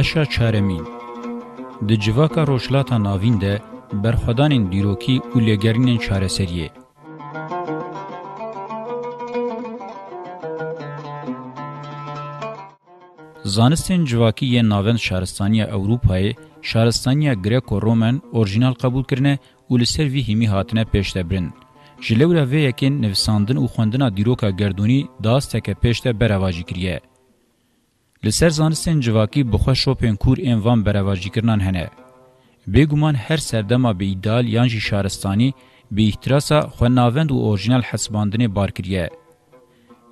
بشا چارمین د جواکا روشلاتا ناوین ده برخدانین دیروکی او لګرینن چاره سریه زانستین جواکی یه ناوین شهرستانی اوروپای شهرستانی گریکو رومن اورجینال قبول کرنه او لسر وی همی هاتنه پیشته برن. جلو روی یکین نویساندن او خوندنا دیروکا گردونی داستک پیشته برواجی کریه. لسر زانستن جواکی بخوا شوپین کور این وان برواجی کرنان هنه. بگومان هر سردما به ایدال یان جی شارستانی به احتراسا خو ناوند و اورجینال حسباندنه بار کریه.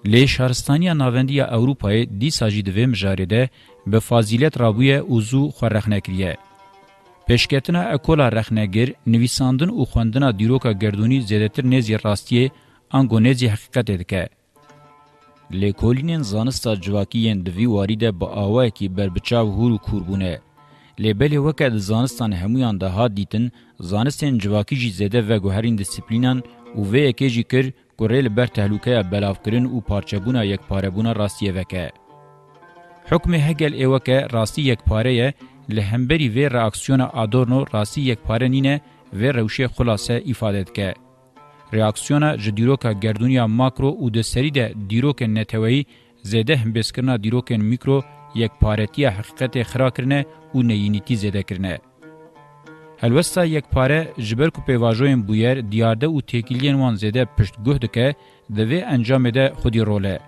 لی شارستانی ناوندی اوروپای دی ساجی دوی مجارده به فازیلت رابوی اوزو خو رخنه کریه. پیشکتنا اکولا رخنگر نویساندن او خواندنا دیروکا گردونی زیدتر نزی راستیه انگو نزی حقیقت دکه. لێکۆلینێن زانستا جوواکیەن دوی واریدە بە ئاوایەکی بربچاو هور و کوربوونێ لێبەلێ وەکە دە زانستان هەمویان داها دیتن زانستێن جوواکیژی زێدە ڤەگوهرین دیسپلینان و vêyekêjî kir ku rê li ber tehlûkeya belavkirin û parçebûna yekparebûna rastiyê veke. Hukmê hegel êweke rastî yekpare ye li hemberî vê reaksiyona Adorno rastî yekpare nîne vê rewşê xulase îfade dike. ریاکسیونا ج دیروکا گردونیا ماکرو او د سری د دیروک نتوی زده هم بسکرنا دیروک میکرو یک پارتی حقیقت خرا کرنه او نیینیتی زده کرنه هلوستا یک پاره جبر کو پیواژوین بویر دیارده او تکیلین وان زده پشتگوه دکه د وی انجام ده خودی روله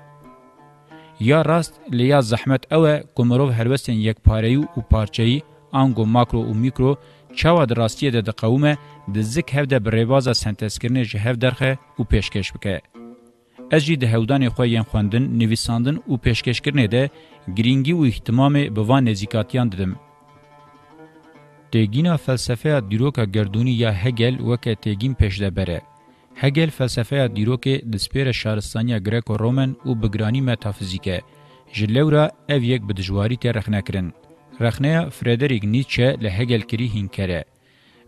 یا راست لیا زحمت اوه کومرو هلوستن یک پاره او پارچه‌ای انګو ماکرو او میکرو چاوا دراستیه ده قومه د زک هفده بریوازا سنتسکرنه جهف درخه او پیشکش بکه از جی ده هودان خو یین خواندن نویساندن او پیشکش کرنه ده گرینگی و اهتمام به وان نزیکاتیان ددم تگینا فلسفه دیروکا گردونی یا هگل وک تگین پیشده بره هگل فلسفه دیروکه د سپیر شارستانیا گریکو رومن او بگرانی متافیزیکه جلورا اف یک بدجواری ترخ نکرن رخنه فردریک نیچه له هگل کری هینکره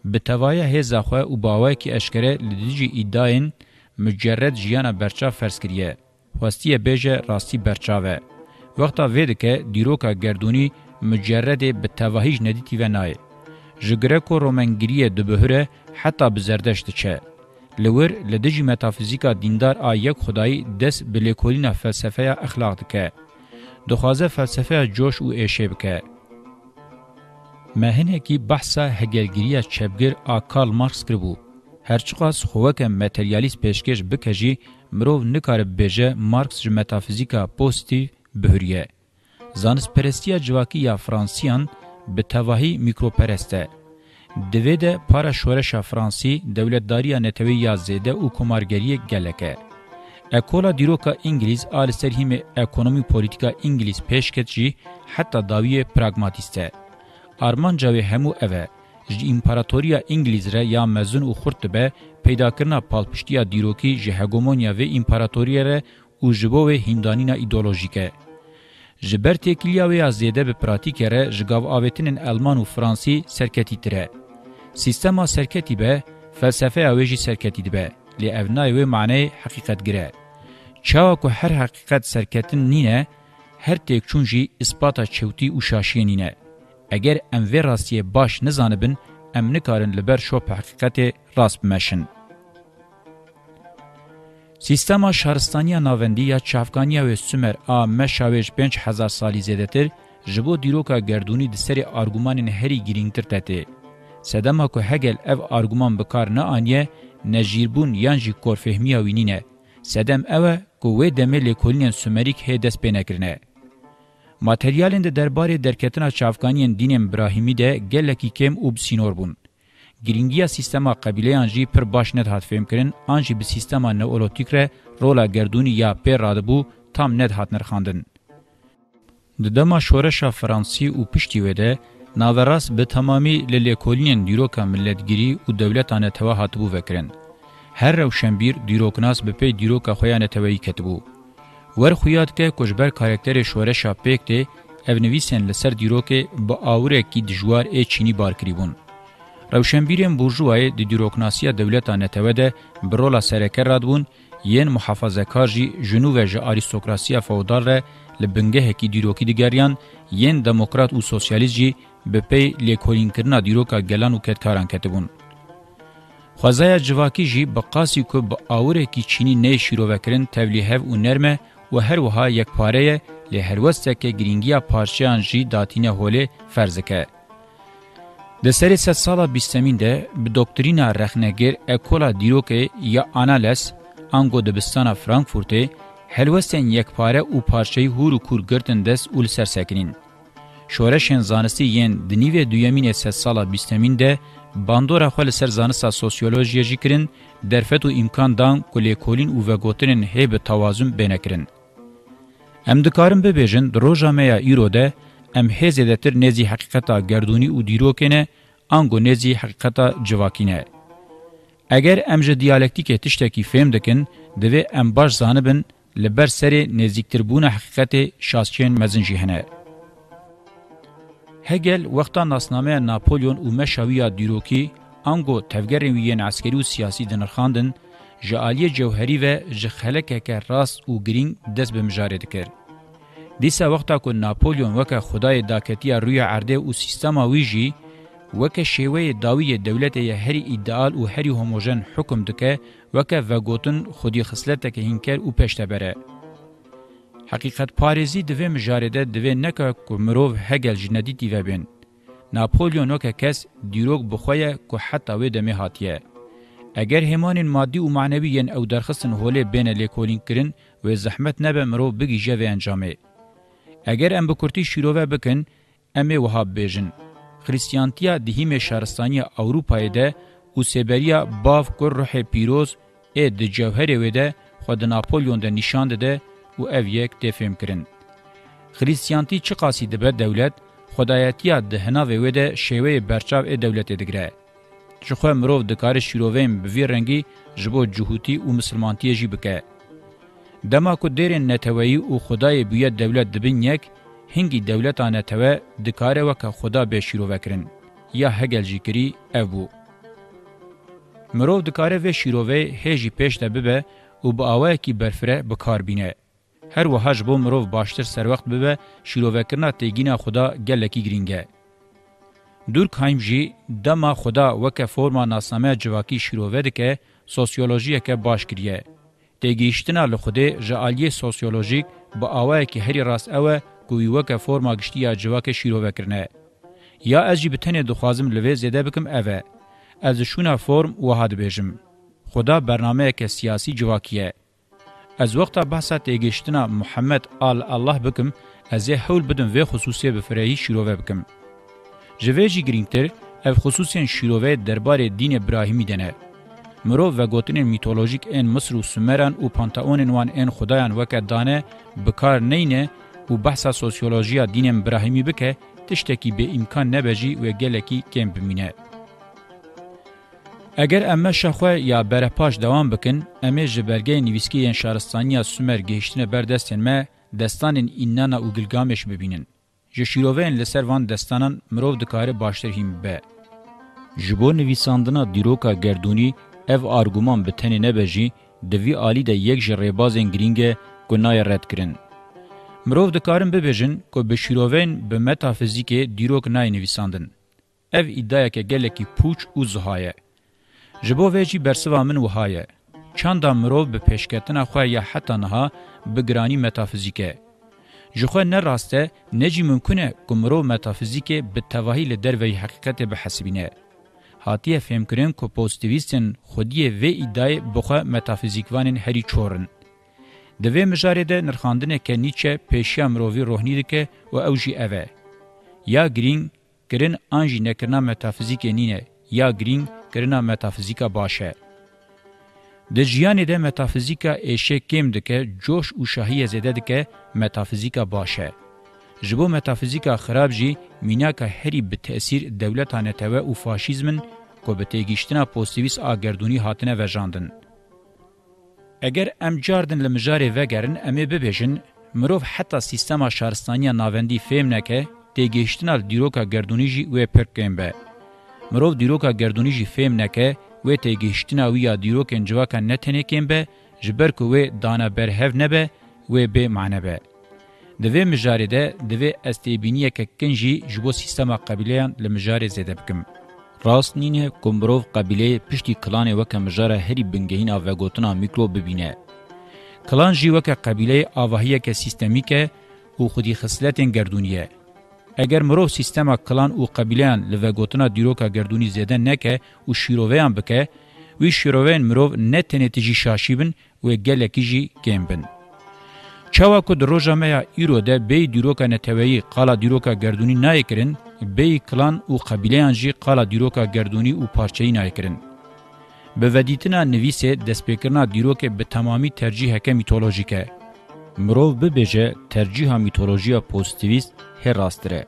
به توایه هزا خو او باوه کی اشکره لدیجی ایداین مجرد جیانا برچا فرض کریه خواستی بیجه راستی برچاوه وقتا وید که دیروکا گردونی مجرد به تواهیج ندیتی و نایه جگرکو رومنگریه د بهره حتی بزردشت چه لور لدجی متافیزیکا دیندار آ یک خدای دس بلیکولینا فلسفه اخلاق دکه دخوازه فلسفه جوش او ایشه بکه مهنکی بحثا هگلگیریه چپگیر آکال مارکس کربو. هرچقاس خوکه متریالیست پیشکش بکجی مرو نکار بجه مارکس ج متافیزیکا پوزیتیو بهریه. زانس پرستیا جواکی یا فرانسیان به تواهی میکروپرسته. دوی ده پارا شورش فرانسی دولتداری نتوی یا زیده او کمارگری گلکه. اکولا دیروکا انگلیز آل سرهیم اکونومی پولیتیکا انگلیز پیشکت جی حتی داوی پراگماتیسته. ارمانجا وی همو اوه جی امپراتوریا انګلیز را یا مزن او خورت به پیدا کرنا پالپشتیا دیروکی جه هګومونیا و امپراتوریا را او جبو و هندانینا ایدئولوژیکه جبر تکلیه و ازیده به پراتیک را جگاو آوتینن المان و فرانسی سرکتی تره سیستما سرکتی به فلسفه اویجی سرکتی به لی اونای و معنی حقیقت گره چاو که هر حقیقت سرکتن نینه هر تک چونجی اثباتا چوتی و شاشینینه اگر ام وی راستیه باش نزانبن ام نکارن لبر شو په حقیقت راست بمشن. سیستما شهرستانی ناوندی یا چافکانی و سومر آ مشاویش پنج هزار سالی زیده تر جبو دیروکا گردونی د سری ارګومان هری ګرینګتر تته سدما کو هګل اف ارګومان به کار نه انیه نجیربون یانجی کور فهمیه وینینه سدم اوه کو و دمه لیکولین سومریک هدس پینکرنه ماتریالین د دربارې درکتنه چافکانین دینم ابراهیمی ده ګلکی کم او بسینور بون گرینگیا سیستما قبیله انجی پر باش نه هات فهم کرن انجی به سیستما نئولوتیک ر رولا گردونی یا پر رادبو تام نه هات نرخاندن د دما شورش فرانسی او پشتي وده ناوراس به تمامی للیکولین دیروکا ملتګری او دولتانه ته هات بو وکرن هر روشنبیر دیروکناس به پی دیروکا خویانه توی کتبو ور خویات که کجبر کارکتر شورش پیک ده او نویسن لسر دیروکه با آوره کی دجوار ای چینی بار کریبون. روشنبیرین بورژوهای د دیروکناسیا دولتا نتوه ده برولا سرکر رادبون یین محافظه‌کار جی جنو و ژ آریستوکراسیا فودال ر لبنګه کی دیروکی دیګریان یین دموکرات او سوسیالیست جی به پی لیکولین کرنا دیروکا گلان او کتکاران کتبون خوازای جواکی جی بقاسی کو با آوره کی چینی نه شیرو وکرین تولیه او نرمه و هر وها یک پاره له هر وسته گرینگیا پارچیان جی داتینه هوله فرزکه د سری سه سالا 20مین ده به دکترینا رخنگر اکولا دیروکه یا آنالس انگو دبستانا فرانکفورته هلوستن یک پاره او پارچهی هورو کور گرتن دست اول سرسکنین. شورشن زانستی یین دنیو دویمین سه سالا 20مین ده باندورا خپل سر زانستا سوسیولوژی جی کرن درفت او امکان دان کولې کولین او وګوتنن هیب توازن بینه کرن ام دکارم ببیجن دروژا میا ایرو ده ام هزه دتر نزی حقیقتا گردونی و دیروکنه انگو نزی حقیقتا جواکینه. اگر ام جه دیالکتیک تشتکی فهم دکن دوی ام باش زانبن لبر سر نزیکتر بون حقیقت شاسچین مزنجی هنه. هگل وقتا ناسنامه ناپولیون و مشاویا دیروکی انگو تفگر ویین عسکری و سیاسی دنرخاندن جالی جوهری و جخلک که راس او گرینگ دست به مجاره دکر. دیسا وقتا که ناپولیون وکا خدای داکتی روی عرده او سیستما ویجی وکه شیوه داوی دولت یه هری ایدئال او هری هموژن حکم دکه وکه و گوتن خودی خسلت که هینکر او پشته بره. حقیقت پارزی دوی مجارده دوی نکه که مروف هگل جندی دیوه بین. ناپولیون وکه کس دیروگ بخویه که حتی وی دمه هاتیه. ئەگەر هێمانین مادی و معنەویەن ئەو دەرخستن هۆلێ بێنە لێکۆلینکردن وێ زەحمەت نەبە مرۆ بگی ژەوێ ئەنجامێ ئەگەر ئەم بە کورتی شیرۆڤە بکەن ئەمێ وها بێژن خریسیانتیا دهیمێ شارستانیە ئەوروپایدە و سێبەریا باف کوڕ ڕحێ پیرۆز ئێ دجەوهرێ وێدە خو د ناپولیون د نشان ده او اف یک تفهم کرن خریسیانتی چی قاسی ده دولت خدایتیا ده هنا و ده شیوه برچاو ا دولت دګره چې خو مرو د کار شیروین به وی رنګي جبو جهوتی او مسلمانتی جی بکه دما کو دیرین نتوی او خدای بیا دولت دبن یک هنګي دولتانه ته د کار وک خدا به شیرو وکرین یا هګل جیکری ابو مرو د کار و شیرو و هجی پېش ده به او با اوه کی برفره به کار بینه هر وهج بو مرو باشتر سر وخت به شیرو وکرنا تګینا خدا ګلکی گرینګه دورکهایم جی دما خدا وکه فرما ناسنامه جواکی شیروه دکه سوسیولوژیه که باش کریه. تگیشتنا لخوده جعالی سوسیولوژیک با آوه که هری راست اوه گوی وکه فرما گشتیه جواک شیروه کرنه. یا از جی بتنه دخوازم لوه زیده بکم اوه. از شونا فرم وهاد بیجم. خدا برنامه که سیاسی جواکیه. از وقتا بحثا تگیشتنا محمد آل الله بکم از حول بدم و خصوصی بفرهی شیروه بکم. جویجی گرینگتر اف خصوصین شیروه درباره دین ابراهیمی دنه. مرو و گوتن میتولوژیک ان مصر و سومران و پانتئون وان ان خدایان وک دانه بکار نینه و بحثا سوسیولوژیا دین ابراهیمی بکه تشتکی به امکان نبجی و گلکی کم بمینه. اگر امه شخوه یا برپاش دوام بکن، امه جبرگه نویسکی این شارستانی سومر گهشتین بردستین ما دستان اینانا و گلگامش ببینن. جشیروین لسر وان دستانان مروف دکاره باشتر هیم به. جبو نویساندنا دیروکا گردونی ev arguman bi tenê nebejî di vî alî de yek ji rêbazên girîngê ku naye red kirin. Mirov dikarin bibêjin ku bi şîrovên bi metafizîkê dîrok nayê nivîsandin. Ev îdayeke gelekî pûç û ziha ye. Ji bo vê jî bersiva min wiha ye. Çanda mirov bi pêşketina xwe ya heta niha bi giranî metafizîkê. جخه نه راسته نجی ممکنه گمرو متافیزیک به تواهی دروی حقیقت به حسبینه هاتیه فهم کرن که پوزیتیویستن خودی و ایدای بخه متافیزیکوانن هری چورن. دوی مجاره ده نرخاندنه که نیچه پیشیا مرووی روحنی دکه و اوجی اوه. یا گرین کرن آنجی نکرنا متافیزیک نینه یا گرین کرنا متافیزیکا باشه. د ژیانې د متافیزیکا اشه کم دکې جوش او شاهی زده دکې متافیزیکا باشه جبو متافیزیکا خراب جی مینا که هری به تاثیر دولتانه ته او فاشیزمن کو به تیگیشتنا پوزتیویس آگردونی هاتنه وژاندن اگر ام جاردن لمجاری وگرن امه ببیجن مروف حتی سیستما شهرستانی ناوندی فهم نکه تیگیشتنا دیروکا گردونی جی و پرکیم به مروف دیروکا گردونی جی فهم نکه و تیگیشتنا ویا دیروکن جواکا نتنکن به جبر کو و دانا برهو نبه و به معنی به. دوی مجاری ده دوی استیبینیه که کنجی جبو سیستما قبیلیان لمجاری زیده بکم. راست نینه کمبروف قبیله پشتی کلان وکه مجاره هری بنگهینا و گوتنا میکرو ببینه. کلان جی وکه قبیله آواهیه که سیستمیکه و خودی خسلتن گردونیه. اگر مرو سیستما کلان او قبیلهان لوه گوتنا دیروکا گردونی زیده نکه او شیروهان بکه وی شیروهان مرو نه تنتیجی شاشیبن و گلکی جی گیم بن. چاوا کو دروژه میا ایرو ده بی دیروکا نتوی قالا دیروکا گردونی نایکرین بی کلان او قبیلهان جی قالا دیروکا گردونی او پارچهی نایکرین. به ودیتنا نویسه دسپیکرنا دیروکه به تمامی ترجیح که میتولوژیکه. مرو ببیجه ترجیح میتولوژیا پوزیتیویست هراستره.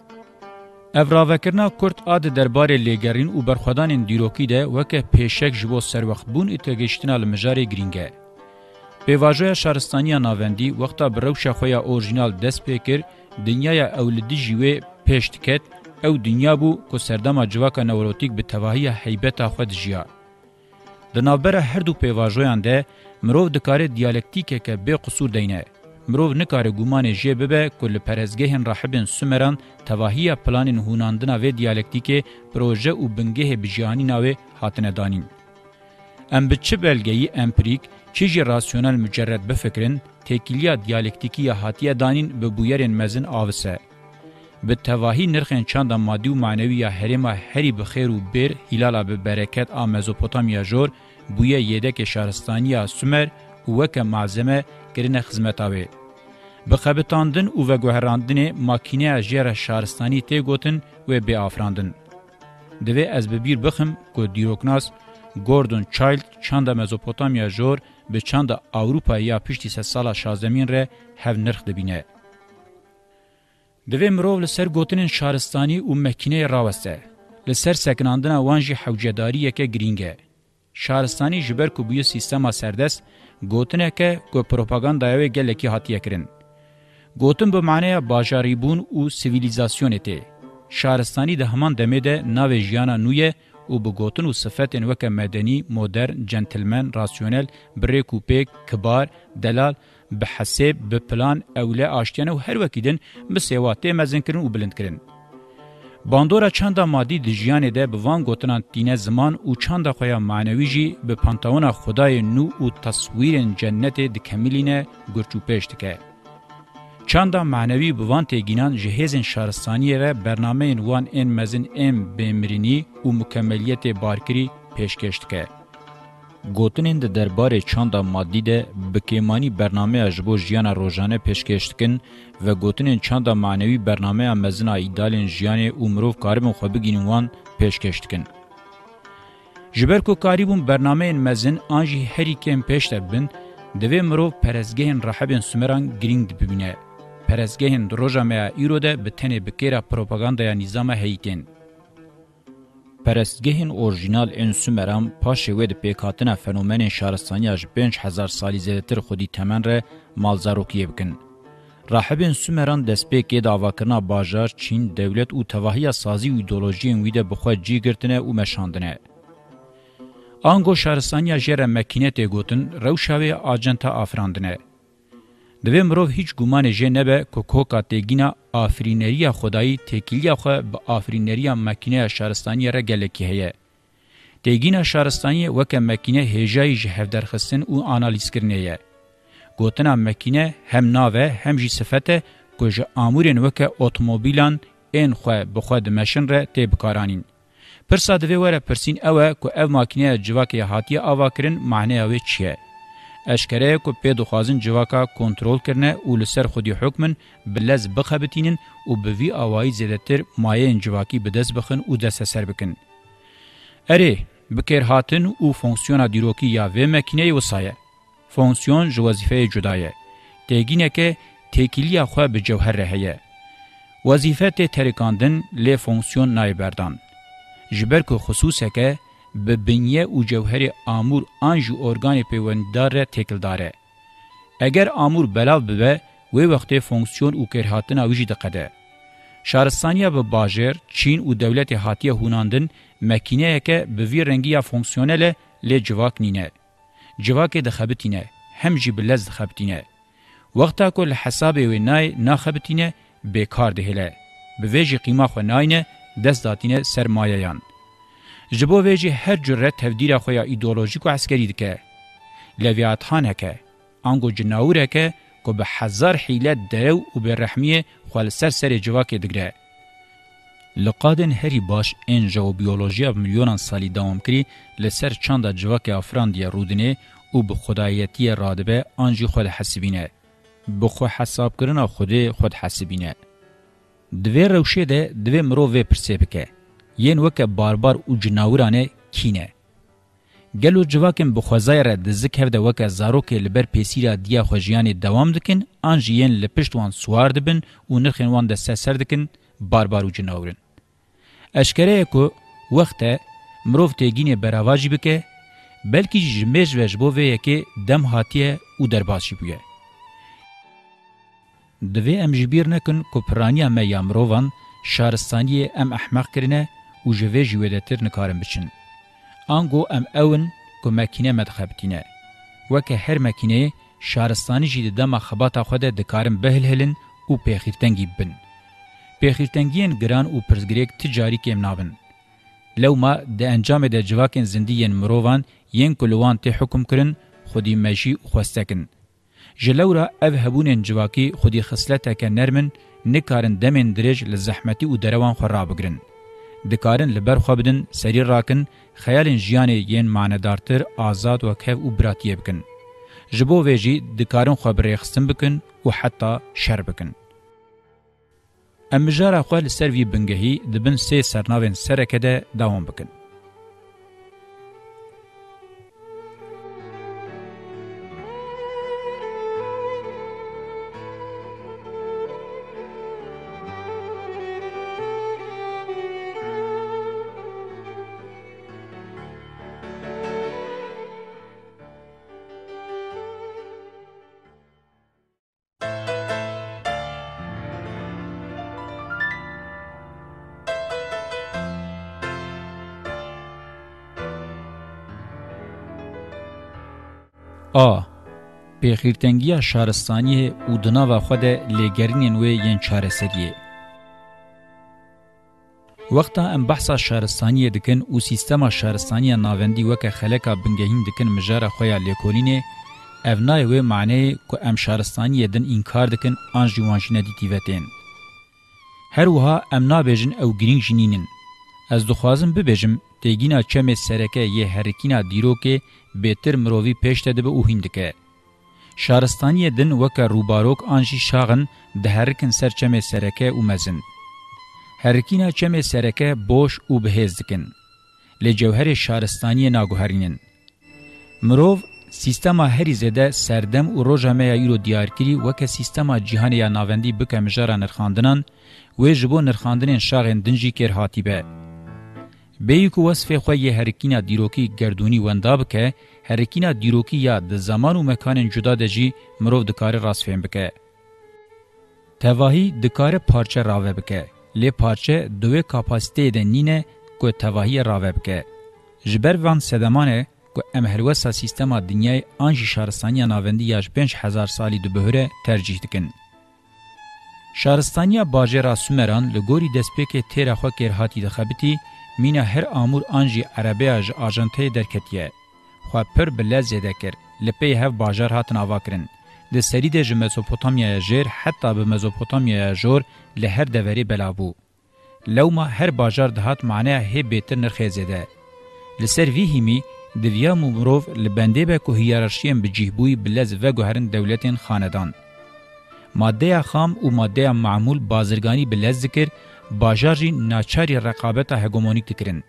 افراوکرنا کرد آد درباره لیگرین و برخودانین دیروکی ده وکه پیشک جبو سر وقت بون اتگشتنا لمجاره گرینگه. به واژه شهرستانی ناوندی وقتا بروش خویا اورجینال دست پیکر دنیای اولدی جیوه پیشتکت او دنیا بو که سردما جواکا نوروتیک به تواهی حیبت خود جیا. د نابره هر دو پیواژویان ده مرو د کاري دیالکتیکه کې به قصور دینه مرو نکاره ګومان جې به کل پرزګهن راهبن سومران توهیه پلانین هوناندنا و دیالکتیکې پروژه او بنګه بجانی ناوې هاتنه دانین ام بچ بلګی امپریک چی جی راسیونل مجرد به فکرین تکیلیا دیالکتیکی هاتیه دانین به بویرن مزن اوسه به تواهی نرخین چند مادی و معنوی یا هریما هری بخیر و بیر هلالا به برکت آ مزوپوتامیا جور بویه یدک شهرستانی سومر و که معظمه کرینه خدمتا وی بخبتاندن او وګهراندن ماکینه جره شارستاني ته ګوتن و به افراندن دوی از به بیر بخم کو دیروکناس گوردون چایلد چند مزوپوتامیا جور به چند اوروپا یا پشتی سه سالا شازمین ره هف نرخ دبینه. دوی مروو لسر گوتنین شارستانی و مکینه راوسته. لسر سکناندن وانجی حوجداری یکه گرینگه. شارستانی جبر کو بیو سیستما سردست گوتنه که گو پروپاگاندایوی گلکی حتیه کرن. گوتن به معنی باجاریبون او سیویلیزاسیونه ته. شارستانی ده همان دمه ده ناوی جیانا نویه او به گوتن او صفتن وک مدنی، مدرن، جنتلمن، راسیونل، بری کوپیک، کبار، دلال، به حساب، به پلان، اوله آشتیانه و هر وکیدن به سیواته مزن کرن او بلند کرن. باندورا چاندا مادی د ژوند د بوان ګوتنان دینه زمان او چاندا خویا معنوي جی به پانتاون خدای نو او تصویرن جنت د کملینه ګرچوپېشت کې چاندا معنوي بوان ته ګینان جهیزن شارستانی ر برنامه وان ان مزن ام بمرینی او مکملیت بارکری پیشکشت کې گوتنین ده درباره چاندا مادی ده بکیمانی برنامه اجبو جیان روزانه پیشکشتکن و گوتنین چاندا معنوی برنامه مزنا ایدالین جیان عمروف کارم خو بگینوان پیشکشتکن جبر کو کاریبون برنامه مزن انجی هری کم پیشتر بن دوی مرو پرزگهن رحبن سومران گرینگ ببینه پرزگهن روزامه ایرو ده به تنه بکیرا پروپاگاندا یا نظام هیکن پرستگهین اورجینال ان سومرام پاشی ود پیکاتنا فنومن شارستانی اج 5000 سالی زیاتر خودی تمن ر مالزاروکیه بکن. راحبین سومران دسپیک داواکرنا باجار چین دولت او تواهی سازی و ایدولوژین ویده بخواه جی گرتنه و مشاندنه. آنگو شارستانی اجیر مکینه تیگوتن روشاوی آجنتا آفراندنه. دوی مرو هیڅ ګومان یې نه کو کوکا تګینا آفرینریا خدای تکیلیا خو به آفرینریا ماکینه شارستانی را گلکی هه تګینا شارستانی وک ماکینه هجای جهف درخصن او انالیز کرنیه گوتنا ماکینه هم ناوه هم جی صفته کو ژ امورن وک اتومبیلان ان خو به خو د ماشین را تیب کارانین پر ساده وره پرسین اوه کو اف ماکینه جواکه هاتیه اواکرین معنی اوی چیه اشکره کو په دخوازن جواکا کنټرول کرنه او لسر خودی حکمن بلز بخبتینن او به وی اوای زیاتر مایه جواکی بدس بخن او د سر بکن اری بکر هاتن او فونکسیونا دیروکی یا و مکینه وسایه فونکسیون جو وظیفه جدایه تگینه که تکیلیا خو به جوهر رهیه وظیفه ته ترکاندن له فونکسیون نایبردان جبر کو خصوصه که به بنیه او جوهر امور انجو ارگان پیوندار تکل داره اگر امور بلاو به وی وخت فونکسیون او کرهاتن اوجی دقده شارستانیا به باجر چین او دولت هاتیه هوناندن مکینه که به وی رنگیا فونکسیونل له جواک نینه جواک د خبتینه هم جی بلز خبتینه وقتا کل حساب و نای نخبتینه بیکار دهله به ویجی قیمه خو ناینه دست داتینه سرمایه یان جبو ویجی هر جره تفدیر خویا ایدولوژیک و عسکری دکه. لویاتان هکه. آنگو جناور هکه که به هزار حیلت درو و به رحمی خوال سر سر جواک دگره. لقادن هری باش این جو بیولوژیا میلیونان سالی دوام کری لسر چند جواک افراندی رودنه او به خدایتی رادبه آنجی خود حسبینه. به خو حساب کرنا خود خود حسبینه. دوی روشه ده دوی مرو وی پرسیبکه. ین وکه باربار او جناورانه کینه گلو جواکم بخوازای را دزک هفده وکه زاروک لبر پیسیرا دیا خوژیان دوام دکن آنجی ین لپشتوان سوار دبن و نرخین وان ده سسر دکن باربار او جناورن اشکره کو وخت مروف تگین براواجی بکه بلکی جمیج وجبو وی که دم هاتیه او درباشی بویه دوی ام جبیر نکن کو پرانیا مې یامروان شارستانی ام احمق کرنه و جوه جوه دتر نکارن بچن. آنگو ام اون که مکینه مدخبتینه. وکه هر مکینه شارستانی جی دما خباتا خود دکارن بهل هلن و پیخیرتنگی بن. پیخیرتنگین گران و پرزگریک تجاری کم نابن. لو ما د انجام د جواکن زندیین مروان ین کلوان ته حکم کرن خودی مجی خوستکن. جلورا اف هبونن جواکی خودی خصلتا که نرمن نکارن دمن درج لزحمتی و دروان خراب گرن. دکارن لبر خو بدن سری راکن خیالین جیان یین معنادارتر آزاد و کف او براتیه بکن جبو ویجی دکارن خو بر یخصن بکن او حتی شر بکن امجاره خو لسر وی بنگهی دبن سه سرناوین سرکه ده دوام بکن آ پیخیرتنگی شهرستانی او دناو خود لگرینین وی ین چاره سریه. وقتا ام بحثا شهرستانی دکن او سیستما شهرستانی ناوندی وک خلکا بنگهین دکن مجاره خویا لیکولینه اونای وی معنی که ام شهرستانی دن انکار دکن آن جوانشینه دی تیوتین. هر وها ام نابیجن او گرینگ جنینن. از دخوازم ببیجم تیگینا چمه سرکه یه هرکینا دیرو که بیتر مرووی پیشته دبه اوهیندکه. شارستانی دن وکه روباروک آنجی شاغن ده هرکن سر چمه سرکه اومزن. هرکینا چمه سرکه بوش او بهزدکن. لجوهر شارستانی ناگوهرینن. مروو سیستما هری زده سردم او روژا میا ایرو دیار کری وکه سیستما جیهان یا ناوندی بکه مجارا نرخاندنان وی جبو نرخاندنین شاغن دنجی کر حاتیبه. به کو وصف خو یې هرکینا دیروکی گردونی ونداب ک هرکینا دیروکی یا د زمان او مکان جدا دجی مرو د کار راس فهم بک تواهی د کار پارچه راو بک له پارچه دوه کپاسیته د نینه کو تواهی راو بک جبر وان سدمانه کو ام هلوسا سیستما دنیای انج شارستانیا ناوندی یاش 5000 سالی د بهره ترجیح دکن شارستانیا باجرا سومران لګوري دسپیک تیر اخو کې راحتی د خبتی مینا هر امور انجی عربیا ژ ارجنتی درکتیه خو پر بل زده کر لپی هف بازار هاتن اواکرین د سری د مزوپوتامیا ژر حتی به مزوپوتامیا جور له هر دوری بلابو لو ما هر بازار دهات معنی هی بهتر نرخ زده لسر وی همی د ویا مبروف لبنده به کو هیرارشیم به جهبوی بلز و گوهرن دولتین خاندان ماده خام او ماده معمول بازرگانی بلز ذکر باجار جی ناچاری رقابت هګومونیک دکرین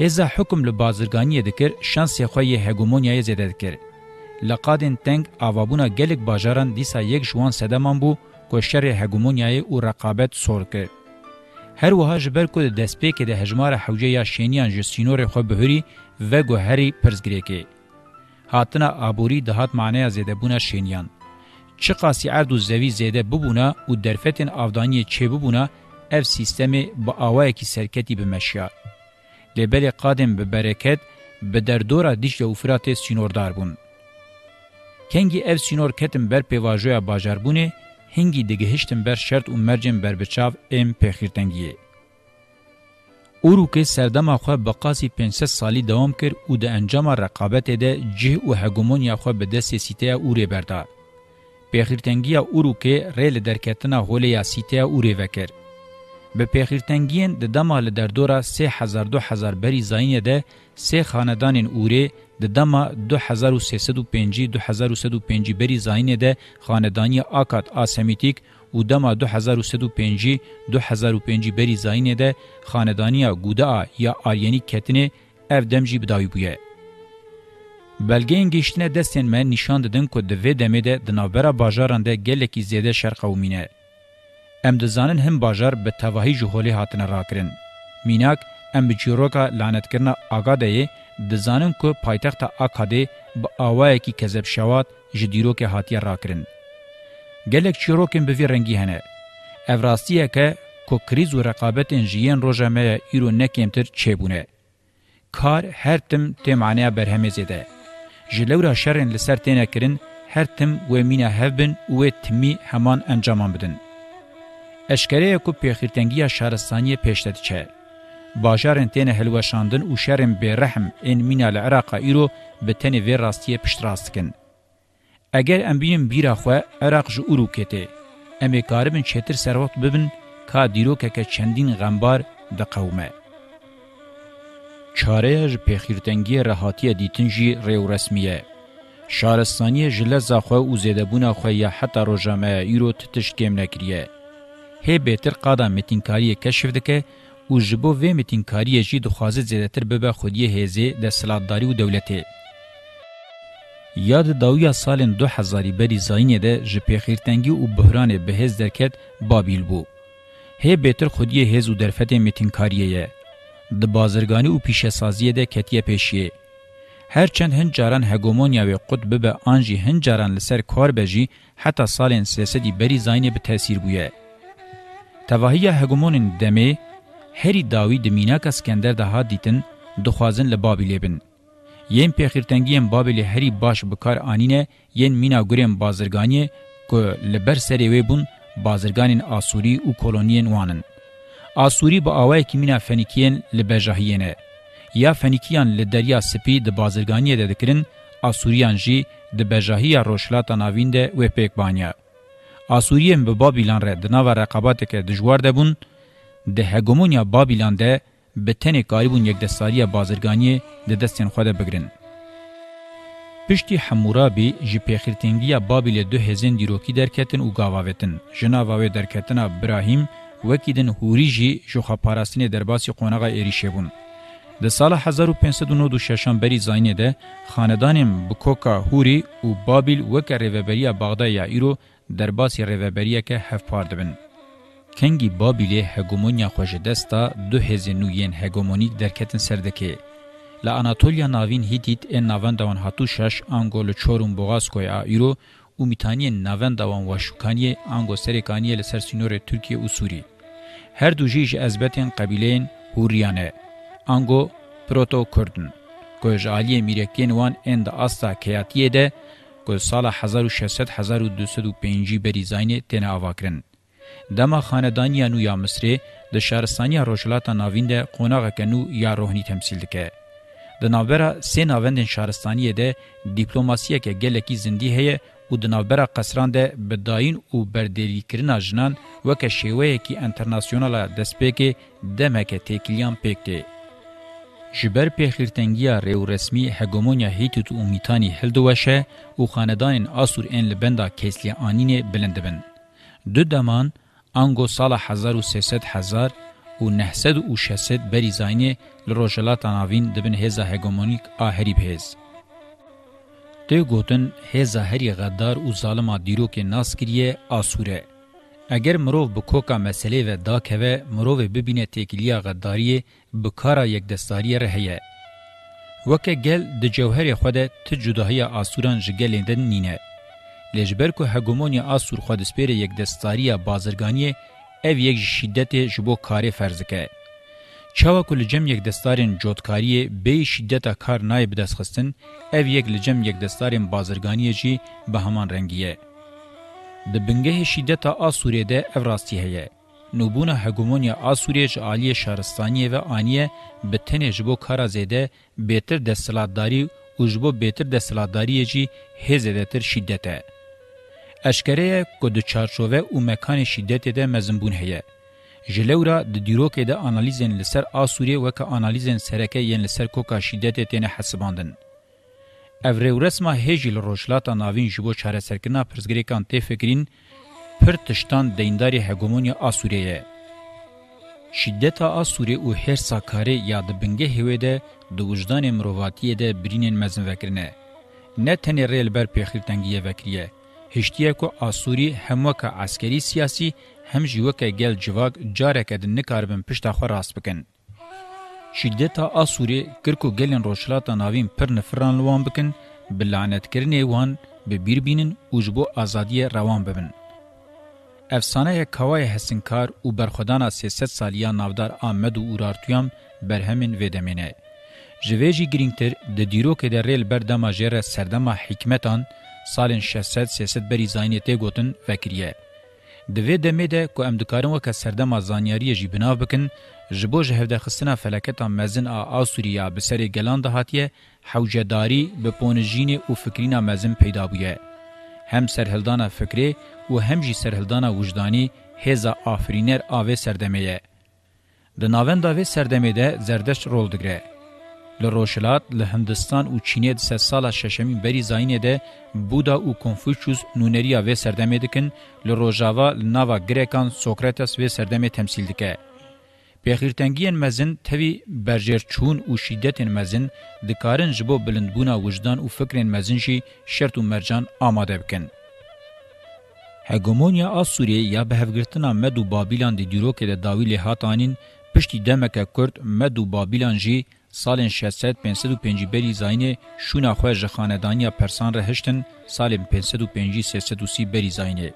هزا حکم له بازرګانی دکر شانس خو یې هګومونیای زیاده دکر لقادن تنگ اوابونا گلک باجاران دیسا یک جوان سدمان بو کو شر هګومونیای او رقابت سور کړ هر وها جبر کو د دسپېکې د هجمار حوجه یا شینیان جستینور خو بهوري و ګوهری پرزګریکې هاتنا ابوري دهات معنی زیده بونه شینیان چقاسی ارد و زوی زیده ببونه و درفتن افدانی چه ببونه اف سیستم با آوای کی سرکتی بمشیا لبل قادم به برکت به دردورا دیش لوفرات سینوردار بون کنگی اف سینور کتم بر پیواژویا باجاربونه هنگی دیگه هشتم بر شرط و مرجم بر بچاو ام پخیرتنگیه اوروکه سردما خو به قاسی 500 سالی دوام کړ او د انجام رقابت ده جه او هګومونیا خو به د سیسیته اوره بردا پیخیرتنګیا اوروکه ریل درکتنه هولیا سیته اوره وکړ به پیخیرتنگین د دما له دردورا 3000 2000 بری زاینه ده سه خاندانین اوره د دما 2305 2305 بری زاینه ده خاندانی آکات آسمیتیک او دما 2105 2005 بری زاینه ده خاندانی گودا یا آریانی کتنه افدمجی بداوی بویه بلګین گشتنه دستن مې نشان ددن کو د وې دمه ده د نابره بازارنده ګلکی زیاده شرق او مینه ام دزانن هم باجار به تواهی جهولی هاتن راکرن. میناک ام بچیروکا لعنت کرنا آگا دهی دزانن که پایتخت آکاده با آوائه کی کذب شواد جدیروک هاتیه راکرن. گلک چیروکن بوی رنگی هنه. افراستیه که که کریز و رقابت انجیین روژمه ایرو نکیمتر چه بونه. کار هر تم تیمانه برهمه زیده. جلورا شرن لسر تینه کرن هر تم و مینه هفبن و تمی همان انجامان بدن. اشکره کو پیخیرتنگی شهرستانی پیشتد چه. باجارن تین هلوشاندن و شرم به رحم این مینا العراق ایرو به تن وی راستی پشت راست کن. اگر ام بیم بیرا خواه عراق جو اورو کته. امی کاربن چتر سروقت ببن که دیرو که که چندین غمبار ده قومه. چاره ج پیخیرتنگی راحتی دیتن جی ریو رسمیه. شارستانی جلز خواه و زیدبون خواه یا حتی روژامه ایرو تتشکیم نکریه. هی بهتر قادا متینکاری کشف دکه او جبو و متینکاری جی دخوازه زیدتر ببه خودی هزه د سلطداری او دولته یاد داویا سال 2000 بری زاینه ده جپیخیرتنگی او بحران بهز درکت بابیل بو هی بهتر خودی هز او درفت متینکاریه د بازرگانی او پیشه سازی ده کتیه پیشیه هر چند هنجاران هگمونیا و قطب به آنجی هنجاران لسر کار بجی حتی سالین سیاستی بری زاینه به تاثیر بویه تواهی هگمونین دمه هری داوی دمیناک اسکندر ده ها دیتن دخوازن لبابیلی بن. ین پیخیرتنگیم بابیلی هری باش بکار آنینه ین مینا گریم بازرگانی که لبر سریوی بون بازرگانین آسوری و کلونین وانن. آسوری با آوائی که مینا فنیکیین لبجاهیینه. یا فنیکیان لدریا سپی د بازرگانی ددکرین آسوریان جی د بجاهی روشلاتا ناوین ده و پیک بانیه. آسوریه به بابیلان ره د ناو رقابت کې دجوار ده بون د هګومونیا بابیلان ده به تنه قریبون یک دستاری بازرگانی د دستین خو ده بگرن پشتی حمورابی جی پیخرتنگی بابیل دو هزین دیروکی درکتن او گاواوتن جناواوی درکتن ابراهیم وکیدن هوری جی جوخا پاراستین درباسی قونغا ایریشه بون د سال 1592 ششنبری زاینه ده خاندانم بکوکا هوری او بابل وک ریوبری بغداد یا ایرو درباسی ریوبریه که هف پار دبن. کنگی بابیلی هگومونیا خوش دستا دو هزی نویین هگومونیک درکتن سردکه. لاناتولیا ناوین هیتیت این ناوان دوان هاتو شش انگول چورون بغاسکوی آیرو و میتانی ناوان دوان واشوکانی انگو سرکانی لسر سینور ترکیه و سوری. هر دو جیج ازبتین قبیلین هوریانه. انگو پروتو کردن. گوش آلیه میرکین وان اند آستا کیاتیه ده که سال 1600-1205 بری زاینه تینه آواکرن. دما خاندانیا نو یا مصری د شهرستانیا روشلاتا ناوین ده قوناغه کنو یا روحنی تمثیل دکه. د ناوبره سه ناوندن شهرستانیه ده دیپلوماسیه که گلکی زندی هه او د ناوبره قصران ده بداین او بردری کرنا جنان وک شیوه کی انټرنیشنال دسپیکه دمکه تکلیان پکته. جبر پیخیرتنگیا ریو رسمی هگمونیا هیتوت و میتانی هلدوشه او خاندان آسور این لبندا کیسلی آنین بلندبن. دو دمان انگو سال 1300 هزار و 900 و 600 بری زاینه لروجلات آناوین دبن هزا هگمونیک آهری بهز. ده گوتن هزا هری غدار و ظالما دیروک ناس کریه آسوره. اگر مرو به کوکا مسئله و دا که مرو ببینه تکلیه غداری به کارا یک دستاری رهیه. وکه گل د جوهر خود ته جداهی آسوران جگلیندن نینه. لجبر که هگمونی آسور خود سپیر یک دستاری بازرگانی او یک شدت جبو کاری فرزکه. چاوا کو لجم یک دستارین جوتکاری به شدت کار نای بدست خستن او یک لجم یک دستارین بازرگانی جی به همان رنگیه. د بنګه شدت آسوریه ده افراستی هه نوبون هګومونیا آسوریه ج عالی شهرستانی و انیه به تنه جبو کارا زده بهتر د سلادتاری او جبو بهتر د سلادتاری جی هزدتر شدته اشکره کو د چارچوبه او مکان شدت ده مزمبون هه جلورا د دیروکې د انالیزن لسر آسوریه وک انالیزن سرکه ین لسر کوکا شدت تنه حسباندن Evre resma hejil rojlata navin jibo çareserkina pirzgirikan te fikirin pir tiştan deyndari hegemonya Asuriye. Şiddeta Asuriye u hersa kare ya de bingê hewê de di wijdanê mirovatiyê de birînên mezin vekirine. Ne tenê rêl ber pêxîrtengiyê vekiriye. Hiştiye ku Asurî hem weka askerî siyasî hem jî weke gel civak careke din nikaribin pişta xwe rast bikin. şiddeta Asurê kir ku gelên rojhilata navîn pir nifiran li wan bikin bi lanetkirinê wan bi bîrbînin û ji bo azadiyê rewan bibin. Efsaneya kawaya hesinkar û berxwedana 300 saliya navdar Ahmed û Urartuyam berhemên vê demêne. Ji vê jî girîngtir di dîrokê de rêl berdema jêre serdema hikmetan salên 600 berî zaniyê tê gotin vekiriye. Di vê demê de ku em dikarin weke serdema zanyariyê jî binav bikin, جبو جهوده خستنا فلکتا مزن آ آسوریا به سر گلان دهاتیه حوجداری به پونجین او فکرینا مزن پیدا بویه. هم سرهلدانا فکری و هم جی سرهلدانا وجدانی هزا آفرینر آوه سردمیه. د ناوند آوه سردمه ده زردشت رول دگره. لروشلات له هندستان او چینې د سساله ششمین بری زاینه ده بودا او کنفوچوس نونریه و سردمه دکن لروجاوا لناوا گریکان سوکراتس و سردمه تمثیل دکه پخیرتنگین مزن توی برجر چون او شیدتن مزن دکارن جبو بلندبونا وجدان او فکرن مزن شی شرط و مرجان آماده بکن. هگمونیا آسوریه یا بهفگرتنا مد و بابیلان دی دیروکه ده داویل هاتانین پشتی دمک کرد مد و بابیلان جی سالن 6505 بری زاینه شونا خواه جخاندانیا پرسان رهشتن سالن 505 330 بری زاینه.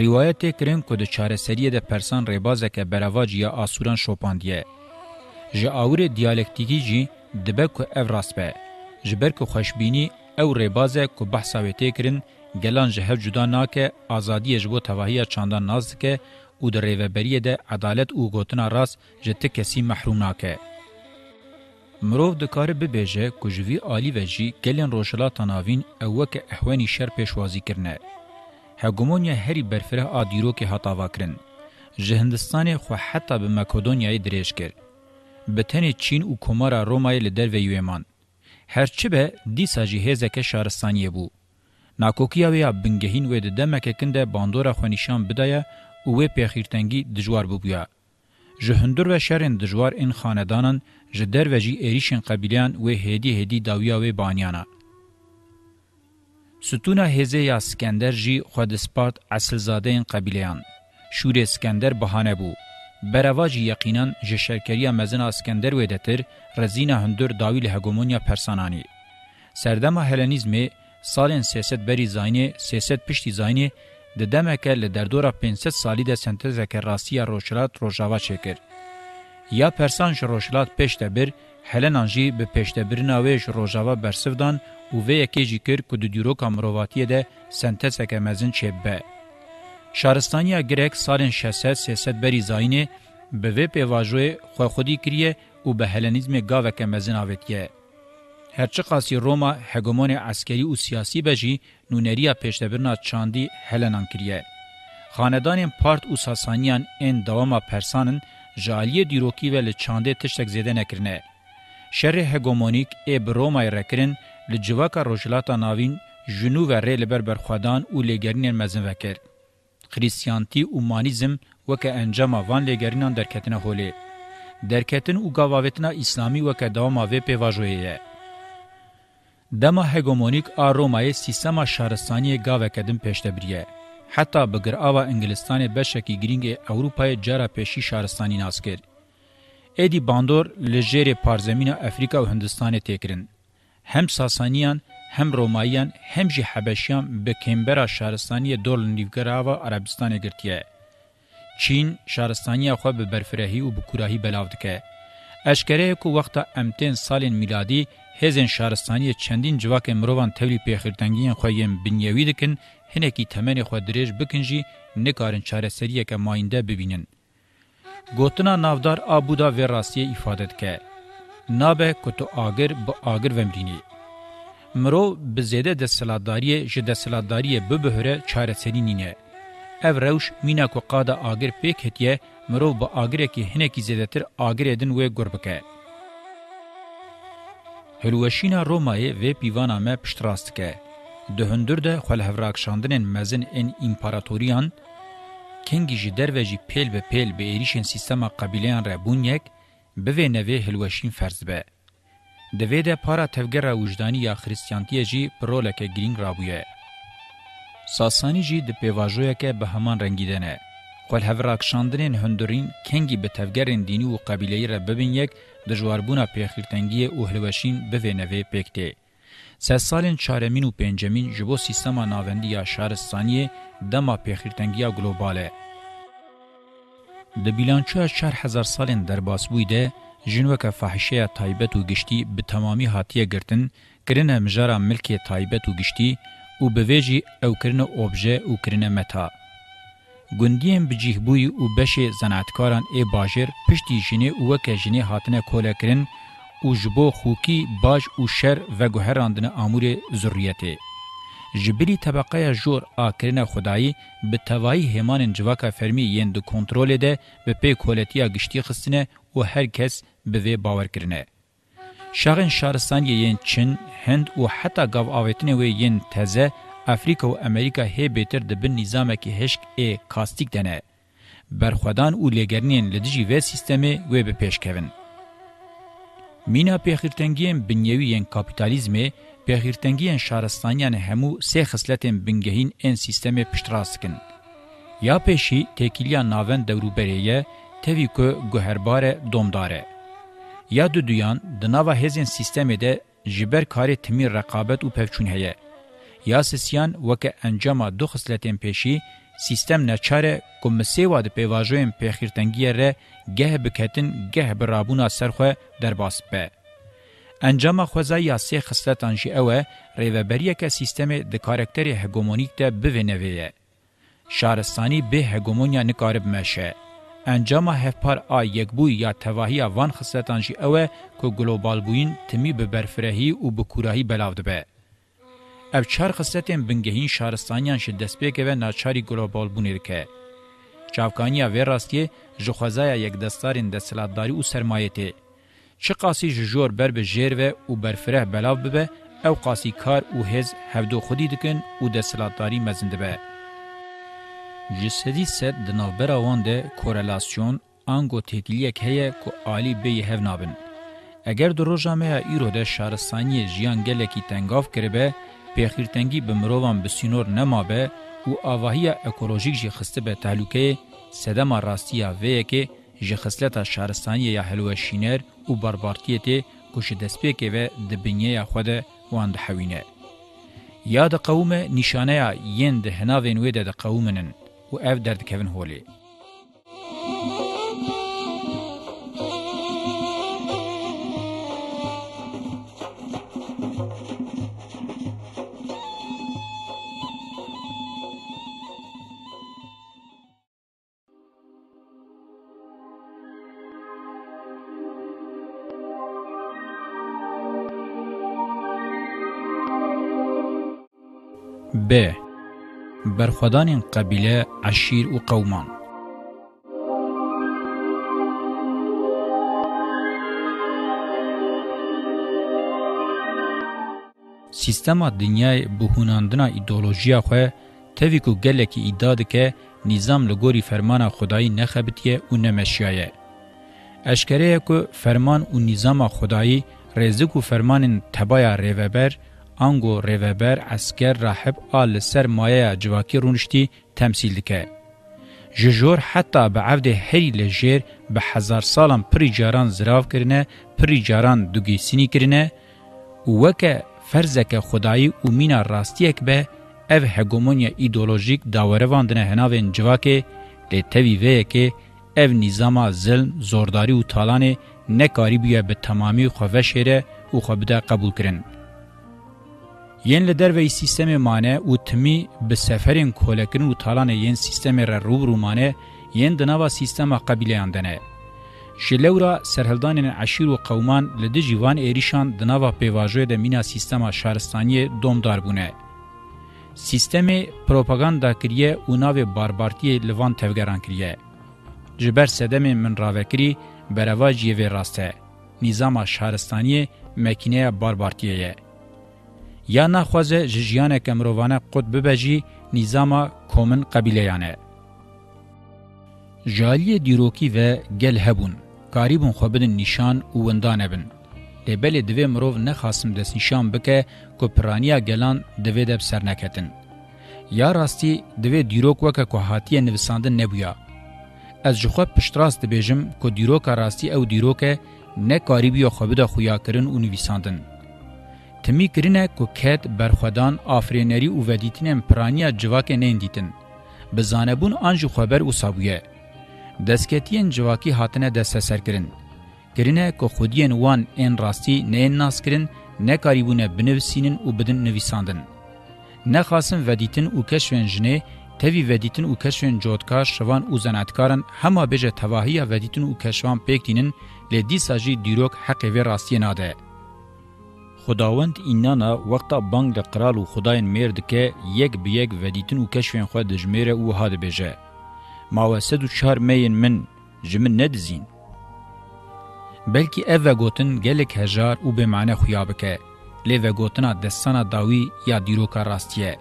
روایت کرن کو د چارەسەریە د پرسان ڕێبازەکە بەراواج یا ئاسوران شۆپاندیە. ji awirê diyalektîkî jî dibe ku ev rast be. Ji ber ku xweşbînî ew rêbaze ku behsa wê têkirin, gelan ji hev cuda nake azadiyê ji bo tevahiya çandan naz dike û di rêveberiyê de edalet û gotina rast ji ti kesî mehrûm nake. Mirov dikare bibêje ku ji vî alî ve jî gelên rojhila tanavîn ew weke ehwenî şer pêşwazî kirine. هګومونیا هری برفره ا دیروکه هتا واکرین جه هندستان خو حتی به مکدونیای دریش کرد به تن چین او کومارا رومای لدر و یومان هرچی به دیسا جهیزه که شارستانیه بو ناکوکیا ویا بنگهین و ده مککنده باندورا خونیشان بدایه او و پیخیرتنگی دجوار بو بیا جهندور و شرن دجوار این خاندانان جدر و جی ایریشن قبیلیان و هدی هدی داویا و بانیانا ستون هزه یا اسکندر جی خود اثبات اصلزاده این قبیلهان. شور اسکندر بهانه بو. برواج یقینا جشرکری مزن اسکندر ویدتر رزین هندور داویل هگومونیا پرسانانی. سردم هلنیزمی سالن سیست بری زاینه سیست پشتی زاینه د دمکه له دردوره 500 سالی د سنتز کې راسیه روشلات روجاوا چکر یا پرسان روشلات پښته بر هلنانجی به پښته بر ناوې روجاوا برسودان و وی یکی جیکر که دو دیروکا مرواتیه ده سنتسک امزن چه به. شارستانیا گرک سالن 600-300 بری زاینه به وی پیواجوه خواه خودی کریه و به هلنیزم گاوک امزن آویتیه. هرچه قاسی روما هگمون عسکری و سیاسی بجی نونریا پیشتبرنا چاندی هلنان کریه. خاندان پارت و ساسانیان این دواما پرسانن جالی دیروکی و لچانده تشتک زیده نکرنه. شر هگمونیک ای برومای رکرن لجواکا روجلاتا ناوین جنو و ری لبر برخوادان او لګرین مزن وکړ خریستیانتی او مانیزم وکه انجام وان لګرینان درکتنه هولې درکتن او گاواوتنا اسلامی وکه داما و پیواژویه دما هګومونیک ا رومای سیستما شهرستانی گاوه کدم پښتبریه حتی بگر آوا انگلستان بشکی گرینگ اوروپای جارا پیشی شهرستانی ناسکر ایدی باندور لجیر پارزمین افریقا و هندستان تکرند هم ساسانیان هم روماییان هم جی حبشیان به کمبرا شهرستانی دول نیوگراو عربستان گرتیه. چین شهرستانی خو به برفرهی او بکوراهی بلاو دکه. اشکره کو وقتا امتین سالین میلادی هزین شهرستانی چندین جواک مروان تولی پیخیرتنگین خو یم بنیوی دکن هنکی تمن خو دریج بکنجی نکارن چارسریه که ماینده ببینن. گوتنا نافدار آبودا و راسیه ifade که nabe ku tu agir bi agir vemrînî. Mirov bi zêde destseladariye ji destseladariye bibihire çareserî nîne. Ev rewş mîna ku qada agir pêk hetiye mirov bi agirekî hinekî zêdetir agir edin wê gur bike. Hilweşîna Romayê vê pîvana me pişt rast dike. Di hundir de xwelhevrakşandinên mezin ên împaratoriyan, kengî ji derve jî pêl bi pêl bi êrişên sîstema qebîleyan re bûn yek, بوینوی هلوشین فرض به. دویده پارا تفگر وجدانی یا خریستیانتیه جی پرولک گرینگ رابویه. ساسانی جی د پیواژویا که به همان رنگیدنه. خپل هوراک شاندنین هندورین کنگی به تفگرین دینی و قبیلهی را ببین یک د جواربونا پیخیرتنگی او هلوشین بوینوی پکته. سه سالین چارمین و پنجمین جبو سیستما ناوندی یا شهرستانی دما پیخیرتنگی گلوباله. د بیلانچه 4000 سالن درباس بویده جنوک فحشه تایبت و گشتی به تمامی هاتیه گرتن کرن مجارا ملک تایبت و گشتی او بویجی او کرن اوبژه او کرن متا گندیم بجیه بوی او بش زناتکاران ای باجر پشتی جنه او که جنه هاتنه کوله کرن او جبو خوکی باج او شر و گوهراندن امور ذریته جبری طبقه جور آکرین خدایی به توایی همان جواکا فرمی یند کنترول ده به پی کولتیا گشتی خستنه و هر کس به وی باور کرنه. شاغن شارستان یین چین، هند و حتی گاو آویتنه وی یین تزه افریقا و امریکا هی بیتر دبن نظامه که هشک ای کاستیک دنه. برخودان و لگرنین لدجی وی سیستمه وی به پیش کون. مینا پیخیرتنگیم بنیوی یین کاپیتالیزمه Pehirtengiyên şaristaniyan hemû sê xisletên bingehîn ên sîstemê piştras dikin. Ya pêşî têkiliya navên dewrûberê ye tevî ku guherbare domdar e. Ya du duyan di nava hêzên sîstemê de ji ber karê timîr reqabet û pevçûn heye. Ya sisiyan weke encama du xisletên pêşî سیستم نچاره کوم سیوا د پیواژوین پیخیرتنګی ره گه بکتن گه برابونا سرخه در باس به انجام خوزه یا سه خصلتان جی اوه ریوبریه که سیستم ده کارکتر هگومونیک ده بوینویه. شارستانی به هگومونیا نکارب مشه. انجام هفپار آ یک بوی یا تواهی وان خصلتان جی اوه که گلوبال بوین تمی به برفرهی و به کوراهی بلاود به. اف چار خصلتین بنگهین شارستانیان شد دستبیکه و ناچاری گلوبال بونیر که. چاوکانیا و راستیه جخوزه یک دستارین دستلاتداری و سرمایه ته. چه قاسی جور بر به جیروه و برفره بلاو ببه او قاسی کار او هز هفدو خودی دکن او د سلطداری مزنده به جسدی سد د نوبر وان ده کورلاسیون انگو تکلیک هه کو عالی به هف نابن اگر در روزنامه ایرو ده شهرستانی جیان گلکی تنگاف کربه پیخیرتنگی به مروان به سینور نمابه او آواهی اکولوژیک جی خسته به تعلقه سدما راستیا وی که جی خصلت شهرستانی یا هلوشینر او بربارتیته کوش دسپی که و د بنیه خود وان د حوینه یا د قوم نشانه یند هناوین و د قومنن او اف درد کوین هولی ب. برخوادانین قبیله عشیر و قومان سیستما دنیای بهوناندنا ایدولوژیا خو توی کو گلکی ایداد که نظام لگوری فرمان خدایی نخبتیه و نمشیایه. اشکره که فرمان و نظام خدایی رزق و فرمان تبای ریوبر انگو ریوبر عسکر راحب آل سر مایه جواکی رونشتی تمثیل دکه. ججور حتی به عبد هری لجیر به هزار سالم پری جاران زراو کرنه پری جاران دوگی سینی کرنه وکه فرزک خدایی و مینا راستیک به اف هگومونیا ایدولوژیک داوروندنه هناوین جواکه لی تویوه که اف نظام ظلم زورداری و تالانه نکاری بیه به تمامی خوفه شیره و خوبده قبول کرنه. ین له دروي سیستم مانه او تمی به سفرین کولکن او تالان ین سیستم را روبرو مانه ین دناوا سیستم قبیله اندنه شلورا سرهلدان عشیر و قومان لده جیوان ایریشان دناوا پیواجوی ده مینا سیستم شهرستانی دومدار بونه. سیستم پروپاگاندا کریه او ناو باربارتی لوان تفگران کریه. جبر سدم من راوکری برواجیه و راسته. نظام شهرستانی مکینه باربارتیه. یا نخوازه جیجیانه که مروانه قد ببجی نیزاما کومن قبیله یانه. جالی دیروکی و گل هبون. کاریبون خو بدن نشان او وندانه بن. لبل دوی مروف نخاسم دست نشان بکه که پرانیا گلان دوی دب سر نکتن. یا راستی دوی دیروک وکه که هاتیه نویساندن نبویا. از جخوا پشتراست بیجم که دیروک راستی او دیروک نه کاریبی خو بدا خویا کرن او نویساندن. تمی کرینه کو کت برخودان آفرینری او ودیتینم پرانیا جواک نیندیتن بزانبون انجو خبر او سابویه دسکتین جواکی هاتنه دست سر کرن کرینه کو خودین وان ان راستی نه ناس کرن نه کاریبونه بنویسینن او بدن نویساندن نه خاصن ودیتن او کشفن جنه تەوی ودیتن و کەشێن جۆتکار شەوان و زەناتکارن هەما بێژە تەواهیە ودیتن و کەشوان پێکتینن لێ دیساژی دیرۆک حەقێوێ ڕاستیە نادە. خداوند اینانا وقتا بانگ ده قرال و خداین مردکه یک بیگ ودیتن و کشفین خواه دجمیره او هاد بیجه. ماوسد و چار مین من جمن ندزین. بلکی اوه گوتن گلک هجار او به معنی خویابکه. لیوه گوتنا دستانا داوی یا دیروکا راستیه.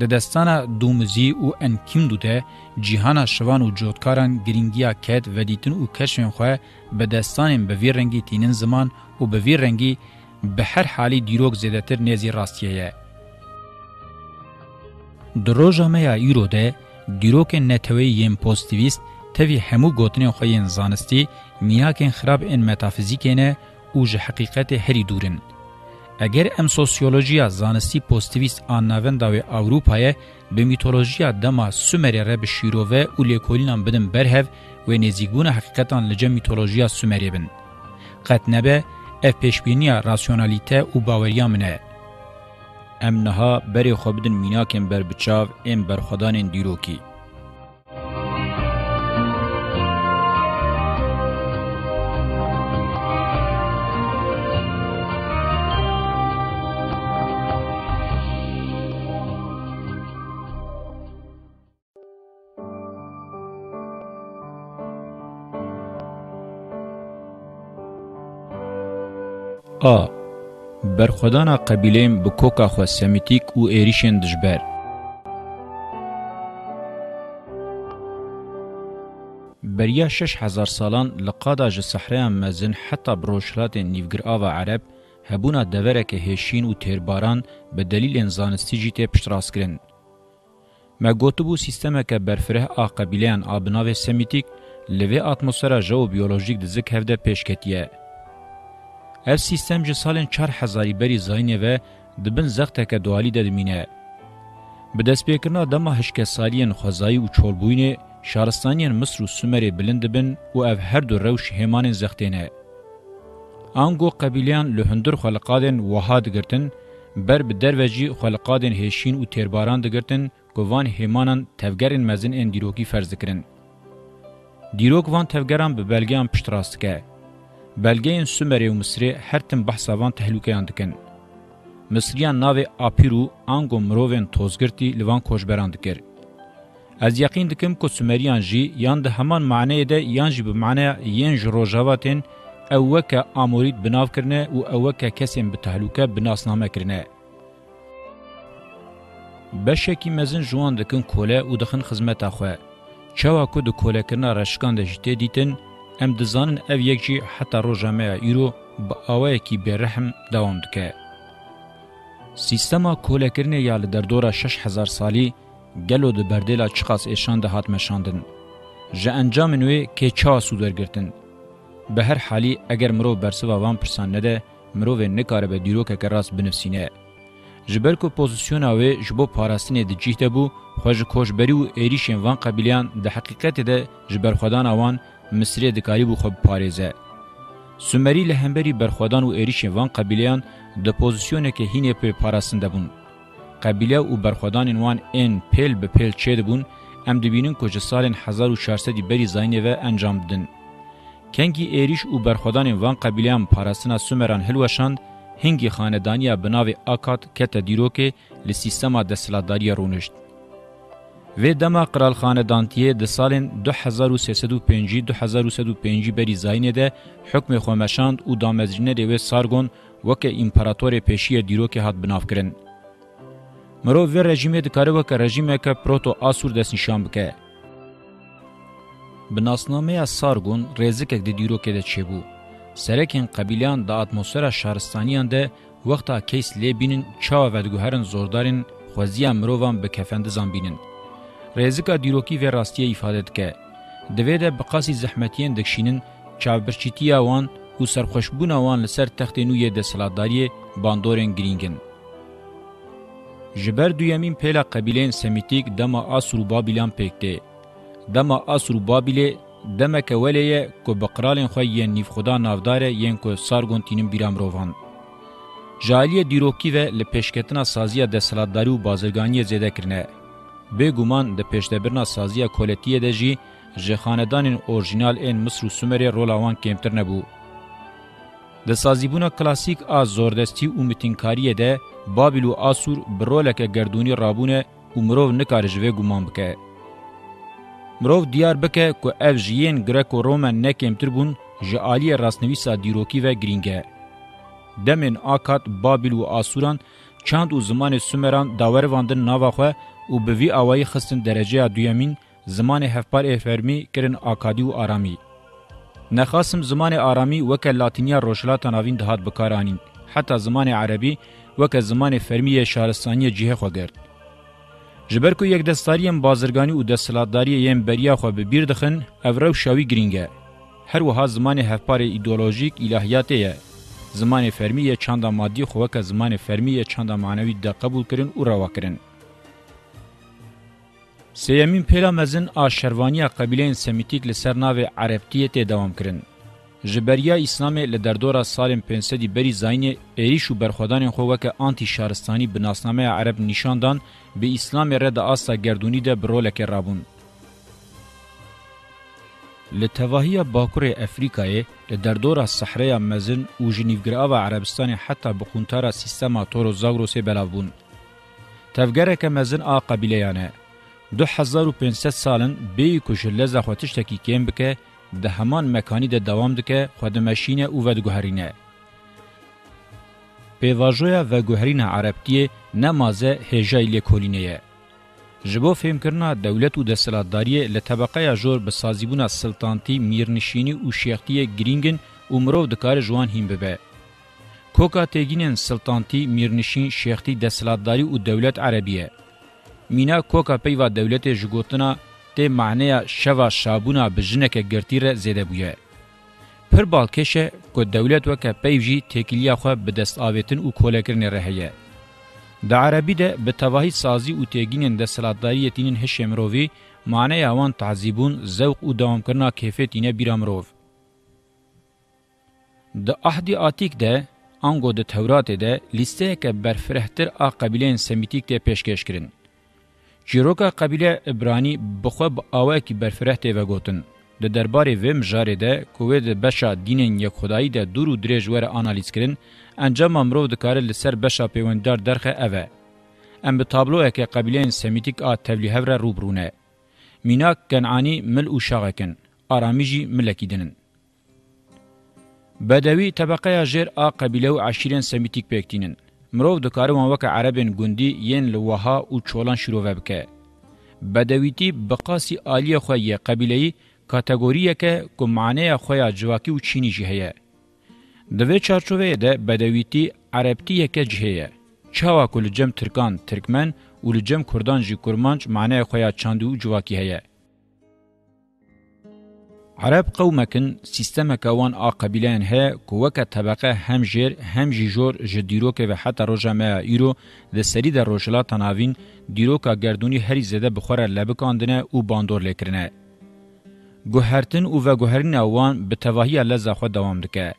د دستانا دومزی او انکیم دوده جیهانا شوان و جوتکاران گرینگیا کد ودیتن و کشفین خواه به دستانین به وی رنگی تینین زمان و به وی رنگی به هر حالی دیروک زیدتر نزی راستیه. دروژامه یا ایرو ده دیروک نتوی یم پوزیتیویست تەوی هەموو گوتنی خۆیان زانستی میناکەن خراپ ئەن مەتافیزیکێنە و ji حقیقەتê herî dûrin. Eger em sosiyolojiya zanistî pozitivîst a navenda wê Awrupayê bi mîtolojiya dema Sümerê re bi şîrove û lêkolînan bidin berhev wê nêzîkbûna heqîqetan li cem mîtolojiya Sümerê bin. Qet nebe اف پیشبینیا راسیونالیته او باوریا منه ام نها بری خوبدن میناکن بر بچاو ام برخدانن دیروکی A. Berxwedana qebîleyên bi koka xwe semîtîk û êrişên dijber. Beriya şeş hezar salan li qada ji sehreya mezin heta bi rojhilatên nîvgirava Ereb, hebûna devereke hêşîn û têrbaran bi delîlên zanistî jî tê piştiraskirin. Me gotibû sîstemeke berfireh a qebîleyan a bi navê semîtîk li vê atmosfera jeobiyolojîk dizik hevde pêşketiye. اف سیستم جه سالن چار هزاری بری زاینه و دبن زختک دوالی ددمینه. به دست پیکرنا دما هشکه سالین خوزایی و چولبوینه شارستانین مصر و سومری بلند بن و اف هر دو روش همان زختینه. آنگو قبیلیان لهندر خلقادن وحاد گرتن بر به دروجی خلقادن هشین و تیرباران دگرتن گوان هیمانان تفگرین مزن ان دیروکی فرز کرن. دیروک وان تفگران به بلگیان پشت راست که. بلګین سومری او مصری هر تم بحثاوان تهلوکیان دکن مصریان ناو اپیرو انګو مروون توزګرتی لوان کوجبران دکر از یقین دکم کو سومریان جی یان د همان معنی ده یان جی به معنی یان جروجاواتن او وکه امورید بناو کرنه او او وکه کسیم به تهلوکه بناسنامه کرنه بشکی مزن جوان دکن کوله او دخن خدمت اخو چوا کو د کوله کنا رشکان د جته دیتن ام دزانن او یک جی حتا روجامه ایرو با اوای کی برحم دوام دکه سیستما کولکرن یا لدردورا 6000 سالی گلو د بردلا چقاس ایشان ده هات مشاندن ژ انجام نوې کې چا سودرګرتن به هر حالی اگر مرو برسوا وان پرسان نده مرو و نکاره به دیرو که کراس بنفسینه جبر کو پوزیشن او جبو پاراستنه د جیهته بو خوژ کوش بری او ایریشن وان قبیلیان د حقیقت ده جبر خدان اوان مصری د کاریبو خو پاریزه سومری له همبري برخودان او اریش وان قبیلیان د پوزیشن کې هینه په پاراسنده بون قبیله او برخودان وان ان پل به پل چید بون ام دبینن کج سال 1400 بری زاینه و انجام دن کنگی اریش او برخودان وان قبیلیان پاراسنا سومران هلوشاند هنگی خاندانیا بناوی آکات کت دیروکه لسیستما دستلاداری رونشت. و دما قرال خاندانتیه د سالن 2350-2350 بری زاینه ده حکم خومشاند او دامزجنه ده و سارگون وکه امپراتور پیشی دیروک هات بناف کرن. مرو و رژیمه دکاره وکه رژیمه که پروتو آسور دست نشان بکه. بناسنامه سارگون ریزکک ده دیروک ده چه بو؟ سرکین قبیلیان ده اتموسفر شهرستانیان ده وقتا کیس لیبینن چاو ودگوهرن زوردارن خوزیه مرووان به کفندزان بینن. رێزیکا دیرۆکی ڤێڕاستیە ئیفادە دکە دەوێدە بەقاسی زەحمەتیان دەکشینن چاوبەرچیتیاوان و سەرخۆشببوونەوان لەسەر تەختێن و یە دەسەڵاتداریە باندۆرێن گرینگن ji ber duyemîn pêla qebîlên semîtîk dema Asur û Babilan pêktê. Dema Asur û Babilê demeke welê ye ku bi qiralên xwe yên nîvxuda navdare yên ku Sargon tînin bîra mirovan. Jaliye dîrokî ve li pêşketina saziya deselatdarî û bazirganiyê zêdekirine. بګومان د پېشتبرنا سازیا کولتیه د جی ژ خاندانین اورجینال ان مصر او سومری رولاوان کمتر نه بو د سازیبونه کلاسیک از زوردستی او میتینکاریه ده بابل او اسور برولکه گردونی رابونه عمرو نکارج و ګومان بکه مرو دیار بکه کو اف جین گریکو رومن نکمتر بون جالی راسنویسا دیروکی و گرینگه دمن آکات بابل و آسوران چند و زمان سومران داور واندن ناواخه û bi vî awayî xistin dereceya duyemîn zimanê hevparê fermî kirin akadî û aramî. Nexasim zimanê aramî weke latîniya rojhilata navîn dihat bikaranîn, heta zimanê erebî weke zimanê fermî yê şaristaniye cihê xwe gerd. Ji ber ku yekdestariyên bazirganî û desthilatdariyê yên beriya xwe bi bîr dixin, ev rewşawî giring e. Her wiha zimanê hevparê îdeolojîk îlahiyatê ye. Zimanê fermî yê çanda maddî xwe weke zimanê fermî yê çanda manewî de qebûl kirin û rewa kirin. سیمین پیلا مزن آشروانی قبیلین سمیتیک لسر ناو عربتیت دوام کرن. جبریا اسلام لدردورا سالم پنسدی بری زاین ایریش و برخودان خو وک آنتی شارستانی بناسنامه عرب نشاندان به اسلام رد آسا گردونی ده برولک رابون. لتواهی باکور افریقای لدردورا صحرای مزن و جنیوگراوا عربستان حتی بخونتارا سیستما تورو زاگروسی بلاو بون. تفگره که مزن آ قبیله یانه. 2500 سالن بی کوشل لزه خوتشت کی کم بکه ده همان مکانی ده دوام دکه خودمشینه او ود گوهرینه پیواژویا و گوهرین عربتی نمازه هجای لیکولینه جبو فهم کرنا دولت و دستلاتداری لطبقه جور بسازیبونا سلطانتی میرنشینی و شیختی گرینگن امرو دکار جوان هیم ببه. کوکا تگینن سلطانتی میرنشین شیختی دستلاتداری و دولت عربیه. مینا کوکا پیوا دولت جگوتنا ته معنی شوا شابونا بجنک گرتیره زیده بویه. پر بالکشه که دولت وکا پیوجی تکیلیا خواه بدست آویتن و کولکرن رهیه. د عربی ده به تواهی سازی او تیگینن د سلطداریتینن هشمرووی معنی اوان تعذیبون ذوق او دوام کرنا کیفیتینه بیرامروو. د عهد عتیق ده انګو د تورات ده لیسته کې برفرهتر ا قبیلین سمیتیک ته پیشکش کړي چیروکا قبیله ابرانی بخو با آوه کی برفره تیوه گوتن. ده درباره ویم جاره ده کوه ده بشا دینین یک خدایی ده دور و دریج وره آنالیز کرن انجام امرو دکاره لسر بشا پیوندار درخه اوه. ام به تابلو اکی قبیله سمیتیک آ تبلیه وره روبرونه. میناک کنعانی مل او شاغکن. آرامیجی ملکی دنن. بدوی طبقه جر آ قبیله و عشیرین سمیتیک پیکتینن. مرو د کارو وک عربن ګوندی یین لوها او چولان شروع وبکه بدویتی بقاسی عالی خو یی قبیله کاتګوریه ک کوم معنی خو یا جواکی او چینی جهه د وی چارچوبه ده بدویتی عربتی یک جهه چاوا کول جم ترکان ترکمن ول جم کردان جی کورمانچ معنی خو یا چاندو جواکی هه عرب قومکن سیستمکا وان آقابلان ها کوکا طبقه هم جر هم جیجور جدیروک و حتی روژا ما ایرو ده سری در روشلا تناوین دیروکا گردونی هری زده بخوره لبکاندنه و باندور لکرنه. گوهرتن او و گوهرین اوان به تواهی لزا خود دوام دکه.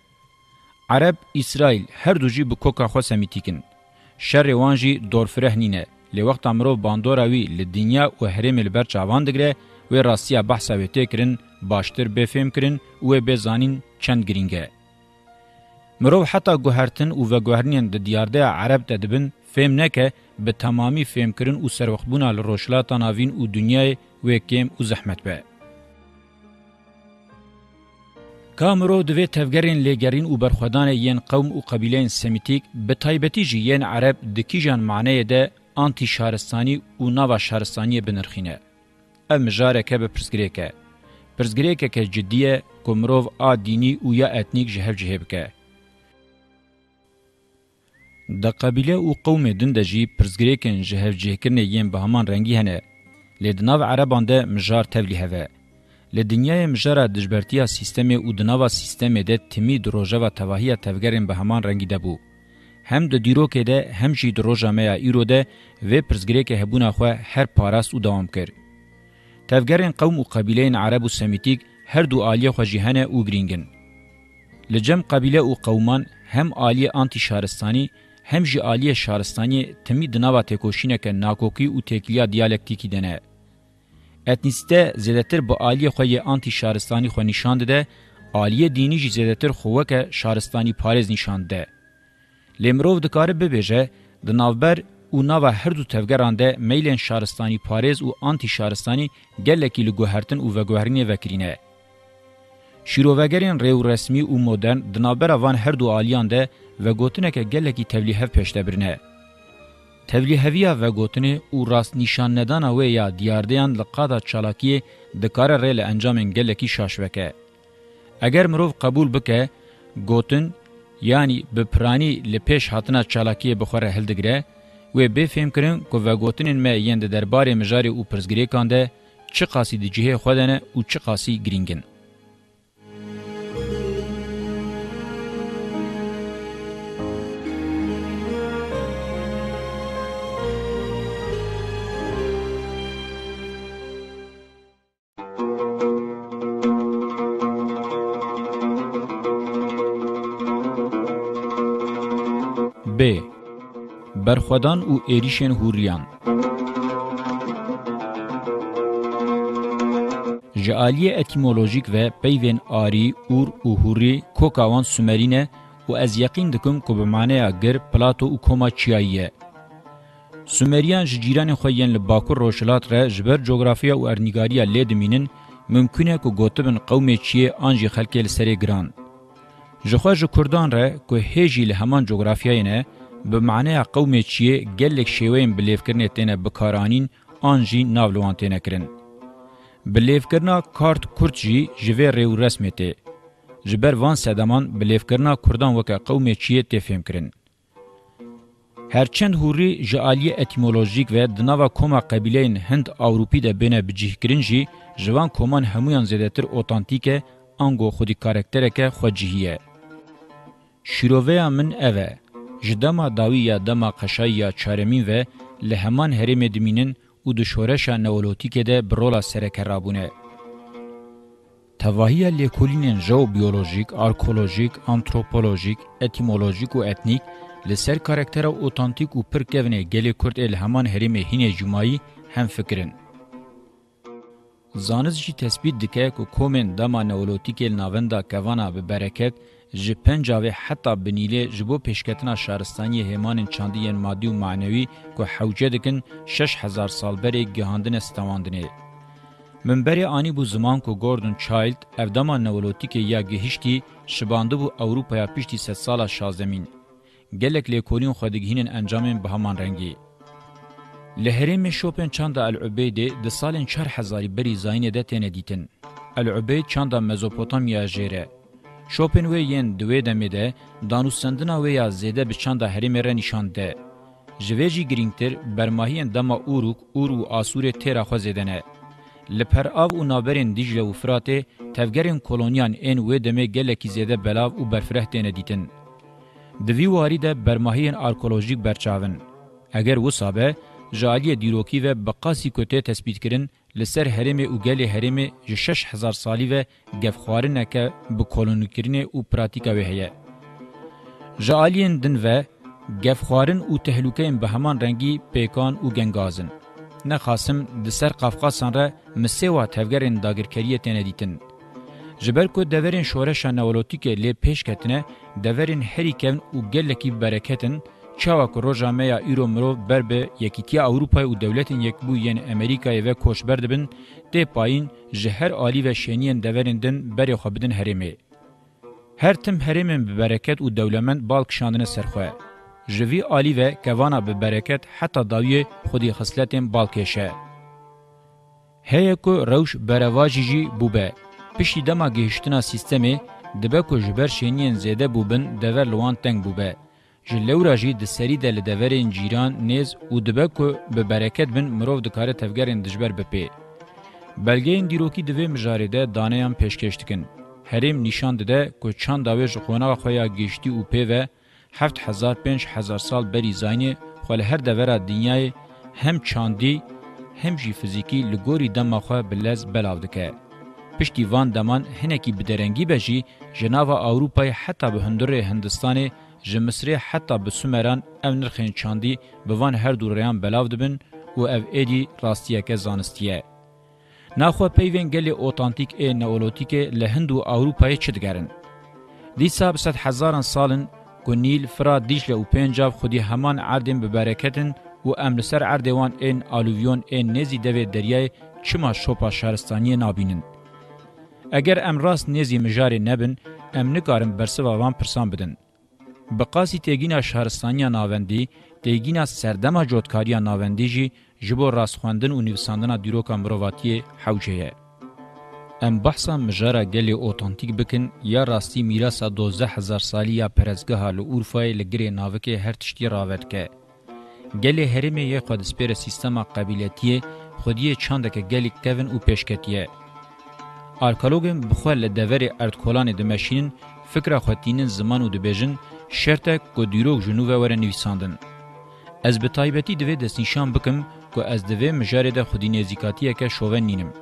عرب اسرائیل هر دو جی بکوکا خو سمیتیکن. شر وان جی دورفره نینه. لی وقت امرو باندوراوی لدنیا و حرم البرچ آوان دگره و راستی بحثا و تکرن باشتر بفهم کرن او بزانین چند گرینگه. مرو حتا گوهرتن او و گوهرنین د دیارده عرب ته دبن فهم نکه به تمامی فهم کرن او سروخبونه ل روشلاتا ناوین او دنیای و کم او زحمت به. کامرو دوی تفگرین لگرین او برخودان یین قوم او قبیلین سمیتیک به تایبتی جی یین عرب دکیجان معنی ده آنتی شارستانی او ناوا شارستانی بنرخینه. ام جاره که به پرسگریه که پرزګری کې جدیه کومروف ا دینی او یا اتنیک جهه جهه بکې د قبیله او قوم دند جی پرزګری کې جهه جهه کړي یم به همان رنگي هنه لدناو عربان ده مجار تبلیغ هوه لدنیای مجار دجبرتیا سیستم او دناوا سیستم ده تیمی دروژه و تواهی تفگرین به همان رنگی ده بو هم د دیرو کې ده هم جی دروژه میا ایرو ده و پرزګری کې هبونه خو هر پاراست او دوام کړي تفگرین قوم و قبیلین عرب و سمیتیک هر دو آلیه خوشی هنه او گرینگن. لجم قبیله او قومان هم آلیه آنتی شارستانی هم جی آلیه شارستانی تمی دناوا تکوشینه که ناکوکی و تکلیا دیالکتیکی دنه. اتنیسته زیدتر با آلیه خوی آنتی شارستانی خو نشانده ده آلیه دینی جی زیدتر خوه که شارستانی پارز نشانده. لیمروف دکاره ببیجه دناوبر او ناوه هر دو تفگران ده میلین شارستانی پاریز و آنتی شارستانی گلکی لگوهرتن و وگوهرینه وکرینه. شیرووگرین ریو رسمی و مدرن دنابر وان هر دو آلیان ده و گوتنه که گلکی تبلیهف پیشته برنه. تبلیهویا و گوتنه او راست نشان ندانه و یا دیاردهان لقادا چالاکیه دکاره ریل انجامن گلکی شاشوکه. اگر مروف قبول بکه گوتن یعنی بپرانی لپیش هاتنا چالاکیه بخوره هلدگره، wê bêfêm kirin ku vegotinên me yên di derbarê mijarê û pirsgirêkan de çi qasî di cihê xwe de ne û çi qasî girîng in berxwedan û êrişên hûriyan. Ji aliyê etimolojik ve peyvên arî, ûr û hûrî koka wan Sümerîne û ez yeqîn dikim ku bi maneya gir Plato û koma çiyayî ye. Sumeriyan ji cîranê xwe yên li Bakur Roşilat re ji ber coğrafiya û ernîgariya lê dimînin, mümkün e ku gotibin qewmê çiyê an jî xelkê li serê giran. Ji xwe ji Kurdan re ku hêjî li heman coğrafyayê ne, بمعنی قومی چیه گلک شیوین بلیفکرنه تینه بکارانین آنجی ناولوان تینه کرن. بلیفکرنا کارت کرد جی جوه ریو رسمه تی. جبر وان سدمان بلیفکرنا کردان وکه قومی چیه تفهم کرن. هرچند هوری جالی اتیمولوژیک و دناوا کما قبیلین هند اوروپی ده بینه بجیه کرن جی جوان کمان همویان زیدتر اوتانتیکه انگو خودی کارکتره که خودجیهیه. شیروه من اوه. جدما داوی یا دما قشای یا چارمین و لهمان هرم دمینن او د شورش نولوتیک ده برولا سرکرابونه تواهی لیکولینن جو بیولوژیک، آرکولوژیک، آنتروپولوژیک، اتیمولوژیک و اتنیک لسر کارکتر اوتانتیک و پرکوونه گلی کرد ال همان هرم هین جمعی هم فکرن. زانز جی تثبیت دکه که کومن دما نولوتیک ال ناوندا کوانا به برکت ji pencavê heta binîlê ji bo pêşketina şaristaniyê hêmanên çandiyên madî û manewî ku hewce dikin 6 hezar salberê gihandine stavandinê. Minberê anî bû ziman ku Gordon Child evdama newlotîkê ya gihiştî şibandî bû Ewropaya piştî sed sala şazemîn. Gelek lêkolîn xwedîgihînên encamên bi heman rengî. Li herêmê şopên çanda El-Ubeydê di salên 4000 berî zayînê de têne dîtin. El-Ubeyd çanda Mezopotamya jêre. شوپن وی یین دوی دمیده دانوستندنا وی یا زیده بچاندا هریمره نشانده. جویجی گرینگتر برماهین دما اوروک اورو آسور تیرا خو زیدنه. لپر آو و نابرین دیجل و فراته تفگرین کلونیان این وی دمه گلکی زیده بلاو و برفره دینه دیتن. دوی واری ده برماهین آرکولوژیک برچاون. اگر وصابه، جالی دیروکی و بقاسی کته تثبیت کرن لسر هرمه او گلی هرمه ج 6000 سالی و گف خوارنه که به کولونیکرینه او پراتیکا وه هه جالین دن و گف خوارن او تهلوکین به همان رنگی پیکان او گنگازن نه خاصم د سر قفقاسان را مسیوا تفګرین داګرکریه تنه جبر کو دورین شورش نولوتیک لی پیش کتنه دورین هری کون او گلکی برکتن چاوکو روژا میا ایرو مرو بر به یکیتیا اوروپای و دولتین یک بو یعنی امریکای و کوش بردبن ده پایین جهر آلی و شینین دورندن بری خوابدن هرمی. هر تم هرمین ببرکت و دولمن بالک شاندن سرخواه. جوی آلی و کوانا ببرکت حتی داوی خودی خسلتین بالکشه. هیکو روش برواجی جی بوبه. پشتی دما گهشتنا سیستمی دبکو جبر شینین زیده بوبن دور لوان تنگ بوبه. ji lewra jî di serî de li deverên cîran nêz û dibe ku bi bereket bin mirov dikare tevgerên dijber bipê. Belgeyên dîrokî divê mijarê de daneyan pêşkeş dikin. Herêm nîşan dide ku çanda wê ji qonaxa xwe ya giştî û pê ve 7500 sal berî zanî xwe li her devera dinyayê hem çandî hem jî fizîkî li gorî dema xwe bi lez belav dike. Piştî van deman hinekî bi derengî be jî ji nava Awrupayê heta bi hundirê Hindistanê ji Misrê heta bi Sumeran ev nirxên çandî bi van her dureyan belav dibin û ev êdî rastiyeke zanistiye. Naxwe peyvên gelê otantik ê neolotîkê li Hind û Awropayê çi digerin. Dîsa bi sed hezaran salin ku Nîl, Fira, Dîcle û Pencav xudî heman erdên bi bereketin û em li ser erdê wan ên aluvyon ên nêzî devê deryayê çima şopa şaristaniyê nabînin. Eger em rast nêzî mijarê nebin, em nikarin bersiva van pirsan bidin. بقاسی تیگینا شهرستانیا ناوندی تیگینا سردما جوتکاریا ناوندی جی جبو راستخواندن و نویساندنا دیروکا مرواتی حوجه یه. ام بحثا مجارا گلی اوتانتیک بکن یا راستی میراسا دوزه هزار سالی یا پرزگه لو اورفای لگری ناوکه هر تشتی راوت که. گلی هرمه یه خودسپیر سیستما قبیلیتیه خودیه چندکه گلی کون او پیشکتیه. آرکالوگم بخواه لدوری اردکولان دمشینن فکر خوتینن زمان و دبیجن شرطه کو دیروک جنوب وره نویساندن از به تایبتی دوی دست نشان بکم کو از دوی مجاره ده خودی نزیکاتیه که شوون نینم.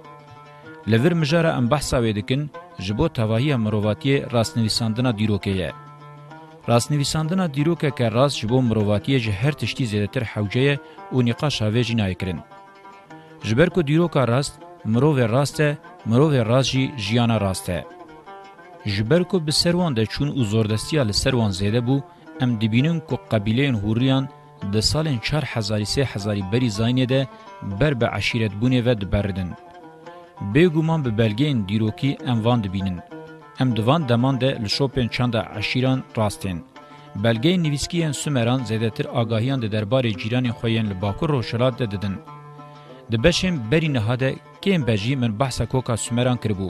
لور مجاره ام بحثا ویدکن جبو تواهی مرواتی راست نویساندنا دیروکه یه. راست نویساندنا دیروکه که راست جبو مرواتی جه هر تشتی زیدتر حوجه و نقاش هاوی جنای کرن. جبر کو دیروکه راست مروو راسته مروو راست جی جیانا راسته. جبر کو به سروان د چون او زوردستی ال سروان زیده بو ام دبینن کو قبیلین هوریان د سالن 4000 بری زاینه ده بر به عشیرت بونه و دبردن بګومان به بلګین دیروکی ام وان دبینن ام دوان دمان ده لشوپن چند عشیران راستین بلګی نویسکیان سومران زیدتر آگاهیان د دربار جیران خوین لباکور روشلات ده ددن د بشم بری نهاده کیم بجی من بحث کوکا سومران کربو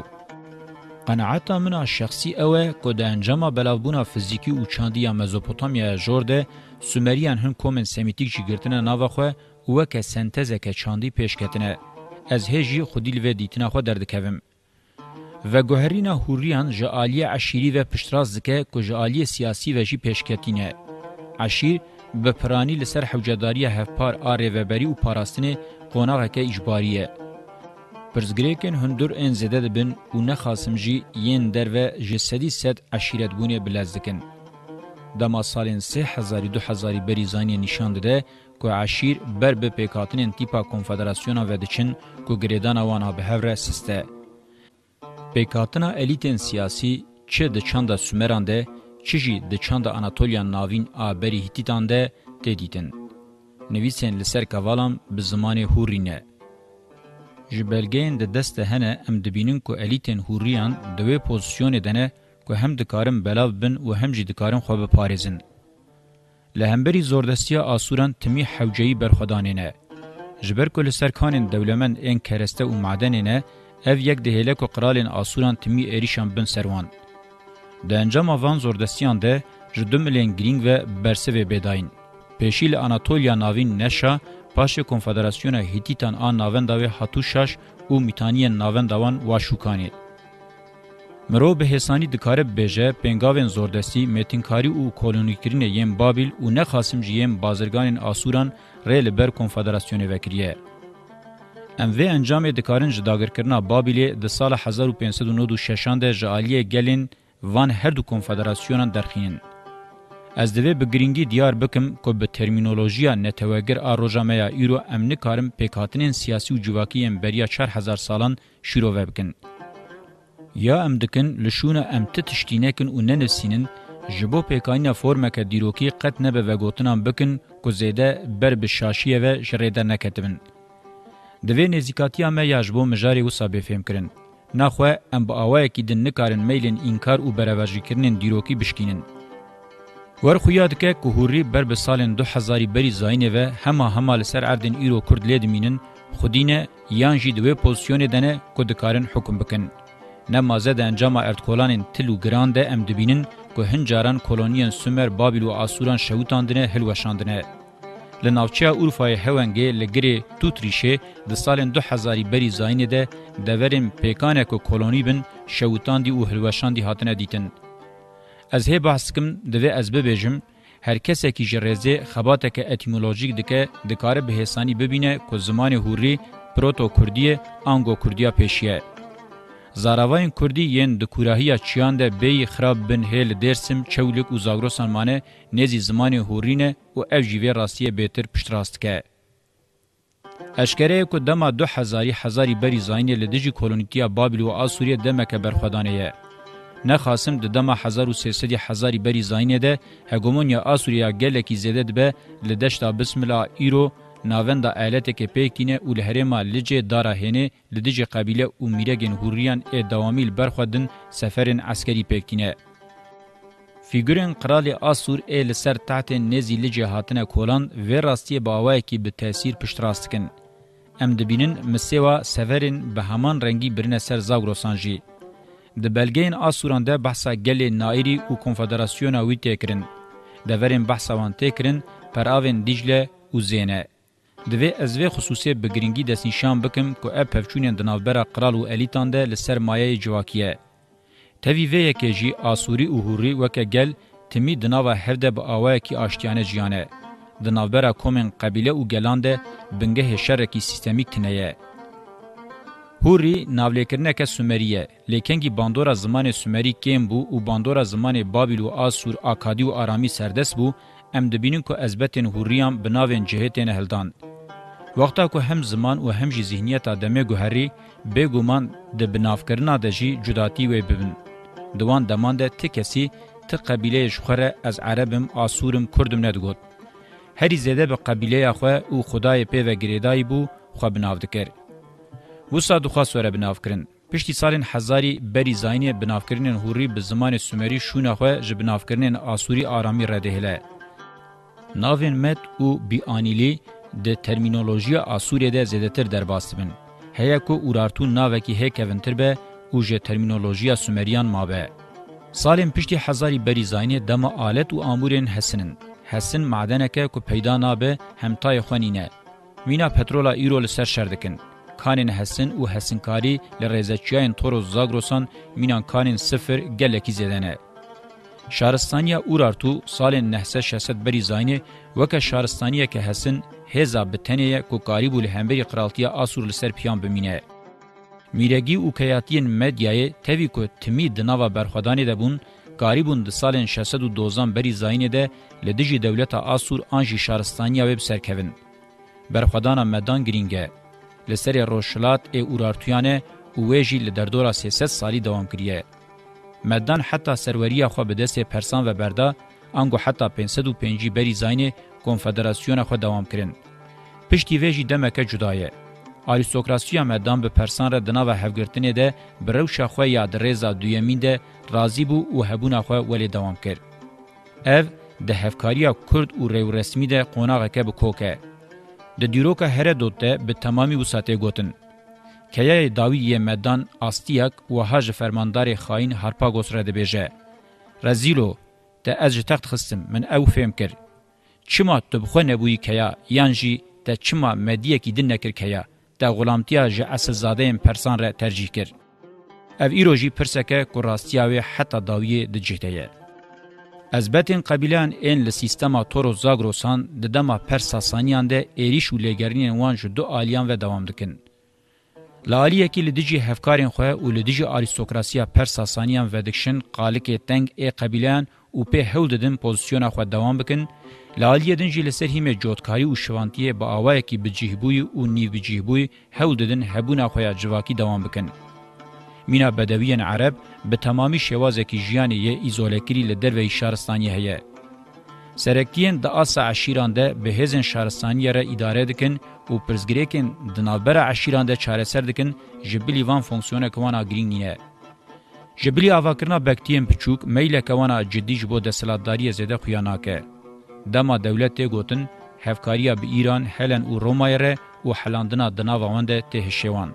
قناعت من شخصی اوه که ده انجام بلاوبونا فیزیکی و چاندی یا مزوپوتامیا جورده سومریان هم کومن سمیتیک چی گرتنه ناوه خواه و که سنتزه که چاندی پیش کتنه. از هجی خودیل و دیتنا خواه دردکویم. و گوهرینا هوریان جعالی عشیری و پشتراز دکه که جعالی سیاسی و جی پیش کتینه. عشیر به پرانی لسر حوجداری هفپار آره و بری و پاراستنه قناقه که اجباریه. پرزگریکن هندور ان زده دبن او نخاسم جی یین دروه جسدی ست عشیرت بونه بلزدکن. دما سالین سه هزاری دو هزاری بریزانی نشانده ده که عشیر بر به پیکاتنین تیپا کنفدراسیونا و دچن که گریدان وانا به هوره سسته. پیکاتنا الیتین سیاسی چه د چاندا سومران ده چه جی د چاندا اناتولیان ناوین آبری هیتیتان ده تدیتن. نویسین لسر کavالام به زمان هورینه. ji belgeyên de deste hene em dibînin ku elîtên hûriyan di wê pozisyonê de ne ku hem dikarin belav bin û hem jî dikarin xwe biparêzin. Li hemberî zordestiya Asuran timî hewceyî berxwedanêne. Ji ber ku li ser kanên dewlemend ên kereste û madenê ne, ev yek dihêle ku qiralên Asuran timî êrişan bin serwan. Di encama van zordestiyan de ji du milên girîng ve bersivê bêdayîn. Pêşî li Anatolya navîn neşa پاش کنفدراسیون هیتیتان آن ناونداوی هاتو شاش او میتانی ناونداوان واشوکانید. مرو به حسانی دکاره بجه پنگاوین زوردستی متینکاری او کولونیکرین یم بابل او نه خاصم جیم بازرگانین آسوران ریل بر کنفدراسیون وکریه. ام وی انجام دکارن جداگر کرنا بابلی د سال 1596 ده جالیه گلین وان هر دو کنفدراسیونان درخین. از دوی بگرینگی دیار بکم که به ترمینولوژیا نتوگر آروژامیا ایرو امنی کارم پیکاتنین سیاسی و جواکیم بریا چار هزار سالان شروع بکن. یا ام دکن لشون ام تتشتینکن و ننسینن جبو پیکاینا فرمک دیروکی قط نبه و گوتنان بکن که زیده بر بشاشیه و جریده نکتبن. دوی نزیکاتی همه یا جبو مجاری و سابه فهم کرن. نخواه ام با آوائه که دن نکارن میلین اینکار و براواجی کرنین دیروکی بشکینن. ور خو یاد کې کوهوري بر به سالن 2000 بری زاینه و هما هما لسر اردن ایرو کورد لید مینن خودینه یان جی دوی پوزیشن دنه کو دکارن حکم بکن نه مازه د انجام ارتکولان تلو ګراند ام دبینن کو هنجاران کولونیان سومر بابل او اسوران شوتاندنه هلوشاندنه لناوچیا اورفای هونګه لګری توتریشه د سالن 2000 بری زاینه ده د ورم پیکانه کو کولونی بن شوتاندی او هلوشاندی هاتنه دیتن از هی بحث کم دوی از ببیجم هر کسی که جرزه خباتک اتیمولوژیک دکه دکاره به حسانی ببینه که زمان هوری پروتو کردیه آنگو کردیا پیشیه. زاراوین کردی یین د کوراهیا چیان ده بی خراب بن هیل درسم چولک و زاگروسان مانه نزی زمان هورینه و او جیوی راستیه بیتر پشتراست که. اشکره که دما دو هزاری هزاری بری زاینه لدجی کولونیتیا بابل و آسوریه دمک برخودانه یه. نخاسم د دما 1300 هزار بری زاینه ده هګومونیا آسوریا ګلکی زیاده ده لدشتا بسم الله ایرو ناوند ایالت کې پېکینه ول هرما لجه دارا هنه لدجه قبیله او میرګن هوریان ا دوامل برخدن سفرن عسکری پېکینه فیگورن قرال آسور ا لسر تحت نزی لجه هاتنه کولان و راستی باوای کی به تاثیر پشت راستکن ام دبینن مسیوا سفرن به همان رنگی برنه سر زاگروسانجی د بلګین آسوران ده بحثا ګلې نایری او کنفدراسیون او تکرین د ورن بحثا وان تکرین پر اوین دیجله او زینه د وی از وی خصوصي بګرینګي د نشان بکم کو اپ هفچونین د نوبره قرال او الیتان ده لسرمایه جواکیه توی وی کې جی آسوري او هوري وکه ګل تمی د نوو هرده به اوای کی آشتیانه جیانه د نوبره کومن قبيله او ګلاند بنګه شرکی سیستمیک تنه هوری ناولکرنکه سومریه لیکنگی باندورا زمان سومری کم بو او باندورا زمان بابل و آسور آکادی و آرامی سردس بو ام دبینن که ازبتن هوریان بناوین جهتین هلدان. وقتا که هم زمان و هم جی ذهنیتا دمه گوهری بگو من ده بنافکرنا ده جی جداتی وی ببن. دوان دمان ده تی کسی تی قبیله شخوره از عربم آسورم کردم ندگود. هری زیده به قبیله خو او خدای پی و گریدای بو خو بناو دکر. وسا دخوا سوره بنافکرین پشتی سالین هزاری بری زاینی بنافکرین هوری به زمان سومری شونه خو ژ بنافکرین آسوری آرامی ردهله ناوین مت او بی انیلی د ترمینولوژی آسوریه ده زیاتر درباسبن هيا کو اورارتون ناوکی هکونتر به او ژ ترمینولوژی سومریان مابه سالین پشتی هزاری بری زاینی دم آلت او امورین حسنن حسن معدنکه کو پیدا نابه همتای خونینه وینا پترولا ایرول سر شردکن kanên hesin û hesinkarî li rêzeçiyayên Toros Zagrosan mînan kanên sifir gelekî zêdene. Şaristaniya Urartu salên nehse şeset berî zaynê weke şaristaniyeke hesin hêza bi tenê ku karîbû li hemberî qiraltiya Asûr li ser piyan bimîne. Mîregî û keyatiyên medyayê tevî ku timî di nava berxwedanê de bûn, karîbûn di salên 612 berî zaynê de li dijî dewleta Asûr an jî şaristaniya wê bi serkevin. Berxwedana medan girîng e. لسری روشلات ای اورارتویانه اویجی لدردورا 300 سالی دوام کریه. مدن حتی سروری خو به دست پرسان و برده انگو حتی 505 بری زاینه کنفدراسیون خو دوام کرن. پشتی ویجی دمکه جدایه. آریستوکراسیا مدام به پرسان را دنا و هفگرتنه ده برو شخوه یا درزا دویمین ده راضی بو او هبون خو ولی دوام کرد. او ده هفکاریا کرد او ریو رسمی ده قناغه که بکوکه. د دیروکا هرودوته به تمامي وساته گوتن کیای داوی مدان استیاک و هاج فرماندار خاین هرپاگوس را دبیجه رزیلو ته از تخت خستم من او فهم کر چما تو بخو نبوی کیا یانجی ته چما مدیه کی دین نکر کیا ته غلامتیا ج اصل زاده ام پرسان را ترجیح کر او ایروجی پرسکه کو راستیاوی حتی داوی د جهته ازبتین قبیلان ان له سیستما تورو زاگروسان د دما پرساسانیان ده ایریش و لګرین وان جو دو الیان و دوام دکن لالیه کې لدیجی هفکارین خو او لدیجی اریستوکراسیا پرساسانیان و دکشن قالک تنگ ای قبیلان او په هول ددن پوزیشن خو دوام بکن لالیه دن جله سر هیمه جوتکاری او شوانتیه با اوای کې بجهبوی او نیو بجهبوی هول ددن هبونه خو جواکی دوام بکن مینا بدویان عرب به تمامی شوازکی جیانی یه ایزولکری لدروی شهرستانی هیه. سرکتین د آسا عشیران ده به هزن شهرستانی را اداره دکن و پرزگریکن دنابر عشیران ده چاره سر دکن جبلی وان فونکسیون کوانا گرینگیه. جبلی آواکرنا بکتین پچوک میل کوانا جدی جبو دستلاتداری زده خویاناکه. دما دولت ته گوتن هفکاریا به ایران هلن او رومای ره او حلاندنا دناوانده ته شوان.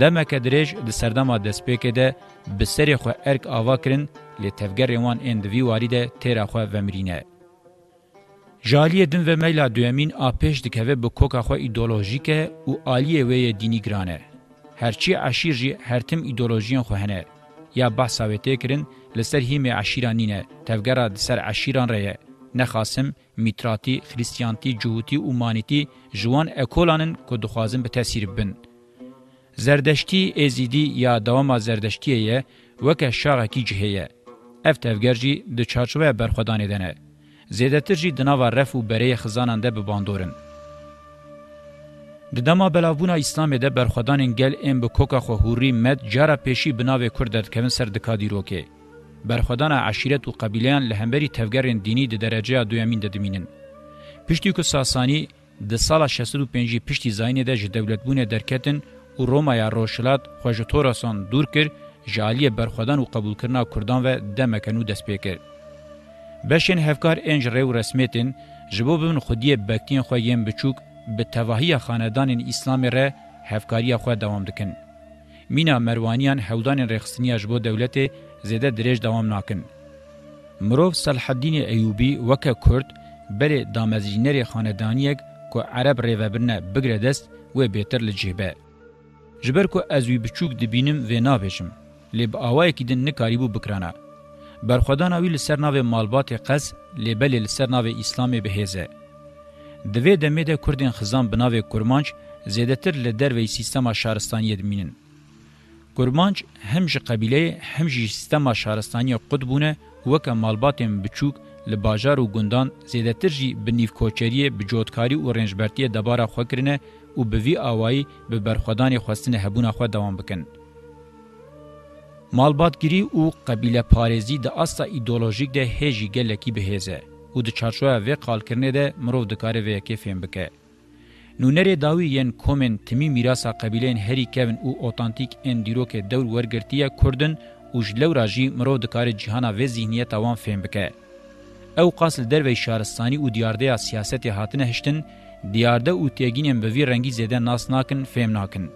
دمکه درېج د سردما دسپېکې ده به سری خو ارک آوا کرن لی تفګر روان اند وی واریده تیر خو ومرینه جالی دن و میلا دویمین آپش دکوه به کوکا خو ایدولوژیکه او آلیه وی دینی گرانه هرچی عشیر جی هرتم ایدولوژیان خو هنه یا بحثا وته کرن لسر هیمه عشیرانینه تفګرا د سر عشیران ریه نخاسم میتراتی خریستیانتی جوتی اومانیتی جوان اکولانن کو دخوازم به تاثیر بن زردشتی ازیدی یا دوام زردشتیه یه وکه شاغه کی جهیه. اف تفگر جی ده چارچوه برخودانه دنه. زیدتر جی دناوه رف و بره خزانانده بباندورن. د دما بلاوبونا اسلام ده برخدانن گل ام به کوکا خو هوري مد جرا پېشي بناوي کورد کمن سر د کادیروکي برخدان عشیرت او قبیلهان له همبري تفګرن دینی د درجه دویمین د دمینن پښتو کو ساسانی د سال 65 پښتي زاینه د دولتبونه درکتن او روما یا روشلات خوژتورسان دور کر جالی برخودن و قبول کرنا کردان و دمکنو دست پیکر. بشین هفکار انج ریو رسمیتین جبو ببن خودی بکتین خواه یم بچوک به تواهی خاندان اسلام ره هفکاری خواه دوام دکن. مینا مروانیان هودان رخصنی جبو دولت زیده درج دوام ناکن. مروف صلاح الدین ایوبی وکه کرد بله دامزجینر خاندانیک که عرب ریوبرنه بگره دست و بیتر لجهبه. جبر کو از وی بچوک دبینم و نابشم لب اوای کیدن نکاریبو بکرانا برخدان اوی لسر ناو مالبات قز لبل لسر ناو اسلام بهزه دوی دمه ده کردین خزان بناو کرمانچ زیدتر لدر و سیستم شهرستانی دمینن کرمانچ هم ج قبیله هم ج سیستم شهرستانی قطبونه وک مالباتم بچوک لباجار و گندان زیدتر جی بنیف کوچریه بجودکاری و رنجبرتی دبارا خو کرنه او به وی اوایی به برخدان خواستنه هبونه خو دوام بکن مالباتگیری او قبیله پارێزی د ئاستا ئیدۆلۆژیک د هێژی گەلێکی بەهێزە و د چارچۆە وێ قالکردنێ دە مرۆڤ دکارێ وەیەکێ فێن بکە. نوونەرێ داوی یەن کۆمن تمی میراسا قەبیلێن هەری کەون و ئۆتانتیک ئەن دیرۆکێ دەور وەرگرتیە کوردن و ژ لەوراژی مرۆڤ دکارێ جیهانا وێ زیهنیە تاوان فێن بکە. او قاصل دروي شارستاني او ديارديا سياست هاتنه هشتن دیارده او تیگینم به وی رنگی زده ناس ناکن فهم ناکن.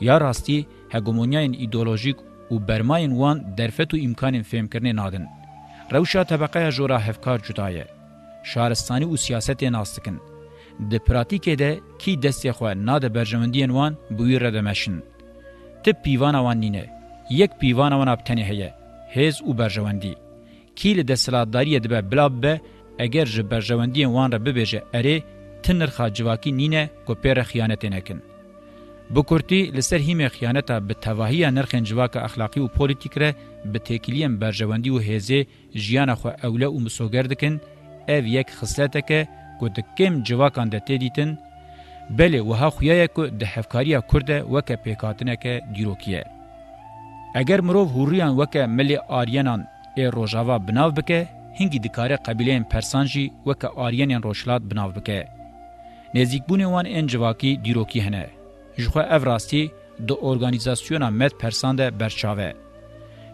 یا راستی هگمونیاین ایدولوژیک و برماین وان درفت و امکان فهم کرنه نادن. روشا طبقه جورا هفکار جدایه. شارستانی و سیاست ناستکن. ده پراتیکه ده کی دستی خواه ناده برجمندین وان بوی ردمشن. تب پیوان وان نینه. یک پیوان وان ابتنه هیه. هیز و برجمندی. کی له دسلاداریه دبه بلاب به اگر ژ برژوندین وان را ببهجه اری تنر خاجواکی نینه کو پر خیانت نکن بو کورتی لسر هیم خیانت به توهیه نرخ جواک اخلاقی او پولیټیک ر به تکلیم برژوندی او هزه ژیان خو اوله او مسوګر دکن اف یک خصلته که کو د کم جواکان د تدیتن بله وها خویا کو د حفکاریه کورده وک پیکاتنه که دیروکیه اگر مرو هوریان وک ملی آریانان ê rojava binav bike hingî dikare qebîleyên Persan jî weke aryenên Roşlat binav bike. Nêzîkbûnê wan ên civakî dîrokî hene. Ji xwe ev rastî di organizasyona Med Persan de berçav e.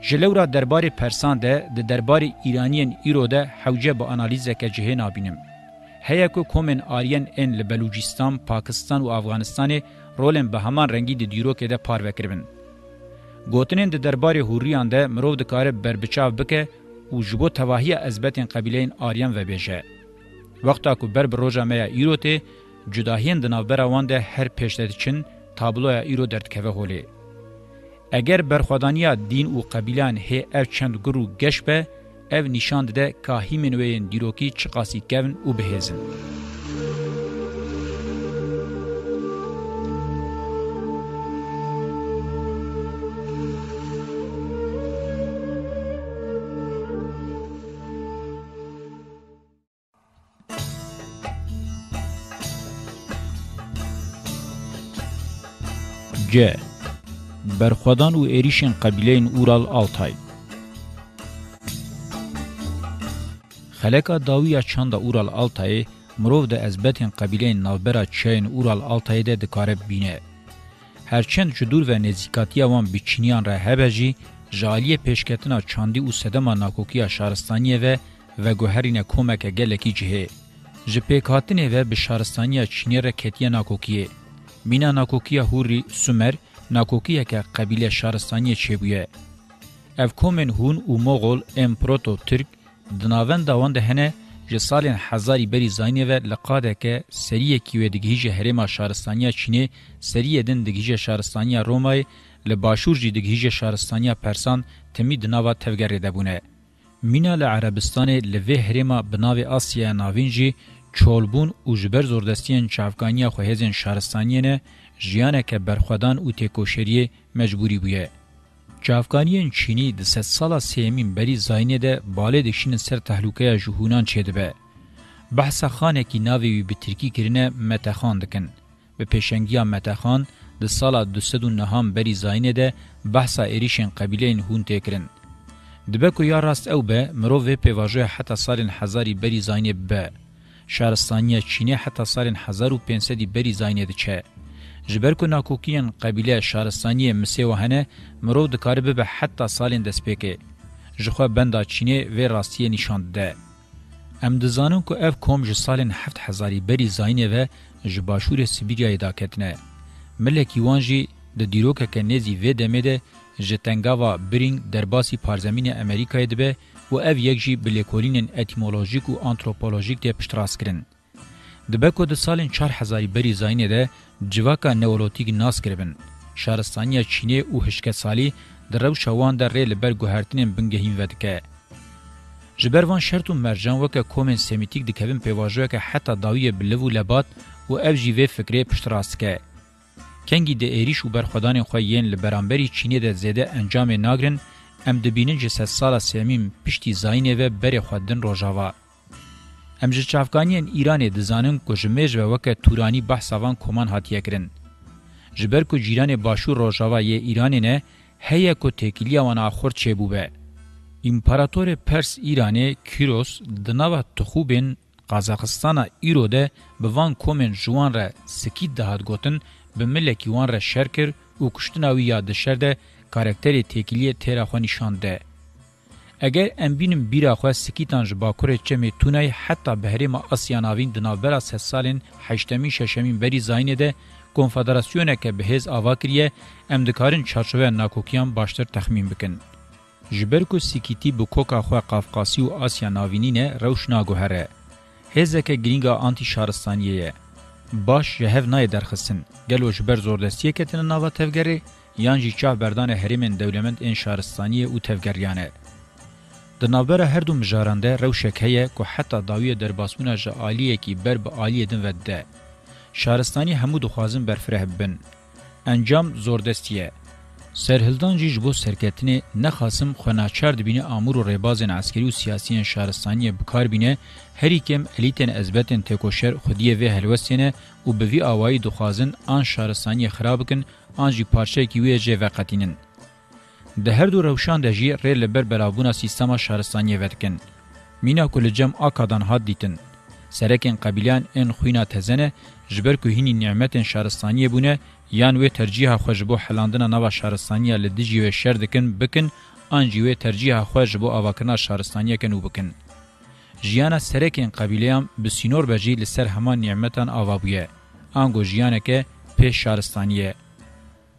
Ji lewra derbarê Persan de di derbarê Îraniyên îro de hewce bi analîzeke cihê nabînim. Heye ku komên aryen ên li Belûcistan, Pakistan û Afganistanê rolên bi heman rengî di dîrokê de parvekiribin. گوتنین د دربارې هوریان ده مرو د کار بربچاو بکې او جبو تواهی ازبتین قبیلین آریان و بیجه وقتا کو بر بروجا مې ایروته جداهین د نوبروان ده هر پښتت چین تابلو ایرو درد کوي هولي اگر برخوادانیا دین او قبیلان هي اف چند ګرو گشبه اف نشاند ده کاهیمن وین دیروکی چقاسی کوین او بهزن C. Berxwedan û êrişên qebîleyên Ural Altay Xeleka dawiya çanda Ural Altayê mirov di ezbetên qebîleyên navbera çeyên Ural Altayê de dikare bîne. Herçend ji dûr ve nêzîkatiya wan bi Çîniyan re hebe jî, jaliye pêşketina çandî û sedema nakokiya şaristaniyê ve veguherîne komeke gelekî cihê. Ji pêkhatinê ve bi şaristaniya Çînê re ketiye nakokiyê. مینا ناکوکیا هوری سومر ناکوکیا که قبیله شارستانی چبویه. اف کومن هون و مغول امپروتو ترک دناوند داوان دهنه جسالین حزاری بری زاینه و لقاده که سریه کیوه دگهیج هرما شارستانیا چینه سریه دن دگهیج شارستانیا رومای لباشور جی دگهیج شارستانیا پرسان تمی دناوا تفگره دبونه. مینا لعربستان لوه هرما بناو آسیا ناوین جی چولبون او جبر زوردستیان چافکانیا خو هزین شهرستانیان جیانه که برخودان او تکوشری مجبوری بویه. چافکانیان چینی د ست سالا سیمین بری زاینه ده باله دشین سر تحلوکه جهونان چیده به. بحث خانه کی ناوی به ترکی کرنه متخان دکن. به پیشنگیا متخان د سالا 209 بری زاینه ده بحث ایریشن قبیلین هون تکرن. دبکو یا راست او به مروه پیواجه حتی سال هزاری بری زاینه به. شارستانیه چینه حتی سالن 1500 بری زاینه ده چه. جبر کو ناکوکین قبیله شارستانیه مسیو هنه مرو د کاربه به حتی سالن دسپیکه. جخوا بندا چینه و راستیه نشاند ده. ام دزانون کو اف کوم ج سالن 7000 بری زاینه و ج باشور سیبیریای داکتنه. ملکی وانجی د دیروکه کنيزي و دمه ده ج تنگاوا برینګ درباسي پارزمین امریکای دبه و اف یک جی بلیکولینن اتیمولوژیک و آنتروپولوژیک ده پشتراس کرن. دبکو ده سالین چار هزاری بری زاینه ده جواکا نورولوتیک ناس کربن. شارستانیا چینه و هشکه سالی در رو شوان در ری لبر گوهرتنین بنگهین ودکه. جبر وان شرط و مرجان وکه کومن سمیتیک دکوین پیواجوه که حتی داویه بلو لبات و اف جی وی فکره پشتراست که. کنگی ده ایریش و برخودان خویین لبرانبری چینه ده زیده انجام ناگرن ام دبینن جه ست سال سیمیم پشتی زاینه و بری خودن روژاوا. ام جه چافکانین ایران دزانن کجمیج و وکه تورانی بحثاوان کمان هاتیه کرن. جبر کو جیران باشور روژاوا یه ایرانی نه هیه کو تکیلیا وان آخور چه بوبه. امپراتور پرس ایرانی کیروس دنوا تخوبین قازاقستانا ایرو ده به وان کومن جوان را سکید دهات گوتن به ملکی وان را شرکر و کشتناوی یاد شرده کارکتری تکیلی تیرا خو نشانده اگر ام بینم بیرا خو سکیتان جبا کور چمی تونای حتی بهریم آسیاناوین دنابرا سه سالن هشتمین ششمین بری زاینه ده کنفدراسیونه که بهز آوا کریه ام دکارن چارچوه ناکوکیان باشتر تخمین بکن. جبر کو سکیتی بو کوکا خو قفقاسی و آسیا ناوینینه روشنا گوهره. هزکه گرینگا آنتی شارستانیه باش جهو نای درخستن گلو جبر زوردستیه کتن ناوا تفگره یان جی چاه بردان هریمن دولمند ان شارستانی او تفګریانه د نابره هر دو مجارنده روشک هه کو حتی داوی در باسمونه ژ عالیه کی بر به عالیه دن وده شارستانی همو دخوازن برفره بن انجام زوردستیه سرهلدان جیج بو سرکتنی نخاسم خناچار دبینه امور و ریبازن عسکری و سیاسی شهرستانی بکار بینه هر یکم الیتن ازبتن تکوشر خودیه و هلوسینه او به وی اوای دخوازن آن شهرستانی خراب کن آن جی پارچەیەکی وێ جێڤەقەتینن د هەردوو ڕەوشان دەژی ڕێ لەبەر بەرابوونا سیستەما شارستانیە وەرکن مینا کو لە جەم ئاکادان هات دیتن سەرەکێن قەبیلیان ئێن خوینا تەزەنە ji ber ku hînî nimetên şaristaniyê bûne yan wê tercîha xwe ji bo helandina nava şaristaniya li dijî wê şer dikin bikin an jî wê tercîha xwe ji bo avakirina şaristaniyekin û bikin. Jiyana serekên qebîleyan bi sînor bejî li ser heman nimetan ava bûye. Ango jiyaneke pê şaristaniye.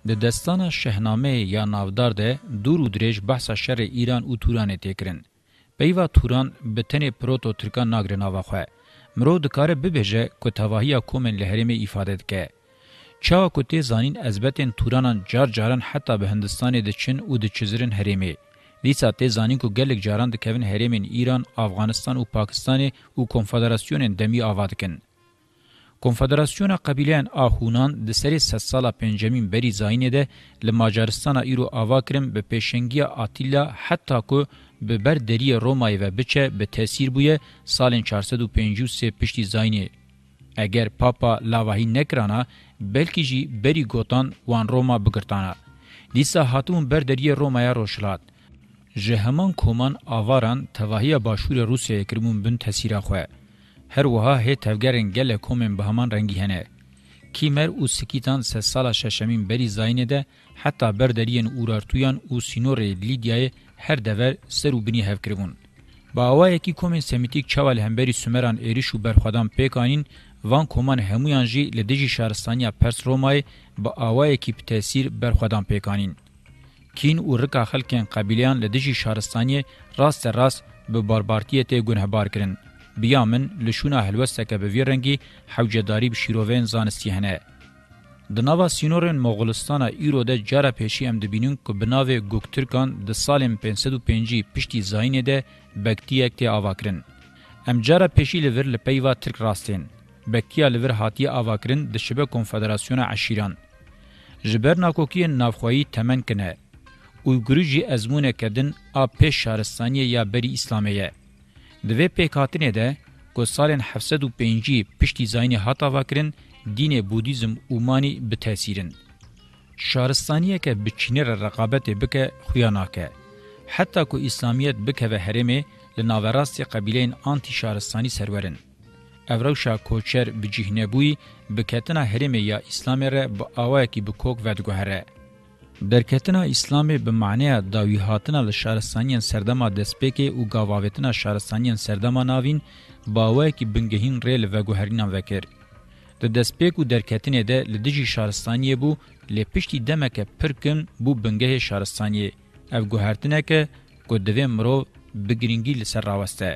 د دستانه شهنامه یا ناودار ده دور و درېج بحث شر ایران او توران تکرن پیوا توران به تن پروتو ترکان ناگرنا واخه مرو دکاره ببهجه کو تواهی کومن لهرمه ifade دکه چا کو ته زانین ازبتن تورانان جار جاران حتی به هندستان د چین او د چزرن هرمه لیسا ته زانین کو گلک جاران د کوین هرمین ایران افغانستان او پاکستان او کنفدراسیون دمی آوادکن کنفدراسیون قبیلهان آهونان د سری 100 سالا پنجمین بری زاینه ده ل ماجارستان ایرو اواکرم به پیشنگی آتیلا حتی کو به بر دری رومای و بچه به تاثیر بویه سال 453 پشتی زاینه اگر پاپا لاواهی نکرانا بلکی جی بری گوتان وان روما بگرتانا دیسا هاتون بر دری رومای روشلات جهمان کومان آواران تواهی باشور روسیه کرمون بن تاثیر خواه هر وها هی تفگرن گله کومن به همان رنگی هنه. کیمر او سکیتان سه سالا ششمین بری زاینه ده حتی بردرین اورارتویان او سینور لیدیای هر دور سر و بنی هف کربون. با اوای کی کومن سمیتیک چوال همبری سومران ایریش و برخدان پیکانین وان کومان همویان جی لدجی شهرستانیا پرس رومای با اوای کی تاثیر برخدان پیکانین. کین او رکا خلکن قبیلیان لدجی شهرستانی راست راست به باربارتیه ته گنهبار کرن. بیا من لشونا هلوستکه به وی رنگی حوجداری بشیروین زانستی هنه. د نوو سینورن مغولستانه ایرو د جره پېشي ام د بینون کو بناوي ګوکترکان د سالم 505 پشتي زاینه ده بکتیا کې اواکرین ام جره پېشي لور لپیوا ترک راستین بکتیا لور هاتی اواکرین د شبه کنفدراسیون عشیران جبرناکوکی نافخوی تمن کنه اویګورجی ازمونه کدن ا پېش شارستانی یا بری اسلامیه دوی پېکاتنې ده کو سالن 705 پشتي زاینه هاتا وکرین دین بودیزم اومانی به تاثیرن شارستانیه که بچینه را رقابت بکه خویاناکه حتی که اسلامیت بکه و هرمه لناوراست قبیلین آنتی شارستانی سرورن اوروشا کوچر بجهنه بوی بکتنا هرمه یا اسلامی را با آوه که بکوک ودگوهره درکتنا اسلامي به معنی داوی هاتنا له شهرستانین سردما دسپیکي او گاواوتنا شهرستانین سردما ناوین باوه کی بنګهین ریل و ګوهرینا وکر د دسپیکو درکتنې ده لدجی شهرستانی بو لپشتي دمکه پرکم بو بنګه شهرستانی اف ګوهرتنه ک ګدوی مرو بګرینګی لسر راوسته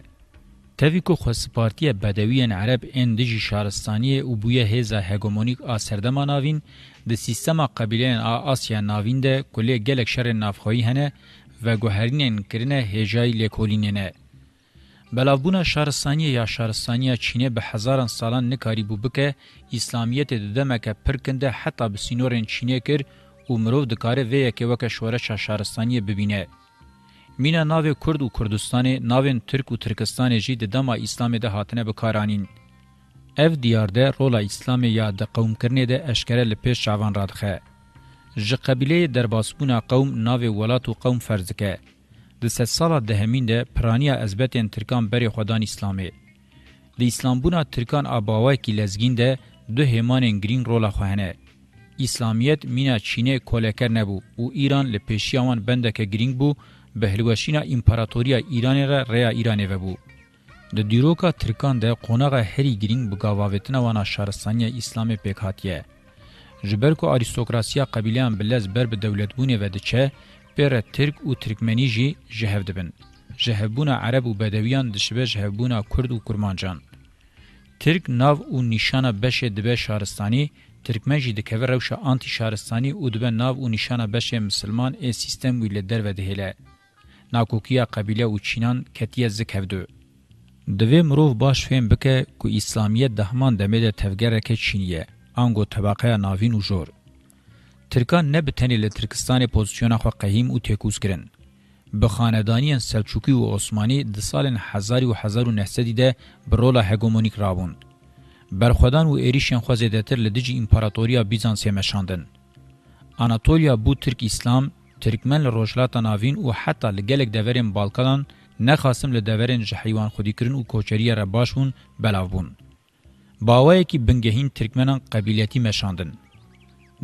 تویکو خاص پارتی بدوی عرب اندجی شهرستانی او بوې هزا هګومونیک اثر دما ناوین د سیستما قبیلین آسیا ناوین ده کلی گلک شر نافخوی هنه و گوهرینین کرنه هجای لیکولینینه. بلاوبونا شارستانیه یا شارستانیه چینه به هزاران سالان نکاری بو بکه اسلامیت ده دمکه پرکنده حتی به سینورین چینه کر و مروف دکاره ویه که وکه شورش شارستانیه ببینه. مینا ناوی کرد و کردستان ناوین ترک و ترکستان جی ده دما اسلام ده هاتنه بکارانین. اف دیار ده رولا اسلام یا د قوم کرنه ده اشکره لپیش شعوان رادخه. جه قبیله درباسبونا قوم ناو ولات و قوم فرزکه. ده ست سالا دهمین ده پرانیا ازبتین ترکان بری خودان اسلامی. ده اسلامبونا ترکان آباوه کی لزگین ده دو همان گرین رولا خوهنه. اسلامیت مینا چینه کولکر نبو او ایران لپیشیاوان بندک گرینگ بو به هلوشینا امپراتوریا ایران را ریا ایرانه و بو. د دیروکا ترکان د قونغه هری گرینګ بو گاواوتنه وانا شارستانیا اسلامي پک هاتیه جبر کو اریستوکراسیا قبیلیان بلز بر به دولتونه و دچه پر ترک او ترکمنی جی جهب دبن جهبون عرب او بدویان دشبه جهبون کرد او کرمانجان ترک ناو او نشانه بشه دبه شارستانی ترکمن جی دکوه روشه آنتی شارستانی او دبه ناو او نشانه بشه مسلمان ای سیستم ویل در و دهله ناکوکیا قبیله او چینان کتیه زکهدو دوی مروف باش فهم بکه که اسلامیت دهمان دمه ده تفگرک چینیه، آنگو طبقه ناوین و جور. ترکان نه بتنی له ترکستان پوزیشن خو قهیم او تکوس کرن به خاندانین سلجوقی او عثماني د سال 1000 و 1900 ده برولا هګومونیک رابون برخدان او ایریشن خو زیاتر له دجی امپراتوریا بیزانس مشاندن اناتولیا بو ترک اسلام ترکمن روجلاتا ناوین او حتی لګلګ د ورن بالکان نخواستم لدورین جحیوان خودی کرن و کوچری را باشون بلاو بون. باوایی که بنگهین ترکمنان قبیلیتی مشاندن.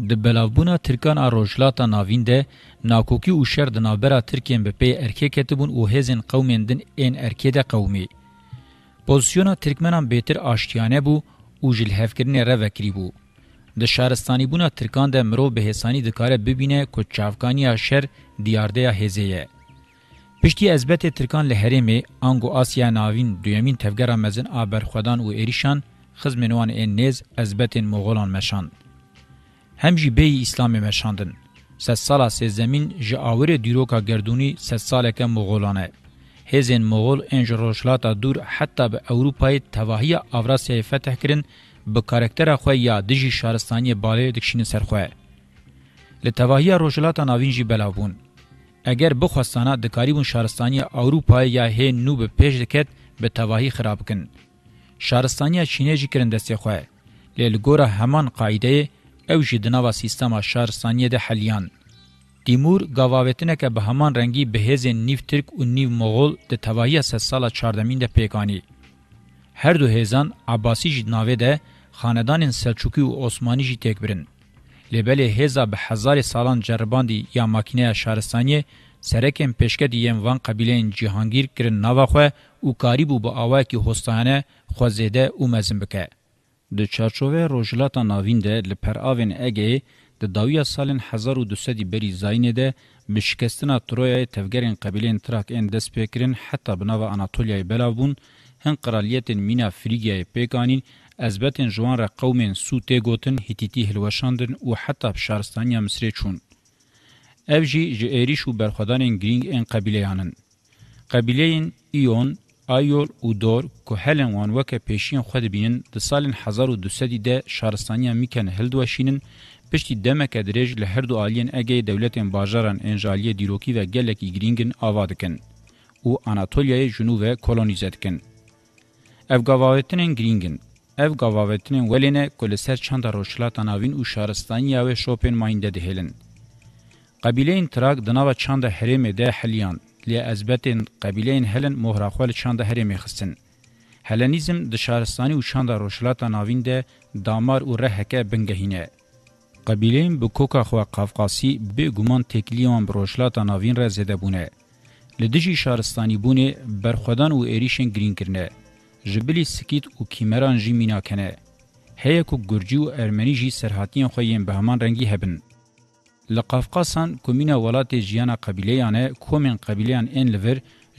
د بلاوبونا ترکان اروجلاتا ناوین ده ناکوکی او شر د نابرا ترکین به پی ارکی کتبون او هزن قومین دن این ارکی ده قومی. پوزیسیونا ترکمنان بهتر آشتیانه بو او جل هفکرین را وکری بو. د شهرستانی بونا ترکان ده مرو به حسانی دکاره ببینه که چافکانی شر دیارده هزیه. Piştî ezbetê Tirkan li herêmê ango Asya navîn duyemîn tevgera mezin a berxwedan û êrîşan xizmên wan ên nêz ezbetên Moğolan meşand. Hem jî bêyî İslamê meşandin. Sed sala sêzemîn ji awirê dîroka gerdûnî sed saleke Moğolan e. Hêzên Moğol ên ji rojlata dûr heta bi Ewropayê tevahiya Avrasyayê feteh kirin bi karaktera xwe ya dijî şaristaniyê balê dikşînin ser xwe. Li tevahiya rojlata navîn jî belavbûn. اگر بخواستانه د کاریبون شارستانی اوروپا یا هې نو به پیش دکت به تواهی خراب کن شارستانی چینه جی کرن دسته خواه لیلگور همان قایده او جی دناوا سیستما شارستانی ده حلیان دیمور گاواوتنه که به همان رنگی بهز نیو ترک و نیو مغول ده تواهی سه سال چاردمین ده پیکانی هر دو هیزان عباسی جی ناوه ده خاندان سلچوکی و عثمانی جی تکبرن لبل هزا به هزار سالان جرباندی یا ماکینه شارستانی سرکم پیشکه دیم وان قبیلین جهانگیر کرن نواخه او کاریبو با آوه که هستانه خوزیده او مزم بکه. د چارچوه روجلاتا ناوین ده لپر آوین اگه د داویا سالن 1200 بری زاینه ده بشکستنا ترویا تفگرین قبیلین تراک این دست پیکرین حتی بناو اناتولیای بلاوبون هن قرالیت مینا فریگیای پیکانین ازبتن جوان را قومین سو تیگوتن هیتیتی هلوشاندن و حتی بشارستانیا مصری چون. او جی جی ایریش و برخوادانین گرینگ این قبیله یانن. قبیله این ایون، آیول و دور که هلن وان وکه پیشین خود بینن ده سال 1200 ده شارستانیا میکن هلدوشینن پشتی دمک درج لهر دو آلین اگه دولتین باجاران انجالی دیروکی و گلکی گرینگن آوادکن. او آناتولیای جنوب کلونیزدکن. افگاوایتنین گرینگن ev gavavetinên welêne ku li ser çanda rojhilata navîn û şaristanîya wê şopên mayînde dihêlin qebîleyên trak di nava çanda herêmê de heliyan lê ezbetên qebîleyên helen mohraxwe li çanda herêmê xistin helenîzm di şaristanî û çanda rojhilata navîn de damar û reheke bingehîne قبیلین به کوکا خو قفقاسی به ګومان تکلیوان بروشلات ناوین را زده بونه لدجی شارستانی بونه برخدان او ایریشن گرین کرنه جبلی سکیت او کیمران جی میناکنه هەیە کو گورجی و ئەرمەنیژی سەرهاتیان خۆیان بە هەمان ڕەنگی هەبن لە قافقاسان کومینە وڵاتی ژیانە قەبیلەیانە کۆمێن قەبیلیان ئێن لەڤر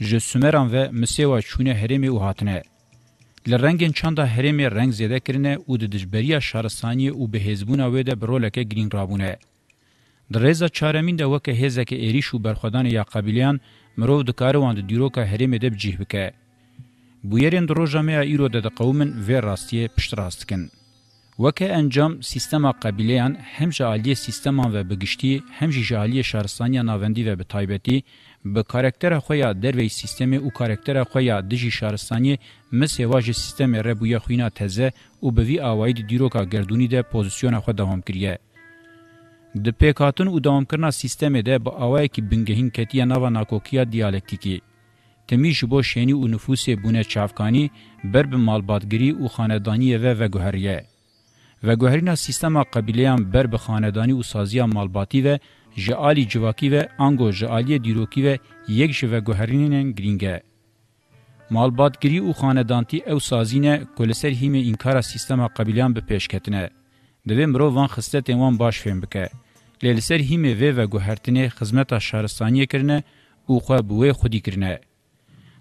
ji سومەران və misêwa çûne herêmê û hatine. Li rengên çanda herêmê reng zêde kirine û di dijberiya şaristaniyê û bihêzbûna wê de bi roleke girîng rabûne. Di rêza çaremîn de weke hêzeke êrîş û berxwedanê ya qebîliyan, mirov dikare wan di dîroka herêmê de bicih bike. بویرین دروژامه ایرو ده قومن و راستیه پشت راست کن. وکه انجام سیستما قبیلیان هم جعالی سیستما و بگشتی هم جعالی شهرستانی ناوندی و به تایبتی به کارکتر خویا دروی سیستم او کارکتر خویا دجی شهرستانی مسیواج سیستم ربویا خوینا تزه او به وی آواید دیروکا گردونی ده پوزیسیون خود دوام کریه. د پیکاتون او دوام کرنا سیستم ده با آوای کی بنگهین کتیه نوا ناکوکیا دیالکتیکی. تمی جبو شینی و نفوسی بونه چافکانی بر به مالبادگری و خاندانی و و گوهریه. و گوهرینا سیستما قبیلیان بر به خاندانی و سازیا مالباتی و جعالی جواکی و انگو جعالی دیروکی و یک جوه گوهرینین گرینگه. مالبادگری و خاندانتی او سازینه کلسر هیم انکارا سیستما قبیلیان به پیشکتنه. دوی مرو وان خسته تیوان باش فهم بکه. لیلسر هیم و و گوهرتنه خزمتا شهرستانی کرنه او خواه بوه خودی کرنه.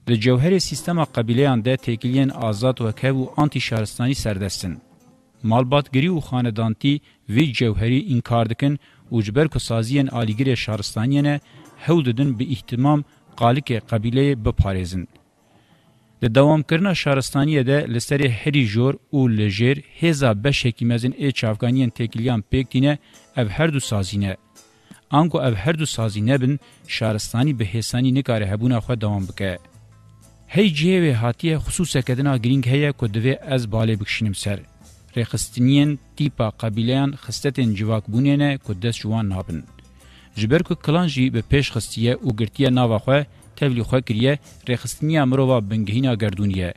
د جوهر سیستما قبیلهان د تکلین آزاد و کو آنتی شهرستاني سردستن مالباتګری او خاندانتي وی جوهری انکار دکن او جبر کو سازین الیګری شهرستاني نه هوددن به اهتمام قالک قبیله به پاریزن د دوام کرنا شهرستاني ده لسری هری جور او لجر هزا بش حکیمزن اچ افغانین تکلیان پکتینه اف هر دو سازینه انکو اف هر دو سازینه بن شهرستاني به هسانی نکاره هبونه خو دوام بکه هی جیوی هاتیه خصوصه کدنا گرینگ هیا کدوی از بالی بکشنیم سر. رخستنین تیپا قبیلیان خستتین جواک بونینه کدس جوان نابن. جبر کو کلانجی به پیش خستیه او گرتیه ناوا خواه تبلی خواه کریه رخستنیه مرووا بنگهینا گردونیه.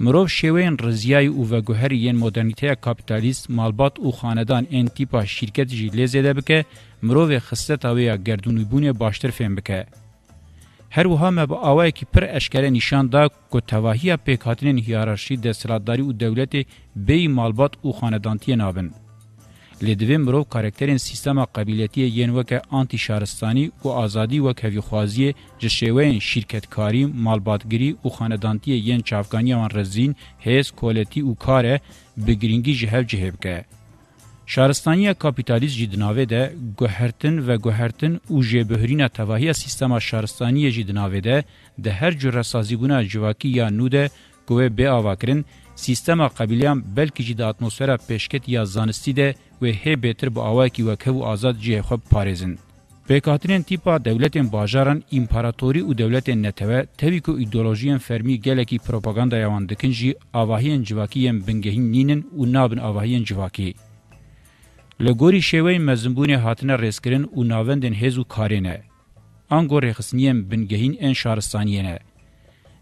مرو شوین رزیای او و گوهر یین مدرنیته کاپیتالیست مالبات او خاندان ان تیپا شرکت جی لیزه ده بکه مرو خسته تاویا گردونی بونه باشتر فهم بکه. هر وها ما با آوای کی پر اشکال نشان دا کو تواهی پیکاتین هیرارشی د سلاداری او دولت بی مالبات او خاندانتی نابن لدوی مرو کاراکترین سیستم قبیلتی یین وک آنتی شهرستانی او آزادی وک هوی خوازی جشوین شرکتکاری مالباتگری او خاندانتی یین چافکانی وان رزین هیس کولتی او کار بگرینگی جهو جهبکه شارستانیا کاپیتالیست جی دناوی ده گوهرتن و گوهرتن او جه بهرین تواهی سیستما شارستانی جی دناوی ده ده هر جو رسازیبونا جواکی یا نوده گوه بی آواکرن سیستما قبیلیان بلکی جی ده اتموسفیرا پیشکت یا زانستی ده و هی بیتر با آواکی و که و آزاد جی خوب پارزن. بکاترین تیپا دولتین باجاران امپراتوری او دولتین نتوه تبی که ایدولوژیین فرمی گلکی پروپاگاندا یوان دکن جی آواهین جواکیین بنگهین نینن و نابن آواهین جواکی. لګوري شوی مزمبونه هاتنه ریسکرین او ناوندن هزو کارینه انګور خسنیم بنګهین ان شارستانینه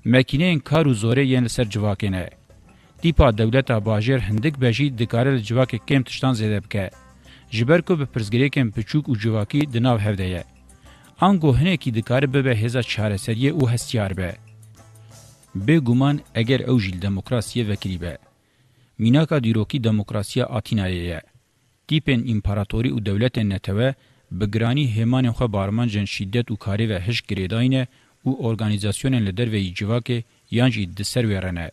مکینین کارو زوره یان سر جواکینه دیپا دولت اباجر هندک بجی دکارل جواک کم تشتان زده بکه جبر کو به پرزګری کم پچوک او جواکی د ناو هفده انګو هنه کی دکار به به هزا چاره سریه او هستیار به به ګومان اگر او جیل دموکراسیه وکری به میناکا دیروکی دموکراسیه آتینایه تیپن امپراتوری او دولتن نتوه بگرانی همان خو بارمان جن شدت او کاری و هش گریداینه او اورګانیزاسیون له در وی جواکه یانجی د سر ورنه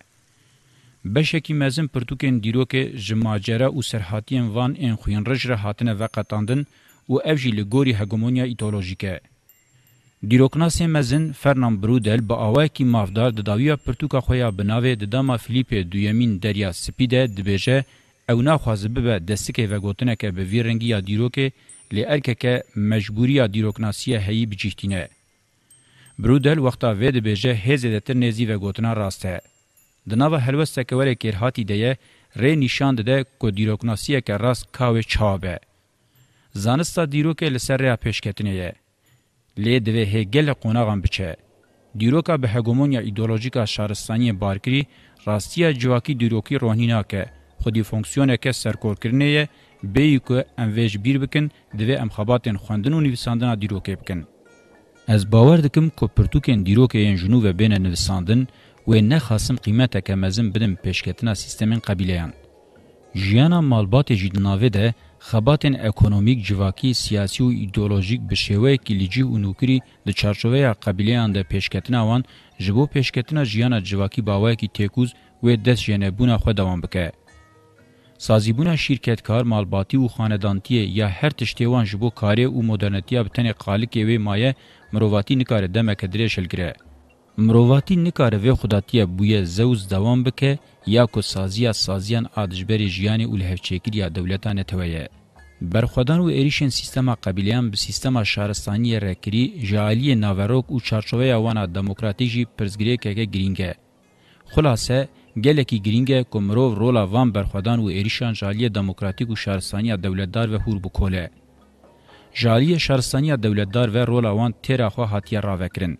بشکی مزن پرتوکن دیروکه جماجره او سرحاتین وان ان خوین رج رهاتنه وقتاندن او افجی له ګوري هګومونیا ایدئولوژیکه دیروکناسین مزن فرنان برودل با اوای کی مافدار د داویا پرتوکا خویا بناوی د داما فلیپ دویمین دریا سپیده دبهجه او ناخواز ببه دستکه و گوتنکه به ویرنگی یا دیروکه لی ارکه مجبوری یا دیروکناسیه هی بجیتینه. برودل وقتا وید بیجه هزه دتر نیزی و گوتنا راسته. دناوه هلوسته که ولی کرهاتی دیه ری نشان ده که دیروکناسیه که راست کاوه چابه. زانستا دیروکه لسر ریا پیشکتنه یه. لی دوه هگل قوناغم بچه. دیروکا به هگومونیا ایدولوژیکا شارستانی بارکری راستیا جواکی دیروکی روحنی ناکه. خودی فونکسیونکه سرکورکرنیه بی که ام ویج بیر بکن دوی ام خباتین خواندن و نویساندن دیروکه بکن. از باور دکم که پرتوکین دیروکه این جنوب بین نویساندن و نه خاصم قیمته که مزم بدم پیشکتنا سیستمین قبیلیان. جیانا مالبات جیدناوه ده خباتن اکونومیک جواکی سیاسی و ایدئولوژیک به شیوه کی لیجی و نوکری د چارچوبه قبیلیان د پیشکتنا وان جبو پیشکتنا جیانا جواکی باوای کی تکوز و دس جنبونه خو دوام بکه سازیبونا شرکتکار مالباتی او خاندانتی یا هر تشتیوان جبو کاری او مدرنتیا بتن قالکی وی مایه مرواتی نکاره دمک درې شلګره مرواتی نکاره وی خداتیه بوې زوز دوام بکه یا کو سازیا سازیان ادجبری ژیانی او لهچیکری یا دولتانه تویه برخودان و اریشن سیستما قبیلیان به سیستما شهرستانی رکری جالی ناوروک او چارچوبه یوانا دموکراتیجی پرزګری کګه گرینګه خلاصه gelekî giring e ku mirov rola van berxwedan û êrişan jaliye demokratîk û şarsaniya dewletdar ve hûr bikole. Jaliye şarsaniya dewletdar ve rola wan têra xwe hatiye ravekirin.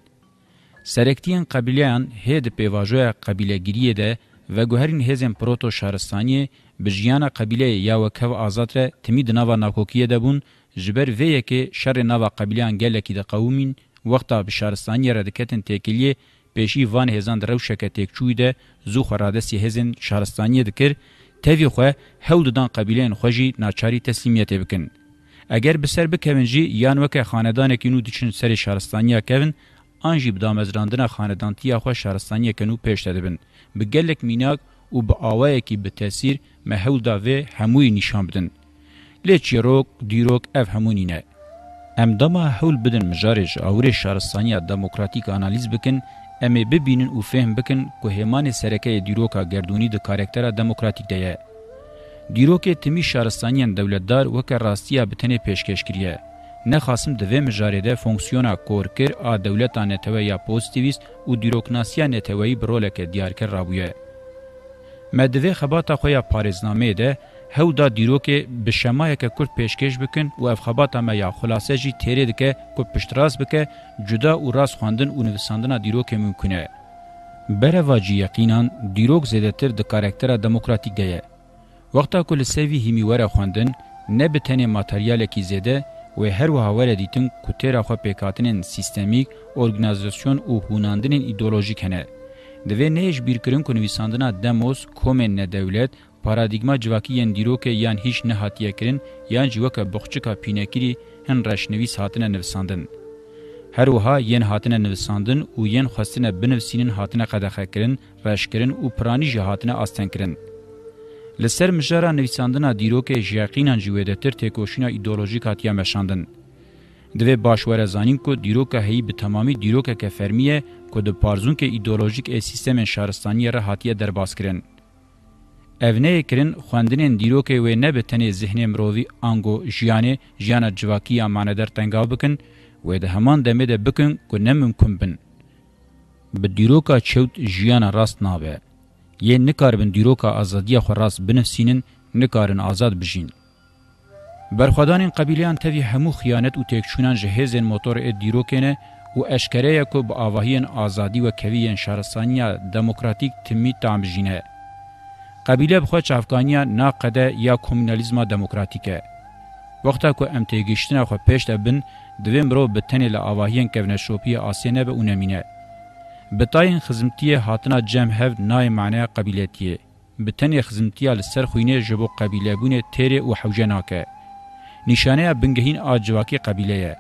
Serektiyên qebîleyan hê di pêvajoya qebîlegiriyê de veguherîn hêzên proto şaristaniyê bi jiyana qebîleyê ya wekhev azad re timî di nava nakokiyê de bûn ji ber vê yekê şerê nava qebîleyan gelekî de qewûmîn wexta bi şaristaniyê re diketin têkiliyê پیشی وان هزان روشکه تکچوی ده زو خراده سی هزن شهرستانی دکر تاوی خواه هول ددان قبیلین خوشی ناچاری تسلیمیت بکن. اگر بسر بکوین جی یان وکه خاندان کنو دچن سر شهرستانی کوین آنجی بدامزراندن خاندانتی خواه شهرستانی کنو پیش تدبن. بگلک میناک و به آوه کی به تاثیر محول دا و هموی نشان بدن. لی چیروک دیروک اف همونی نه. ام دما حول بدن مجارج آوری شهرستانی دموکراتیک آنالیز بکن em ê bibînin û fêhm bikin ku hêmanê serekeyê dîroka gerdûnî di karaktera demokratîk de ye. Dîrokê timî şaristaniyên dewletdar weke rastiya bi tenê pêşkeş kiriye. Nexasim di vê mijarê de fonksiyona korkir a dewleta neteweya pozitivîst û dîroknasiya neteweyî bi roleke diyarkir rabûye. Me di vê xebata xwe ya parêznameyê de هودا دیروکه به شمایکه کرد پیشکش بکن و افخابات ما یا خلاصه جی تیره دکه که پشتراز بکه جدا و راز خواندن و نویساندن دیروکه ممکنه. بره واجی یقینان دیروک زیدتر د کارکتر دموکراتیک دیه. وقتا که لسیوی هیمیوره خواندن نه به تنه ماتریاله کی زیده و هر وها وره دیتن که تیرا خواه پیکاتنین سیستمیک، ارگنازیسیون و هوناندنین ایدولوژیک هنه. دوی نیش بیرکرین که نویساندنا دموز، کومن نه دولت پارادایگما جواکیین دیروکه یان هیچ نه هاتیه کرین یان جوکه بوخچکا پینکری هن رشنویس هاتنه نوساندن هر وها یین هاتنه نوساندن او یین خواستنه بنوسینن هاتنه قداخه کرین رشکرین او پرانی جه هاتنه آستن کرین لسر مجرا نویساندنا دیروکه جیاقینان جویدتر تکوشینا ایدولوژیک هاتیه مشاندن دوی باشوره زانین کو دیروکه هی به تمامی دیروکه که فرمیه کو د پارزون که ایدولوژیک ای سیستم شهرستانی را هاتیه درباس کرین اوینه کرن خواندنین دیروکه و نه به تنه ذهن مرووی انگو ژیانه ژیانه جواکی اماندر تنگاو بکن و ده همان دمه ده بکن کو نه ممکن بن به دیروکا چوت ژیانه راست نابه یه نکاربن دیروکا ازادیه خو راست بنفسینن نکارن آزاد بجین برخدانین قبیلیان توی همو خیانت و تکشونان جهزن موتور اد دیروکنه و اشکره کو با آواهین آزادی و کویین شهرستانی دموکراتیک تمی تامجینه قبیله بخو چافکانیا ناقده یا کومینالیزما دموکراتیکه وقتا که ام تیگشتنا خو پیش دبن دویم رو بتنی لآواهین کونه شوپی آسینه به اونمینه. بتاین خزمتی هاتنا جم هف نای معنی قبیلتیه. بتنی خزمتی لسر خوینه جبو قبیله بونه تیره و حوجناکه. نشانه بنگهین آجواکی قبیله یه.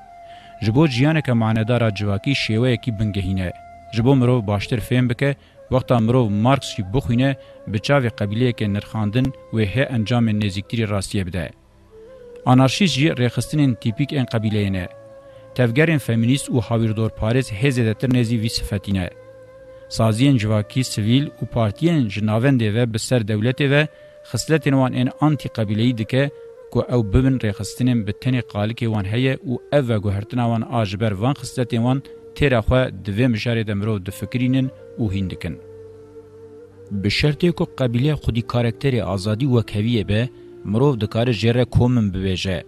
جبو جیانه که معنیدار آجواکی شیوه یکی بنگهینه. جبو مرو باشتر فهم بکه وقتا مرو مارکس شی بخوینه به چاوی قبیله که نرخاندن و هه انجام نزیکتری راستیه بده. آنارشیز جی ریخستنین تیپیک ان قبیله نه. تفگرین فمینیست و هاویردور پارز هزیدتر نزی وی صفتینه. سازین جواکی سویل و پارتین جناونده و بسر دولته و خصلتین وان ان آنتی قبیلهی دکه که او ببن ریخستنین به تنی قالکی وان هیه و او و گوهرتنا وان آجبر وان خصلتین وان تیره خواه دوی مشاری دمرو دفکرینن او هندکن به شرطی که قبیله خودی کارکتری آزادی و کویه به مروف دکار جره کومن ببیجه.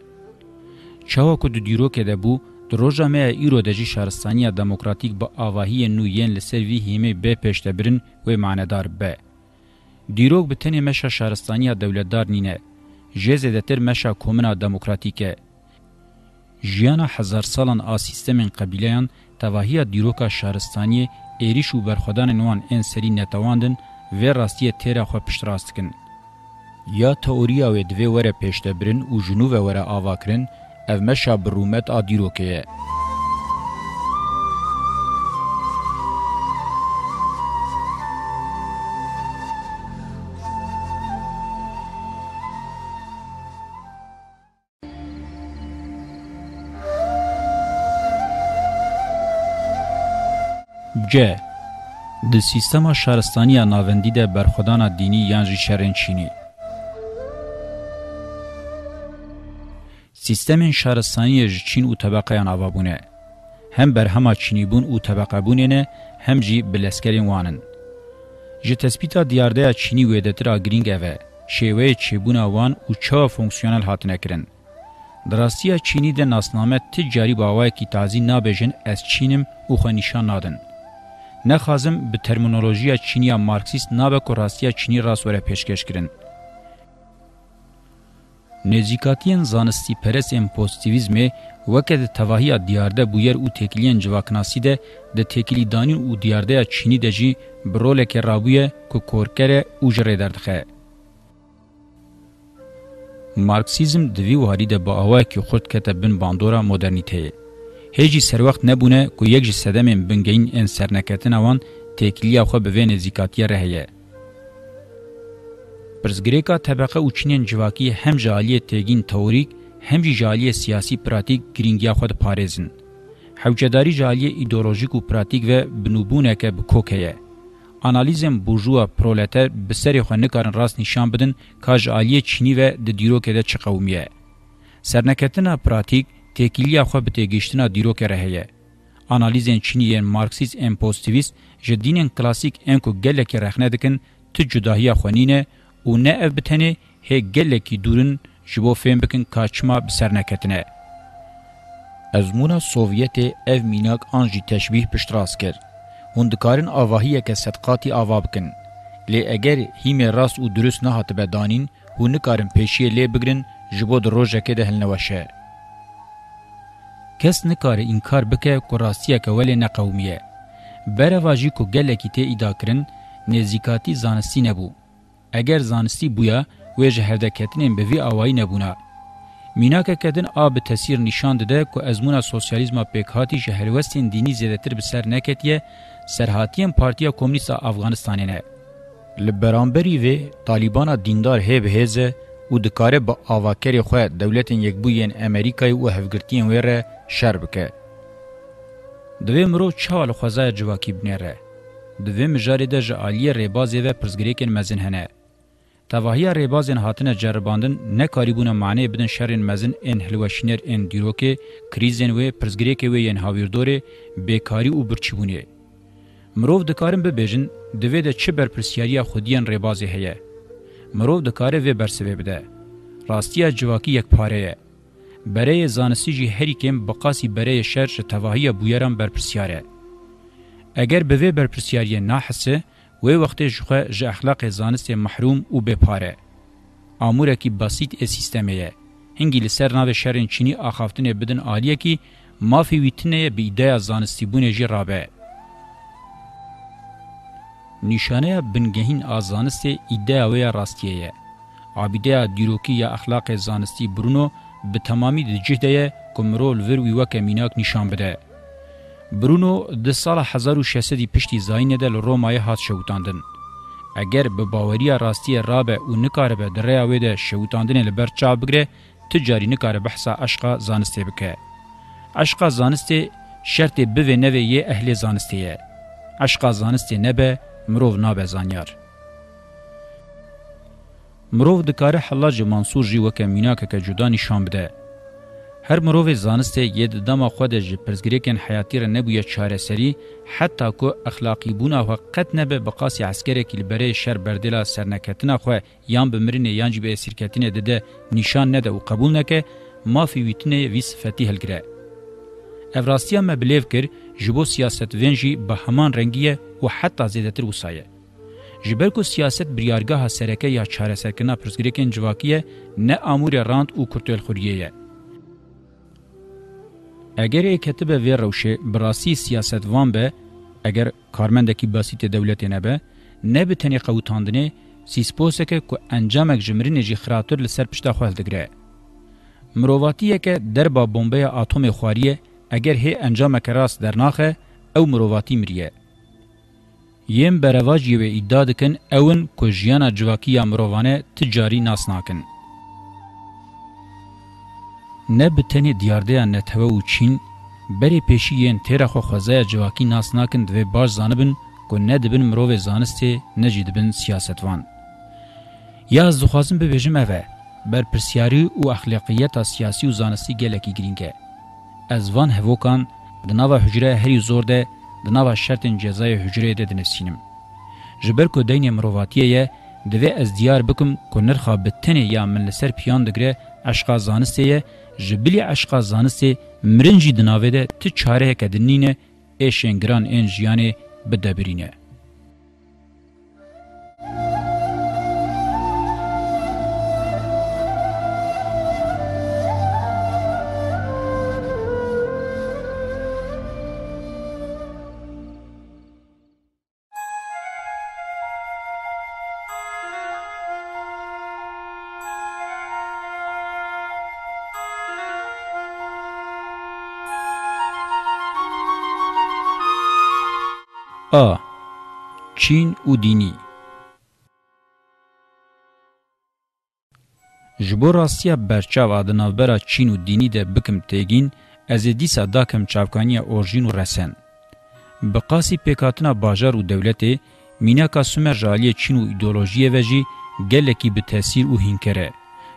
چاوا که دو دیرو که ده بو دروژا مه ایرو دجی شهرستانی دموکراتیک با آواهی نویین لسر وی هیمه به پیشته برن و معنادار به. دیروک به تنی مشا شهرستانی دولتدار نینه. جزه دتر مشا کومنا دموکراتیکه. جیانا هزار سالان آ سیستمین قبیلهان تواهی دیروکا شهرستانی ایریش و برخودان نوان این سری نتواندن و راستی تیرا خو پشت راست کن. یا تئوریا و دوی وره پشت برن و جنوب وره آوا کرن او مشا برومت آ دیروکه. ج د سیستم شهرستانی ناوندی ده برخدان دینی یانجی شهرنشینی سیستم شهرستانی چین او طبقه ناوابونه هم برهما چینی بون او طبقه بونینه هم جی بلسکرین وانن جه تسبیتا دیارده چینی ویدترا گرینگ اوه شیوه چیبونا وان او چا فونکسیونل هاتنه کرن دراستی چینی ده ناسنامه تجاری باوه کی تازی نابجن از چینم او خانیشان نادن نخوازم به ترمینولوژیا چینیا مارکسیست نابه که راستیا چینی راسوره پیشکش کرن. نزیکاتین زانستی پرس ام پوزیتیویزمه وکه ده تواهی دیارده بویر او تکلین جواکناسی ده ده تکلی دانین او دیارده چینی ده جی بروله که رابویه که کورکره او جره دردخه. مارکسیزم دوی واری ده با آوه که خود کتبین باندورا مدرنیته. هیجی سروخت نبونه کو یک جی سدمین بنگین ان سرنکتن اوان تکلیه خو به وین زیکاتی رهیه پرزګریکا طبقه او چینین جواکی هم جالیه تگین توریک هم جی جالیه سیاسی پراتیک گرینگیا خود پارزن حوجداری جالیه ایدئولوژیک او پراتیک و بنوبونه که بکوکه انالیزم بورژوا پرولتر به سری خو نه کارن راست نشان بدن کاج عالیه چینی و د دیرو کې د چقومیه سرنکتنه پراتیک تکیلیا خو به تگیشتنا دیروکه رهیه انالیزن چینیین مارکسیس ام پوزتیویست جدینن کلاسیک ان کو گلک رخنه دکن تو جداهیا خونینه او نه اف بتنه هه گلکی دورن جبو فهم بکن کاچما بسرنکتنه ازمونا سوویت اف میناک انجی تشبیه پشتراس کرد هندکارن آواهیه که صدقاتی آوا بکن لی اگر هیم راست و درست نهات بدانین هونکارن پیشیه لی بگرن جبو در روژه که دهلنوشه کس نکاره انکار بکه که راستیه که ولی نقومیه. برواجی که گلکی تی ایدا کرن نزیکاتی زانستی نبو. اگر زانستی بویا ویج هفدکتنین به وی آوائی نبونا. میناکه کدن آب تسیر نشان داده که ازمون سوسیالیزم پیکهاتی شهروستین دینی زیدتر بسر نکتیه سرحاتیم پارتیا کمونیست افغانستانینه. لبرانبری وی طالبان دیندار هیب هیزه و دکاره با آواکری خواه دولتین یکبویین امریکای و هفگرتین ویره شر بکه. دوی مرو چوال خوزای جواکی بنیره. دوی مجاری ده جعالی ریبازی و پرزگریکن مزین هنه. تواهی ریبازین هاتن جرباندن نکاریبون معنی بدن شرین مزین این هلوشنر این دیروکه کریزین و پرزگریک و ین هاویردوره بیکاری و برچیبونه. مروف دکارن ببیجن دوی ده چه برپرسیاری خودیان ریبازی هیه. مرو د کار وی برسوي بده راستیا جواکی یک پاره برای زانستی جی هریکم بقاسی برای شر ش تواهی بویران برپرسیاره اگر به وی برپرسیاری ناحسه و وقت جخه ج اخلاق زانست محروم او بپاره امور کی بسیط ا سیستمیه هنگی لسر ناو شرن چینی اخافتنه بدن عالیه کی مافی ویتنه به ایده زانستی بونه جی رابه نیشانه بنگهین آزانست ایده اویا راستیه. عابده دیروکی یا اخلاق زانستی برونو به تمامی د جهده کومرول ور وی وک میناک نشان بده. برونو د سال 1600 پشتی زاینه د رومای هات شوتاندن. اگر به باوری راستی رابه او نکاره به دریا وې د شوتاندن لبر چا بګره تجاری نکاره بحثه اشقا زانسته بکه. اشقا زانسته شرط به و نه وی اهل زانستیه. اشقا زانسته نه به مرو نابه زانیار مرو د کار حلاج منصور جی وک میناکه که جدانی شام بده هر مرو زانسته ید دما خود ج پرزګریکن حیاتی ر نه بو چاره سری حتی کو اخلاقی بونه حقیقت نه به بقاسی عسکری کی لبره شر بردلا سرنکتنه خو یان بمرینه یان جی به سرکتنه ده نشان نه ده او قبول نه که مافی ویتنه وی صفتی هلګره افراستیا مبلیف کر جبو سیاست وینجی به همان رنگیه و حتی زیدتر وسایه جبر کو سیاست بریارگاه سرکه یا چاره سرکنا پرزګریکن جواکیه نه امور راند او کورتل خوریه اگر کتب و روشه براسی سیاست وان به اگر کارمندکی بسیط دولت نه به نه به تنی قوتاندنه سیسپوسکه کو انجامک جمرین جی خراتور لسر پشتا خوال دگره مرواتیه که در با بمبه اتم خواریه اگر هی انجامک راست درناخه او مرواتی مریه یم برواج یو ادعا دکن اون کو ژیانا جواکی امروانه تجاری ناسناکن نه بتنی دیارده نه تو او چین بری پیشی ین تیر خو خوازه جواکی ناسناکن دوی باش زانبن کو نه دبن مروو زانسته نه جیدبن سیاستوان یا از دخوازم ببیجم اوه بر پرسیاری او اخلاقیت سیاسی و زانستی گلکی گرینکه از وان هوکان د ناوه حجره هری زور ده د نوو شرطن جزای حجره د نفسینم جبر کو دین مرواتیه ی دوی از دیار بکم کو نرخه بتنه یا من لسر پیان دګره اشقا زانسته جبلی اشقا زانسته مرنجی د ناوې ده ته چاره کدنینه ايشنګران انجیانه بدبرینه A. چین و دینی ji bo rastiya berçava di navbera Çîn û dînî de bikim têgîn, ez ê dîsa dakim çavkaniya orjîn û resen. Bi qasî pêkatina bajar û dewletê, mînaka sumer jaliyê Çîn û îdeolojiyê ve jî gelekî bi tesîr û hînkere.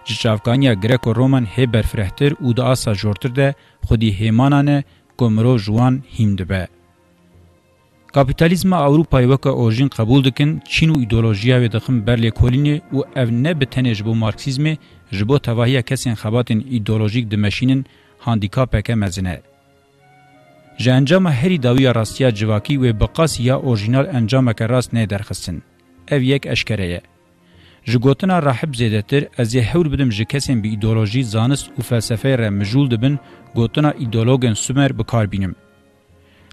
Ji çavkaniya Greko-Roman hê berfirehtir û di asa jortir de xwedî hêmana ne ku mirov ji wan hîn dibe. کاپیتالیزم اوروپای وکا اورژین قبول دکن چین و ایدئولوژیا و دخم برلی کولینی و او نه به تنج بو مارکسیزم جبو تواهی کسین خباتن ایدئولوژیک دمشینن هاندیکاپک مزنه جه انجام هری داوی راستیا جواکی و بقاس یا اورژینال انجام که راست نه درخستن او یک اشکره یه. جگوتنا راحب زیدتر از یه حور بدم جه کسین به ایدئولوژی زانست و فلسفه را مجول دبن گوتنا ایدئولوگن سومر بکار بینم.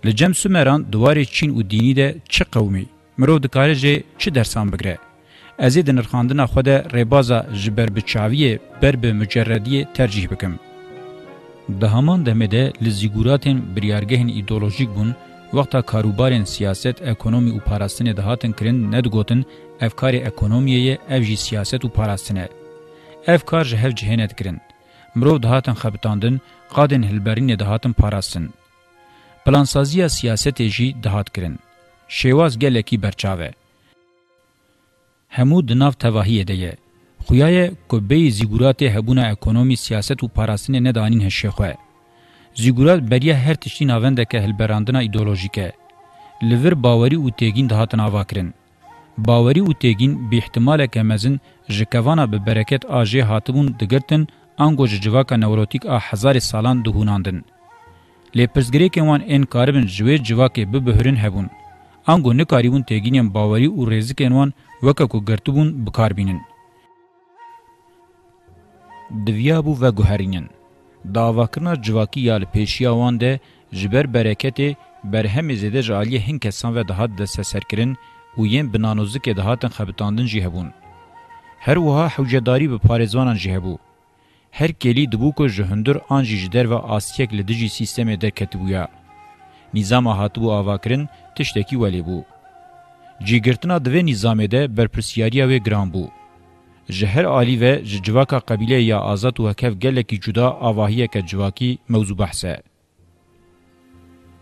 لجم سومران دواري چین او دینی ده چه قومي مرو د کارجه چه درسان بگره از د نرخاندنا خود ریبازا جبر بچاوی بر به مجردی ترجیح بکم ده همان دمه ده لزیگوراتن بریارگهن ایدولوژیک بون وقتا کاروبارن سیاست اکونومی او پاراستنه دهاتن کرن ندگوتن افکار اکونومیه اف جی سیاست او پاراستنه افکار جهف جهنت کرن مرو دهاتن خبتاندن قادن هلبرین دهاتن پاراستن پلانسازی سیاست جی دهات کرن. شیواز گلکی برچاوه. همو دناف تواهیه دیه. خویای کبه زیگورات هبونه اکنومی سیاست و پاراستنه ندانین هشیخوه. زیگورات بریا هر تشتی ناونده که هلبراندنا ایدولوژیکه. لور باوری او تیگین دهات ناوا کرن. باوری او تیگین به احتمال که مزن جکوانا به برکت آجه هاتبون دگرتن انگو جواکا نوروتیک آ هزار سالان دهوناندن. لپرسګریکې وان انکاربن جوې جواکې به بهرن هبون انګو نه کاریون تګینم باوري او رزکې وان وکه کو ګرتبون بکار بینن دویابو و ګهرینن داواکرنا جواکی یال پېشیا وان ده جبر برکتې برهم زده جالی هین کسان و دهات د سرکرین او یم بنانوزک دهاتن خبتاندن جهبون هر وها حوجداری به پارزوانان جهبو هر کلی دبو کو جهندر آن جی در و آسیک لدجی سیستم درکت بویا. نظام هاتبو آواکرن تشتکی ولی بو. جیگرتنا دوی نظام ده برپرسیاریا و گران بو. جهر آلی و جواکا قبیله یا آزاد و هکف گلکی جدا آواهیه که جواکی موضوع بحثه.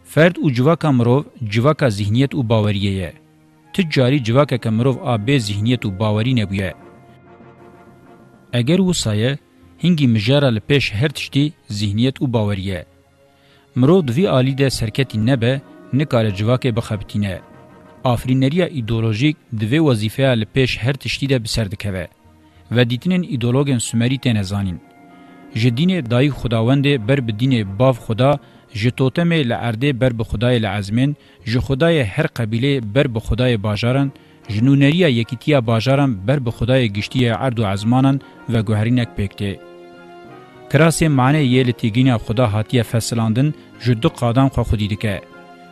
فرد او جواکا مروف جواکا ذهنیت او باوریه یه. تجاری جواکا که مروف آبه ذهنیت او باوری نبویه. اگر وسایه هنگی مجاره لپیش هر تشتی ذهنیت او باوریه. مرو دوی آلی ده سرکتی نبه نکار جواک بخبتینه. آفرینریا ایدولوژیک دوی وظیفه لپیش هر تشتی ده بسردکوه. و دیتنین ایدولوگن سومری تنزانین. جدین دای خداوند بر بدین باف خدا جتوتم لعرده بر بخدای لعزمین جخدای هر قبیله بر بخدای باجارن جنونریا یکیتیا باجارن بر بخدای گشتی عرض و عزمانن و گوهرینک پیکته. کراسه معنی یه لتیگین خدا هاتیه فصلاندن جدو قادان خو خودی دکه.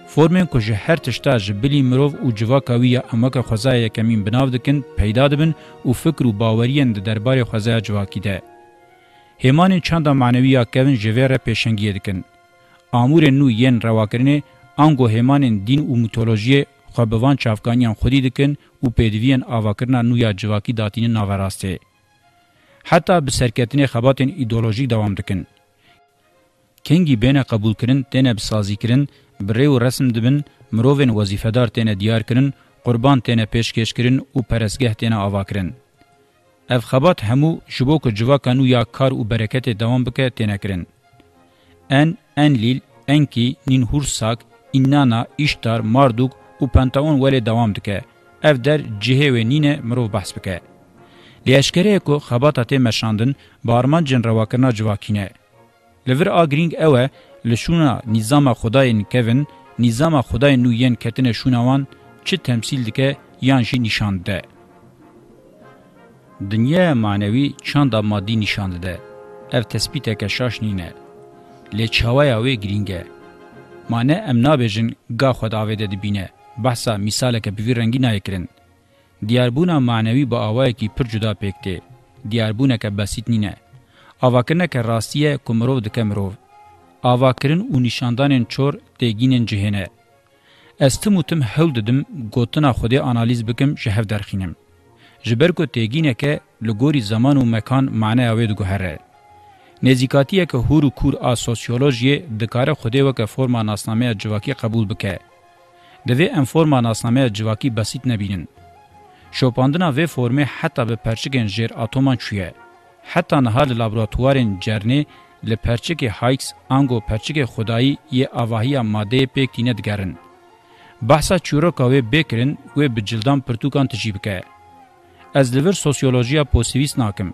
فرمین که جه هر تشتا جبلی مروف و جواکاوی یا امک خوزای یکمین بناو دکن پیدا دبن و فکر و باورین ده دربار خوزای جواکی ده. همان چند معنوی یا کوین جوه را پیشنگی دکن. آمور نو ین رواکرنه آنگو همان دین و میتولوژی خوابوان چافکانیان خودی دکن و پیدوین آواکرنا نو یا جواکی داتین ناوراسته. حتی به سرکتنی خباتین ایدولوژیک دوام دکن. کنگی بین قبول کرن تین بسازی کرن بره و رسم دبن مروین وظیفدار تین دیار کرن قربان تین پیشکش کرن و پرسگه تین آوا کرن. اف خبات همو جبو که جوا کانو یا کار و برکت دوام بکه تین کرن. ان انلیل انکی نین هورساک اینانا اشتار ماردوک و پنتاون ولی دوام دکه. اف در جهه و نینه مروف بحث بکه. لیشکره کو خباتا تی مشاندن بارمان جن رواکرنا جواکینه. لور آگرینگ اوه لشونا نظام خداین کوین، نظام خدای نوین کتن شونوان چه تمثیل دکه یان جی نشانده. دنیا معنوی چند مادی نشانده. اف تثبیت که شاش نینه. لی چاوای اوه گرینگه. معنی امنا بجن گا خداوی ده دبینه. بحثا مثال که بیوی رنگی نایکرن. دیاربونا معنوی با آوایکی پر جدا پکته دیاربونا که بسیط نینه آواکنه که راستیه کمرو دکمرو آواکرین و نشاندانین چور دیگینین جهنه استم و تم حول ددم گوتنا خودی آنالیز بکم جهف درخینم جبر کو تیگینه که لگوری زمان و مکان معنی آوید گوهره نزیکاتیه که هور و کور آ سوسیولوژی دکاره خودی وکه فرما ناسنامه جواکی قبول بکه دوی ام فرما ناسنامه جواکی بسیط نبینن شوپاندنا و فرمه حتی به پرچکن جیر اتمان چویه. حتی نها لابراتوارین جرنه لپرچک هایکس انگو پرچک خدایی یه آواهی ماده پیک تینه دگرن. بحثا چوروکاوی بکرن و بجلدان پرتوکان تجیب که. از لور سوسیولوژیا پوسیویس ناکم.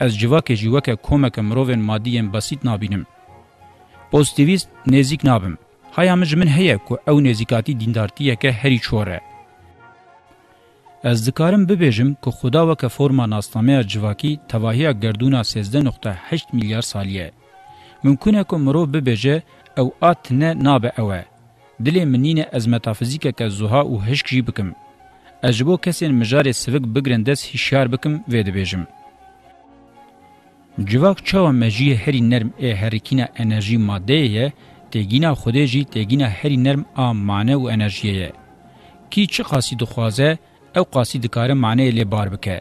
از جواک جواک کومک مروون مادیین بسیط نابینم. پوزیتیویست نزیک نابم. هایا مجمن هیه که او نزیکاتی دیندارتیه که هری چوره. از دکارم ببیجم که خدا وکه فرما ناسنامه جواکی تواهی گردونا 13.8 میلیار سالیه. ممکنه که مرو ببیجه او آتنه نابه اوه. دلی منینه از متافیزیکه که زوها و هشک جی بکم. از جبو کسین مجار سوک بگرندس هشیار بکم ویده بیجم. جواک چاو مجیه هری نرم ای هرکینه انرژی ماده یه تگینا خوده جی تگینا هری نرم آمانه و انرژیه یه. کی چه خاصی دخوازه او قاسی دکاره معنی لی بار بکه.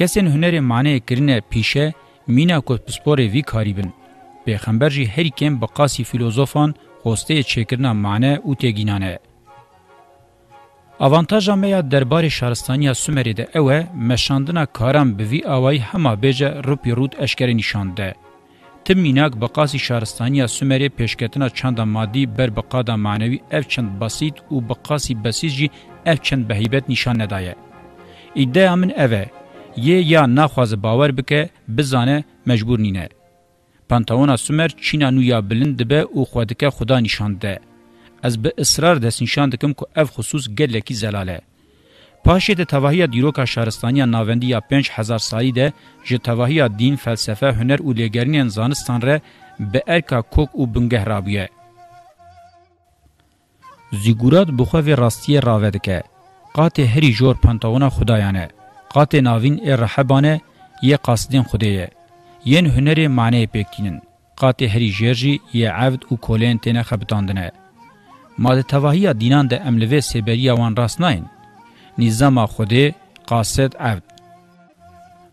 کسین هنر معنی کرنه پیشه مینا کتپسپور وی کاری بن. پیغمبر جی هری کم با قاسی فیلوزوفان خوسته چکرنا معنی او تگینانه. Avantaja meya derbarê şaristaniya Sümerê de ew e meşandina karan bi vî awayî hema bêje rûpî rûd eşkerê nîşande. تم میناک بقاسی شارستانی سومری پیشکتنا چند مادی بر بقادا معنوی اف چند بسیط او بقاسی بسیج جی اف چند بهیبت نشان ندایه ایده من اوه یه یا نخواز باور بکه بزانه مجبور نینه پانتاونا سومر چینا نویا بلند به او خودکه خدا نشانده از به اصرار دست نشان دکم که اف خصوص گلکی زلاله پاشی د توهیه دیروکا شهرستانی ناوندی یا 5000 سالی ده ژ توهیه دین فلسفه هنر او لګرین زانستان ر به ارکا کوک او بنګهرابیه زیګورات بخو راستی راودکه قات هری جور پانتاونا خدایانه قات ناوین ار رحبانه ی قاصدین خدایه ین هنر معنی پکینن قات هری جرجی ی عبد او کولین تنه خبتاندنه ماده توهیه دینان د املوه سیبری وان راس ناین نظام خودی قاصد عبد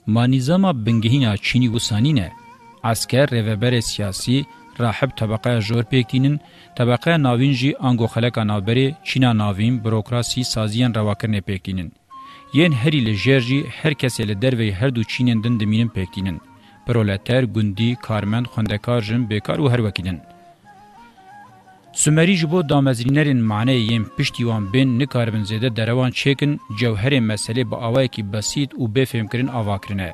ما نظام بنگهینا چینی گسانینه اسکر ریوبر سیاسی راحب طبقه جور پیکتینن طبقه ناوین جی انگو خلک نابری چینا ناوین بروکراسی سازیان رواکرنه پیکتینن یین هری لجر جی هر کسی لدروی هر دو چینین دن دمینن پیکتینن پرولتر گوندی کارمند خوندکار جن بیکار و هر وکیدن سومری جبو دامزینرین معنی یم پشتی وان بین نکاربن زیده دروان چیکن جوهر مسئله با آوائی که بسیط و بفهم کرن آواکرنه.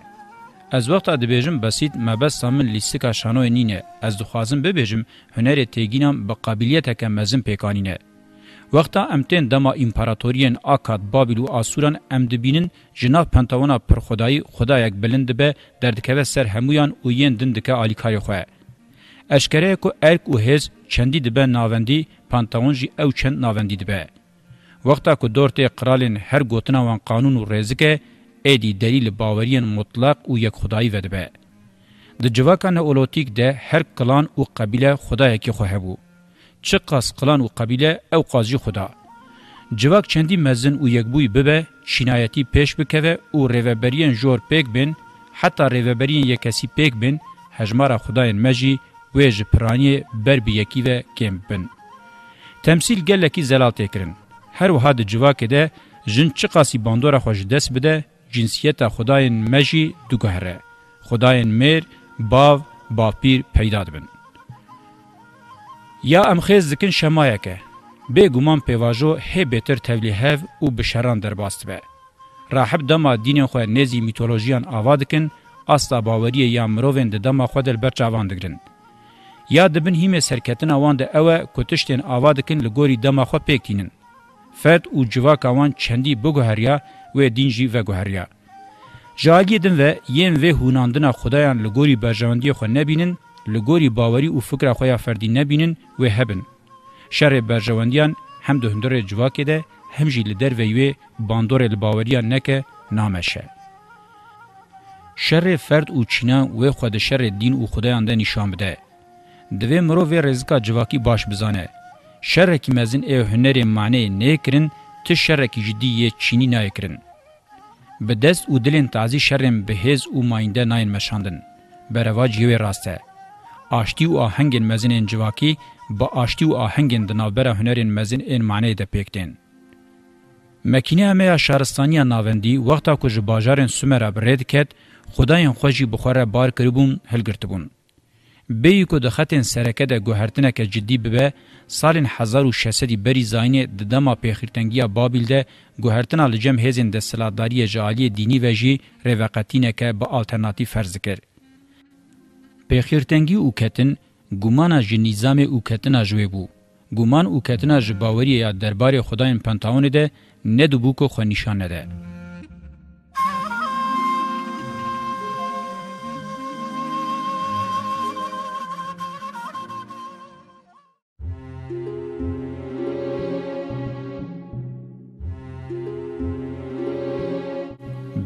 از وقت ادبیجم بسیط مبس سامن لیستیکا شانوی نینه. از دخوازم ببیجم هنر تیگینام با قابلیت هکم مزم پیکانینه. وقتا امتین دما امپراتوریین آکاد بابل و آسوران ام دبینن جناف پنتاوانا پرخدایی خدایک بلند به دردکوه سر همویان و یین دندکه آلیکاری خواه. اشکره کو ارک او هز چندی دبه ناوندی پانتاون جی او چند ناوندی دبه. وقتا کو دورت قرالین هر گوتنا وان قانون و رزکه ایدی دلیل باورین مطلق او یک خدایی ودبه. د جواکان اولوتیک ده هر کلان او قبیله خدای کی خو هبو. چه قاس کلان او قبیله او قاضی خدا. جواک چندی مزن او یک بوی ببه شنایتی پیش بکوه او ریوبرین جور پیک بین حتی ریوبرین یک کسی پیک بین هجمار خدای مجی wê ji piraniyê ber bi yekî ve kêm bin. Temsîl gelekî zelatê kirin. Her wiha di civakê de jin çi qasî bandora xwe ji dest bide, cinsiyeta xudayên me jî diguhere. Xudayên mêr, bav, bavpîr peyda dibin. Ya em xêz dikin şemayeke. Bê guman pêvajo hêbêtir tevlî hev û bi şeran derbas dibe. Rahib dema dînên xwe nêzî mîtolojiyan ava dikin, asta baweriye ya mirovên di dema xwe del berçavan digirin. یا دبن هیمه سرکتن اوان ده اوه کتشتین آوا دکن لگوری دما خو پیکتینن. فرد او جواک اوان چندی بگوهریا و دینجی و گوهریا. جاگی دن و یین و هوناندن خدایان لگوری برجواندی خو نبینن، لگوری باوری او فکر خویا فردی نبینن و هبن. شر برجواندیان هم ده هندر جواک ده هم جی لدر و یوه باندور الباوریان نکه نامشه. شر فرد او چینا و خود شر دین او خدایان ده نشان بده. دوی مرو و رزقا جواکی باش بزانه شرکی مزین ایو هنری معنی نیکرین تی شرکی جدی چینی نایکرین به دست او دلین تازی شرم بهیز او ماینده ناین مشاندن بروا جیوی راسته آشتی و آهنگین مزین جواکی با آشتی و آهنگین دنابر هنرین مزین این معنی ده پیکتین مکینه همه شهرستانی ناوندی وقتا که جباجارین سومره برید کد خدایان خوشی بخوره بار کری بون هلگرت بون. بی کو د خطن سرکه د ګهرتنه کې جدي به سال 1600 بری زاینه د دما پیخرتنګیا بابل ده ګهرتنه لجم هیزن د سلاداری جالی دینی وجی رواقتینه کې به الټرناتیو فرض کړ پیخرتنګي او کتن ګومانه ج نظام او کتنه جوی بو ګومان او کتنه ج باوری یا دربار خدای پنتاون ده نه د بو کو خو نشانه ده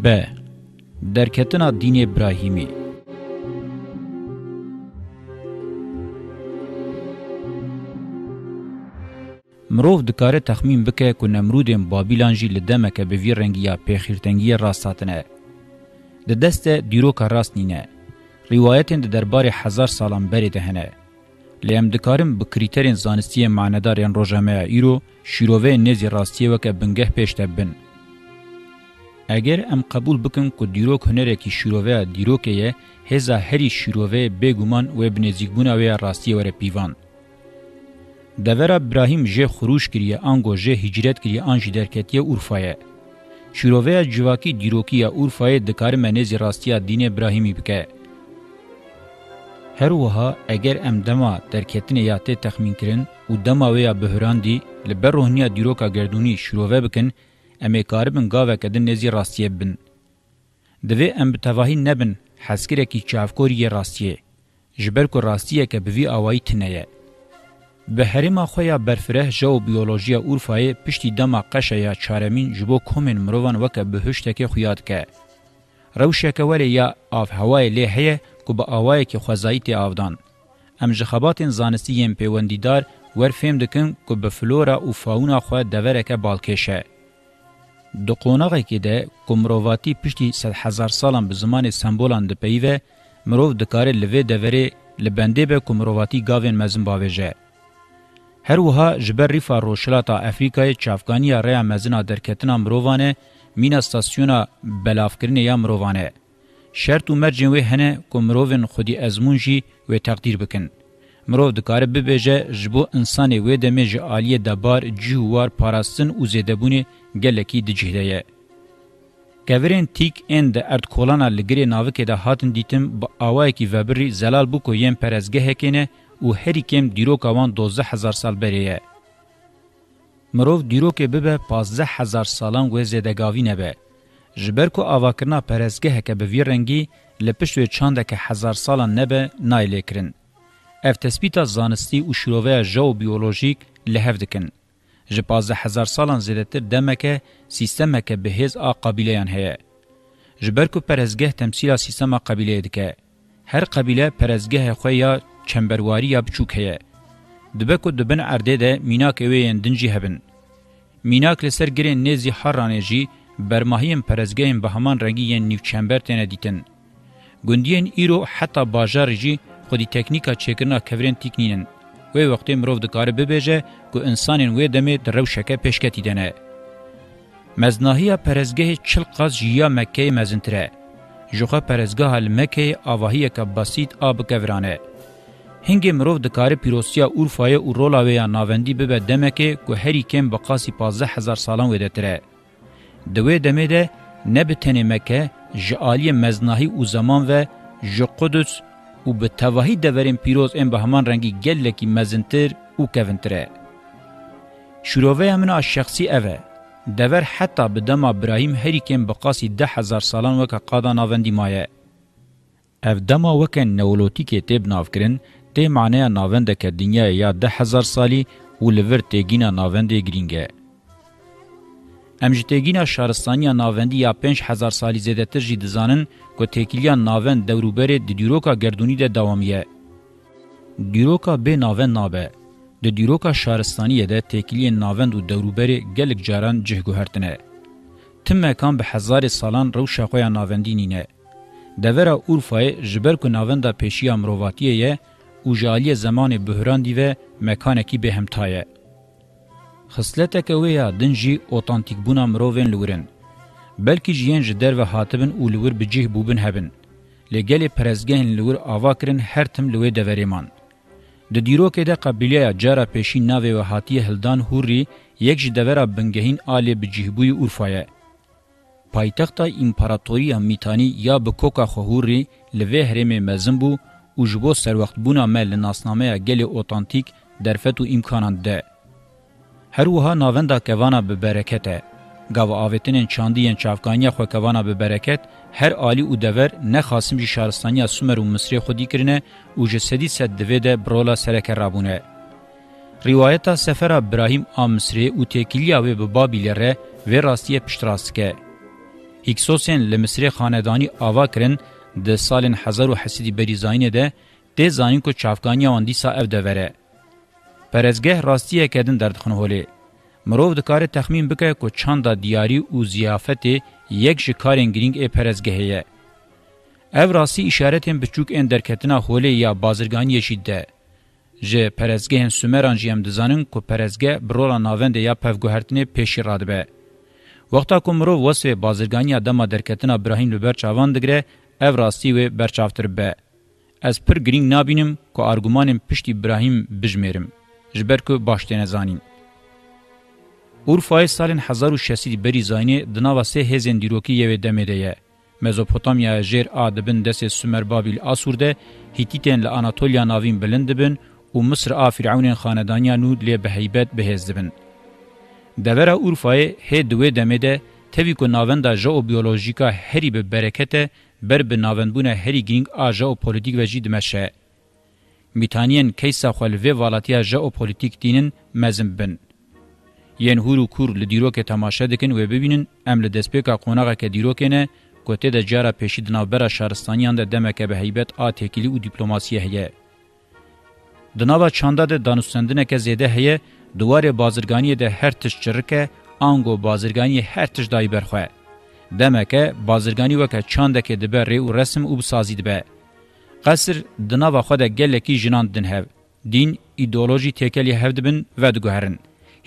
ب. درکتنا دین ابراهیمی مروف دکاره تخمین بکه که نمرودین بابیلان جی لدمه که به وی رنگیا پیخیرتنگی راستاتنه. د دست دیروک راست نینه. روایتین د دربار هزار سالان بری دهنه. لیم دکارم به کریترین زانستی معنیدارین روژمه ایرو شیروه نزی راستی وکه بنگه پیشته بن. اگر ام قبول بکن که دیروک هنره که شیروه دیروکه یه هزا هری شیروه بگومان و بنزیگبونه و راستی وره پیوان. دورا ابراهیم جه خروش کریه آنگو جه هجرت کریه آنجی درکتیه اورفایه. شیروه جواکی دیروکیه اورفایه دکار منیز راستیه دین ابراهیمی بکه. هر وها اگر ام دما درکتن یاته تخمین کرن و دما ویا بهران دی لبر روحنیا دیروکا گردونی شیروه بکن، ام کاربن گاوک د نزی راستیه بن دوی ام بتواهی نبن حسکره کی چافکوری راستیه جبر کو راستیه که بوی آوائی تنیه به هریما خویا برفره جو بیولوژیا اورفای پشتی دما قشه یا چارمین جبو کومن مروان وک بهشتکه خویاد که روشکه ولی یا آف هوای لیهیه کو با آوای که خوزایت آودان ام جخباتن زانستی یم پیوندیدار ور فهم دکن کو به فلورا او فاونا خو دورکه بالکشه د قونغه کې د کومروواتی پشتي 100 هزار سالان به زمان سمبولان د پیوه مرو د کار لوي د وری لبندې به کومروواتی گاوین مزن باوجه هر وها جبر ریفا روشلاتا افریقای چافکانی ریا مزنا درکتنا مرووانه مینا استاسیونا بلافکرین یا مرووانه شرط و مرجن و هنه کومروون خودی ازمون جی و تقدیر بکن مرو دکاره ببیجه جبو انسانی وی دمه جی آلیه دبار جیوار پاراستن و زیدبونی گلکی دجهده یه. Kevirên tîk ên de erdkolana li girê navikê de hatin dîtim bi awayekî vebirî zelal bû ku yên perezgehekê ne û herî kêm dîroka wan dozdeh hezar sal berê ye. Mirov dîrokê bibe pazdeh hezar salan wê zêdegavî nebe. Ji ber ku avakirina perezgeheke bi vî rengî li pişt wê çandeke hezar salan nebe nayê lêkirin. اف تثبیتا زانستی او شروعه جو بیولوژیک لهف دکن. جه پازده هزار سالان زیدتر دمکه سیستمکه بهیز آ قبیله یان هیه. جه برکو پرزگه تمثیل سیستم قبیله دکه. هر قبیله پرزگه خوی یا چمبرواری یا بچوک هیه. دبکو دبن ارده ده میناک اویین دنجی هبن. میناک لسر گرین نیزی حرانه جی برماهیم پرزگهیم به همان رنگی یین نیو چمبر تینه دیتن. گندین ایرو حتی باجار جی خودی تکنیکا چیکرنا کورین تکنینن وی وقتی مروف دکاره ببیجه که انسانین وی دمه درو شکه پیشکتی دنه. مزناهی پرزگه چل قاز جیا مکه مزنتره. جوخه پرزگه هل مکه آواهی که بسیط آب کورانه. هنگی مروف دکاره پیروسیا اورفای او رولاویا ناوندی ببه دمکه که هری کم بقاسی پازده هزار سالان ویده تره. دوی دمه ده نبتنی مکه جعالی مزناهی او زمان و جو قدس و به تواهی دورین پیروز ام به همان رنگی گل کی مزنتر و کوینتره شروعه من از شخصی اوه دور حتی به دم ابراهیم هریکن به قاسی ده هزار سالان وکا قادا ناوندی مایه اف دما وکن نولوتی که تیب نافکرن تی معنی ناونده که دنیا یا ده هزار سالی و لور تیگینا ناونده گرینگه ام جتگینا شهرستانیا ناوندی یا 5000 سالی زیده تر جی دزانن کو تکیلیا ناوند دوروبر د دیروکا گردونی ده دوامیه دیروکا به ناوند نابه د دیروکا شهرستانیه ده تکیلی ناوند و دوروبر گلک جاران جهگوهرتنه تم مکان به هزار سالان روشا خویا ناوندینینه دوره اورفای جبر کو ناوندا پیشیا مرواتیه او جالی زمان بهران دیوه مکانکی به همتایه خصلتک ویا دنجی اوتانتیک بونا مروین لورن بلکی جین جدر و هاتبن اولور بجیه بوبن هبن لګل پرزګهن لور اواکرن هر تم لوی د وریمان د دیرو کې د قبیله جاره پېشین ناوې و هاتی هلدان هوري یک ج دورا بنګهین آلی بجیهبوی اورفایه پایتخت امپراتوریا میتانی یا بکوکا خهوري لوی هرم مزم بو او جبو سر وخت بونه مل ناسنامه ګل اوتانتیک درفتو امکانات ده هروها ناوندا کوانا به برکته گاو آوتنین چاندین چافکانیا خو کوانا به برکت هر عالی او دور نه خاصم جی شارستانیا سومر و مصری خودی کرنه او جسدی صد دویده برولا سرک رابونه. روایتا سفر ابراهیم آ مصری او تکیلیا و به بابیل ره و راستیه پشتراستکه. هیکسوسین لمصری خاندانی آوا کرن ده سالن هزار و حسیدی بریزاینه ده ده زانین که چافکانیا واندیسا او دوره. پرزگه راستیه کدن دردخن هولی. مروف دکار تخمین بکه که چاندا دیاری و زیافت یک شکارین گرینگ ای پرزگه هیه. او راستی اشارتین بچوک این درکتنا هولی یا بازرگانی شیده. جه پرزگهن سومران جیم دزانن که پرزگه برولا ناوند یا پفگوهرتن پیشی رادبه. وقتا که مروف وصف بازرگانی دما درکتنا ابراهیم لبر چاوان دگره او راستی و برچافتر به. از پر گرینگ نابینم که آرگومانم پشت ابراهیم بجمیرم. جبر کو باشتنه زانین اورفای سالن 1060 بری زاینه د ناوا سه هزن دیروکی یو دمریه مزوپوتامیا جیر ادبن دس سومر بابل اسورده هیتیتن ل اناتولیا ناوین بلندبن او مصر ا فرعون خاندانیا نو له بهیبت بهزدبن دورا اورفای ه دوه دمده توی کو ناوندا ژو بیولوژیکا هری به برکته بر به ناوندونه هری گینگ آژا او پولیټیک وجید مشه میتانین کیسا خلوه والاتیا ژئو پولیټیک دینن مزم بن یان هورو کور لدیرو کې تماشا دکن و ببینن ام له دسپیکا قونغه کې دیرو کنه کوته د جاره پېشي د نوبره شهرستانیان د دمکه به هیبت آتکلی او دیپلوماسیه هه د نوا چاندا د دانوسندنه کې زیده هه دوار بازرګانی د هر تش چرکه انګو بازرګانی هر تش دای برخه دمکه بازرګانی وکه چاندا کې د بر او رسم او بسازید به قصر د ناوه خو د ګلکی جنان دن هاو دین ایدئولوژي تکلی هاو دبن و د ګهرن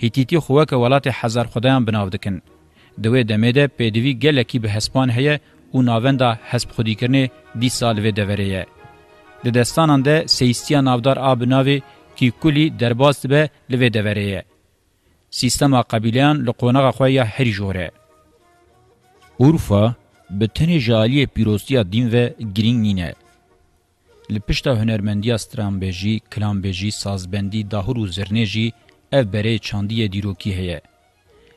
هیتیتی خو ک ولات هزار خدایان بناو دکن دوی د میده پدوی ګلکی به هسپان هه او ناوندا حسب خودی کرنے دی سال و دوریه د دستانان ده سیستیا ناودار ابناوی کی کلی درباست به لوی دوریه سیستما قبیلیان لقونغه خو یا هری جوره اورفا به تنه جالی پیروسیا دین و گرین نینه لپشتا هنرمندیا سترامبیجی، کلامبیجی، سازبندی، داهور و زرنیجی اف بره چاندی دیروکی هیه.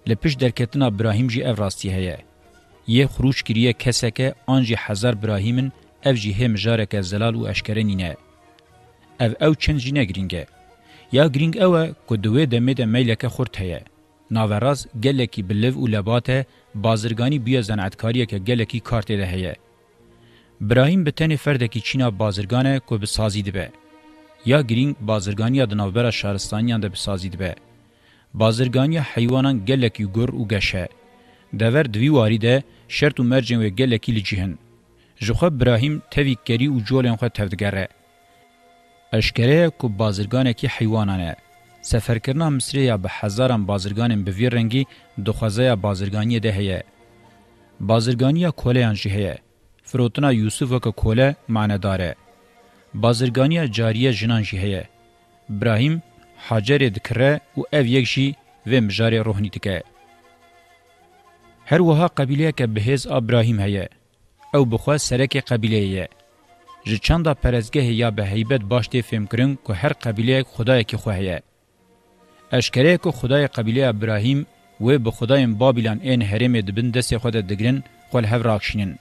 لپش درکتنا براهیم جی اف راستی هیه. یه خروش کریه کسکه آنجی هزار براهیمن اف جی هم جارک زلال و اشکرنینه. اف او چند جی نگرینگه. یا گرینگ اوه که دوه دمه ده میلکه خورد هیه. ناوراز گلکی بلو و لباته بازرگانی بیا زنعتکاریه که گلکی کارته ده هیه. برایم به تنی فردکی چینا بازرگانه کو به سازی دیبه یا گرینگ بازرگانی د نوبره شهرستانیان ده به سازی دیبه بازرگانی حیوانان گلک یوگر او گشه دور دوی واری ده شرط و مرجن و گلکی لجهن جوخه براهیم توی کری و جولین خود تفدگره اشکره کو بازرگانکی حیوانانه سفرکرنا مصریه به هزاران بازرگانن به ویر رنگی دخوازه بازرگانی ده هیه بازرگانی کولیان جهه فروتنا یوسف وک کوله معنی داره بازرگانی جاریه جنان جی هه ابراهیم حجر دکره او اف یک جی و مجاری روحنی تکه هر وها قبیله که بهز ابراهیم هه او بخوا سرک قبیله هه ژ چندا پرزگه یا به هیبت باشته فهم کرن که هر قبیله خدای کی خو هه اشکره که خدای قبیله ابراهیم و به خدای بابلان این هرم دبن دسه خود دگرن خل هف راکشینن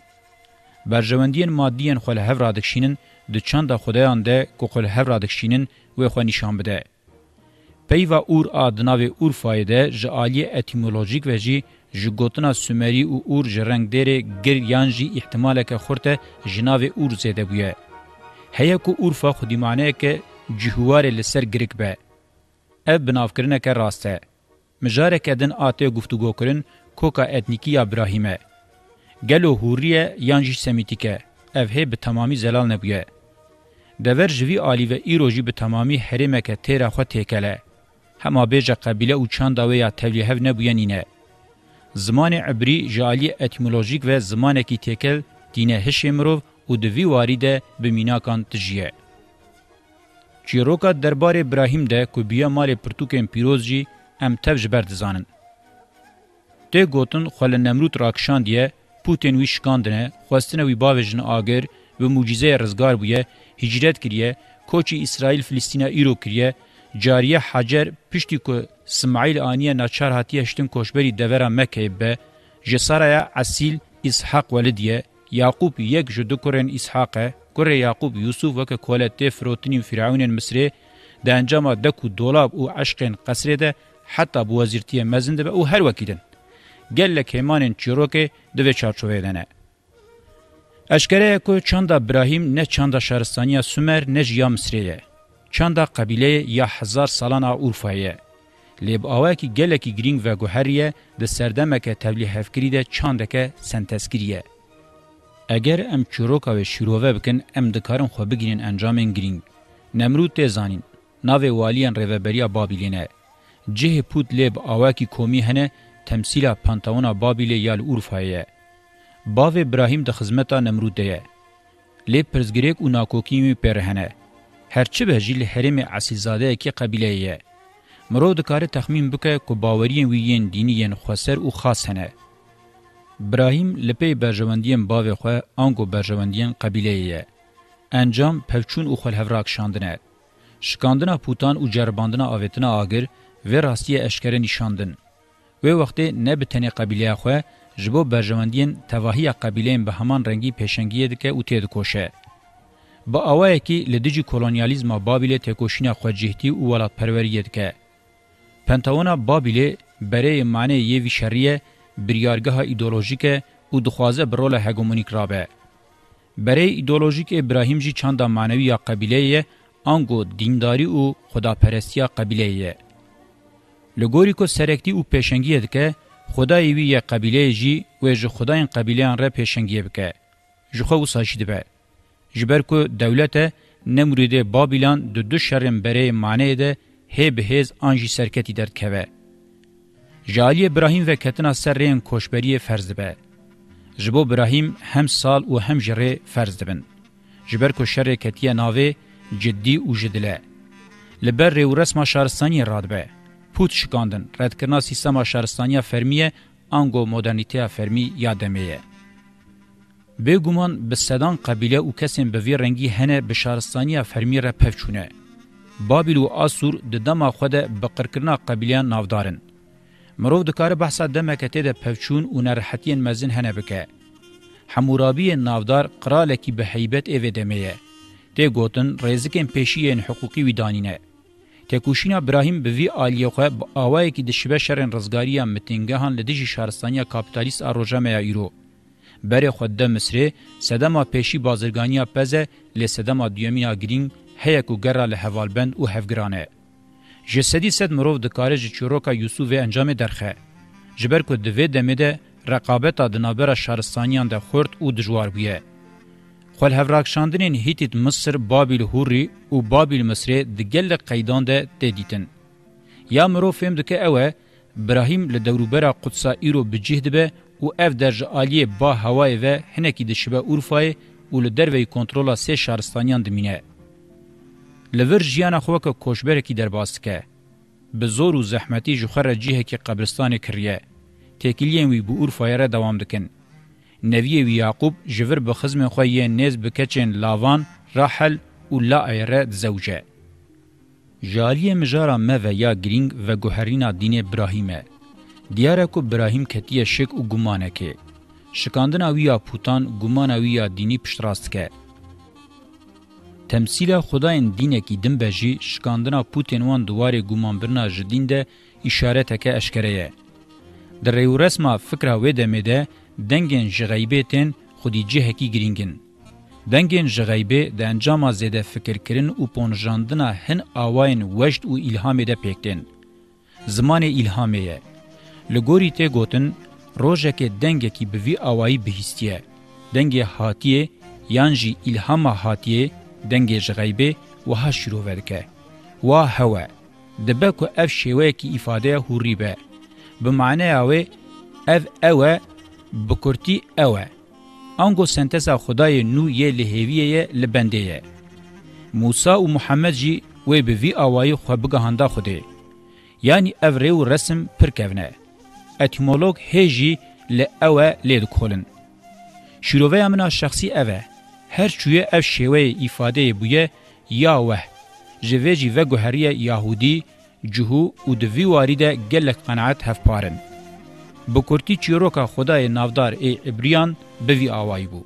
برجوندین مادیین خو له هفرادکشینن د چاندا خدایان ده کو خو له هفرادکشینن و خو نشان بده پیوا اور ادناوی اور فایده جالی اتیمولوژیک و جی جگوتنا سومری او اور جرنگ دره گر یانجی احتمال که خورته جناوی اور زده بویه هیا کو اور فا خودی معنی که جهوار لسر گرک به اب بنافکرنه که راسته مجاره که دن آته گفتگو کرن کوکا اتنیکی ابراهیمه گلو هوریه یان جی سمیتیکه اف هی به تمامی زلال نبگه دور جوی آلی و ایروژی به تمامی حرمکه تیره خود تیکله هما بیجه قبیله او چند داوه یا تولیهو نبوینینه زمان عبری جالی اتیمولوژیک و زمانکی تیکل دینه هشه مروف او دوی واریده به میناکان تجیه. چیروکا دربار ابراهیم ده که بیا مال پرتوکین پیروز جی ام تب جبر دزانن. ده گوتن خوال نمروت راکشان دیه پوتین وی شکاندنه خواستنه وی باوجن آگر و موجیزه رزگار بویه هجرت کریه کوچی اسرائیل فلسطینه ایرو کریه جاریه حجر پشتی که سمعیل آنیه ناچار هاتیه شتن کوشبری دورا مکه به جساریا اصیل اسحاق ولدیه یعقوب یک جدو کرن اسحاقه کره یعقوب یوسف وک کولت فروتنی فرعون مصری د انجام دکو دولاب او عشق قصری ده حتی بوزیرتی مزنده او هر وکیدن گل کیمانن چیروکه دوی چارچوبه دنه. اشکره کو چاندا ابراهیم نه چاندا شهرستانی سومر نه جیا مصریه. چاندا قبیله یا هزار سالانه اورفایه. لیب آوه که گله که گرینگ و گوهریه ده سردمکه تبلیه هفکری ده چاندکه سنتسکریه. اگر ام چروکا و شیروه بکن ام دکارن خو بگیرین انجامین گرینگ. نمرود تیزانین. ناوه والیان روبریا بابیلینه. جه پوت لیب آوه که کومی هنه تمثیل پانتئون بابل یال اورفایه باو ابراهیم د خدمت نمرود ده لی پرزګریک او ناکوکیم پرهنه هرچه به جیل حرم اصیلزاده کی قبیله یه مرود کار تخمین بکه کو باورین وین دینین خسر او خاص هنه ابراهیم لپی برژوندین باو خو انګو برژوندین قبیله یه انجام پفچون او خل هفراک شاندنه شکاندنا پوتان او جرباندنا اوتنا اگر و راستی اشکره نشاندن و وقتی نه به تنی قبیله خو جبو برجواندین تواهی قبیله به همان رنگی پیشنگی دکه او تید کوشه با اوای کی لدیجی کلونیالیزم بابل تکوشین خو جهتی او ولات پروری دکه پنتاونا بابل برای معنی یوی شریه بریارگه ایدئولوژیک او دخوازه برول هگمونیک رابه برای ایدئولوژیک ابراهیم جی چاندا معنوی یا قبیله انگو دینداری او خداپرستی قبیله لګوري کو سرکتی او پېشنګي دکې خدای وی یا قبیله جی و ژ خدایان قبیلهان را پېشنګي بکې ژخه وساشي دی جبر کو دولت نمرود بابلان د دو شرم بره معنی ده هب هز انجی سرکتی درد کوه جالی ابراهیم و کتنا سر رین کوشبری فرض به جبو ابراهیم هم سال و هم جره فرض دبن جبر کو شر کتیه ناوه جدی و جدله لبر رسم شارستانی راد به پوت شکاندن ردکرنا سیستما شهرستانیا فرمیه انگو مدرنیتیا فرمی یادمیه. به گمان به سدان قبیله او کسیم به وی رنگی هنه به شهرستانیا فرمی را پفچونه. بابل و آسور د دما خود به قرکرنا قبیله نافدارن. مرو دکاره بحثا دمکته ده پفچون و نرحتین مزن هنه بکه. حمورابی نافدار قرالکی به حیبت ایوه دمیه. ده گوتن ریزکن پیشیین حقوقی ویدانینه. که کوشینا ابراهیم به وی آلیه خو اوای کی د شبه شرن رزګاریه متینګهان لدیجی شهرستانیا کاپیتالیست اروجمه ایرو بر خود د مصر صدما پیشی بازرگانیا پزه ل صدما دیومیا گرین هیا کو ګرا له حوالبند او هفګرانه جسدی صد مرو د کارج چوروکا یوسف انجام درخه جبر کو د و دمه ده رقابت د نابره شهرستانیان د خورد او دجوار بیه خپل هفراکشاندنین هیتیت مصر بابل هوری او بابل مصر دگل قیدان ده تدیتن یا مرو فهم دکه اوه براهیم لدوروبره قدسا ایرو بجهد به او اف درج عالی با هوای و هنکی د شبه اورفای او لدروی کنترولا سه شهرستانیان دمینه لور جیانا خوکه کوشبره کی درباستکه به زور و زحمتی جوخره جیه کی قبرستان کریه تکیلین وی بو اورفای را دوام دکن نوی یعقوب جبر به خزم خو یې نز بکچن لاوان راحل او لا ایره زوجه جالی مجارا مو یا گرینگ و گوهرینا دین ابراهیمه دیاره کو ابراهیم کتیه شک او گمانه که شکاندن اویا پوتان گمان اویا دینی پشتراست که تمثیل خداین دینه کی دم بجی شکاندن پوتین وان دواره گمان برنا جدین ده اشاره تکه اشکره در ریو رسما فکره ویده میده دنگین جغیبه تین خودی جهکی گرینگن. دنگین جغیبه ده انجام زیده فکر کرن و پونجاندنا هن آواین وشت و الهامه ده پیکتین. زمان الهامه یه. لگوری ته گوتن روژه که دنگه کی بوی آوائی بهیستیه. دنگه حاتیه یانجی الهام حاتیه دنگه جغیبه و ها شروع ورکه. و هوا. دبکو اف شیوه کی افاده هوری به. بمعنی اوه اف اوه بکورتی اوه انگو سنتسا خدای نو یه لحویه لبنده یه. موسا و محمد جی وی به وی آوائی خواه بگهانده خوده. یعنی او ریو رسم پرکونه. اتیمولوگ هیجی لعوه لید کولن. شروعه امنا شخصی اوه. هر چویه او شیوه ایفاده بویه یاوه. جوه جی و گوهری یهودی جهو و دوی واری ده گلک قناعت هفت پارن. بکورتی چیروکا خدای نافدار ای ابریان بوی آوائی بو.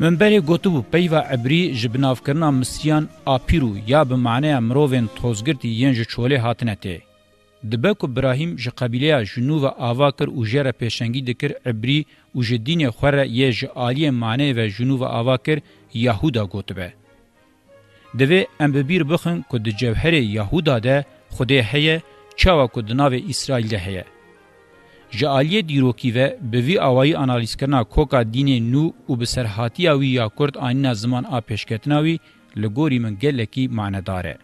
منبری گوتو بو پیوه عبری جبناف کرنا مصریان آپیرو یا بمعنی مرووین توزگردی ینج چوله هاتنته. دبک ابراهیم ژ قبیله جنو و آوا کر او جره پیشنګی دکر عبری او ژ دین خوره ی ژ عالی معنی و جنو و آوا کر یهودا گوتبه دوی امبیر بخن کو د جوهر یهودا ده خدای هه چاوا کو د ناو اسرائیل ده هه جالی دیروکی و به وی اوایی انالیز کرنا کوکا دین نو او به سرحاتی اوی یا کرد آنینا زمان آ پیشکتناوی لگوری من گلکی معنی داره.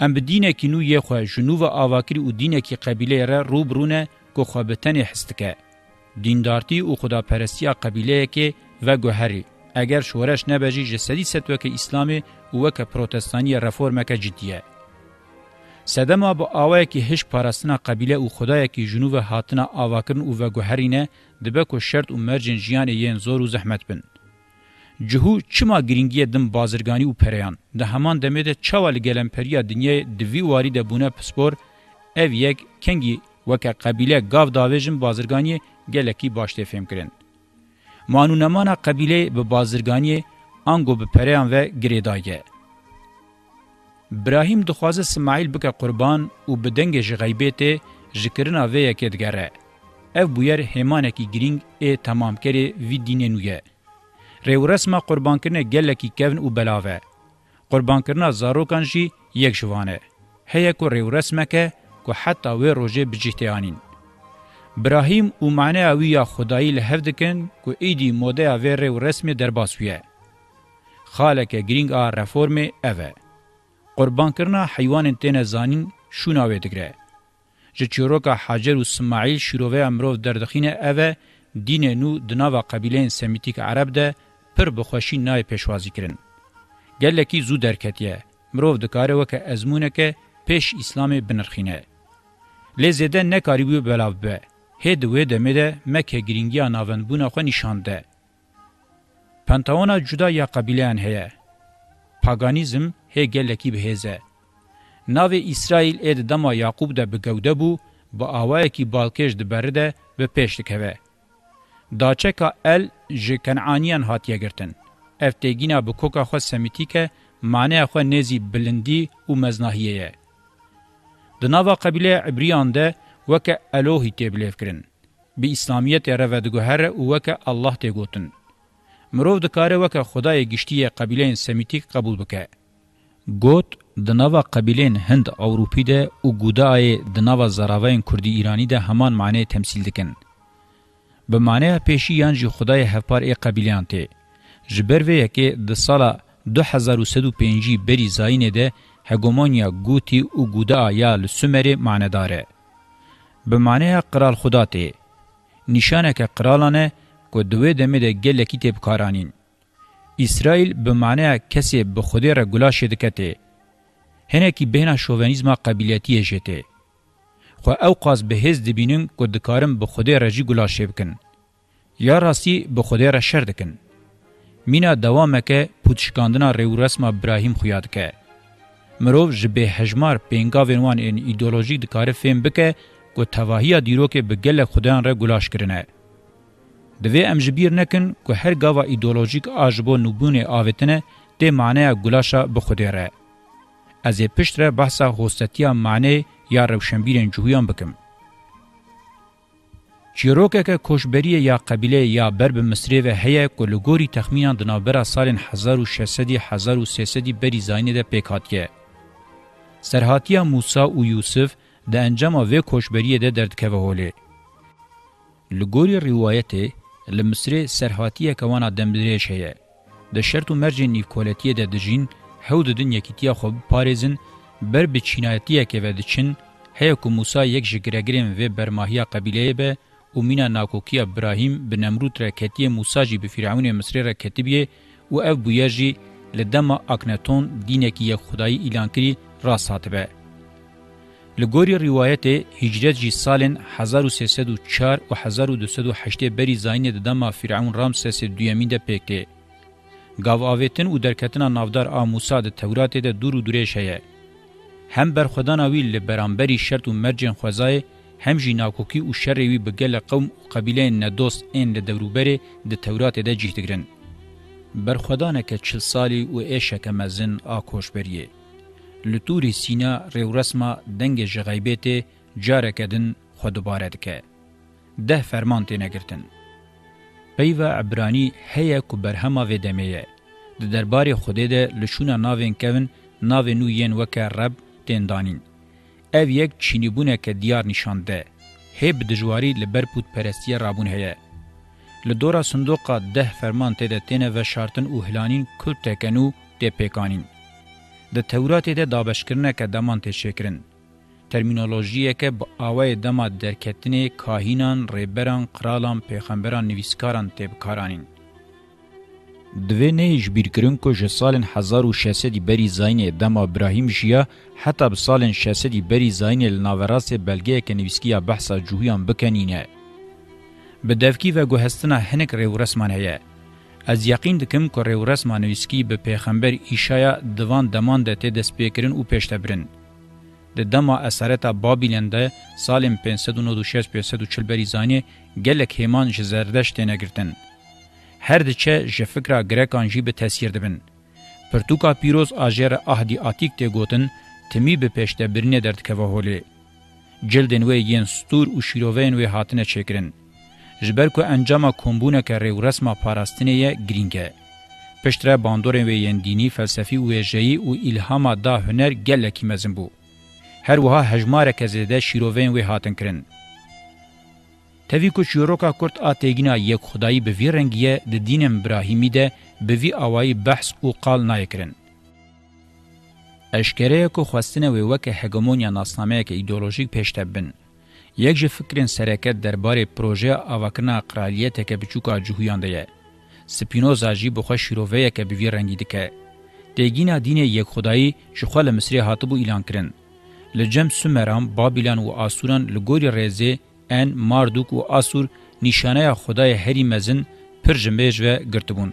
ام به دینه کی نو یه خواه جنو و آواکری او دینه کی قبیله را رو برونه که خواه بتنی حستکه. دیندارتی او خدا پرستی قبیله که و گوهری. اگر شورش نبجی جسدی ستوک اسلامی او که پروتستانی رفورمک جدیه. سدما با آوه که هش پارستنا قبیله او خدای که جنوب هاتنا آواکرن او و گوهرینه دبکو شرط او مرجن جیان یین زور و زحمت بن. جهو چما گرینگی دم بازرگانی او پریان ده همان دمیده چوال گلمپریا دنیا دوی واری ده بونه پسپور ev yek kengî weke qebîle gav davêjin bazirganiyê gelekî baş tê fêm kirin. Manûnemana qebîleyê bi bazirganiyê ango bi pereyan ve girêdaye. ابراهیم دخواز اسماعیل بک قربان او بدنګ جغیبته ذکرنا و یک دګره اف بویر همان کی گرینگ ای تمام کری وی دینه نویه ریو رسمه قربان کرنه گله کی کون او بلاوه قربان کرنه زاروکان جی یک جوانه هيا کو ریو رسمه که کو حتی وی روجه بجیتیانین ابراهیم او معنی او یا خدای له هفدکن کو ایدی موده او ریو رسمه درباسویه خالک گرینگ ا رفورم اوه قربانکرنا حیوانین تینه زانین شوناوه دگره. جچیروکا حاجر و سماعیل شیروه امروف دردخینه اوه دین نو دناوه قبیلین سمیتیک عرب ده پر بخوشی نای پیشوازی کرن. گلکی زو درکتیه. مروف دکاره وکه ازمونه که پیش اسلام بنرخینه. لزیده نکاری بیو بلاو به. هد و دمده مکه گرینگیا ناونبونه خو نشانده. پنتاونا جدا یا قبیلین هیه. پاگانیزم هی گلکی بهزه ناو اسرائیل اید دما یعقوب ده بگوده بو با آوائه کی بالکش ده برده به پیش دکوه. داچکا ال جکنعانیان هاتیه گرتن. افتگینا به کوکا خو سمیتی که معنی خو نزی بلندی و مزناهیه یه. د ناوا قبیله عبریان ده وکه الوهی تبلیف کرن. به اسلامیت رو دگوهر و وکه الله تگوتن. مروف دکاره وکه خدای گشتی قبیله سمیتی قبول بکه. گوت د نوو قبیلین هند اوروپی ده او ګودای د نوو زراوین کوردی ایرانی ده همان معنی تمثيل دکن به معنی پیشی یان جی خدای هفار ای قبیلان ته جبر وی کی د سالا 2105 بری زاینه ده هګومونیا ګوتی او ګودا یا لسمری معنی داره به معنی قرال خدا ته نشانه که قرالانه کو دوی دمه ده گله کی تب کارانین اسرائیل به معنی کسی به خودی را گلاش دکته هنکی بهنا شوونیزم قبیلیتی جته خو او قاز به هز دبینن کو دکارم به خودی را جی گلاش بکن یا راستی به خودی را شر دکن مینا دوامه که پوتشکاندنا ریو رسم ابراهیم خویاد که مرو جبه هجمار پینگا ونوان ان ایدئولوژی دکار فهم بکه کو تواهی دیرو که به گله خدایان را گلاش کرنه دوی ام جبیر نکن که هر گاوا ایدولوژیک آجبو نوبون آویتنه ده معنی گلاشا بخوده ره. از یه پشت ره بحثا هوستتیا معنی یا روشنبیرین جویان بکم. چیروکه که کشبری یا قبیله یا برب مصری و هیه که لگوری تخمینا دنابرا سال 1600-1300 بری زاینه ده پیکاتیه. سرهاتیا موسا و یوسف ده انجام و کشبری ده دردکه و هوله. لګوري روایت لمصری سرحاتیه کوانا دمدریش هیه. ده شرط و مرج نیوکولتیه ده دجین هود دن یکیتیا خوب پارزن بر به چینایتیه که ودچن هیا که موسا یک جگرگرین و برماهیا قبیله به و مینا ناکوکی ابراهیم به نمرود را کتیه موسا جی به فرعون مصری را کتیبیه و او بویا جی لدما اکنتون دینه که خدای ایلان کری راست هاتبه. لګوري روایت هجرت جی سالن 1304 او 1208 بری زاین د دما فرعون رامسس دویمین د پکه گاو اوتن او درکتن نافدار ا موسی د تورات د دور دورې شې هم بر خدان ویل لبرانبري شرط او مرجن خوځای هم جناکوکی او شر وی بګل قوم او قبیله نه دوست ان له دروبره د تورات د جهتګرن بر خدانه ک 40 سالي او اشه کمزن ا کوشبریه لطوری سینا رورسما دنگ جغیبیت جاره کدن خود دوباره دکه. ده فرمان تینه گرتن. پیو عبرانی هیا کو برهما و دمیه. ده دربار خوده ده لشونا ناوین کون ناوین نو ین وکه رب تین دانین. او یک چینی بونه که دیار نشانده. هب دجواری لبر پود پرستی رابون هیه. لدورا صندوقا ده فرمان تیده تینه و شارتن او هلانین کل تکنو ده پیکانین. د تورات د دابشکرنه که دمان تشکرن ترمینولوژیه که با آوه دما درکتنه کاهینان، ریبران، قرالان، پیخمبران، نویسکاران تبکارانین. دوی نیش بیرکرن که جه سال 1600 بری زاین دما ابراهیم جیا حتی بسال 600 بری زاین لناوراس بلگه که نویسکیا بحثا جوهیان بکنینه. به دفکی و گوهستنا هنک ریورسمان هیه. از یقین دکم که ریو رسمانویسکی به پیغمبر ایشایا دوان دمان ده تی دست پیکرین و پیشته برین. ده دما اثارتا بابیلین ده سالیم 596-540 بریزانی گلک هیمان جزردش تینه گرتن. هر دچه جفکرا گرکان جی به تسیر دبن. پرتوکا پیروز آجر اهدی آتیک تی گوتن تمی به پیشته برینه درد که وحولی. جلدن وی ین سطور و شیروین وی هاتنه چکرن. جبر کو انجام کومبونه که ریو رسمه پاراستنه یه گرینگه. پشتره باندورین ویین دینی فلسفی و جهی و الهام دا هنر گله کی مزن بو. هر وها هجماره که زده شیروین وی هاتن کرن. توی کو شیروکا کرد آتیگینا یک خدایی به وی رنگیه د دین ابراهیمی ده به وی آوائی بحث و قال نایکرن. اشکره کو خواستنه وی وک هگمونیا ناسنامه که ایدولوژیک پیشتب بن. یک جه فکرین سرکت درباره پروژه آواکرنا قرالیته که بچوکا جوهیانده یه. سپینوزا جی بخوا شیرووه یه که بوی رنگی دکه. دیگینا دین یک خدایی شخوا لمصری حاطبو ایلان کرن. لجم سومران، بابیلان و آسوران لگوری ریزه ان ماردوک و آسور نشانه خدای هری مزن پر جنبیج و گرتبون.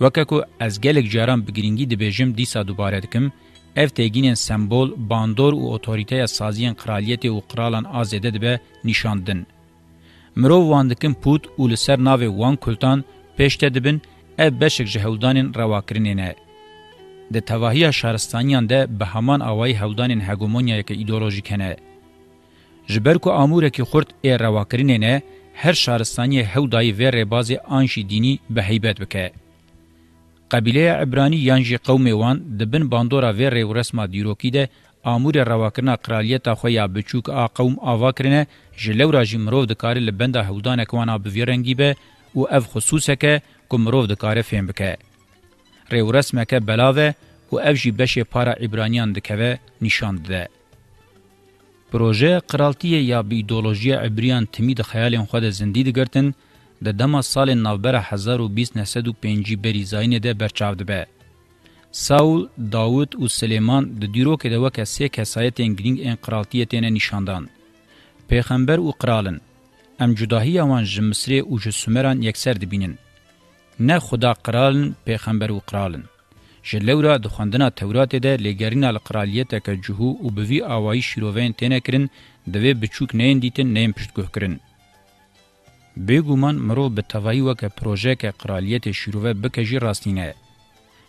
وکه که از گلک جاران بگرینگی دبیجم دیسا دوباره دکم، اف تگینن سمبول باندور او اوتوریته سازیان قرالیت او قرالان آزاده دبه نشاندن مرو واندکن پوت او لسر ناو وان کلتان پشته دبن اف بشک جهودانن رواکرینه د توهیه شهرستانیان ده به همان اوای هودانن هګومونیا یک ایدئولوژیک نه جبر کو امور کی خرد ای رواکرینه هر شهرستانی هودای ور بازی آنشی دینی به هیبت بکه قبیله عبرانی یانجی قوم وان دبن باندورا و ری رسمه دیروکی ده امور رواکرنا قرالیت خو یا بچوک ا قوم اوا کرنه جلو راجی مرو د کار لبنده هودان کوانا به ویرنگی به او اف خصوصه که کومرو د کار فهم بکه ری رسمه که بلاوه او اف جی بشه پارا عبرانیان دکوه نشان ده پروژه قرالتی یا به ایدئولوژی عبریان تمی د خیال خود زندید گرتن د دما سال نوبر 1905 بری زاین ده برچاو ده به ساول داوود او سلیمان د دیرو کې د وکه سه کسایت انګرینګ ان قرالتیتنه نشاندان پیغمبر او قرالن ام جداهی اوان جمصری او جسومران یکسر دبینن نه خدا قرالن پیغمبر او قرالن جلورا د خوندنا تورات ده لګرینا القرالیت ک جهو او بوی اوای شیروین تنه کرن د وی بچوک نه اندیتن نه پښتګو کرن بگومان مرو به توایی وکه پروژه که قرالیت شروع بکجی راستینه.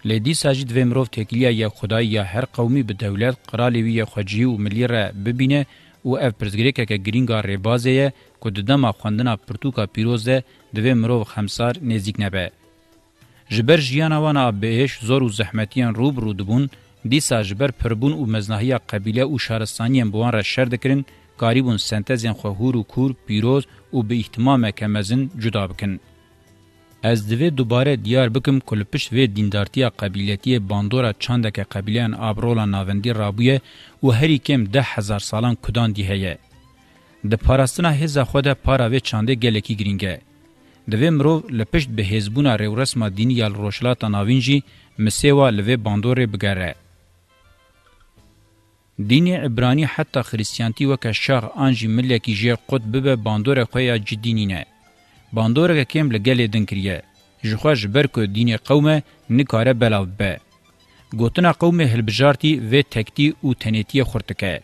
لیدی ساجد و مروف تکلیه یا خدای یا هر قومی به دولت قرالیوی یا خجی و ملی را ببینه و اف پرزگری که گرینگا ریبازه یه که ددما خواندنا پرتوکا پیروزه دوی مروف خمسار نزیک نبه. جبر جیانوانا بهش زور و زحمتیان روب رو دبون دیسا جبر پربون و مزنهی قبیله و شارستانیان بوان را شر دکرن قاریبون سنتزین خو هور و کور پیروز او به اهتمام کمزن جدا بکن از دوی دوباره دیار بکم کلپش و دیندارتیا قبیلیتی باندورا چاندک قبیلیان آبرولا ناوندی رابویه و هری کم ده هزار سالان کدان دیهیه. د پاراستنا هزا خود پارا و چانده گلکی گرینگه. دوی مرو لپشت به هزبونا ریورسما دینی یال روشلاتا ناوینجی مسیوا لوی باندوره بگره. دین عبرانی حتی خریستیانتی وک شاغ انجی ملکی جی قطب به باندور خویا جدینینه باندور کم لګل دین کریه جخوا جبر کو دین قومه نکاره بلاو به گوتنا قومه هلبجارتی و تکتی او تنیتی خورتکه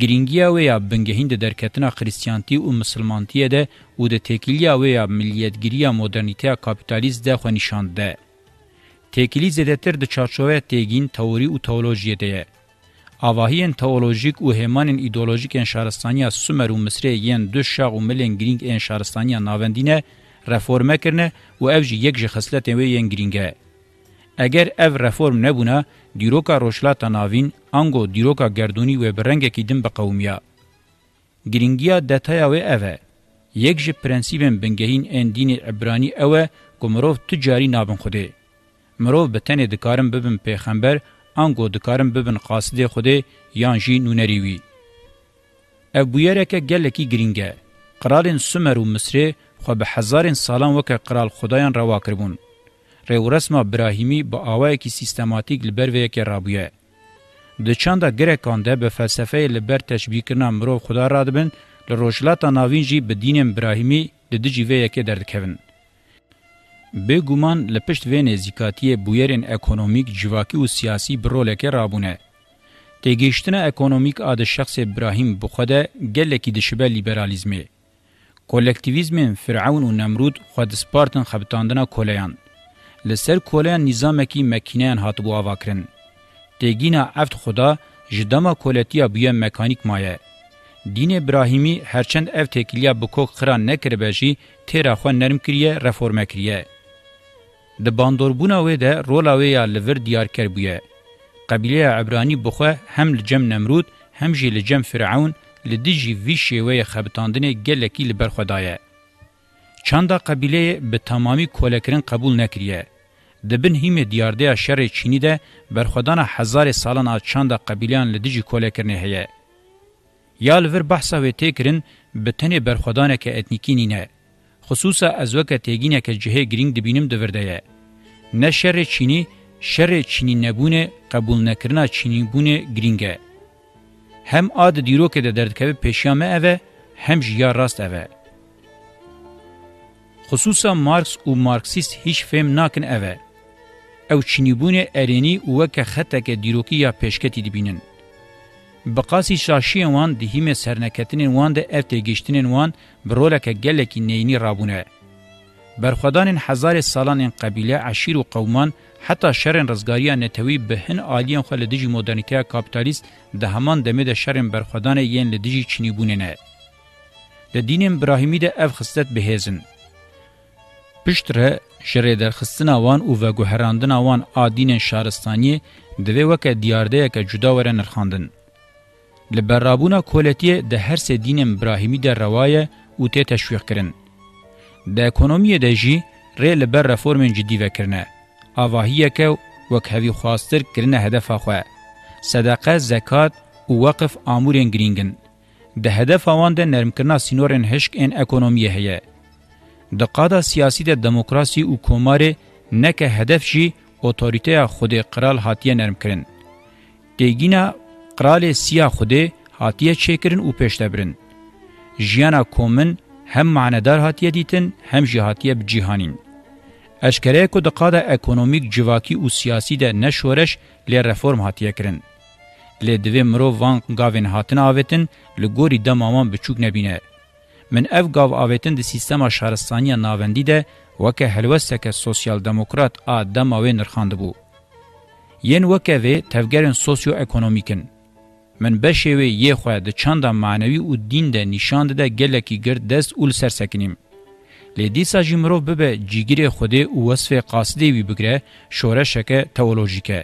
گرینگیا و یا بنگهین ده درکتنا خریستیانتی او مسلمانتی ده او ده تکیلیا و یا ملیتگیریا مدرنیته کاپیتالیز ده خو نشانده تکیلی زدتر د چارچوبه تیگین توری او تئولوژی ده آواهین تئولوژیک او همان ایدئولوژیک ان شهرستانی سومر و مصر یین دو شاغ و ملن گرینگ ان شهرستانی ناوندینه رفورمه کرنه و اف جی یک جی خصلت وی یین گرینگه اگر اف رفورم نبونه دیروکا روشلاتا ناوین انگو دیروکا گردونی و برنگه کی دم بقومیا گرینگیا دتایا و اوه یک جی پرنسیبن بنگهین ان دین عبرانی اوه کومروف تجاری نابن خوده مروف بتنه دکارم ببن پیغمبر انګو دکارم ببن قاصدې خوده یان جی نونریوی او بویرکه گلکی گرینگه قرالن سومر و مصر خو به هزارن سالان وک قرال خدایان روا کربون ریو رسم ابراهیمی با اوای کی سیستماتیک لبر و یک رابویه د چاندا گریکانده به فلسفه لبر تشبیه کنا مرو خدا رادبن لروجلاتا ناوینجی به دین ابراهیمی د دجی و یک درد کوین به ګومان لپشت و نزیکاتی بویرن اکونومیک جواکی او سیاسی برولکه رابونه تګیشتنه اکونومیک ا د شخص ابراهیم بخوده ګلکی د شبه لیبرالیزم کولکتیویزم فرعون او نمرود خود سپارتن خبطاندنه کولیان لسر کولیان نظام کی مکینان هاتبو اواکرن تګینا افت خدا جدما کولتیا بیا مکانیک مایه دین ابراهیمی هرچند اف تکلیه بکوک خران نکربجی تیرا خو نرم کریه رفورمه کریه د باندوربونا وې ده رولا وې یا لور دیار کړ بوې قبیله عبرانی بخه هم لجم نمرود هم جی لجم فرعون لدیجی وی شیوه خبتاندنه گلکی لبر خدایه چاندا قبیله به تمامی کولکرین قبول نکریه دبن هیم دیارده شر چینی ده برخدان هزار سالان چاندا قبیلیان لدیجی کولکرنه هیه یا لور بحثا و تکرین به تنه برخدانه که اتنیکی نینه خصوصا از وکه تیگینه که جهه گرینگ دبینم دوردهیه. نه شر چینی، شر چینی نبونه قبول نکرنا چینی بونه گرینگه. هم آد دیرو که ده دردکوه پیشیامه اوه، هم جیا راست اوه. خصوصا مارکس او مارکسیست هیچ فهم ناکن اوه. او چینی بونه ارینی وکه خطه که دیروکی یا پیشکتی دبینن. بقاسی شاشیان وان دهیم سرنکتنین وان ده اف تگیشتنین وان برولک گلکی نینی رابونه. برخدان هزار سالان قبیله عشیر و قومان حتی شرن رزگاری نتوی بهن آلیان خو لدیجی مدرنیته کابیتالیست ده همان دمه ده شرن برخدان یین لدیجی چینی بونه نه. ده دین ابراهیمی ده اف خستت بهزن. پشتره شره در خستن آوان او وگوهراندن آوان آدین شارستانی دوه وکه دیارده که جدا وره نرخاندن. لبرابونا کولتی ده هر سه دین ابراهیمی ده روایه او ته تشویق کرن. ده اکنومی ده جی ری لبر رفورم جدی وکرنه. آواهیه که وک هوی خواستر کرنه هدف خواه. صدقه زکات او وقف آمورین گرینگن. ده هدف آوان ده نرمکرنا سینورین هشک این اکنومیه هیه. ده قادا سیاسی ده دموکراسی او کوماره نکه هدف جی اوتوریته خود قرال هاتیه نرم کرن. دیگینا قرال سیا خوده هاتیه چیکرن او پیشتبرن. جیانا کومن هم معنادار هاتیه دیتن هم جی هاتیه بجیهانین. اشکره که دقاده اکونومیک جواکی و سیاسی ده نشورش لی رفورم هاتیه کرن. لی دوی مرو وان گاوین هاتن آویتن لگوری ده مامان بچوک نبینه. من اف گاو آویتن ده سیستما شهرستانی ناوندی ده وکه هلوستک سوسیال دموکرات آ دماوی نرخانده بو. ین وکه وی تفگرن سوسیو اکونومیکن. من بشوی یه خو د چاندا معنوي او دین د نشان ده گلکی گرد دست اول سرسکنیم لیدی ساجی مروف ببه جیگیر خوده او وصف قاصده وی بگره شوره شکه تولوژیکه.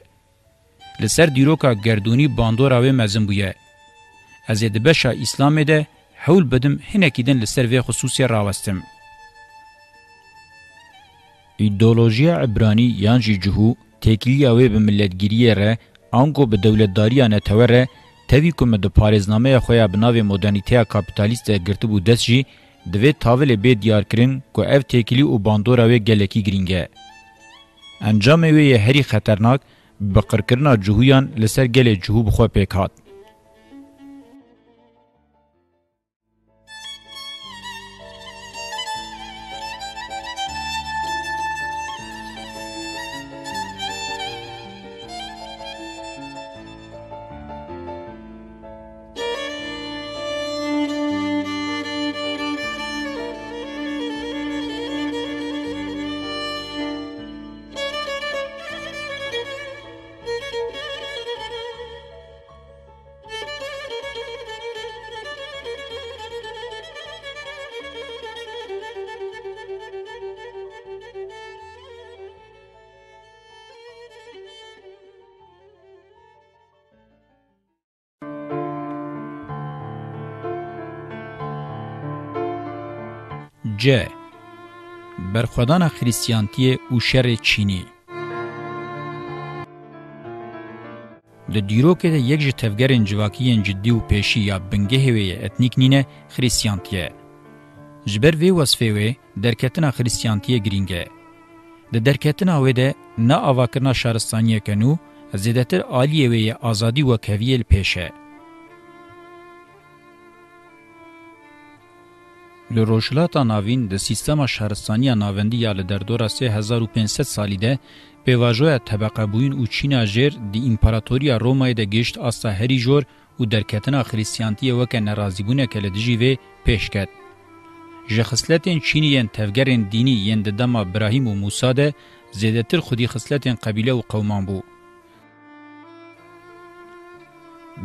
لسر دیروکا گردونی باندورا و مزم بویه. از یده بشا اسلام ده حول بدم هنکیدن لسر وی خصوصی راوستم. ایدولوژیا عبرانی یانجی جهو تکیه و به ملتگیریه ره آنگو به دولتداریانه توره تاوی کوم د پاریزنامه خویا بناوی مدرنیته کاپیتالیست گرتبو دس جی دوی تاول به دیار کرن کو اف تکلی او باندورا و گلکی گرینگه انجام وی هری خطرناک بقرکرنا جهویان لسر گل جهوب خو پیکات ج برخوادان خریستیانتی او شر چینی د دیروکه د یک جتفګرین جواکیین جدی او پېشی یا بنګه وی اتنیک نینه خریستیانتیه جبر وی وصفه وی درکتنا خریستیانتیه گرینګه د درکتنا وی ده نه اواکرنا شارستانیه کنو زیدتر عالیه وی ازادی و کویل پېشه Li rojlata navîn di sîstema şehristaniya navendî ya li derdora 3500 salî de pêvajoya tebeqebûyîn û Çîna jêr di împaratoriya Romayê de gişt asta herî jor û derketina xrîsyantiyê weke nerazîbûneke li dijî vê pêş ket. Ji xisletên Çînî yên tevgerên dînî yên di dema Birahîm û Musa de zêdetir xudî xisletên qebîle û qewman bû.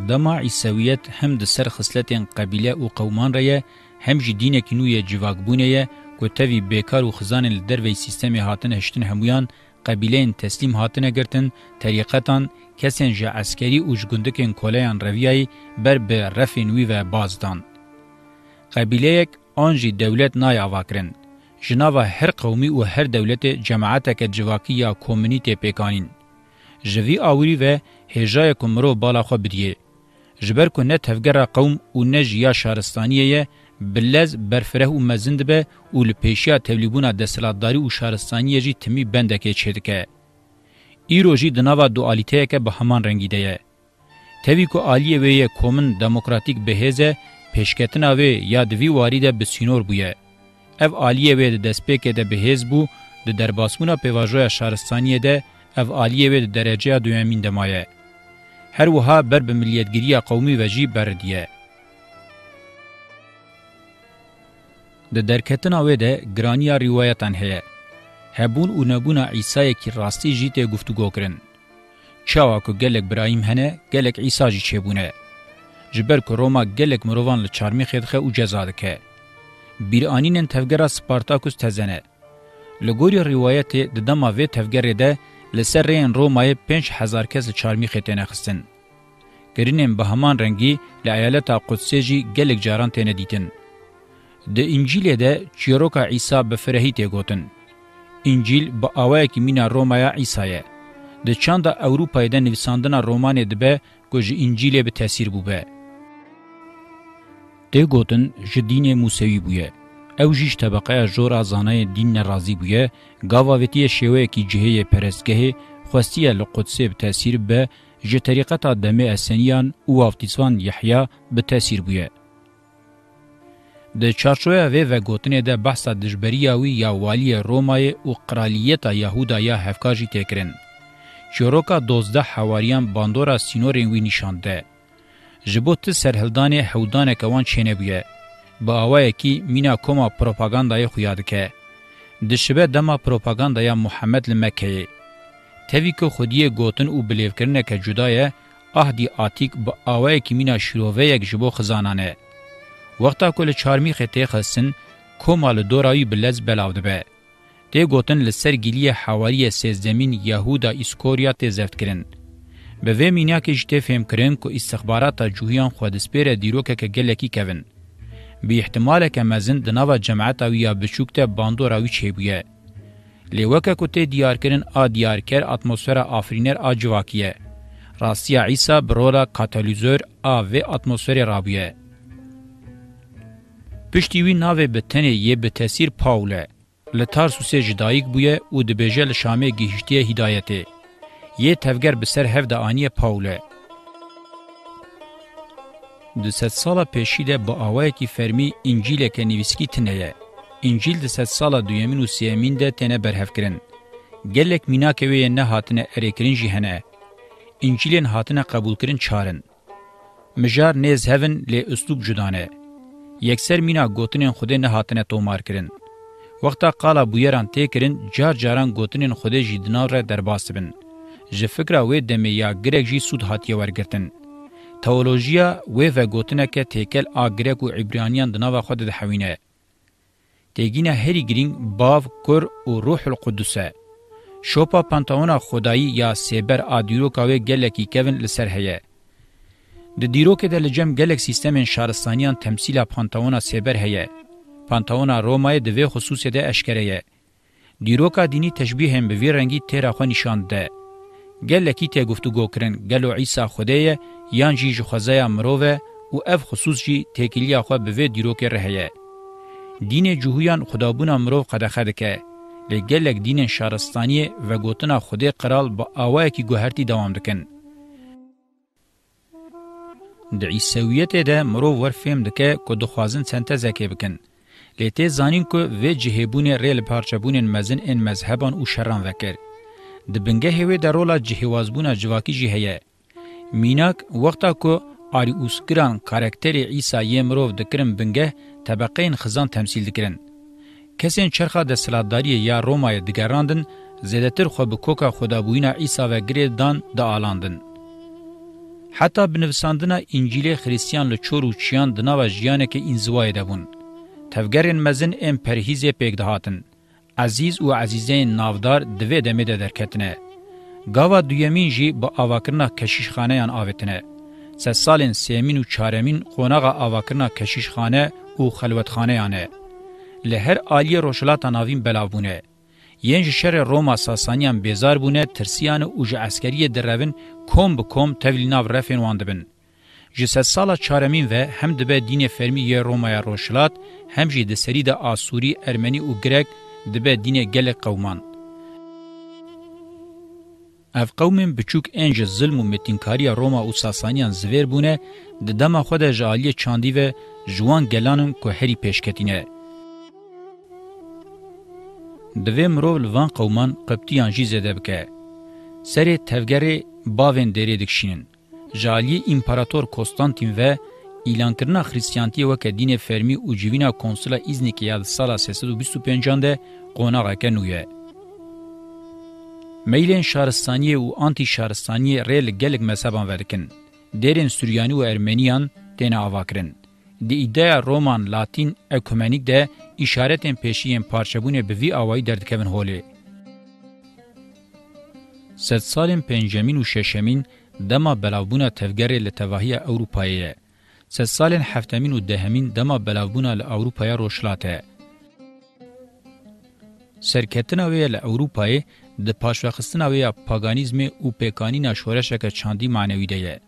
Dema îsewiyet hem di ser xisletên qebîle û qewman re ye هم جی دینێکی نوێ جیواکبوونەیە کو تەوی بێکار و خزانên li dervey sîstemê hatin heştin hemûyan qebîleyên teslîm hatine girtin terîqetan kesên ji eskerî û ji gundikên koleyan reviyayî ber bi refên wî ve baz dan qebîleyek an jî dewlet naya avakirin ji nava her qewmî û her dewletê cemaeteke civakî ya komûnîtê pêkanîn ji vî awirî ve hêjayê ku mirov bala xwe bidiye ji ber ku ne tevgera qewm û ne jiya şaristaniyê ye بلز برفره او مزند به او لپیشیا تبلیبونا دسلاتداری او شارستانی جی تمی بندکه چدکه ایرو جی دناوا دوالیته که به همان رنگی ده توی کو عالیه وی کومن دموکراتیک بهزه پیشکتنا وی یا دوی واری ده بسینور بویه اف عالیه وی د دسپیکه ده بهز بو د درباسمونا پیواژویا شارستانی ده اف عالیه وی د درجه دویمین دمایه هر وها بر به ملیتګریه قومي وجی بردیه د درکتنا و ده گرانیا روایتن هه هبون او نبونا عیسی کی راستی جیته گفتگو کرن چاوا کو گلک ابراهیم هنه گلک عیسی جی چبونه جبر کو روما گلک مروان ل چارمی خدخه او جزاده که بیر انینن تفګرا سپارتاکوس تزنه لګوري روایت د دما و تفګر ده لسرین رومای 5000 کس چارمی ختنه خستن گرینم به همان رنگی ل ایالت قدسجی گلک جاران تنه دیتن د انجیل ده چیروکا عیسی به فرهی ته گوتن انجیل به اوای کی مینا رومایا عیسایه د چاندا اوروپای ده نویساندنا رومان ده به کوج انجیل به تاثیر بو به ده گوتن جدین موسوی بویه او جیش طبقه جور ازانه دین ناراضی بویه گاواوتی شوه کی جهه پرستگه خواستی لقدسه به تاثیر به جه طریقتا دمه اسنیان او افتیسوان یحیی به تاثیر بویه د چارچوې وې و ګوتنې د بحث د جبریاوی یا والی رومای او قرالیت یهودا یا هفکاجی تکرین چوروکا 12 حواریان باندورا سینورین وی نشانده جبوت سرهلدان هودان کوان چینه بیه با اوای کی مینا کوما پروپاګاندا خو یاد کې د شبه دما پروپاګاندا یا محمد لمکه توی که خودی گوتن او بلیو کرنه که جدایه اهدی آتیک با آوه کمینه شروعه یک جبو خزانانه. وقتا کول چارمیخ ته خصن کومال دورایی بلز بلاو دبه دی گوتن لسر گیلی حوالی سیزدمین یهودا اسکوریا ته زفت کرن به و مینیا کې جته فهم کرن کو استخبارات جوهیان خودسپیره دیروکه کې ګلکی کوین به احتمال کې مزن د نوو جماعت او یا بچوکته باندوراوی چی بویه لیوکه کو ته دیار کرن ا دیار کر اتموسفره آفرینر اجواکیه راستیا عیسی برولا کاتالیزور ا و اتموسفره رابیه پشتی وی ناوه به تنه یه به تاثیر پاوله لتار سوسه جدایک بویه او دبیجه لشامه گیهشتیه هدایته یه تفگر به سر هفده آنیه پاوله د ست ساله پیشیده با آوه کی فرمی انجیل که نویسکی تنهیه انجیل د ست ساله دویمین و سیمین ده تنه برهف کرن گلک میناکه وی نه هاتنه اریکرین جیهنه انجیلین هاتنه قبول کرن چارن مجار نیز هفن لی اسلوب جدانه یکسر مینا گوتنین خوده نه هاتنه تومار کرن وقتا قالا بویران تیکرین جار جاران گوتنین خوده جی دینار را درباسبن ژ فکرا وې د میا ګریک جی سود هاتیه ورګرتن تئولوژیا وې و گوتنه کې تیکل ا ګریک او عبرانیان د نوو خود د حوینه تګینه هری ګرین باو کور او روح القدسه شوپا پانتاونا خدایی یا سیبر ادیرو کاوه ګلکی کوین لسر هيه د دیروکه د لجم ګلک سیستمین شارستانیان تمثیل پانتاونا سیبر هه پانتاونا رومای د وی خصوصیت اشکریه دیروکا دینی تشبیه هم به وی رنگی تیر خو نشان ده ګلکی ته گفتگو کرن ګلو عیسی خدای یان جی خوځه امروه او اف خصوص جی تکیلیا خو به وی دیروکه رهه دین جوهیان خدابون امرو قدخه که لگلک دین شارستانی و گوتنا خودی قرال با آوائی که گوهرتی دوام دکن. د عیسویت ده مرو ورفهم دکه کو دخوازن سنتزکه بکن لیته زانین کو و جهبون ریل پارچبون مزن ان مذهبان او شران وکر د بنګه هوی د رولا جهوازبونه جواکی جهیه میناک وختا کو آری اوسکران کاراکتری عیسی یمرو د کرم بنګه طبقین خزان تمثيل دکرن کسین چرخه د سلاداری یا رومای دګراندن زیاتر خو به کوکا خدابوینه عیسی و ګریدان د آلاندن حتی بنویساندنا انجیل خریستیان له چور او چیان د نوو ژیانه کې انزوای ده بون تفګرن مزن ام پرهیز پېګ دهاتن عزیز او عزیزین ناودار دوی دمه ده درکتنه گاوا دویمین جی با اواکرنا کشیشخانه یان آوتنه سه سالین سیمین و چارمین قونغه اواکرنا کشیشخانه او خلوتخانه یانه لهر عالی روشلات ناوین بلاوونه ین شر روما ساسانیان بیزار بونه ترسیان او ج عسکری دروین کوم به کوم تولیناو رفین واندبن جسد سالا چارمین و هم دبه دین فرمی ی رومای روشلات هم جی ده سری ده آسوری ارمنی او گرک دبه دین گل قومان اف قومن بچوک انج ظلم و متینکاری روما او ساسانیان زویر بونه ده دما خود جالی چاندی و جوان گلانن که هری پیشکتینه دوی مرو لوان قومان قبطیان جی زده بکه. سری تفگری باوین دری دکشینن. جالی امپراتور کوستانتین و ایلانکرنا خریسیانتی وکه دین فرمی او جوینا کنسولا ایزنیکی یاد سالا 325 ده قوناغه که نویه. میلین شارستانیه و آنتی شارستانیه ریل گلک مذهبان ورکن. درین سوریانی و ارمنیان تین آواکرند. دیده رومان لاتین اکومنیک ده اشارتن پیشین پارچبونه به وی آوائی دردکوین هولی. ست سالن پنجمین و ششمین دما بلاوبونا تفگره لتواهی اوروپایه. ست سالن هفتمین و دهمین دما بلاوبونا لاوروپای روشلاته. سرکتنا وی لاوروپای ده پاشوخستنا وی پاگانیزم او پیکانینا شورشک چاندی معنوی ده.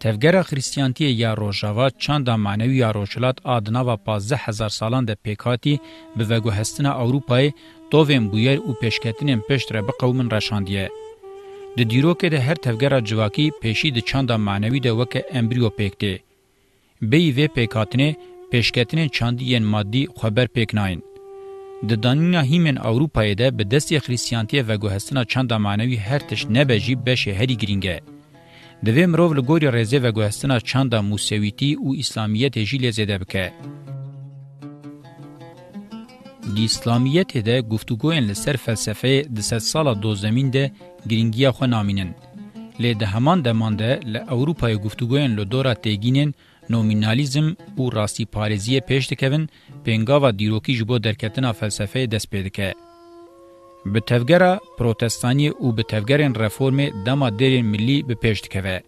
تفګره خریستیانتی یا روجاوا چاندا معنوي یا روشلات ادنا و 15000 سالان د پیکاتی به وګو هستنه اوروپای دووین بویر او پیشکتنین پشتره به قومن رشاندیه د دیرو کې د هر تفګره جواکی پېشي د چاندا معنوي د وک امبریو پېکټه به وی پیکاتنه پیشکتنین چاندیین مادي خبر پېکناین د دانینا هیمن اوروپای ده به دستی خریستیانتی و وګو هستنه چاندا معنوي هر تش نه بجی بشه هری ګرینګه دوی مرو لګوري رزه و ګوستنا چاندا موسویتی او اسلامیت جیل زده بکه دی اسلامیت ده گفتگوین لسر فلسفه د ست سال دو زمین ده گرینگیا خو نامینن له ده همان ده مانده له اوروپای گفتگوین له دورا تگینن نومینالیزم او راسی پارزیه پیش دکوین پنگاوا دیروکی جبو درکتنا فلسفه دست پیدکه به تفگرا پروتستانی او به تفگرین رفورم دما درین ملی به پیش دکوه.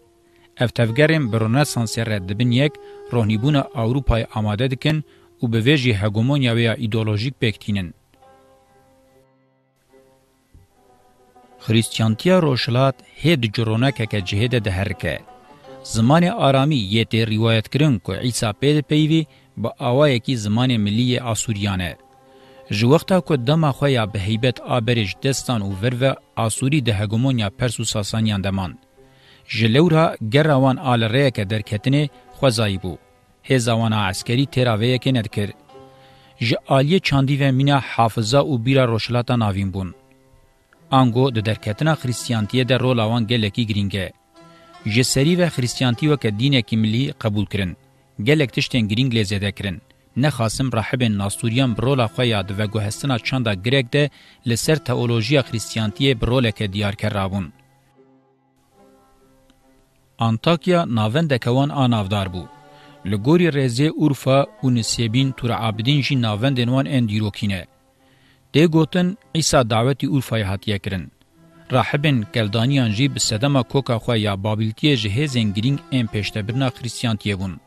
اف تفگرین برونه سانسی رد بین یک روحنیبون اوروپای آماده دکن او به ویجی هگومونیا ویا ایدولوژیک بکتینن. خریستیانتیا روشلات هید جرونه که که جهده ده هرکه. زمان آرامی یه تی روایت کرن که عیسی پید پیوی با آوائه کی زمان ملی آسوریانه. ji wexta ku dema xwe ya bi heybet aberê ji destan û virve Asurî di hegemonya Pers û Sasaniyan deman. Ji lewra gera wan alirêyeke derketinê xwe zayî bû. Hêza wan a eskerî têra vê yekê nedikir. Ji aliyê çandî ve mîna hafiza û bîra roşilata navîn bûn. Ango di derketina xrîstiyantiye de rola wan gelekî giring e. Ji serî ve xrîstiyantî weke dînekî milî qebûl kirin. Gelek tiştên giring lê zêde kirin. نخاسم راهبن ناستوریان برولا خو یاد و گوهستنا چاندا گریک ده لسر تئولوژیا خریستیانتی برولا که دیار کرابون انتاکیا ناوند کوان آنافدار بو لګوري رزه اورفا اونسیبین تور عابدین جی ناوند نوان اندیروکینه دی ګوتن عیسی دعوت اورفا هاتیه کرن راهبن کلدانیان جی بسدما کوکا خو یا بابلتی جهه زنگرینگ ام پشتبرنا خریستیانتی بون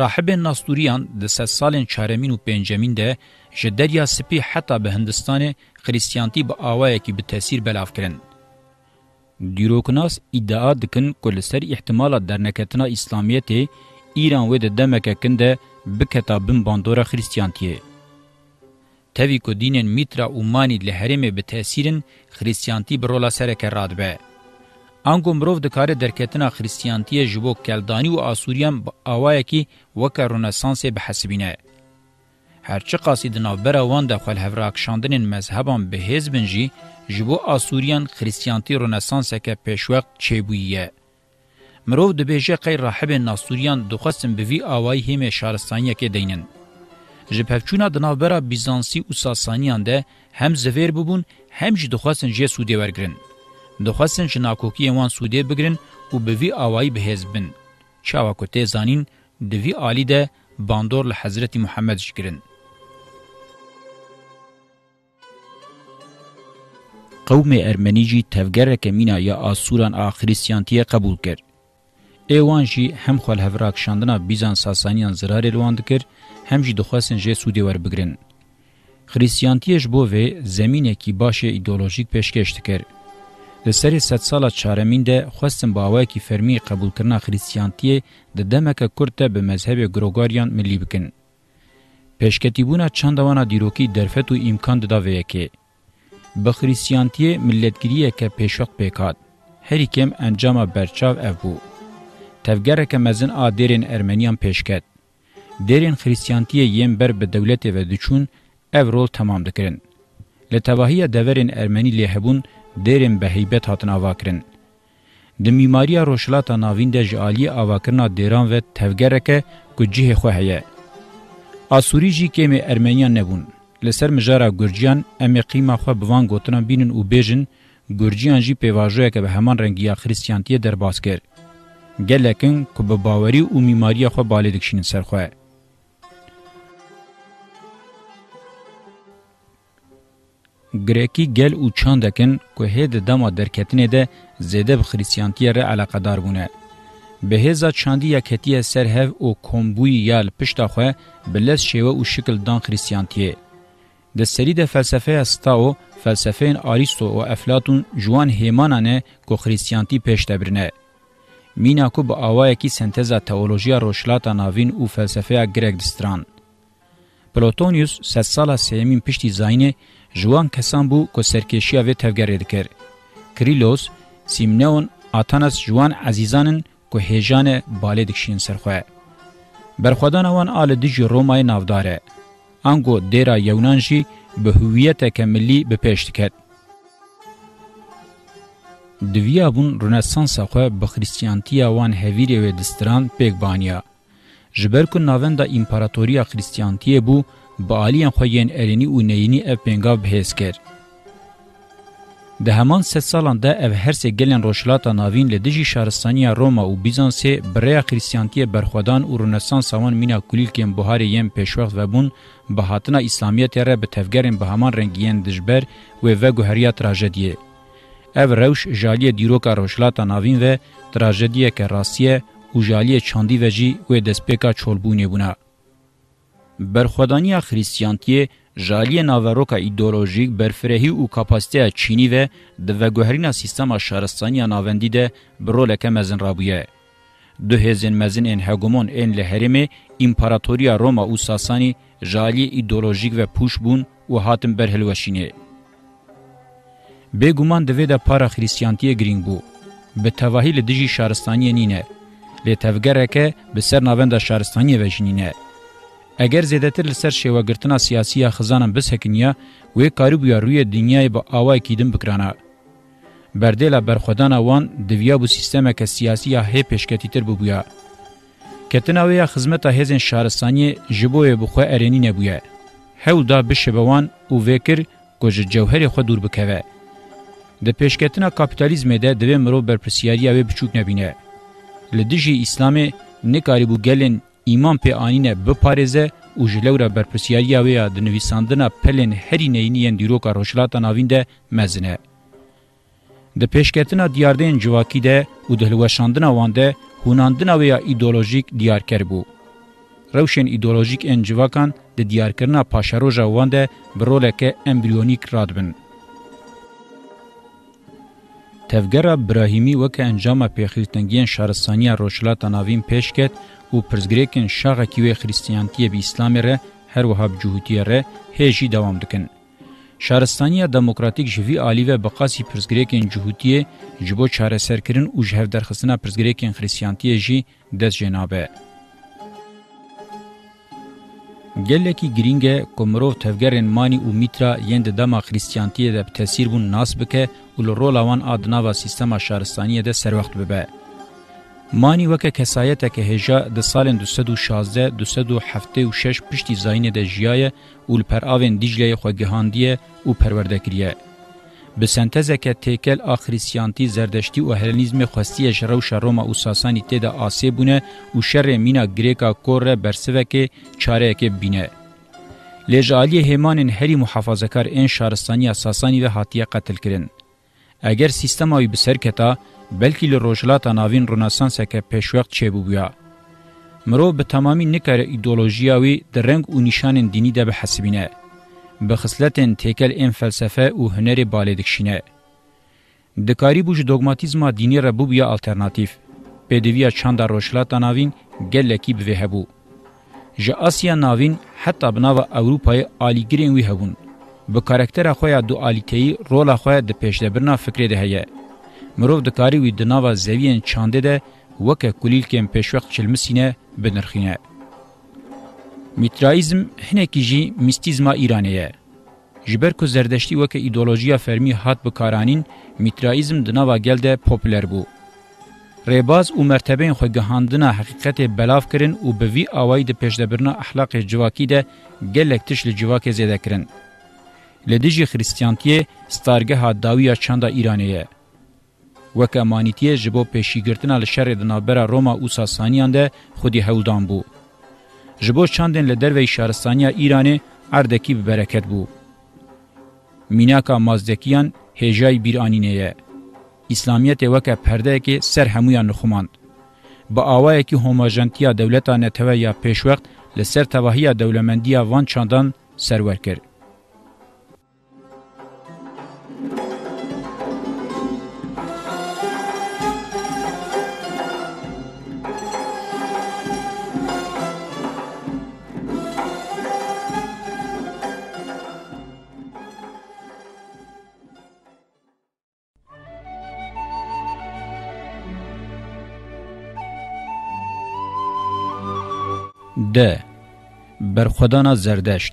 راحبین ناستوریان د سه سالین چارمین او پنجمین ده جدریا سپی حتی به هندستان خریستیانتی به آوائه کی به تاثیر بلاف کرن. دیروکناس ادعا دکن کل سر احتمالا درنکتنا اسلامیت ایران و ده دمکه کنده بکتا بن باندورا خریستیانتیه. تاوی که دینین میترا اومانی لحرم به تاثیرن خریستیانتی برولا سرک راد به. انګو مرو د کار درکتنه خریستیانتی جبو کلدانی او آسوریان با اوای کی وک رنسانس به حسبینه هرچه قاصد نوبر وان د خپل هفراک شاندن مذهبان به حزبن جی جبو آسوریان خریستیانتی رنسانس که پیشوق چبویه مرو د بهجه قیر راهب ناسوریان دخصن به وی اوای هم شارستانیه کې دینن جپفچونا د نوبر بیزانسی او ساسانیان ده هم زویر بوبون هم جی دخصن جی سودی ورګرن دخواستن شناکوکی وان سودی بگرن او به وی آوای بهز بن چاوا کو ته زانین د وی عالی ده باندور له حضرت محمد شکرن قوم ارمنی جی تفگر کمینا یا آسوران آخریسیانتی قبول کرد. ایوان جی هم خوال هفراک شاندنا بیزان ساسانیان زرار الواند کرد هم جی دخواستن جی سودی ور بگرن. خریسیانتیش بووه زمینه کی باشه ایدولوژیک پیشکشت کرد. لسری ست سالا چارمین ده خواستم با اوه کی فرمی قبول کرنا خریسیانتیه ده دمک کرته به مذهب گروگاریان ملی بکن. پیشکتیبونا چندوانا دیروکی درفت و امکان ده دا ویکه. به خریسیانتیه ملتگیریه که پیشوق پیکات. هری کم انجام برچاو او بو. تفگره که مزن آدیرین ارمنیان پیشکت. دیرین خریسیانتیه یم بر به دولت و دچون او رول تمام دکرن. لتواهی دورین ارمنی لهبون دېرم به هیبت هاتن اواکرین د میماریا روشلاتا ناوین د جالی اواکرنا دېران و تفګرکه کو جهه خو هيا اسوری جی کېم ارمنیان نبون لسر مجاره ګورجیان امي قیمه خو بوان ګوتنا بینن او بېژن ګورجیان جی پیواژوې کې به همان رنگیا خریستیانتی در باسکر ګلکن کو به باوري او میماریا خو بالدکشین سرخه گریکی گل او چاند دکن که هید دما درکتنه ده زیده بخریسیانتی را علاقه دار بونه. به هزا چاندی یکتی سر هف او کومبوی یال پشتا خواه بلس شیوه او شکل دان خریسیانتیه. د سری د فلسفه استاو فلسفین آریستو او افلاطون جوان هیمانانه کو خریسیانتی پشت برنه مینا کو با اوای کی سنتزا تئولوژیا روشلاتا ناوین او فلسفه گریک دستران پلوتونیوس سه سالا سیمین پشتی زاینه جوان کسان بو کو سرکشیا و تفګر دکر کریلوس سیمنون اتاناس جوان عزیزانن کو هیجان بالی دکشین سرخه برخوادان وان آل دیج رومای نافداره انگو دیرا یونان جی به هویت کملی بپیش دکد دویا بون رنسانسا خو بخریستیانتیا وان هویری و دستران پیک بانیا جبر کو ناوند امپراتوریا خریستیانتیه بو با آلیان خویین ارینی و نینی اف پینگاو بهیز کرد. ده همان ست سالان ده او هرسه گلین روشلاتا ناوین لدجی شهرستانی روما و بیزانسی برای کریسیانتی برخودان و رونسانس آوان مینا کلیل کم بهاری یم پیشوخت و بون به هاتنا اسلامیت را به تفگرین به همان رنگیین دجبر و و گوهریا تراجدیه. او روش جالی دیروکا روشلاتا ناوین و تراجدیه که راستیه و جالی چاندی و جی و دسپیکا چولبونه بونه. برخودانی خریستیانتی جالی ناوروکا ایدولوژیک برفرهی او کاپاسیته چینی و د وګهرینا سیستم شهرستانی ناوندی ده برولکه مزن رابویه دو هزین مزین ان هگومون ان لهرمه امپراتوریا روما او ساسانی جالی ایدولوژیک و پوش بون او هاتم برهلوشینه به ګومان د ودا پارا خریستیانتی گرینګ بو به تواهی لدیجی شهرستانی نینه له تفګره که به سر ناوند شهرستانی وژنینه اگر زیدتر لسر شیوه گرتنا سیاسی خزانم بس هکنیا وی کاری بیا روی دنیای با آوای کیدم بکرانا. بردیلا برخودان وان دویا بو سیستمه که سیاسی هی پیشکتی تر بو بیا. کتناوی خزمتا هزین شهرستانی جبوی بخواه ارینی نبویا. هول دا بشبوان او وکر گوج جوهر خو دور بکوه. د پیشکتنا کاپیتالیزم ده دوی مرو برپرسیاری او بچوک نبینه. لدیجی اسلامه نکاری بو گلن ایمان پی آنینه بپارزه او جلورا برپرسیاریا ویا د نویساندنا پلن هری نینین دیروکا روشلاتا ناوینده مزنه. د پیشکتنا دیاردین جواکی ده او دهلوشاندنا وانده هوناندنا ویا ایدولوژیک دیارکر بو. روشن ایدولوژیک ان جواکان د دیارکرنا پاشاروژا وانده برولک امبریونیک رادبن. تفګر ابراهیمی وک انجام پیخیلتنګین شارستانیا روشلاتا ناوین پیشکت و پرزګریکن شغه کې وی خریستیانتی به اسلامي ر هر وهاب جهوتی ر هجی دوام دکن شارستانیا دموکراتیک جوی عالی و بقاسی پرزګریکن جهوتی جبو چاره سرکرین او جهو درخصنه پرزګریکن خریستیانتی جی د جنابه گلکی گرینگه کومرو تفگرن مانی او میترا یند دما خریستیانتی د تاثیر بون ناس بکه او لرولوان ادنا و سیستم شارستانیه د سر وخت به مانی وکه کسایته که هجا د سال 2016 2076 پشتي زاینه د جیای اول پر اوین دیجله خو گهاندیه او پروردگریه به سنتزه که تیکل آخری سیانتی زردشتی و هلنیزم خواستی جرو شروما و ساسانی تیده آسی بونه و شر مینا گریکا کور را برسوه که چاره که بینه. لجالی همان هری محافظکار این شارستانی ساسانی و حاتیه قتل کرن. اگر سیستم آوی بسر کتا، بلکې له روشلاته ناوین رنسانس کې پېشوخت چي بویا مرو به تمامي نکره ایدئولوژیاوي د رنګ او نشان دینی د به حسبینه به خصلتن تکل ان فلسفه او هنر بالدکشینه د کاری بوج دوگماتیزما دینی ربوبیا الټرناتیو پدویا چاندا روشلاته ناوین ګلکی به هبو ژ آسیا ناوین حتی بناو اوروپای الیګرین وی هبون به کاراکتر خویا دو الیتهی رول خویا د پېشدبرنا فکرې ده هيا مرو د کاری وی د ناوا زویین چاند ده وک کلیل کم پېشوخت چلمسینه بنرخینه میترائیزم هنه کیجی میستیزما ایرانیه جبر کو زردشتي وک ایدئولوژیا فرمی هات بکارانین میترائیزم د ناوا گلده پاپولر بو ریباز او مرتبه خو گهاندنا حقیقت بلاف کرن او به وی اوای د پېشدبرنا اخلاق جواکی ده گلکتش لجواکی زیاده کرن لدیجی خریستیانتیه ستارگه ها داویا چاندا ایرانیه وک امانیتی جبو پیشیگرتنا لشر دنابرا روما او ساسانیان ده خودی هولدان بو. جبو چاندن لدروی شهرستانیا ایرانی اردکی ببرکت بو. میناکا مازدکیان هجای بیرانینه یه. اسلامیت وک پرده که سر همویان نخوماند. با آوائه که هوماجنتیا دولتا نتوه یا پیشوقت لسر تواهی دولمندیا وان چاندان سرور کرد. ده برخودانا زردشت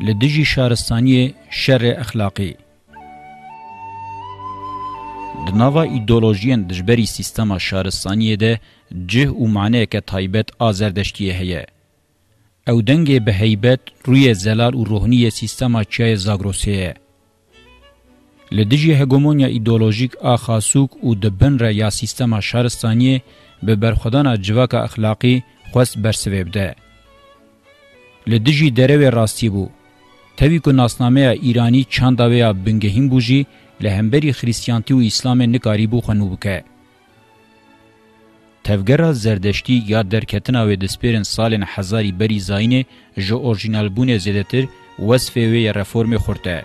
لدجی شارستانی شر اخلاقی دناوا ایدولوژیان دجبری سیستما شارستانی ده جه و معنی که تایبت آزردشتیه هیه. او دنگه به هیبت روی زلال و روحنی سیستما چای زاگروسیه. لدجی هگومونیا ایدولوژیک آخاسوک و دبن را یا سیستما شارستانی به برخودانا جواک اخلاقی خواست برسوی بده. لدجی دروی راستی بو. تاوی که ناسنامه ایرانی چند داوی بنگهیم بوجی لهمبری خریسیانتی و اسلام نکاری بو خنو بکه. تفگره زردشتی یا درکتنا و دسپیرن سال حزاری بری زاینه جو اورجینال بونه زیدتر وصفه وی رفورم خورته.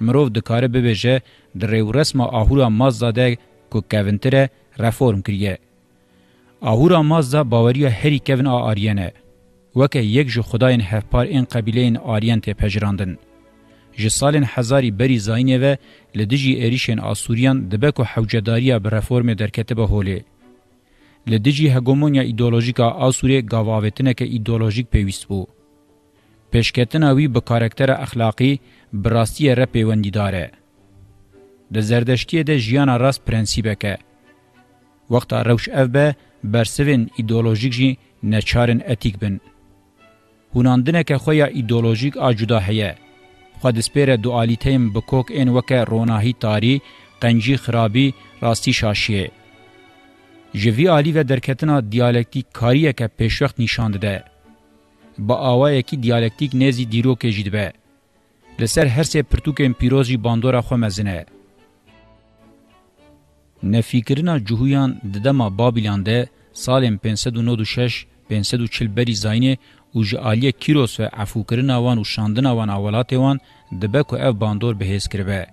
مروف دکاره ببیجه در ریو رسم آهورا مازداده که کوونتره رفورم کریه. اهورا مازدا باوریا هری کوین ا آریانه وکه یک جو خداین هفپار این قبیلین آریان ته پجراندن جه سالن هزاری بری زاینه و لدجی اریشن آسوریان دبکو حوجداریا به رفورم درکته به هولی لدجی هگومونیا ایدئولوژیکا آسوری گاواوتنه که ایدئولوژیک پیوست بو پیشکتنا وی به کاراکتر اخلاقی براستی را پیوندی داره د زردشتیه د ژیان راس پرنسيبه کې وخت روش اف به برسوین ایدئولوژیک جی نچارن اتیک بن. هوناندنک خویا ایدئولوژیک آجودا هیه. خود سپیر دوالیتیم بکوک این وکه روناهی تاری، قنجی خرابی، راستی شاشیه. جوی آلی و درکتنا دیالکتیک کاریه که پیشوقت نیشانده ده. با آوائه کی دیالکتیک نیزی دیروکه جیدبه. لسر هر سه پرتوکن پیروزی باندورا خو مزنه. نفیکرنا جهویان ددما بابلیان ده سالم 596 540 بری زاینه او جالیه کیروس و عفوکرین آوان و شاندن آوان اولات وان دبک و اف باندور بهیز کربه.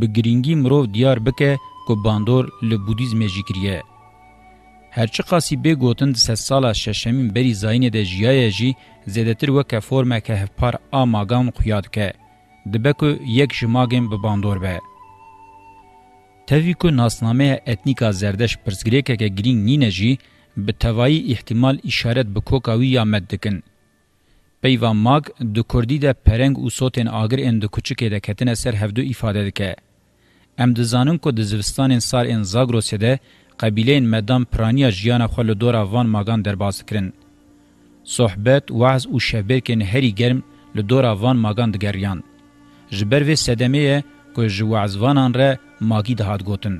بگرینگی مروف دیار بکه که باندور لبودیزم جیکریه. هرچی قاسی به گوتن د سه سالا ششمین بری زاینه ده جیای جی زیدتر و که فرمه که هفپار آماغان قیاد که. دبکو یک جماغیم به باندور به. تاوی کو ناسنامه اتنیکا زردش پرسگریکه که گرین نینه جی به توایی احتمال اشارت بکوکاوی یا مد دکن. پیوان ماگ دو کردی ده پرنگ و سوتین آگر این دو کچکه ده کتن سر هفدو ایفاده دکه. ام دزانن کو دزوستان سار ان زاگروسه ده قبیله مدام پرانیا جیان خل دورا وان ماگان درباز کرن. صحبت وعز او شبر کن هری گرم لدورا وان ماگان دگریان. جبر و سدمه کو جوعز وانان ره ماگی دهات گوتن.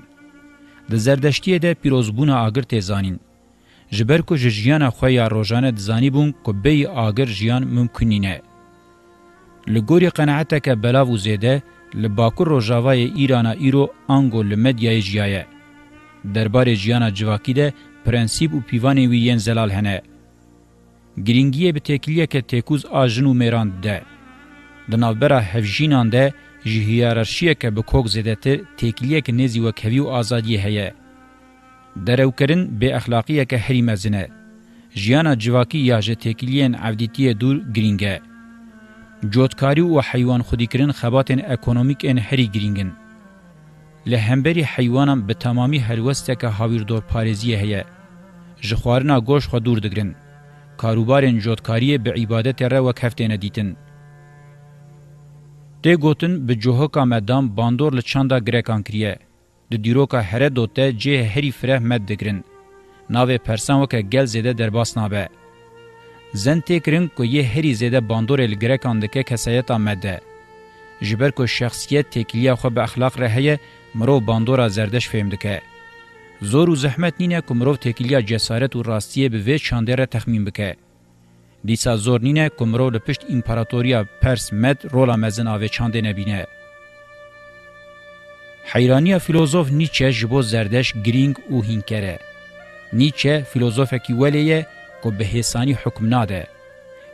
ده زردشتیه ده پیروزبون آگر تیزانین. جبر کو ججیان خویا روزانه دزانی بون کو بی آگر جیان ممکنینه. لګوري قناعته ک بلاو زیده لباکور روجاوای ایران ایرو انګو لمدیای جیایه دربار جیانا جواکی ده پرنسیب او پیوان ویین زلال هنه گرینگیه به تکلیه که تکوز آجن و میران ده د نوبره هفجینان ده جی هیرارشیه که بکوک زدته تکلیه که نزی و کوی و آزادی هیه. دروکرن به اخلاقیه که حریم زنه. جیانا جواکی یا جه تکلیین عبدیتی دور گرینگه. جوتکاری و حیوان خودی کرن خباتن اکونومیک ان هری گرینگن. لهمبری حیوانم به تمامی هلوسته که هاویر دور پارزیه هیه. جخوارنا گوش خود دور دگرن. کاروبارن جوتکاری به عبادت را و کفتینه دیتن. دی گوتن به جوهکا مدام باندور لچاندا گریکان کریه د دیروکا هره دوته جه هری فره مد دگرن ناوه پرسان وکه گل زیده درباس نابه زن تکرین که یه هری زیده باندور لگریکان دکه کسایت آمده جبر که شخصیت تکلیه خو به اخلاق رهیه مرو باندورا زردش فهم دکه زور و زحمت نینه که مرو تکلیه جسارت و راستیه به وی چانده را تخمین بکه دیسا زورنینه کومرو له پشت امپراتوریا پرس مد رولا مزن اوی چاند نبینه حیرانیا فیلوزوف نیچه جبو زردش گرینگ او هینکره نیچه فیلوزوفکی ولیه کو به هسانی حکم ناده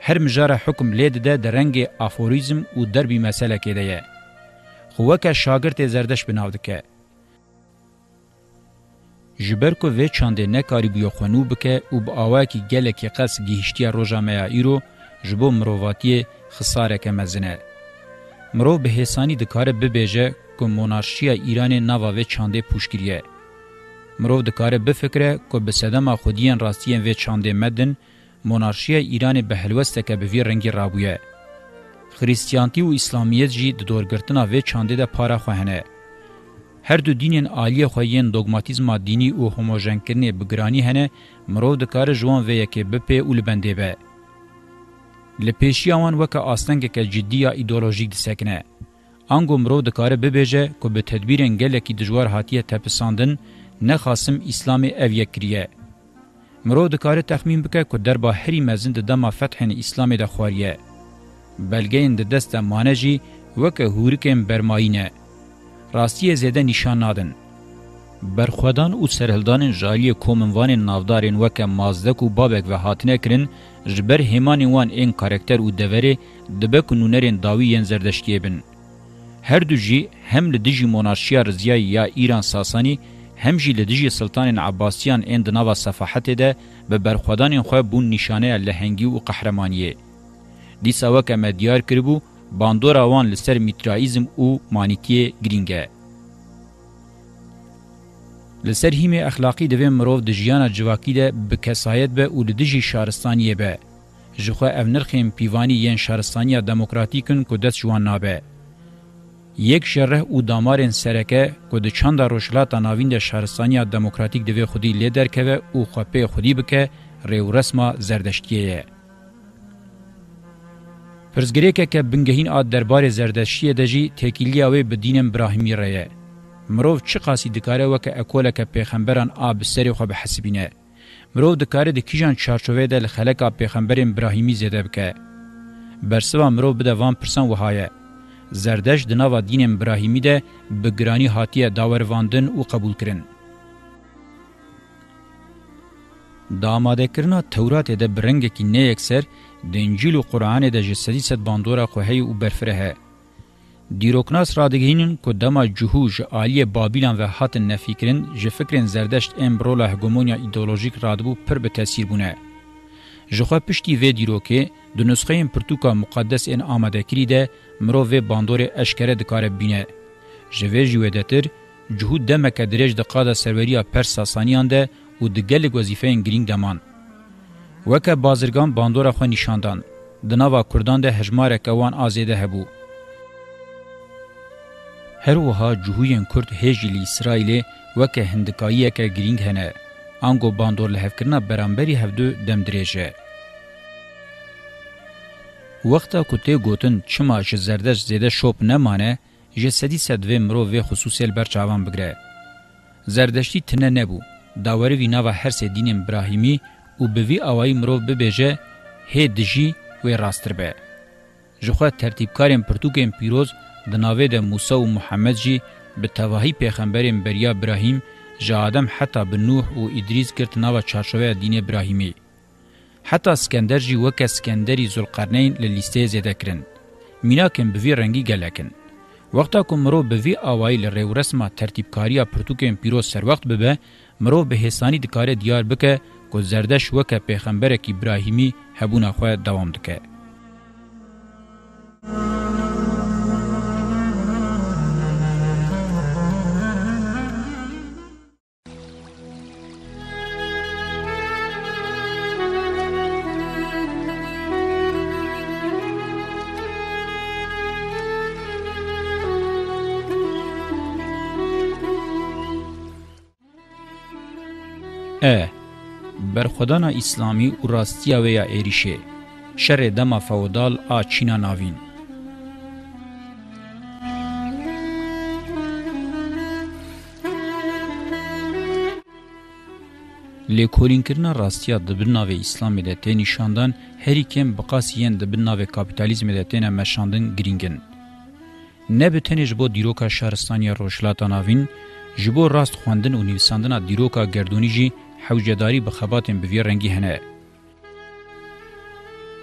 هر مجاره حکم لید ده درنګ افوریزم او دربی مسله کې ده خو وکه شاګرد زردش بناو دکه جبر کو وی چاندې نه کاریبیو خونو بکه او به اوا کی گلک قص گیشتیا روجامیا ایرو جبو مرواتی خساره که مزنه مرو به هسانی د کار به بهجه کو مونارشیا ایران نوا و چاندې پوشکریه مرو د کار به فکره کو به صدما خودین راستین و چاندې مدن مونارشیا ایران به هلوسته که به وی رنگی رابویه خریستیانتی او اسلامیت جی د دورګرتنا و چاندې د پاره خوهنه هر دو دینین عالیه خو یین دوگماتیزما دینی او هوموژنکرنی بګرانی هنه مرو د کار جوان وی کې به په اول بندې به لپیشی اوان وک آستنګ کې جدیه ایدئولوژیک دسکنه انګو مرو د کار به بهجه کو به تدبیر انګل کې د جوار هاتیه تپساندن نه خاصم اسلامي اویه کړیه مرو د کار تخمین بک کو در بهري مزند دما فتح اسلامي د خواريه بلګین د دسته مانجی وک هورکم برماینه راستی زیده نشان نادن. برخودان او سرهلدان جالی کومنوان نافدارین وک مازدک و بابک و هاتنه کرن جبر همان وان این کارکتر و دوره دبک نونرین داوی ین زردشتیه بن. هر دو جی هم لدجی مونارشیا رزیای یا ایران ساسانی هم جی لدجی سلطان عباسیان این دناوا صفحت ده به برخودان خواه بون نشانه لهنگی و قهرمانیه. دیسا وک مدیار کربو باندورا وان لسر میترائیزم او مانیتیه گرینگه. لسر هیم اخلاقی دوی مروف د جیانا جواکی ده بکسایت به او دجی شارستانیه به. جخوا او نرخیم پیوانی ین شارستانیا دموکراتیکن که دست جوان نابه. یک شره او دامارن سرکه که ده چند روشلاتا ناوین ده شارستانیا دموکراتیک دوی خودی لیدر که و او خوپه خودی بکه ریو رسما زردشتیه. پرزګریکه که بنګهین اد دربار زردشتیه دجی تکیلیه و به دینم ابراهیمی ریه مرو چی قاسی دکاره وک اکوله که پیغمبران اب سری خو به حسبینه مرو دکاره د کیجان چارچوبه د خلک پیغمبر ابراهیمی زده بک برسوا مرو بده وان پرسن وهایه زردشت د نوا دین ابراهیمی ده به گرانی هاتیه داور واندن او قبول کرن داماده کرنا تورات ده برنگ کی نه اکثر د انجیل او قران د جسدی ست باندورا قهی او برفره دیروکناس رادگینن کو دما جهوج عالی بابیلان و هات نفیکرین ژ فکرین زردشت امبرولا هگمونیا ایدئولوژیک رادبو پر به تاثیر بونه ژخه پشتي و دیروکه د نسخه پرتوکا مقدس ان آماده کړی ده مرو و باندور اشکره د کار بینه ژوی جویدتر جهود دمه کدرج د قاده سروریه پرساسانیان ده او د ګلګ وظیفه انګرینګ دمان وکه بازرگان باندورا خو نشاندان د ناوا کردان د هجمار کوان آزیده هبو هر وها جهوین کرد هجلی اسرائیل وکه هندکایی که گرینگ هنه انگو باندور لهفکرنا برانبری هفدو دم دریجه وقتا کته گوتن چما چې زردش زیده شوب نه مانه جسدی صدوی مرو و خصوصی البر چاوان بگره زردشتی تنه نبو داوری وینا و هر سه دین ابراهیمی و به وی اوای مرو ببهجه هې دجی و راستر به جوخه ترتیبکارم پرتوکم پیروز د ناوې د موسی او محمد جی به توهی پیغمبرم بریا ابراهیم جادم حتی به نوح او ادریس کرد ناو چارشوه دین ابراهیمی حتی اسکندر جی وک اسکندری ذوالقرنین له لیسته زده کرن میناکم به وی رنگی گلکن وقتا کوم مرو به وی اوایل ریو رسمه ترتیبکاریا پرتوکم پیروز سر وخت به مرو به هسانی د کار دیار بکه کۆ زەردەش وەکە پێخەمبەرێکی براهیمی هەبوو نەخۆە دەوام دکە ئە برخودانا اسلامی و راستیا ویا ایریشه شر دما فودال آ چینا ناوین لیکولین کرنا راستیا د بناوی اسلام د ته نشاندان هری کم بقاس یین د بناوی کاپیتالیزم د ته نه مشاندن گرینګن نه به تنج بو دیروکا شهرستان یا روشلاتا ناوین جبو راست خواندن و نویساندن دیروکا گردونی جی حوجداری بخباتن بوی رنگی هنه.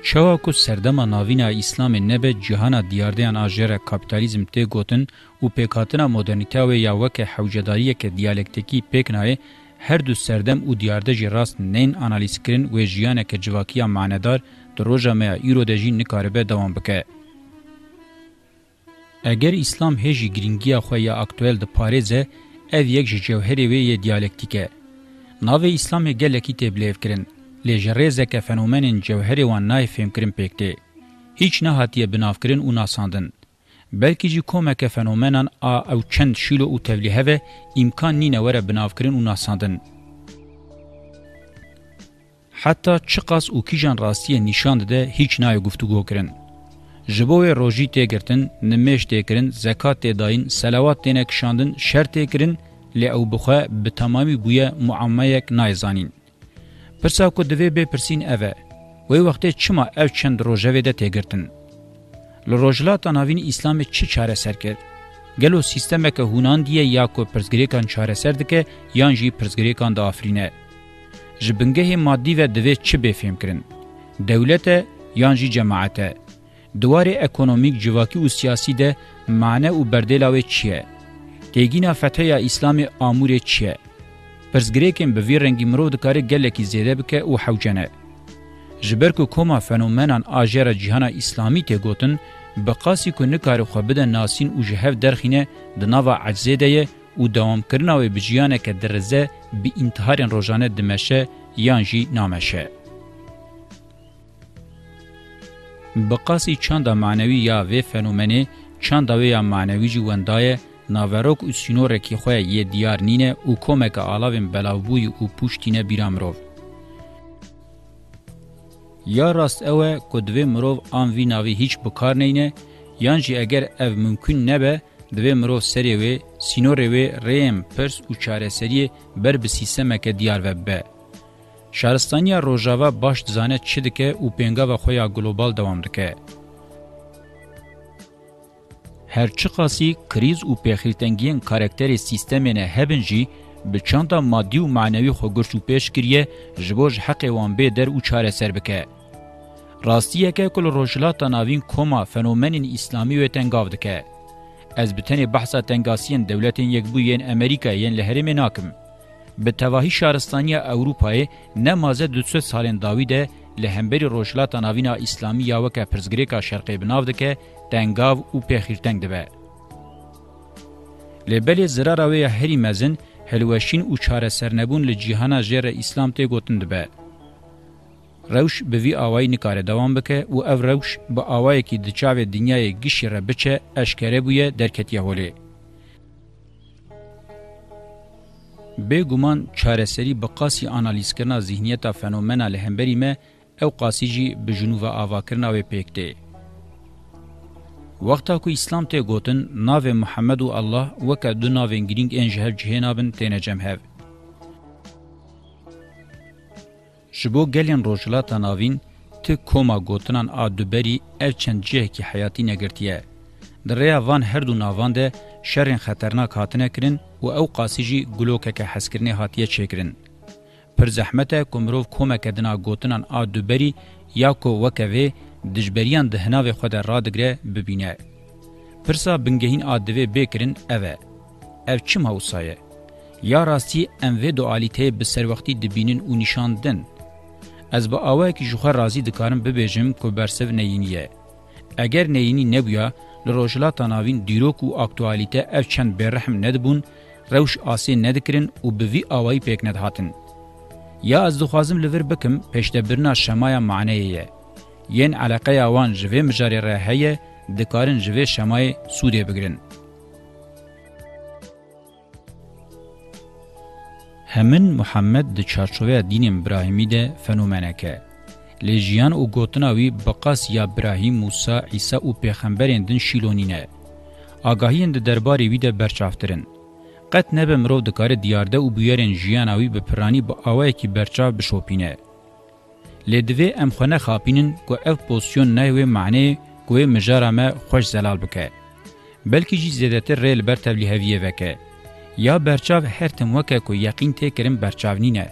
شوا کو سردما ناوینا اسلام نبه جهانا دیاردهان آجر کپیتالیزم تی گوتن و پیکاتنا مدرنیته و یا وک حوجداری که دیالکتیکی پیکنای هر دو سردم و دیارده جی راست نین انالیز کرن و جیانه که جواکیا معنیدار دروژا میا ایرو دجی نکاربه دوام بکه. اگر اسلام هجی گرینگیا خو یا اکټوال د پاریزه اف یک جوهری وی دیالکتیکه ناوی اسلام گلکی تبلیغ کرن لجه رزک فنومن جوهری و نای فهم کرن پکته هیچ نه هاتیه بناف کرن او ناساندن بلکې جی کومه فنومنن ا او چند شیلو او تبلیغه و امکان نینه وره بناف کرن او ناساندن حتی چقاس او کیجان راستی نشان ده هیچ نه گفتگو کرن جبوه روجی تیگرتن نمیش تیگرن زکات تیداین سلوات تینه کشاندن شر تیگرن لی او بخوا به تمامی بویا معامه یک نایزانین. پرسا کو دوی به پرسین اوه وی وقتی چما او چند روژه ده تگرتن. لروجلا تناوین اسلام چی چاره سر کرد؟ گلو سیستمه که هونان دیه یا کو پرزگریکان چاره سر دکه یان جی پرزگریکان دا آفرینه. جبنگه مادی و دوی چی بفهم کرن؟ دولت یان جی جماعته. دوار اکونومیک جواکی و سیاسی ده معنی و بردلاوی چیه؟ تیگینا فتحه اسلام آمور چیه؟ پرزگریکن به وی رنگی مرو دکاره گلکی زیده بکه او حوجنه. جبر کو کومه فنومنان آجر جهان اسلامی ته گوتن بقاسی کو نکار خو بده ناسین او جهف درخینه د نوا عجزیده او دوام کرنا و بجیانه که درزه به انتحار روزانه دمشه یانجی نامشه. بقاسی چند معنوی یا و فنومنه چند و یا معنوی جواندای ناوروک او سینورکی خو یی دیار نینه او کومک علاوین بلاوبوی او پوشتینه بیرامرو یا راست اوه کدوی مرو ام وی ناوی هیچ بکار نینه یان جی اگر او ممکن نبه دوی مرو سری و سینوری و ریم پرس او چاره سری بر به سیستمک دیار و به شهرستانی روجاوا باش زانه چدکه او پنګا و خویا ګلوبال دوام دکه هر چی قاسی کریز او پیخیرتنگین کاراکتر سیستمینه هبن جی به چاندا مادی و معنوی خو گرش و پیش کریه جبوج حق وان به در او چاره سر بکه راستیه که کل روشلات ناوین کما فنومنین اسلامی و تنگاو دکه از بتنی بحثا تنگاسین دولتین یک بو یین امریکا یین لهرم ناکم به تواهی شارستانی اوروپای نمازه دوتسو سالین داوی ده لهمبری روشلات ناوین اسلامی یاوکه پرزگریکا شرقی بناو دکه دنگاو او پخیرتنگ دبه. لبلی زراراوی هری مزن هلوشین او چاره سرنبون لجیهانا جر اسلام تی گوتن دبه. روش به وی آوای نکاره دوام بکه و او روش به آوای کی دچاوه دنیای گشی را بچه اشکره بویه درکتیه هوله. به گمان چارەسەری بە قاسی ئانالیزکردنا زیهنیەتا فەنۆمەنا لە هەمبەری مە ئەو قاسیجی بژنوە ئاواکردناوێ پێکتێ وقتا کو اسلام ته گوتن ناو محمد و الله وک دو ناوین گرینگ انجهر جهنابن تنه جمع هف شبو گلین روجلا تناوین ته کوما گوتنان ا دوبری اف چند جه کی حیاتی نگرتیه دریا وان هر دو ناوان ده شرین خطرناک هاتنه کرن و او قاسیجی گلوکه که حسکرنه هاتیه چکرن پر زحمت کومروف کومه کدنا گوتنان ا دوبری یا کو وکوي دجبریان ده هناوی خود را دگره ببینه. پرسا بنگهین آدوه بکرین اوه. او چم حوصایه؟ یا راستی اموه دوالیته بسر وقتی دبینین و نشاندن. از با آوه که جوخه رازی دکارم ببیجم که برسو نینیه. اگر نینی نبویا لروجلا تناوین دیروک و اکتوالیته او چند برحم ندبون روش آسی ندکرین و بوی آوائی پیک ندهاتن. یا از دخوازم لور بکم پیشتبرنا شمایا معنیه. ین علاقه اوان جوه مجاری رهیه دکارن جوه شمای سوریه بگرن. همین محمد د چارچوه دین ابراهیمی ده فنومنکه. لجیان او گوتناوی بقاس یا ابراهیم موسی عیسی او پیغمبرین دن شیلونینه. آگاهین د درباری وی ده برچافترن. قط نبه مرو دکار دیارده او بیارن جیاناوی به پرانی با آوه کی برچاف بشوپینه. لدوی ام خونه خاپینن کو اف پوزیشن نه وی معنی کو مجاره ما خوش زلال بکه بلکی جی زیدت ریل بر تبلیغیه وکه یا برچاو هر تم وکه کو یقین ته کرم برچاونینه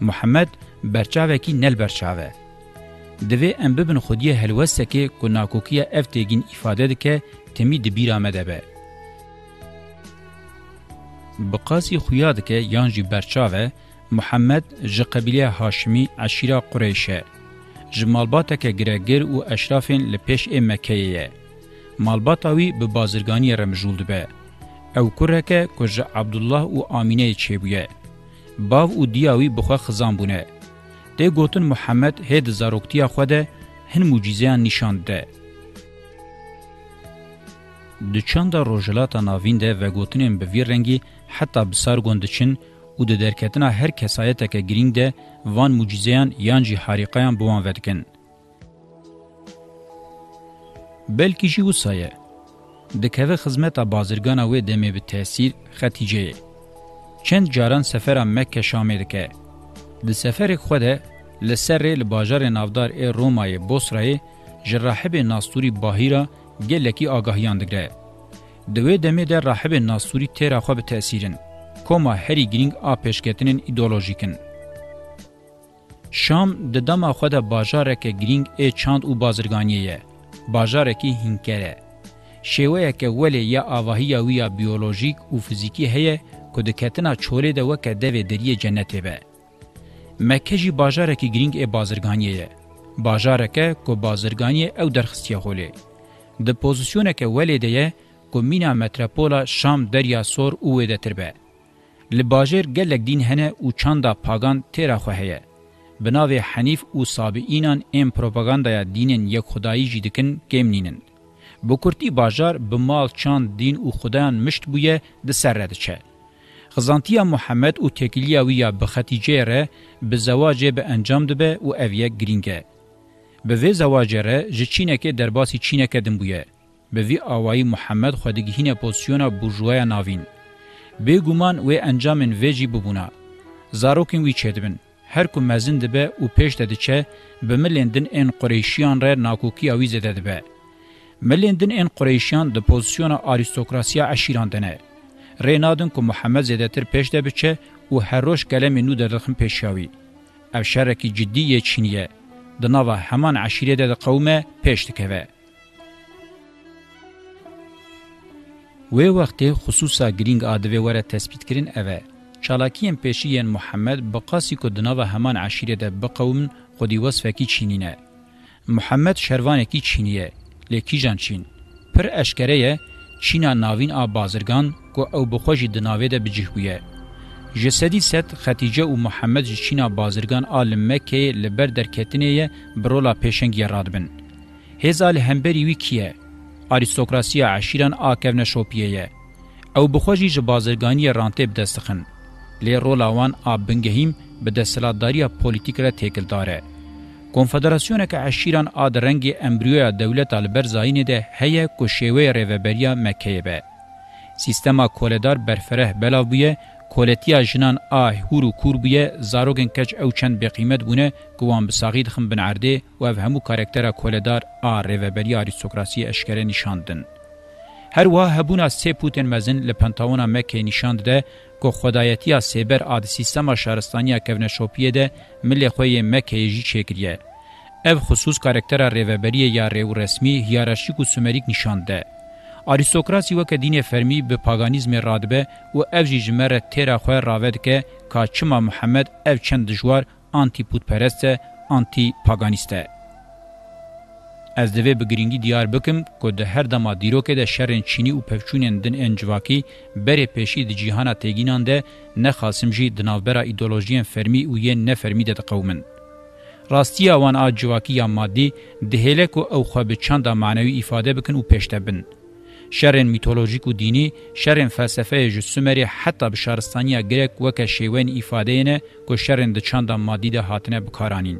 محمد برچاو کی نل برچاوه دوی ام ببن خودی هلوسته که کو ناکوکیه اف تگین ifade دکه تمی دبیر آمده به بقاسی خویاد که یانجی برچاوه محمد جه قبیله هاشمی عشیره قریشه جه مالباته که گرگر و اشرافین لپیش ام مکیه مالباته وی به بازرگانی رمجولد به او کره که کجه عبدالله و آمینه چه بویه باو و دیاوی بخوا خزان بونه ده گوتن محمد هید زاروکتیا خوده هن موجیزیان نشانده د چاندا روجلاتا ناوین ده و گوتنین به وی رنگی حتی بسار گوندچن او د درکتنا هر کسایتکه گرینگ ده وان معجزهان یان جی حریقهان بوان ودکن بلکی جی وسایه د کوه خدمتا بازرګانا و دمه به تاثیر ختیجه چند جاران سفر مکه شامل که د سفر خوده لسر ل بازار نافدار ای رومای بوسرای جراحب ناستوری باهیرا گلکی آگاهیان دگره دوی دمه در راحب ناستوری تیر خو به تاثیرن کما هری گرینگ آ پیشکتنین ایدولوژیکن. شام ده دما خود باجارک گرینگ ای چاند و بازرگانیه، باجارکی هینکره. شیوه که ولی یا آواهی ویا بیولوژیک و فیزیکی هیه که دکتنا چوره ده وکه دوی دریه جنته به. مکه جی باجارکی گرینگ ای بازرگانیه. باجارکه که بازرگانیه او درخستیه خوله. ده پوزیسیونه که ولی ده یه که مینا مترپولا شام دریا سور اوه ده تربه. لباجر گلک دین هنه او چاندا پاگان تیرا خو هه بناوی حنیف او سابعینان ام پروپاگاندا دینن یک خدایی جیدکن گیمنینن بو کورتی باجار بمال چان دین او خدایان مشت بویه د سره دچه خزانتیا محمد او تکلیه ویا به ختیجه ره به زواج به انجام دبه او اویه گرینگه به وی زواج ره جچینکه درباسی چینکه دم بویه به وی آوای محمد خودگیهین پوزیونا بورژوای ناوین به ګومان و انجامن ویجی ببونه زاروکین وی چدبن هر کو مزین دبه او پېش دد چې بملندن ان قریشیان ر ناکوکی او زده دبه ملندن ان قریشیان د پوزیشن آریستوکراسیا عشیران دنه رینادن کو محمد زده تر پېش دبه چې او هر روش کلم نو درخم پېشاوی او شرکی جدی چینیه د نوو همان عشیره د قومه پېش تکوه وی وقتی خصوصا گرینگ آدوی وره تثبیت کرین اوه. چالاکیم پیشیین محمد بقاسی که دناو همان عشیره ده بقومن خودی وصفه چینینه. محمد شروانه کی چینیه، لیکی جان چین. پر اشکره یه چینا ناوین آ بازرگان که او بخوشی دناوی ده بجهویه. جسدی ست ختیجه و محمد چینا بازرگان آل مکه لبر درکتنه یه برولا پیشنگی رادبن. هزال همبری وی کیه؟ ئاریستۆکراسیە عشیران ئاکەونە شۆپیەیە ئەو بخۆشی ji بازرگانیە rantê bidestixin lê rola wan a bingehîm bi desthilatdariya polîtîk re têkildar e Konfederasyoneke eşîran a di rengê embriyoya dewleta li ber zayînê de heye ku şêwê rêveberiya Mekkeyê be. Sîstema koledar berfereh belav bûye کولتیا جنان آه هور و کور بویه زاروگن کچ او چند بقیمت بونه گوان بساغی دخم بن عرده و او همو کارکتر کولدار آ ریوبری آریستوکراسی اشکره نشاندن. هر وا هبونا سه پوتن مزن لپنتاونا مکه نشاند ده کو خدایتی سیبر آد سیستما شهرستانی کونه شوپیه ده ملی خوی مکه جی چکریه. او خصوص کارکتر ریوبری یا ریو رسمی هیارشیک و سومریک نشاند ده. آریستوکراسی وک دین فرمی به پاگانیزم رادبه و اف جمره تیرا خو راود که کا چما محمد اف چند دجوار آنتی پوت پرست آنتی پاگانیسته از دوی بگرینگی دیار بکم که ده هر دما دیروکه ده شرن چینی و پفچونین دن انجواکی بره پیشی ده جیهانا تیگینان ده نخاسم جی دناوبرا ایدولوژیین فرمی و یه نفرمی ده قومن. راستیا وان آجواکی یا مادی دهیلک و او خواب چند معنوی ایفاده بکن و پیشته بند. شرن میتولوژیک و دینی شرن فلسفه ج سومری حتی بشارستانیا گریک وک شیوین ifade نه کو شرن د چاندا مادی د هاتنه بکارانین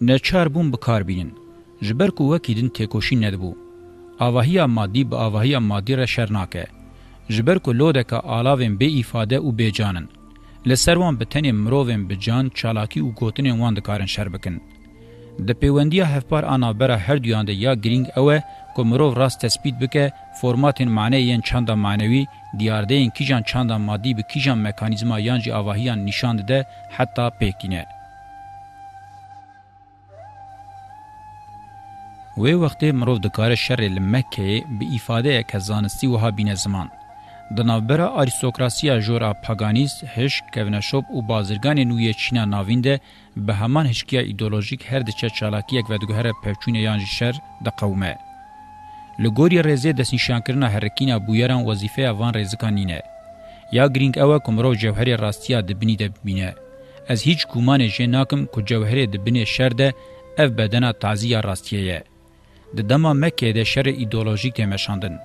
نچار بوم بکار بینن جبر کو وکیدن تکوشی ندبو اواهیا مادی به اواهیا مادی را شرناکه جبر کو لودکه آلاوین به ifade او بیجانن لسروان بتنی مرووین بجان چالاکی او گوتنی وان دکارن شربکن د پیوندیا هفپار انا بره هر دیانده یا گرینگ اوه کومرو راست تثبیت بکه فرماتین معنی یان چاندا معنوی دیارده این کیجان چاندا مادی به کیجان مکانیزما یانجی اواهیان نشان ده حتی پکینه وی وخت مرو د کار شر لمکه به ifade کزانستی وها بین زمان د نوبره آریستوکراسیا جورا پاگانیز هش کوینشوب او بازرگان نوی چینا ناوینده به همان هشکیا ایدولوژیک هر دچه چالاکی یک ودگوهر پوچون یانج شر د قومه. لگوری رزی دستنشان کرنا هرکینا بویران وظیفه اوان رزکانینه. یا گرینگ اوه کمرو جوهری راستیا دبنی دبینه. از هیچ گومان جناکم که جوهری دبنی شر ده اف بدنا تازیا راستیه. د دما مکه ده شر ایدولوژیک تمشاندن.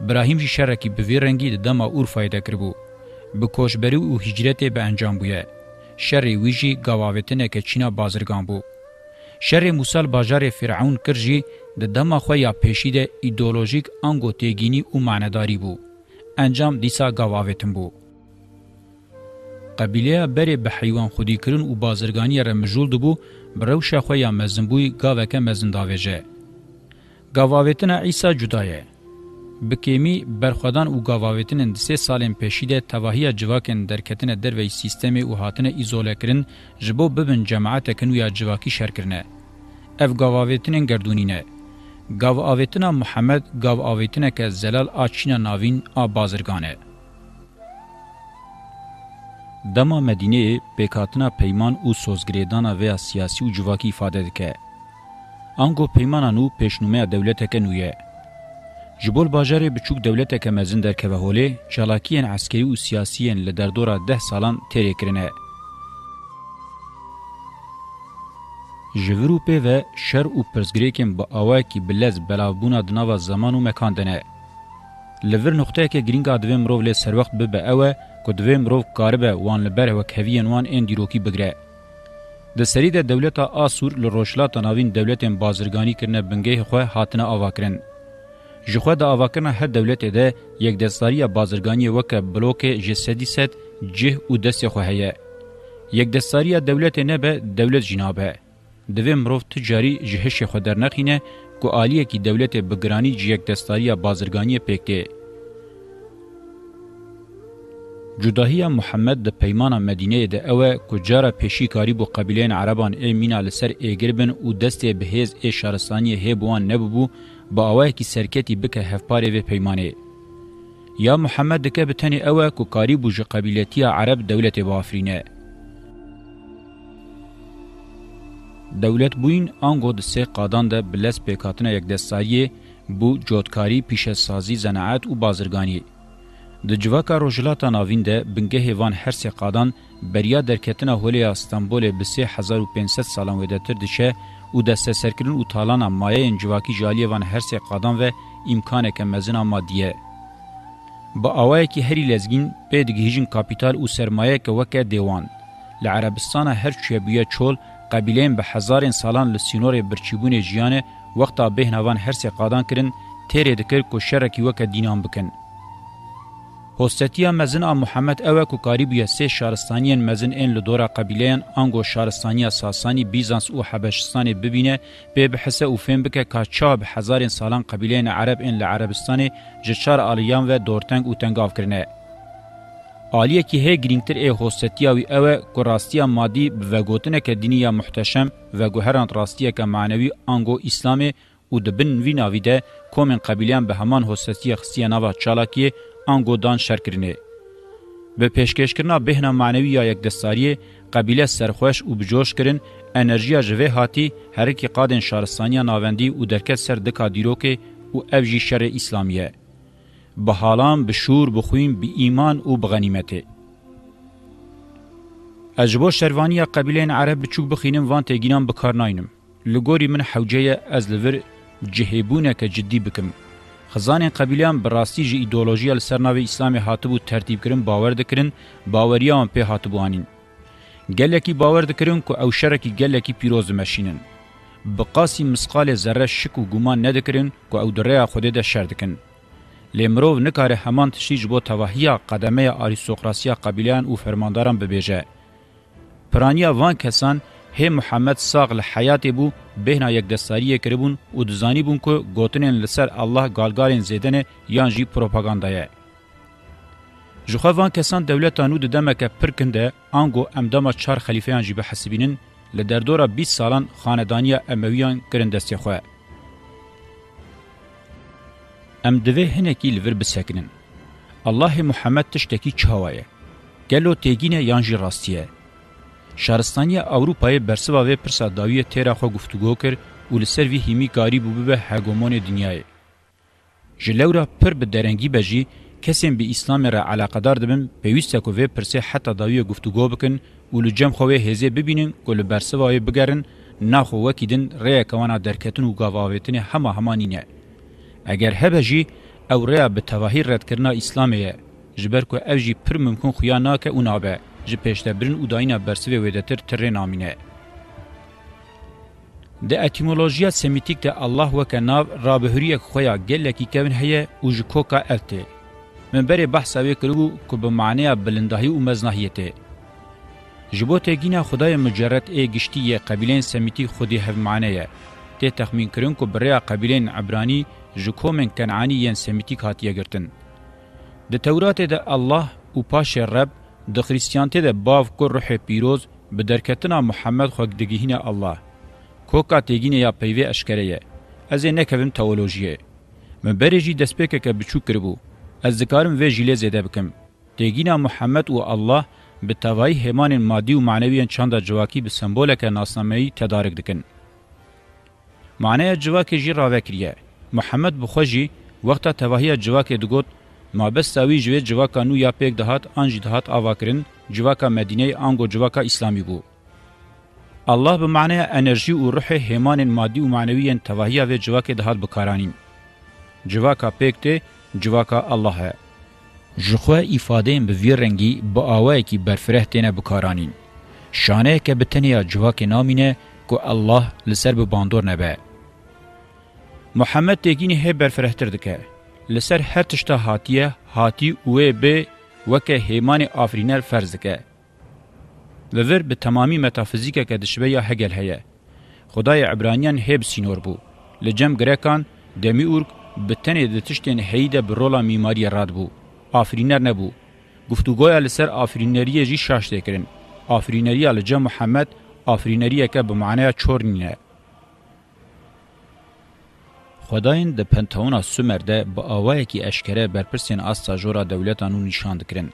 براهیم جی شرکی به وی رنگی د دما اور فایده کربو به کوشبری او هجرت به انجام بویه شر ویجی گاواوتنه که چینا بازرگان بو شر موسال بازار فرعون کرجی د دما خو یا پیشید ایدئولوژیک انګو تیګینی او معناداری بو انجام دیسا گاواوتن بو قبیله بری به حیوان خودی کرن او بازرگانی را مجول دبو برو شخو یا مزنبوی گاوکه مزنداویجه گاواوتنه عیسی جدایه بکیمی برخوادان او گاواویتن ان سه سالن پېشیده توهیه جواکن درکتنه دروي سیستم او هاتنه ایزوله کرن جبو ببن جماعت کنویا جواکی شرکرنه اف گاواویتن گردونینه گاواویتن محمد گاواویتن که زلال اچینا ناوین ا بازرگانه دما مدینه بکاتنا پیمان او سوزګریدانا و سیاسي او جواکی ifade دکه انګو پیمانانو پېشنومه دولت کې نوې جبول باجارې بچوک دولتکه مزین درکوه هولې چالاکیان عسکري او سیاسيان له دردوره 10 سالان تیرې کړنه جګروپې و شر او پرزګریکم با اوا کی بلز بلاوبونه د نوو زمان او مکان دنه لور نقطه کې گرینګ ادویم رو له سر وخت به به اوا کو دویم رو کاربه وان لبره وکوین وان اندیروکی بګره د سری د دولت آسور له روشلا تناوین دولت بازرګانی کرنه بنګي خو هاتنه اواکرن ji xwe da avakirina her dewletê de yekdestariya bazirganiyê weke blokê ji sedî sed cih û destê xwe heye yekdestariya dewletê nebe dewlet jî nabe divê mirov ti carî ji hişê xwe dernexîne ku aliyekî dewletê bi giranî ji yekdestariya bazirganiyê pêk tê Cudahiya Muhammed di peymana Medineyê de ew e ku cara pêşîkarî bû qebîleyên Ereban ê mîna li ser êgir bin û destê bihêz ê şaristaniyê hêbû wan nebûbû با اوایکی سرکتی بکه هفپاری و پیمانه یا محمد دکه بتنی اوه کو کاری بوج قبیلتی عرب دولت بافرینه دولت بوین آنگو د سه قادان ده بلس پیکاتنه یک دستایی بو جوتکاری پیش سازی زناعت و بازرگانی د جواکا روجلاتا ناوین ده بنگه هیوان هر سه قادان بریا درکتنه هولی استانبول به 3500 سالان ودتر دشه او دسته سرکرین او تالان مایه انجواکی جالیه وان هر سه قادان و امکانه که مزنا مادیه. با آوائه که هری لزگین پیدگهیجن کپیتال او سرمایه که وکه دیوان. لعربستان هر چیبیه چول قبیلین به هزارین سالان لسینور برچیبون جیانه وقتا بهنوان هر سه قادان کرن تیره دکر که شرکی وکه دینام بکن. هوستیا مزن ا محمد اوه کو کاریبیا سه شارستانیان مزن ان لدورا قبیلهان انگو شارستانیا ساسانی بیزانس او حبشستان ببینه به بحثه او فهم بک کا چاب هزار سالان قبیلهان عرب ان لعربستان جچار الیان و دورتنگ او تنگ افکرنه عالیه کی هه گرینگتر ای هوستیا وی اوه کو راستیا مادی و گوتنه ک دینیا محتشم و گوهران راستیا ک معنوی انگو اسلامه او د بن وی ناویده کومن قبیلیان به همان هوستیا خسیا نوا چالاکی انګودان شرکرینه به پیشکشکرنا بهنا معنوی یا یک دستاری قبیله سرخوش او بجوش کرن انرژیا جوه هاتی هر کی قادن شارستانیا ناوندی او درکت سر دکا دیروکه او افجی شر اسلامیه به حالام به شور بخویم به ایمان او بغنیمته اجبو شروانیا قبیلین عرب بچوک بخینم وان تگینام بکار ناینم لګوري من حوجه از لور جهیبونه که جدی بکم خزانه قبیلیان براستی جی ایدئولوژی ال سرناوی اسلامی هاتبو ترتیب کرن باور دکرین باوریان په هاتبوانین گلکی باور دکرین کو او شرکی گلکی پیروز مشینن بقاسی مسقال ذره شک و گمان ندکرین کو او دریا خوده ده شر دکن لیمرو نکاره همان تشیج بو توهیا قدمه آریستوکراسیا قبیلیان او فرمانداران ببیجه پرانیا وان کسان هی محمد ساغ له حیات بو بهنا یک دستاری کربون او دزانی بون کو گوتنن لسر الله گالگالین زیدن یان جی پروپاگاندایه جوخه وان کسان دولتانو د دمکه پرکنده انګو امدما چار خلیفهان جی به حسابینن له دردوره 20 سالان خاندانیا امویان کرندستی خو ام دوی هنکی لور بسکنن الله محمد تشتکی چهوایه گلو تگینه یانجی راستیه شهرستانی اوروپای برسوا و پرسا داوی تیرا خو گفتگو کر و لسر وی هیمی کاری بو به هگمون دنیای جلورا پر به درنگی بجی کسیم به اسلام را علاقدار دبم پیوست کو و پرسه حتی داوی گفتگو بکن و لجم خو هزه ببینن گل برسوا و بگرن ناخو وکیدن ریا کوانا درکتن و گاواویتن همه همانینه اگر هبجی او ریا به تواهی رد کرنا اسلامیه جبر کو اوجی پر ممکن خویا ناکه اونابه ji pêştebirin û dayîna bersivê wêdetir tirê namîne. Di etimolojiya semîtik de Allah weke nav rabihuriyek xweya gelekî kevin heye û ji koka ev tê. Min berê behsa wê kiribû ku bi maneya bilindahî û meznahiyetê. Ji bo têgîna xudaya mucerred ê giştî yê qebîlên semîtî xudî hevmane ye. Tê texmîn kirin ku birêya qebîlên ebranî ji komên kenanî yên semîtîk hatiye girtin. Di Tewratê de Allah û paşê Reb د خریستیانته ده باو کو روح پیروز به درکتنا محمد خو دگیهینه الله کوکا تگینه یا پیوی اشکریه از نه کوم تئولوژیه من برجی دسپکه که بچو کربو از ذکرم و ژیله زده بکم تگینه محمد او الله به توای همان مادی او معنوی چند جواکی به سمبولک ناسنامه‌ای تدارک دکن معنی جواکی جی راوکریه محمد بخوجی وقتا تواهی جواکی دگوت مابستا وی جوه جواکا نو یا پیک دهات انج دهات اواکرین جواکا مدینه انگو جواکا اسلامی بو الله به معنی انرژی او روح همان مادی او معنوی توهیه و جواکه دهات بکارانین جواکا پیکته جواکا الله هه جخوا ifade به وی رنگی با اوای کی برفره تنه بکارانین شانه که بتنیا جواک نامینه کو الله لسر به باندور نبه محمد تگینی هه برفره تر دکه لسر هر تشتا هاتیه هاتی اوه به وکه هیمان آفرینر فرزکه. وور به تمامی متافیزیکه که دشبه یا هگل هیه. خدای عبرانیان هیب سینور بو. لجم گریکان دمی اورک به تنه د تشتین هیده به رولا میماری راد بو. آفرینر نبو. گفتگویا لسر آفرینریه جی شاش دکرن. آفرینریه لجم محمد آفرینریه که به معنی چور نینه. Xwedayên di pentewona Sumer de bi awayekî eşkere berpirsên asta jora dewletan û nîşan dikirin.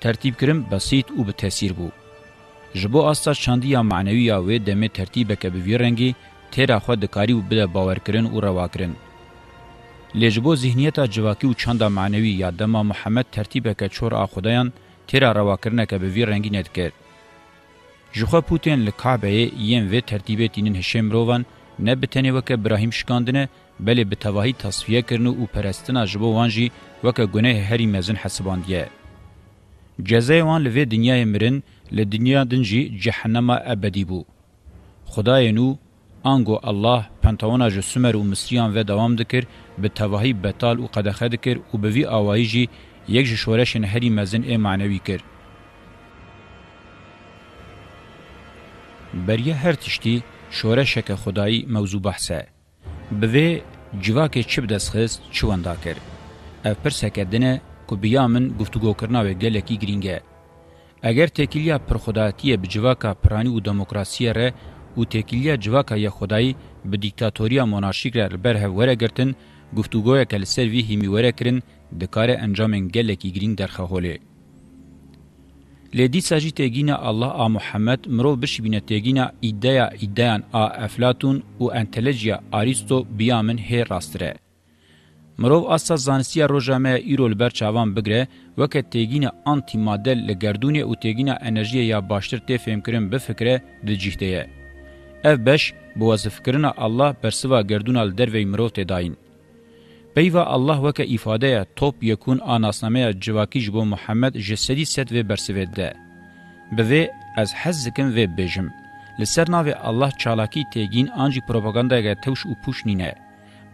Tertîbkirin besît û bi tesîr bû. Ji bo asta çandiya manewiya wê demê tertîbeke bi vî rengî têra xwe dikarî û bide bawerkirin û revakirin. Lê ji bo zihniyeta civakî û çanda manewî ya dema Muhemed tertîbeke çor a xwedayan têra revakirineke bi vî rengî nedikir. Ji xwe Putin li Kabeyê yên vê tertîbê tînin hişê mirovan نه بتنی وک ابراهیم شکاندنه بلې به توهی تصفیه کرنو او پرستنا جبو وانجی وک گناه هری مزن حسباندیه جزای وان لوی دنیای مرن له دنیا دنجی جهنم ابدی بو خدای نو انگو الله پنتاونا جو سومر و مصریان و دوام دکر به توهی بتال او قدخه دکر او به وی اوایجی یک شورش هری مزن ای معنوی کر بریه هر تشتی شۆرەشەکە خودایی مەوزوع بەحسە بوێ جیواکێ چی بدەستخست چوەندا کرد ئەف پرسەکە دنە کو بیا من گفتوگۆکردناوێ گەلێکی گرینگە ئەگەر تێکیلیا پرخوداتیە بجیواکە پرانی و دەموکراسیە رە و تێکیلیا جیواکە یەخودایی بە دیکتاتۆریا مۆناشیکرە لەبەر هەوەرەگرتن گفتوگۆیەکە لەسەر وی هیمی وەرەکردن دکارە ئەنجامێن گەلێکی گرنگ دەرخەهۆلێ لدی ساجی تگینا الله آ محمد مرو بشی بینه تگینا ایدیا ایدیان آ افلاتون و انتلجیا آریستو بیامن هی راستره. مرو اسا زانسیا روجامه ایرول برچاوان بگره وکت تگینا آنتی ماده لگردونی و تگینا انرژی یا باشتر تفهم کرن بفکره دجیهده. اف بش بوازفکرنا الله برسوا گردونا لدروی مرو تداین. پیوا الله وک ifade top yekun anasname civaki jbo Muhammed jesedi set ve bersevedde. Beve ez hezzikin ve bejim. Lser nave Allah çalaki tegin anji propaganda ge tewş u puş nine.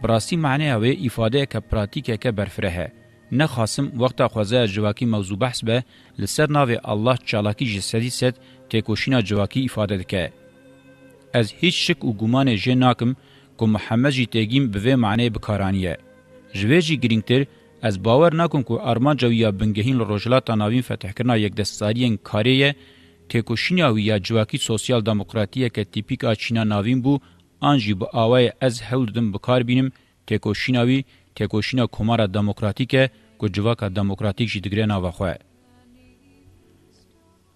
Brasi mعنی ve ifade ke pratike ke berfrehe. نه خاصم وقتا خوازه جواکی موضوع بحث به لسر ناوی الله چالاکی جسدی ست تکوشینا جواکی ifade دکه. از هیچ شک و گمان جه ناکم که محمد جی تیگیم به معنی بکارانیه. ژویجی گرینگتر از باور نکوم کو ارمان جویا بنگهین روجلاتا ناوین فتح کرنا یک دستاریین کاریه تکوشینیا و یا جواکی سوسیال دموکراتیه که تیپیک آچینا ناوین بو آنجی با آوای از هول دم بکار بینیم تکوشیناوی تکوشینا کمارا دموکراتیکه کو جواکا دموکراتیک جی دگری ناوا خواه.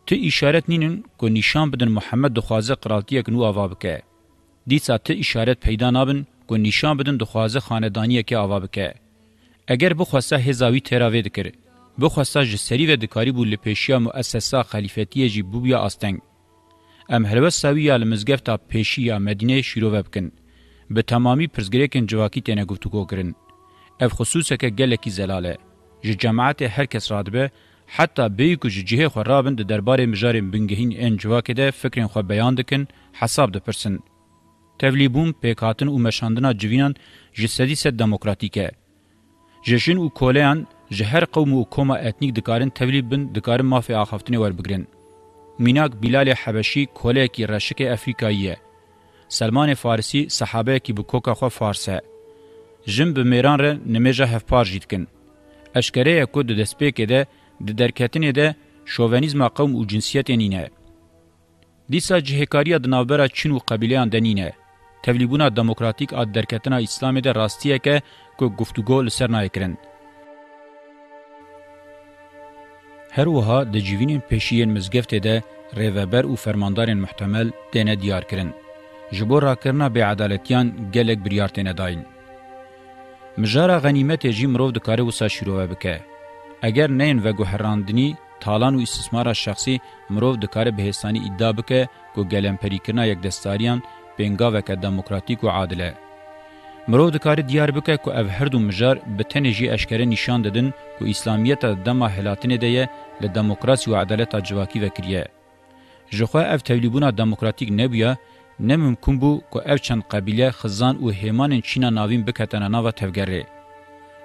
ته اشارت نینن کو نشان بدن محمد دخوازه قرالتیه کنو آوا بکه. دیسا ته اشارت پیدا نابن کو نشان بدن دخوازه خاندانی کی آوا بکه اگر بخواسته هزاوی تراوی دکر بخواسته جسری و دکاری بو لپیشیا مؤسسه خلیفتی جی بوبیا استنگ ام هلوه سویا لمزگفتا پیشیا مدینه شیرو بکن به تمامی پرزگریکن جواکی تینه گفتگو کرن اف خصوصه که گلکی زلاله جه جماعت هر کس رادبه حتی بی کو جهه خو رابند دربارې مجارم بنګهین ان جواکې ده فکرین خو بیان دکن حساب ده پرسن توليبون پېکاتن او مشاندنا جوینان ji sedîset demokratîk e. Jişin û koleyan ji her qewm û koma etnîk dikarin tevlî bin dikarin mafê axaftinê werbigirin. Mînak Bilalê Hebeşî koleyekî reşikê Efrîkayî ye. Selmanê Farisî sehabeyekî bi koka xwe Fars e. Jim bi mêran re nimêja hevpar jî dikin. Eşkereye ku di destpêkê de di derketinê de şovenîzma qewm û cinsiyetê nîne. Dîsa cihêkariya di navbera Çin û qebîleyan de nîne. تبلیبونا دموکراتیک اد درکتنا اسلام ده راستیه که کو گفتگو لسرنا کرن هر وها د جیوینین پېشین مزګفت ده ریوبر او فرماندارین محتمل دنه دیار کرن جبور را کرنا به عدالتیان گلک بریارتنه داین مجاره غنیمت جیم رو د کار وسه شروع وکه اگر نین و گوهراندنی تالان و استثمار شخصی مرو د کار بهستانی ادعا بکه کو گلم پریکنا یک دستاریان پنگاوک دموکراتیک و عادله. مرو دکاری دیار بکه که او هر دو مجار به تنجی اشکره نشان ددن که اسلامیت دما هلاتنه دیه لدموکراسی و عدالت جواکی وکریه. جخوا او تولیبونا دموکراتیک نبیه نممکن بو که او چند قبیله خزان و همان چینا ناوین بکتنه ناو تفگره.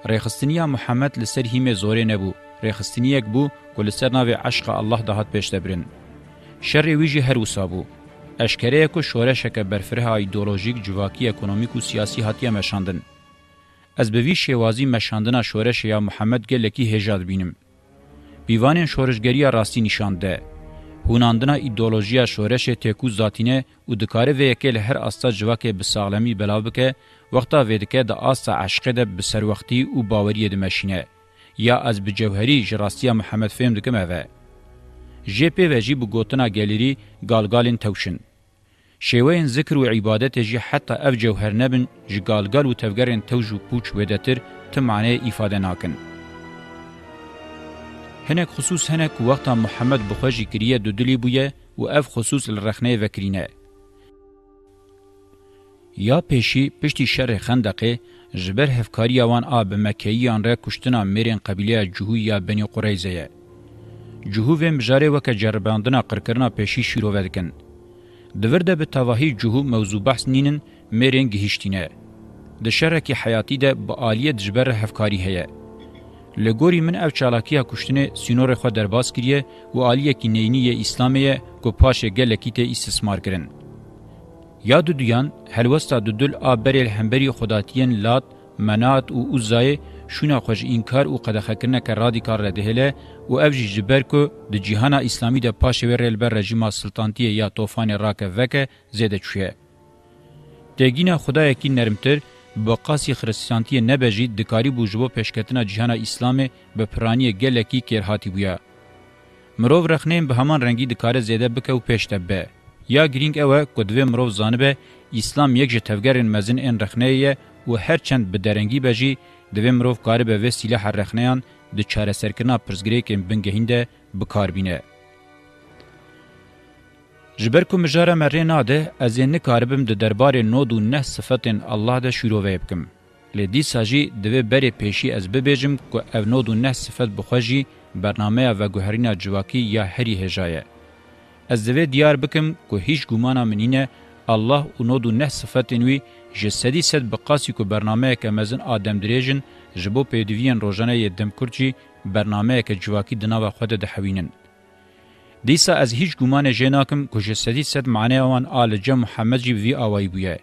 ریخستنیا محمد لسر هیمه زوره نبو. ریخستنیک بو که لسر ناو عشق الله دهات پیش دبرن. شر ویجی هر وسابو. اشکریه کو شورشک برفره ایدئولوژیک جواکی اکونومیک و سیاسی هاتیه مشاندن از به وی شوازی مشاندنا شورش یا محمد گلکی هجاد بینم بیوان شورشگری راستی نشانده هوناندنا ایدئولوژیا شورش تکو ذاتینه او دکاره و یکل هر استا جواک بسالمی بلاوکه وقتا ودکه د استا عشق ده بسر وختي او باوری د ماشینه یا از بجوهری جراستیا محمد فهم دکمه و جپی وجی بو گوتنا گلیری گالگالین توشن شیوین ذکر و عبادت جی حتی اف جوهر نبن جی گالگال و تفگرین توجو پوچ ویدتر تمعنی ایفاده ناکن. هنک خصوص هنک وقتا محمد بخوشی کریه دو دلی بویه و اف خصوص لرخنه وکرینه. یا پیشی پشتی شر خندقه جبر هفکاری وان آب مکییان را کشتنا میرین قبیله جهوی یا بنی قریزه یه. جهوویم جاره وکه جرباندنا قرکرنا پیشی شیرو ودکن. دورده به تواهی جهو موضوع بحث نینن میرین گهشتینه. د شرکی حیاتی ده با آلیه دجبر هفکاری هیه. لګوري من او چالاکیه کوشتنه سینور خو درباس کړی او عالیه کې نینی اسلامي کو پاشه ګلکیته استثمار کړي یاد دویان هلوستا ددل ابر الهمبری خداتین لات منات او عزای شونا خوژ انکار او قدخکرنه که رادیکال را دهله او اف جی جبر کو د جهان اسلامی د پاشه ورل بر رژیم سلطنتی یا طوفان راکه وکه زیده چوه دگینا خدای کی نرمتر با قاسی خرسیانتی نبجی دکاری بو جبو پیشکتنا جهان اسلام به پرانی گلکی کرهاتی بویا مرو رخنیم به همان رنگی دکاره زیده بکه او پیشته به یا گرینگ اوه کدوی مرو زانبه اسلام یک جتفگرین مزین این رخنیه و هر چند به درنگی بجی دوی مروف کاری به وسیله رخنیان د چاره سرکنا پرزګریکن بنګهینده بکار بینه جبر کو مجاره مرنا ده از ان کاربم د دربار نو دو نه صفتن الله ده شروع وبکم له دې ساجي د بری پېشي از به بجم کو او نو دو نه صفت بخوجي برنامه و ګهرینا جواکی یا هری هجایه از دوی دیار بکم کو هیڅ ګمانه منینه الله او نو دو نه صفتین وی جسدی سد بقاسی کو برنامه که مزن آدم دریجن جبو پیدوین روزانه یدم کورچی برنامه که جواکی دنا و خود ده حوینن دیسا از هیچ گمان جناکم کو جسدی سد معنی وان آل جم محمد جی وی آوای بویا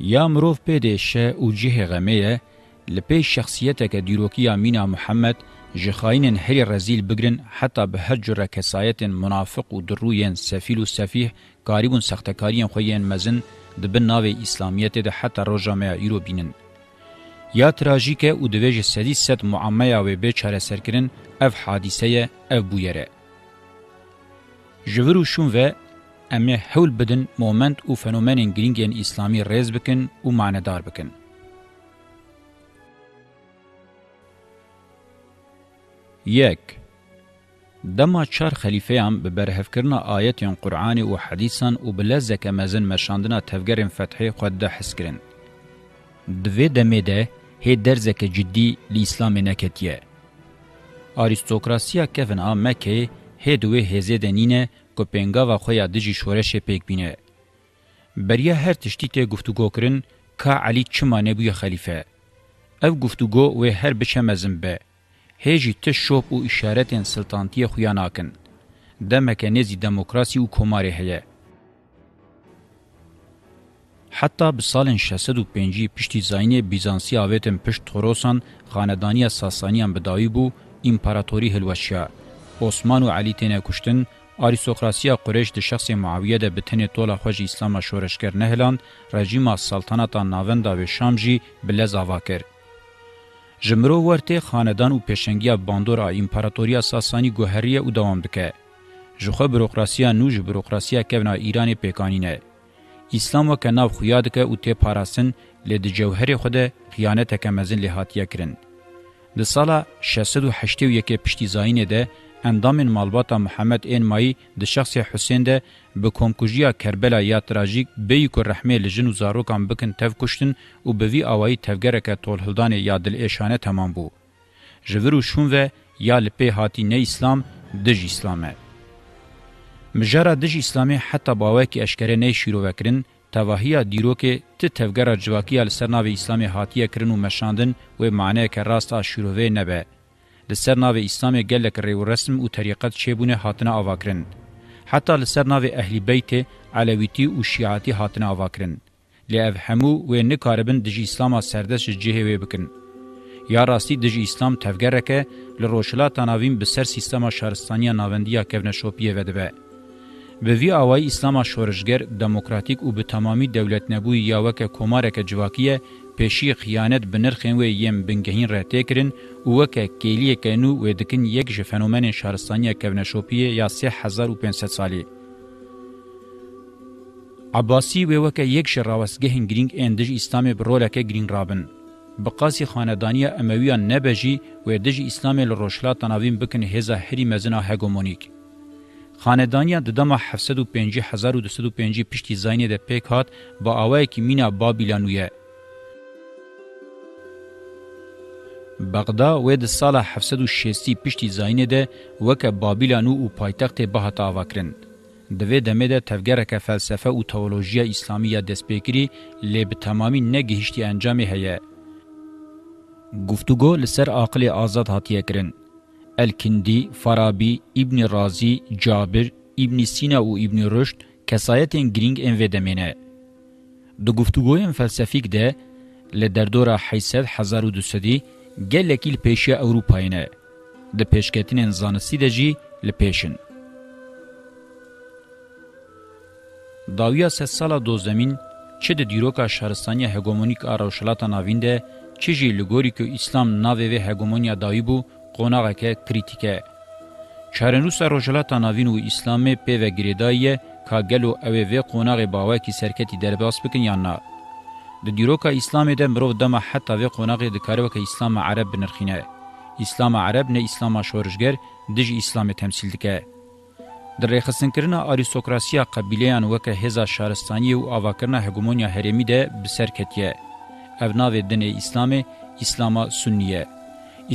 یا مروف پیدشه او جه غمیه لپی شخصیت که دیروکی آمینا محمد جخاینن هری رزیل بگرن حتی به هر جره کسایت منافق و دروین سفیل و سفیح قاریبون سختکارین خویین مزن دبن ناوی اسلامیت ده حتی روژامه ایرو بینن. یا تراژیکه او دویج سدی ست معامه و به چاره سرکرن اف حادیسه اف بویره. جورو شون و امه حول بدن مومنت او فنومنین گرینگین اسلامی ریز بکن و معنادار بکن. یک دما چار خلیفهام به برهفکرنا آیتین قرآنی و حدیثان و بلزک مزن مشاندنا تفگرین فتحی خود ده حس کرن. دوی دمه ده هی درزک جدی لیسلام نکتیه. آریستوکراسیا کفن آ مکه هی دوی هزه دنینه که پنگاوا خویا دجی شورش پیک بینه. بریا هر تشتی ته گفتگو کرن که علی چما نبوی خلیفه. او گفتگو و هر بشه مزن به. هجی تش شوب و اشارتین سلطانتی خویا ناکن. ده مکانیزی دموکراسی و کماری هیه. حتی به سال 605 پشتی زاینی بیزانسی آویتن پشت تروسان خاندانی ساسانیان بدایی بو امپراتوری هلوشیا. عثمان و علی تینه کشتن، آریستوکراسیا قریش د شخص معاویه د بتنی تولا خوژ اسلام شورشکر نه هلان رژیم سلطنت ناوند او شام جی بلز اواکر جمرو ورته خاندان او پېشنګیا باندورا امپراتوریا ساسانی ګوهریه او دوام دکه جوخه بروکراسیا نو جو بروکراسیا کونه ایران پېکانینه اسلام و کناو خویاد که او تی پاراسن لی دی جوهر خود قیانت کمزین لی هاتیه کرن. دی سالا 681 پشتی زاینه ده اندامین مالباتا محمد این مایی د شخص حسین ده به کومکوجیا کربلا یا تراژیک به یکو رحمه لجن و زاروکان بکن تف کشتن و به وی آوائی تفگرک طولهلدان یا دل ایشانه تمام بو. جورو شون و یا لپی هاتی نه اسلام دج اسلامه. مجارا دج اسلامه حتی باوه که اشکره نه شیرو وکرن تواهیا دیرو که تی تفگرا جواکی لسرناو اسلام هاتیه کرن و مشاندن و معنی که راست آشیروه نبه. لسر ناو اسلام گلک ریو رسم او طریقت چبونه هاتنه اواکرن حتی لسر ناو اهلی بیت علویتی او شیعاتی هاتنه اواکرن لأف همو و نکاربن دج اسلام سردش جهه و بکن یا راستی دج اسلام تفگرکه لروشلا تناوین به سر سیستم شهرستانی ناوندیا کونه شوپیه ودبه به وی اوای اسلام شورشګر دموکراتیک او به تمامي دولت نبوي یا وکه کومارکه جواکیه پیشی خیانت بنرخین و یم بنگهین را تکرین و وکه کلیه کنو و دکن یک جه فنومن شهرستانی کونشوپی یا 3500 سالی. عباسی و وکه یک جه راوستگهین گرینگ اندج اسلام برولکه گرینگ رابن. بقاسی خاندانی امویان نبجی و دج اسلام لروشلا تناوین بکن هزا هری مزنا هگومونیک. خاندانیا د دمه 750250 پشتي زاینه د پیک هات با اوای کی مینا بابلانویه بغدا و د سال 760 پشتي زاینه ده وک بابلان او پایتخت به تا واکرن د وې د مده تفګرکه فلسفه او تئولوژي اسلامي د سپیکري لب تمامي نه گهشتي انجام هيا گفتگو لسر عقل آزاد هاتیه کرن الکندی، فارابی، ابن رازی، جابر، ابن سینا و ابن رشد کسایتین گرینگ انوه دمینه. دو گفتگوین فلسفیک ده لدردورا حیصد هزار و دوسدی گلکیل پیشیا اوروپاینه د پیشکتینن زانستی د جی لپیشن داویا سه سالا دو زمین چه د دیروکا شهرستانی هگمونیک آراوشلاتا ناوینده چه جی لگوریکو اسلام ناوی و هگمونیا دایی بو قوناغه که کریتیکه. چهرنوس آراوشلاتا ناوین و اسلام پی و گریدایی که گلو اوه و قوناغ باوه که سرکتی درباس بکن یا نه. د دیروکا اسلام د مرو دمه حتی وی قونغه د کارو ک اسلام عرب بنرخینه اسلام عرب نه اسلام شورشګر د اسلام تمثيل دکه د ریخصنکرنا اریستوکراسیا قبیلهان وکه هزا شارستانی او اواکرنا هګومونیا هرمی ده بسرکتیه اوناو دین اسلام اسلام سنیه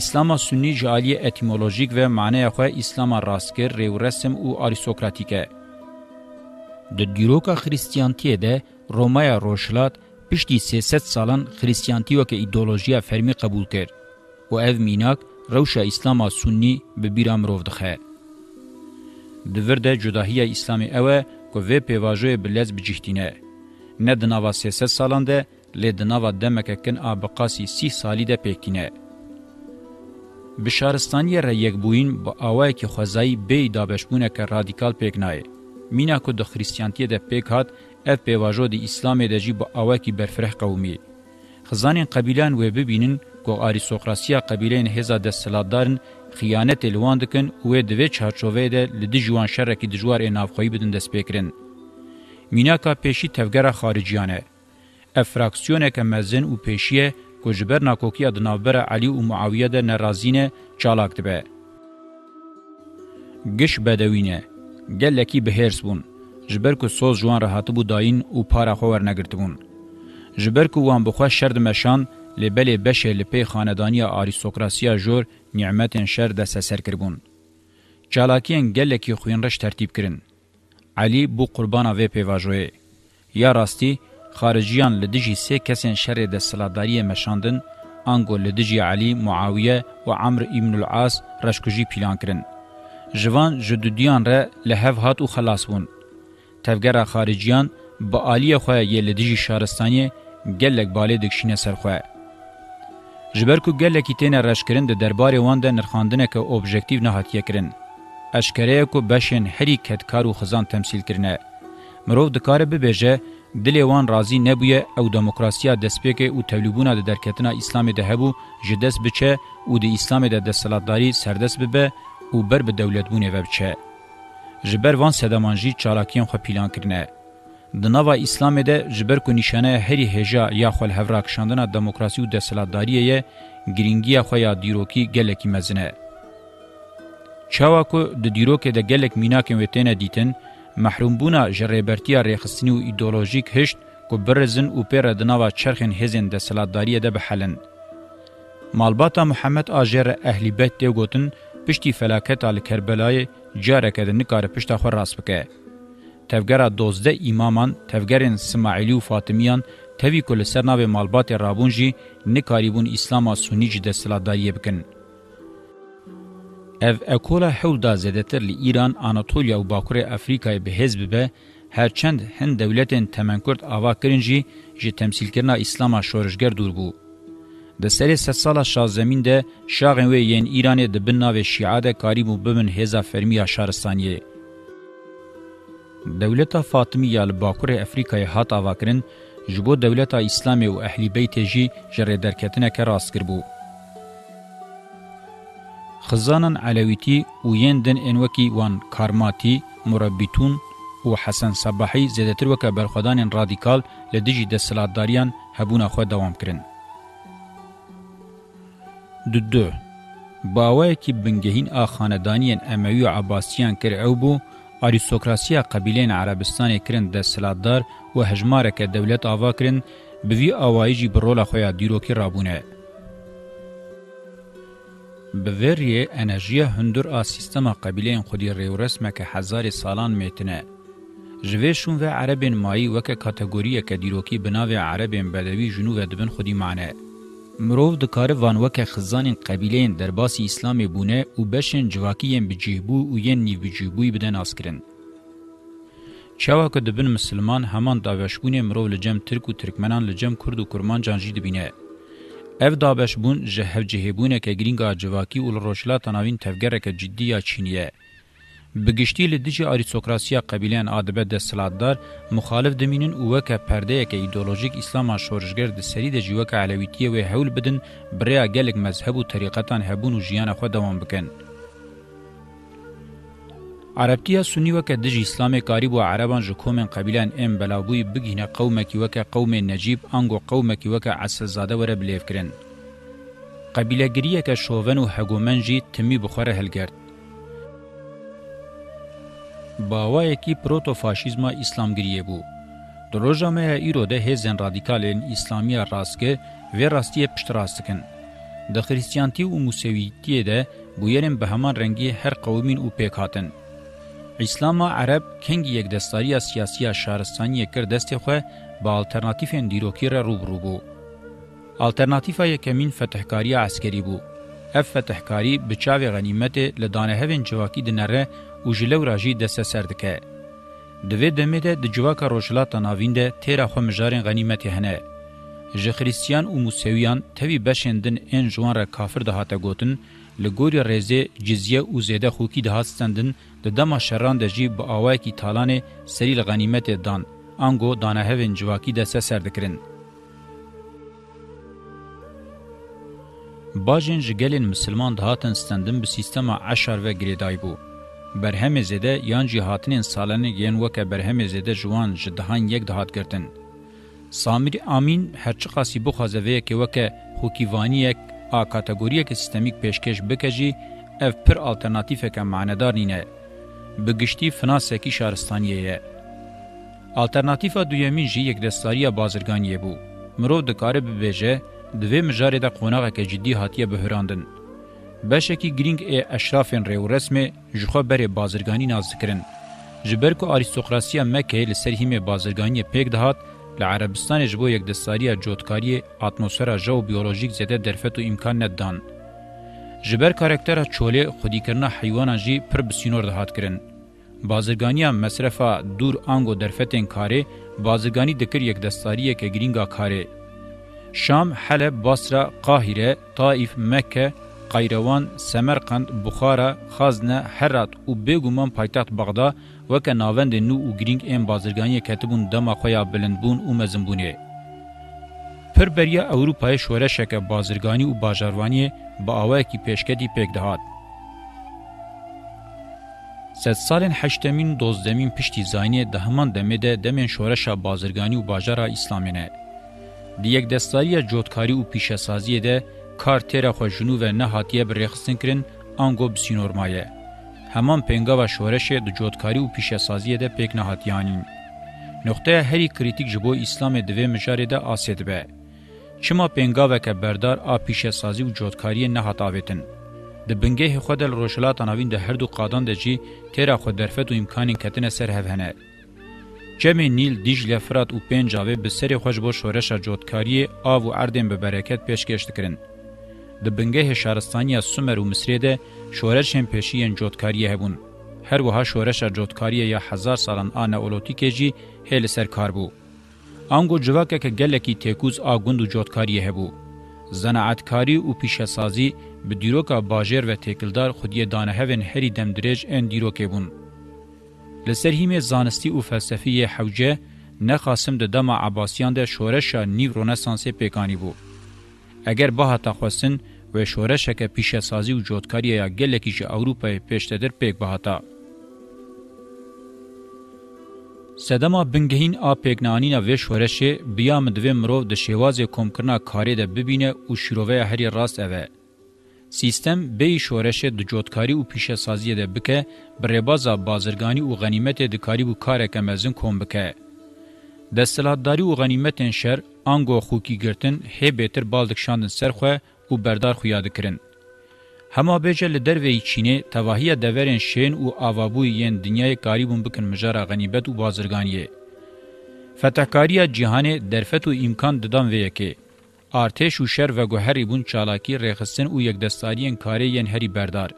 اسلام سنی جالی اتیمولوژیک و معنی خو اسلام راستگر ریو رسم او آریستوکراتیکه د دیروکا خریستیانتیه ده رومای روشلات پشتی 300 سالان خریستیانتی وک ایدئولوژیا فرمی قبول کرد و اف میناک روش اسلام سنی به بیرام رو دخه دورد جداهی اسلام اوه که وی پیواجوی بلز بجیهتینه نه دناوا 300 سالان ده لی دناوا دمک کن آبقاسی 30 سالی ده پیکینه بشارستانی را یک بوین با آوه که خوزایی بی دابشبونه که رادیکال پیکنایه مینا کو د خریستیانتی د پیک هات اف پیواجو دی اسلامه د جی بو اواکی برفرح قومي خزانین قبیلان و ببینن کو آریستوکراسیا قبیلین هزا د سلادارن خیانت لوان دکن و د وی چارچوې د لدی جوان شرکی د جوار انافخوی بدن د سپیکرین میناکا پیشی تفګره خارجیانه افراکسیونه که مزن او پیشیه کو جبر ناکوکی د نابره علی او معاویه د ناراضینه چالاک دبه گش بدوینه گلکی بهرسبون جبر کو سوز جوان راحتبو داین او پارا خو ورنګرتبون جبر کو وان بخوا شرد مشان لبل بشه لپی خاندانی آریستوکراسیا جور نعمت شر د سسر کربون چالاکین گلکی خوینرش ترتیب کرن علی بو قربانا و پیواژوی یا راستی خارجیان لدجی سه کسین شر د سلاداری مشاندن انگو لدجی علی معاویه و عمرو ابن العاص رشکوجی پلان کرن جوان جدودیان را لهو هات و خلاص بون تفګره خارجیان به عالیه خو یې لدیجی شارستانی ګلک بالې دکشینه سرخه جبر کو ګلکی تینه رشکرین د دربار وان د نرخاندنه ک اوبجکتیو نه هاتیه کرن اشکره کو بشن حرکت کارو خزان تمثيل کرنه مرو د کار به بهجه دلی وان راضی نبوی او دموکراسیا دسپیک او تولیبونه د درکتنا اسلام ده هبو جدس بچه او د اسلام د دسلطداری سردس به او بر به دولت بونه وبچه جبر وان سدمان جی چالاکیان خو پیلان کرنه د نوو اسلام ده جبر کو نشانه هری هجا یا خو الهوراک شاندنه دموکراسی او د سلاداریه گرینګیا خو یا دیروکی گلکی مزنه چاوا کو د دیروکه د گلک میناکن وتنه دیتن محروم بونا جریبرتیا ریخستنی او ایدئولوژیک هشت کو برزن او پر د نوو چرخن هزن د سلاداریه ده بحلن مالباتا محمد اجر اهلی بیت دی گوتن پشتی فلاکت آل کربلای جارکه ده نکار پشتا خور راست بکه. تفگر دوزده امامان تفگرین سماعیلی و فاطمیان تەوی کو لەسەر ناوێ مالباتێ ڕابوون ژی نکاریبوون ئیسلاما سونیجی دەسەلاداریە بکەن. ئەڤ ئەکۆلا حەولدا زێدەتر لە ئیران ئانەتۆلیا و باکوڕێ ئەفریقای بەهێز ببە هەرچەند هەند دەولەتێن تەمەنکورد ئاواکردنجی ژی تەمسیلکردنا ئیسلاما شۆرشگەر دوور بوو. د سره ست سالا شازمین ده شاغن وی ین ایران د بن ناو شیعه ده کاریب بمن هزا فرمی شارستانیه دولت فاطمی یال باکور افریقای هات اواکرین جبو دولت اسلام او اهلی بیت جی جری درکتنه که راست کربو خزانن علویتی و ین دن انوکی وان کارماتی مربیتون و حسن صباحی زیدتر وکه برخدان رادیکال لدیجی د سلطداریان هبونه خو دوام کرن دو باوەیەکی بنگەهین ئاخانەدانیان ئەمەوی و عباسیان کرد ئەو بوو ئاریسۆکراسیە قەبیلێن عربستانی کرن دەسەلاتدار و هەژمارەکە دەولەت ئاواکردن بوی ئاواییژی بڕۆلە خۆیان دیرۆکی ڕابوونە. بڤێریێ ئەنەژیە هەندور ئا سیستەما قەبیلەیان خودی ڕێورسمەکە هەزاری ساڵان مێتنە. ژێ شوونڤە عەربێن مایی وەکە کاتەگۆریەکە دیرۆکی بناوێ عەربێن بەدەوی ژنووە دبن خودیمانە. مرو دکاره وانوکه خزانین قبیلین در باسی اسلامی بونه او بشن جواکیین بجیبو او ین نیو بجیبوی بدن آسکرن. چاوا که دبن مسلمان همان داوشبون مرو لجم ترک و ترکمنان لجم کرد و کرمان جانجی دبینه. اف دابشبون جهو جهبونه که گرینگا جواکی و لروشلا تناوین تفگره که جدی یا چینیه. بگشتی لە دژی ئاریسۆکراسیە قەبیلیان ئادەبەت دەسەڵاتدار مخالف دەمینن وەکە پەردەیەکە ئیدۆلۆژیک ئیسلاما شۆژگەر دەسەری دەژیوەکە علەویتیەوەی هەول بدن بریا گەلک مەزهب و تەریقەتان هەبوون و ژیانە خۆ دەوام بکەن. عربتیە سنی وەکە دژی ئیسلامی کاری بۆ عربان ji کۆمێن قەبیلان ئێم بەلاوبووی بگینە قەومەکی وەکە قەومێن نەجیب ئەنگۆ قەومەکی وەکە عسەزادە وەرە بلێفکردن. قەبیلەگریەکە شۆڤەن و هەگۆمەنجی تمی بخۆرە هەلگرت. باوایەکی پرۆتۆفاشیزما ئیسلامگیریە بوو. Di roja me ya îro de hêzên radîkalên Îslamiya rastke vê rastiyê piştras dikin. Di xrîstyantî û musewîtiyê de bûyerên bi heman rengî her qewmîn û pêk hatin. Îslama Ereb kengî yekdestariya siyasiya şaristaniyê kir destê xwe bi alternatîfên dîrokî re rûbirû bû. Alternatîfa yekemîn fetehkariya eskerî bû. Ev fetehkarî bi çavê xenîmetê li danehevên civakî dinere او جلو راجی دسه سردکه دوی دمه ده د جواکا روشلاتا ناوین ده تیرا خو مجارین غنیمتی هنه ژ خریستیان او موسویان توی بشندن ان جوان را کافر ده هاته گوتن لګوري رزه جزیه او زیده خو کی ده هستندن د دما شران د جی با اوای کی تالانه سری غنیمت دان انګو دانه هوین جواکی د سر دکرین باجن جګلن مسلمان د هاتن ستندن په سیستم 10 و ګریدای بو برهم زده یان جهاتین سالن یان وک برهم زده جوان جدهان یک دهات کرتن سامر امین هرچی قاسی بو خزوی که وک خوکیوانی یک ا کاتګوري کې سیستمیک پیشکش بکجی اف پر الټرناتیف کې معنادار نه بګشتي فناسه کې شهرستانیه الټرناتیف دویمین جی یک دستاریه بازرګانیه بو مرو د کارب بهجه دوی مجارې د قونغه کې جدي هاتیه بهراندن بشکی گرینگ ای اشرافین ریو رسمه جخوا بری بازرگانی نازکرن. جبر کو آریستوکراسیا مکه لسر هیم بازرگانی پیک دهات لعربستان جبو یک دستاریا جوتکاری اتموسفر جو بیولوژیک زده درفت و امکان ندان. جبر کارکتر چوله خودی کرنا حیوانان جی پر بسینور دهات کرن. بازرگانیا مصرفا دور آنگو درفتین کاره بازرگانی دکر یک دستاریه که گرینگا کاره. شام، حلب، بصره، قاهره، طائف، مکه، قایروان، سمرقند، بخارا، خازنه، هرات او بیګومان پایتخت بغدا وک ناوند نو او گرینگ ام بازرګانی کتبون دما خویا بلندبون او مزمبونی پر بریا اروپای شورش که بازرگانی او باجاروانی با اوای کی پیشکدی پک دهات ست سالن هشتمین دوزدمین پشتی زاینه دهمان دمده دمن شورش بازرگانی او باجارا اسلامینه دیگ دستاری جوتکاری او پیشسازی ده کارتیرا خو جنوب نه هاتیه برخصن کرن انګو بسینورمایه همان پنگاوا شورش د جوړکاری او پیشهسازی ده پک نه هاتیانین نقطه هری کریتیک جبو اسلام دوی مجاری ده آسید به چما پنگاوا که بردار آ پیشهسازی او جوړکاری نه هاتاوتن د بنګه خو د روشلات انوین د هر دو قادان د جی تیرا خو درفت او امکان کتن سر هونه جمع نیل دیجل فرات او پنجاوه به سری خوش بو شورش جوړکاری آو اردن به برکت پیشکش کړي د بنګه شهرستانیا سومر او مصر ده شورش پېشیان جوړکاری هبون هر وها شورش جوړکاری یا هزار سالان ان اولوتیکې جی هل سرکار بو انګو جواکه کې ګلکی تکوز اګوندو جوړکاری هبو زناعتکاری او پیشهسازی به دیروکا باجر و تکلدار خودی دانه هون هری دم درج ان دیروکه بون لسر هیم زانستی او فلسفی حوجه نخاسم د دمه عباسیان د شورش نیو رنسانس پیکانی بو اگر با هتا خواستن و شورش که پیش سازی و جودکاری یا گله کیش اروپای پیشتدر پیک با هتا. سدما بنگهین آ پیکنانینا و شورش بیام دوی مرو د شیواز کومکرنا کاری ده ببینه او شیروه هری راست اوه. سیستم به شورش د جودکاری او پیشه سازی ده بکه بربازا بازرگانی او غنیمت د کاری بو کار کمزن کوم بکه. دستلاتداری و غنیمتین شر انگو خوکی گرتن هی بیتر بالدک شاندن سرخوه و بردار خویاد کرن. هما بیجه لدروی چینه تواهی دورین شین و آوابوی ین دنیای قریبون بکن مجارا غنیبت و بازرگانیه. فتحکاری جهان درفت و امکان ددان ویکه. ارتش و شر و گوهری بون چالاکی ریخستن و یک دستاریین کاری ین هری بردار.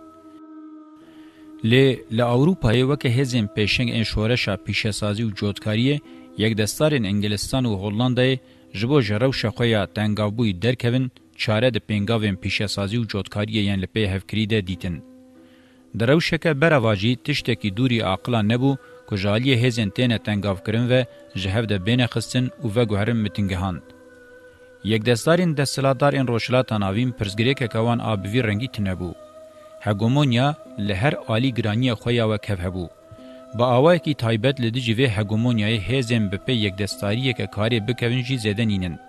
لی لأوروپای وکه هزین پیشنگ این شورشا پیشسازی و جودکاریه یک دستارین انګلستان او هولندای جبو جرو شخویا تنگاوبوی درکوین چاره د پنګاوین پیشه سازی او جوړکاری یان لپاره هفکریده دیتن درو شکه برواجی تشتکی دوری عقلا نبو کو جالی هزن تنه تنگاف کرن و جهف ده بین خستن او و گوهرم متنگهان یک دستارین دستلادارین روشلات اناویم پرزگری که کوان آبوی رنگی تنبو هگومونیا لهر آلی گرانی خویا و کفه بو با اوایکی تایبت لدیجی وی هګومونیای هیزم به په یک دستاری یک کاری بکوین جی زدنینن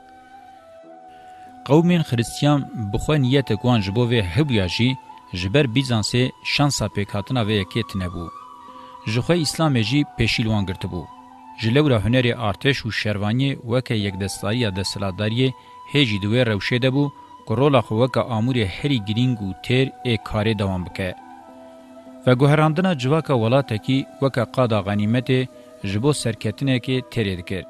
قومین خریستیان بخو نیت کوان جبو وی هبیا جی جبر بیزانسه شانسا پکاتنا وی یکیت نبو جخه اسلام جی پیشیلوان گرتبو جلورا هنری ارتش و شروانی وک یک دستاری د سلاداری هجی دوی روشه ده بو کرولا خو وک امور هری گرینگ و تیر ا کاری دوام بکه و گوهراندنا جواکا ولاتکی وکا قادا غنیمت جبو سرکتنکی ترید کرد.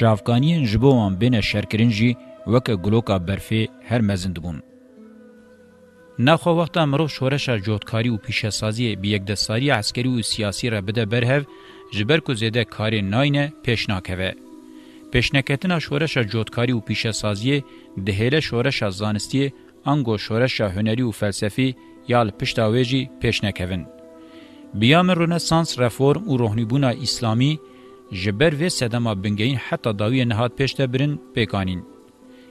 جافکانین جبو وان بین شرکرین جی وکا گلوکا برفی هر مزند بون. نخوا وقتا مرو شورش جوتکاری و پیشسازی بیگدستاری عسکری و سیاسی را بده برهو جبر کو زیده کاری ناینه پیشناکوه. پیشنکتنا شورش جوتکاری و پیشسازی دهیله شورش زانستی انگو شورش هنری و فلسفی یا لپشتا ویجی پیش نکوین. بیام رونسانس رفورم و روحنیبونا اسلامی جبر و سدما بنگین حتی داوی نهاد پیش برن پیکانین.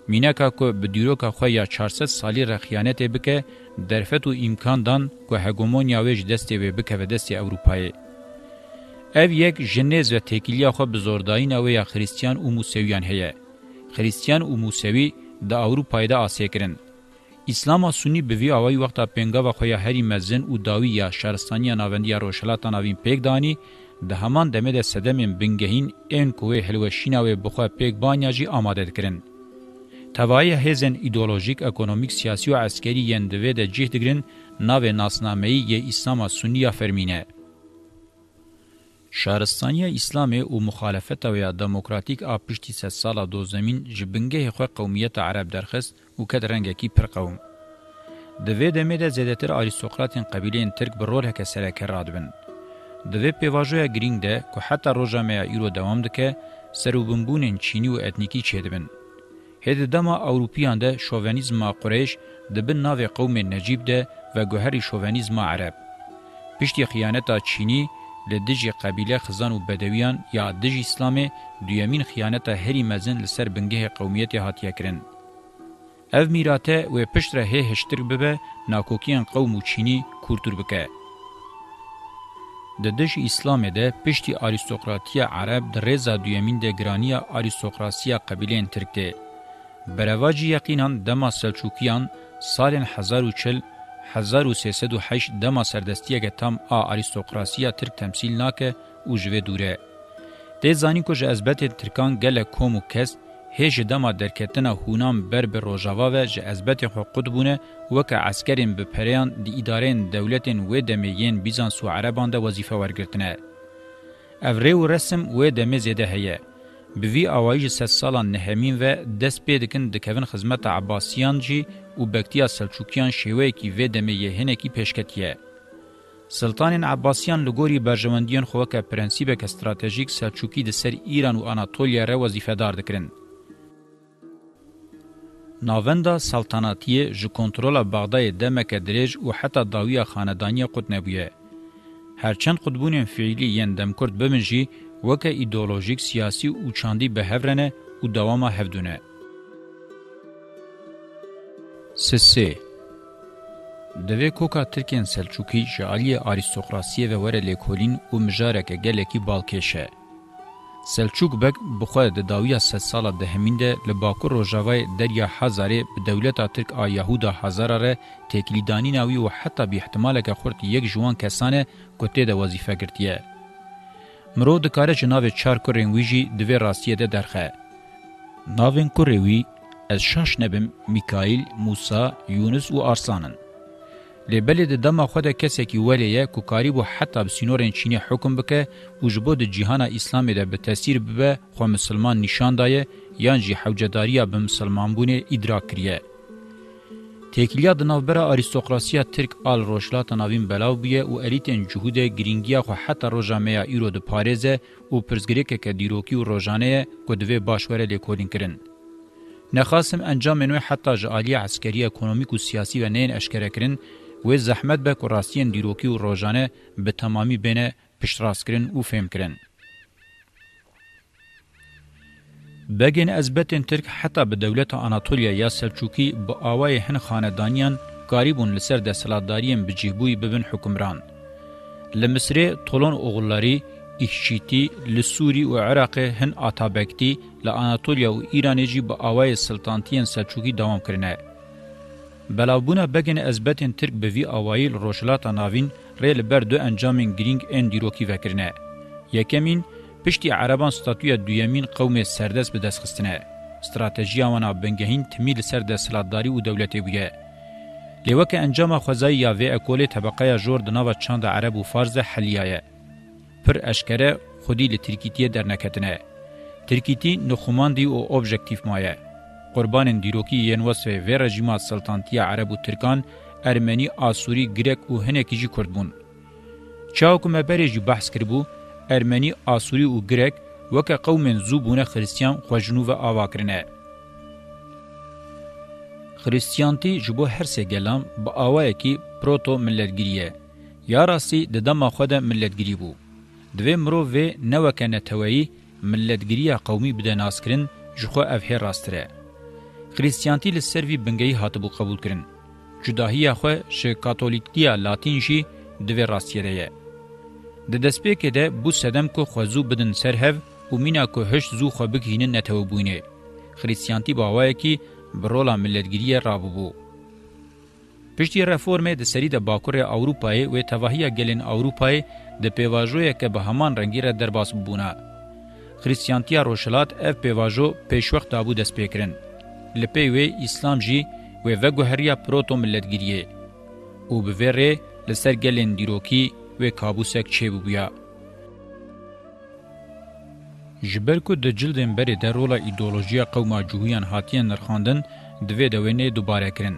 مینکا کو بدیروکا خو یا 400 سالی رخیانت بکه درفت و امکان دان کو هگمونیا ویج دستی و بکه و دستی اوروپایی. اف یک جنیز و تکیلیا خو بزرداین او یا خریستیان و موسویان هیه. خریستیان و موسوی د اوروپایدا آسیکرند. اسلام سنی به وی اوای وخت پنګا و خو هری مزن او داوی یا شهرستانی ناوندیا روشلات ناوین پک دانی د همان دمه د صدمن بنګهین ان کوه هلو شیناوی بخو پک بانیا جی آماده کړن توای هزن ایدئولوژیک اکونومیک سیاسی او عسکری یندوی د جهد گرین ناو ناسنامه ی اسلام سنی فرمینه شهرستانی اسلام او مخالفت او دموکراتیک اپشتی سه سال دو زمین جبنګه خو قومیت عرب درخست و کد رنگکی پر قوم. دوی دمه ده زیدتر آریستوکراتین قبیلین ترک بر رول هکه سرکه رادبن. دوی پیواجویا گرینگ ده که حتی روژامه ایرو دوام دکه سروبنبونین چینی و اتنیکی چیدبن. هید دما اوروپیان ده شوونیزما قریش دبن ناو قوم نجیب ده و گوهری شوونیزما عرب. پشتی خیانتا چینی لدجی قبیله خزان و بدویان یا دجی اسلامه دویمین خیانتا هری مزن لسر بنگه قومیت هاتیه کرن. ev mirate wê piştre hê hiştir bibe nakokiyên qewm û çînî kûrtur bike. Di dij İslamê de piştî aristokratiya Arab di rêza duyemîn de giraniya aristokrasiya qebîleyên Tirk tê. Berevacî yeqînan dema Selçukiyan salên 1400 1308 dema serdestiyeke tam a aristokrasiya Tirk temsil nake û ji vê dûre. Dê zanîn ku ji ezbetê Tirkan gelek kom û kest هیج دما درکتنا هونام بر به روجاوا و ج ازبت حقوق بونه وک عسکرین به پریان دی ادارین دولتین و دمیین بیزانس و عربان ده وظیفه ورگرتنه افری و رسم و دمی زده هه به وی اوایج سه سالان نهمین و دس پیدکن د کوین خدمت عباسیان جی او بکتیا سلجوکیان شیوه کی و دمیه هنه کی پیشکتیه سلطانین عباسیان لګوري برجمندیان خو که پرنسيبه ک استراتیژیک سلجوکی د سر ایران او اناتولیا را وظیفه دار دکرند ناوندا سلطنتیه جو کنترول بغداد دمک درج او حتی داویہ خاندانی قوت نبویه هرچند قطبونین فعلی یین دمکرد بمنجی وکه ایدئولوژیک سیاسی او چاندی به هورنه او دواما هفدونه سسی دوی کوکا ترکین سلچوکی جالی آریستوکراسیه و وره لیکولین او مجارک گلکی بالکشه سلچوک بک بخواه ده داویا ست سالا ده همین ده لباکو روژاوی دریا حزاره به دولتا ترک آیهودا حزاره ره تکلیدانی ناوی و حتی بی احتماله که خورد یک جوان کسانه کتی ده وظیفه گرتیه. مرو دکاره چه ناوی چار کرنویجی دوی راستیه ده درخه. ناوین کرنوی از شاش نبم میکایل، موسا، یونس و آرسانن. لبلې د دمه خو د کسکی ولې کو قریب حتی به سینورن چینی حکم بکې او جبو د جهان اسلام د به تاثیر به خو مسلمان نشان دای یان جی حوجداري به مسلمان بونه ادراک کړی تکلیه د نوبره اریستوکراسیا ترک آل روشلات ناوین بلاو بیه او الیتن جهود گرینګیا خو حتی روجامه ایرو د پاریز او پرزګریک کې دیروکی او روزانه کو دوی باشوره لیکولین کړي نخاسم انجام نوی حتی جعالی عسکری اکونومیک و سیاسی و نین اشکره کرن و زحمت به کراستین دیروکی و روزانه به تمامی بینه پشتراس کرن و فهم کرن. بگین از بتن ترک حتی به دولت آناتولیا یا سلچوکی با آوای هن خاندانیان قاریبون لسر ده سلاداریین بجیبوی ببن حکمران. لمصری طولون اغلاری، اخشیتی، لسوری و عراق هن آتابکتی لآناتولیا و ایرانیجی با آوای سلطانتیین سلچوکی دوام کرنه. بلاوبونا بگن ازبتن ترک به وی اوایل روشلاتا ناوین ریل بر دو انجامین گرینگ ان دیروکی وکرنه یکمین پشتی عربان ستاتویا دویمین قوم سردس به دست خستنه استراتژی وانا بنگهین تمیل سرد سلاداری او دولتي بوګه لیوکه انجام خوځای یا وی اکولې طبقه جور د نوو چاند عرب او فارز حلیایه پر اشکره خودی له ترکیتیه درنکتنه ترکیتی نخوماندی او اوبجکتیو مایه قربانن دیروکی یین وسوی و رژیما سلطنتی عرب و ترکان ارمنی آسوری گرک و هنکی جی کرد بون چاوکو مبری جی بحث کربو ارمنی آسوری و گرک وک قوم زوبونه خریستیان خوجنو و آواکرنه خریستیانتی جبو هر سه گلام با آوای کی پروتو ملتگیریه یا راستی د دما خود ملتگیری بو دوی مرو و نوکنه توی ملتگیری قومی بده ناسکرین جخو افهی راستره خریستیانتی لسر وی بنګي هاتبو قبول کړي جداهیه خو ش کاتولیکتیا لاتین شي د وی راستیریه د دسپیکه ده بو سدم کو خوزو بدن سر هف او مینا کو هش زو خو بکینه نته وبوینه خریستیانتی باوای کی برولا ملتګریه رابوبو پشتي رفورمه د سری د باکور اوروپای او توهیه ګلین اوروپای د پیواژوی که به همان رنگی را درباس بونه خریستیانتی روشلات اف پیواژو پېشوخت دابو دسپیکرن لپی وی اسلام جی و وگوهریا پروتو ملتگیریه او بوره لسر گلن دیروکی و کابوسک چه بویا. جبر کو د جلدن بری د رولا ایدئولوژیا قوما جوهیان هاتیان نرخاندن دوی دوینه دوباره کرن.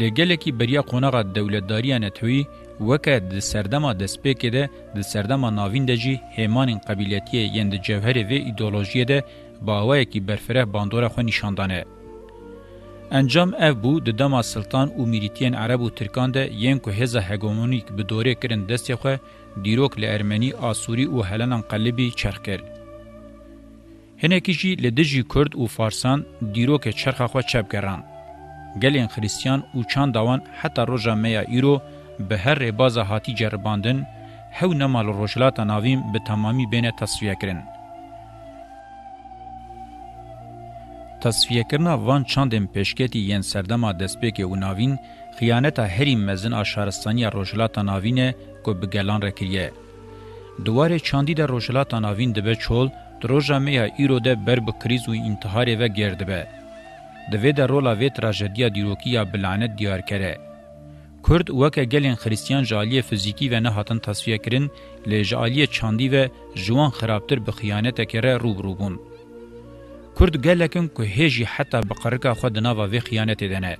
لګل کی بریا قونغه دولتداریه نتوی وکه د سردمه د سپیکې ده د سردمه ناوین دجی هیمانین قبیلیتی یند جوهر و ایدئولوژی ده باوی کی برفره باندوره خو نشاندانه. انجام اف بو د دما سلطان او میریتین عرب او ترکان ده یین کو هزا هګومونیک به دوره کرن دستی خو دیروک له ارمنی آسوری او هلنن قلبی چرخکل هنکی جی له دجی کورد او فارسان دیروک چرخه خو چپ کران گلین خریستیان او چان داوان حتی روجا میا ایرو به هر باز هاتی جرباندن هو نمال روجلات ناویم به تمامی بین تصفیه کرن تصفیهکرنا وان چاندم پیشکتی یین سردما دسپیک و ناوین خیانتا هری مزن اشارستانی روجلاتا ناوینه کو بگلان رکریه دواره چاندی در روجلاتا ناوین دبه چول دروژا میا ایرو ده بر بکریز و انتحار و گردبه دوی در رولا وی تراژدیا دیروکیا بلعنت دیار کره کرد وکه گلین خریستیان جالی فیزیکی و نه هاتن تصفیه کرن لی جالی چاندی و جوان خرابتر بخیانت کره روبروبون. Kurd gelekên ku hêjî heta bi qirika xwe di nava vê xyanetê de ne.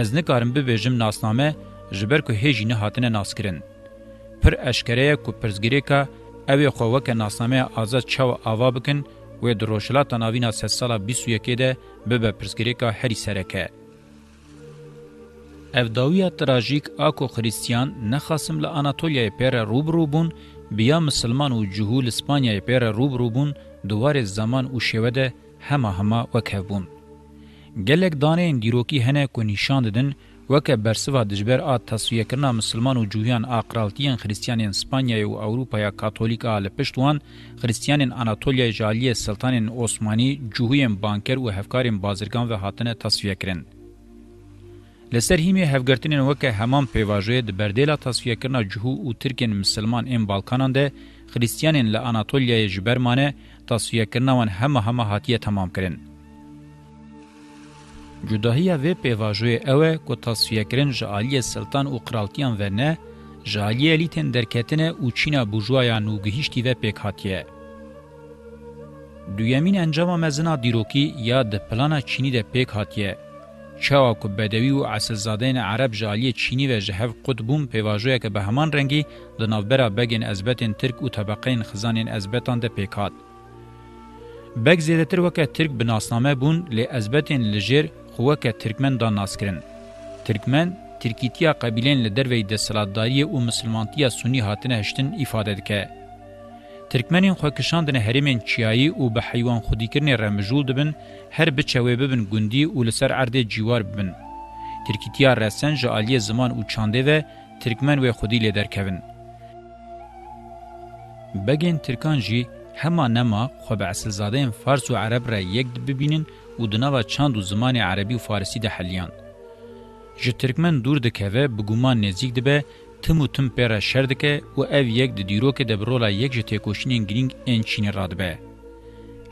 Ez nikarim bibêjim nasname ji ber ku hêjî nehatine naskirin. Pir eşkereye ku pirzgirêka evê xwe weke nasnameya azad çawa ava bikin wê di roşilata navîna sed sala bîst û yekê de bibe pirzgirêka herî sereke. Evdawiya trajîk a ku xrîstiyan nexasim li Anatoliyayê pêre rûbirû bûn, biya misilman û cihû li Spanyayê pêre rûbirû bûn دوار زمان او شوده هما هما وکهبون گلک دانین دیروکی هنه کو نشان ددن وکه برسوا دجبر ا تسویه کرنا مسلمان او جویان اقرالتین خریستیانین اسپانیا او اوروپا کاتولیک ال پشتوان خریستیانین اناتولیا جالیه سلطانین عثماني جوهیم بانکر او هفکارین بازرگان و هاتنه تسویه کرن لسر هیمی هفګرتنین وکه همان پیواژه د بردیلا تسویه کرنا جوهو او ترکین مسلمان ان بالکانان ده خریستیانین ل اناتولیا جبرمانه تاسویه کرنوان همه همه هاتیه تمام کرن. جداهیه و پیواجوی اوه که تاسویه کرن جعالی سلطان و قرالتیان ورنه جعالی الیتن درکتنه و چینا بوجوایان و گهیشتی و پیک هاتیه. دویمین انجام مزنا دیروکی یا د پلانا چینی د پیک هاتیه. چاوا کو بدوی او اصلزادین عرب جالی چینی و جهف قطبوم پیواژوی که به همان رنگی د نوبرا بگین ازبتن ترک او طبقین خزانین ازبتان د پیکات بک زیاتر وکه ترک بناسنامه بون ل ازبتن لجر خوکه ترکمن دا ناسکرین ترکمن ترکیتیا قبیلین ل دروی د سلاداری او مسلمانتیا سنی هاتنه هشتن ifade دکه ترکمنین خو کشاندن هریمن چیایی او به حیوان خودیکرن رمجول دبن هر بچوی ببن گوندی او لسر ارده جیوار ببن ترکیتیا رسن جالی زمان او چانده و ترکمن و خودی ل درکوین بگین ترکان جی هما نما خو به اصلزادهین فارس و عرب را یک ببینن و دنوا چند و زمان عربی و فارسی ده حلیان. جه ترکمن دور دکوه بگومان نزیک دبه تم و تم پیرا شر دکه و او یک د دیرو که دبرولا یک جه تکوشینین گرینگ این چین را دبه.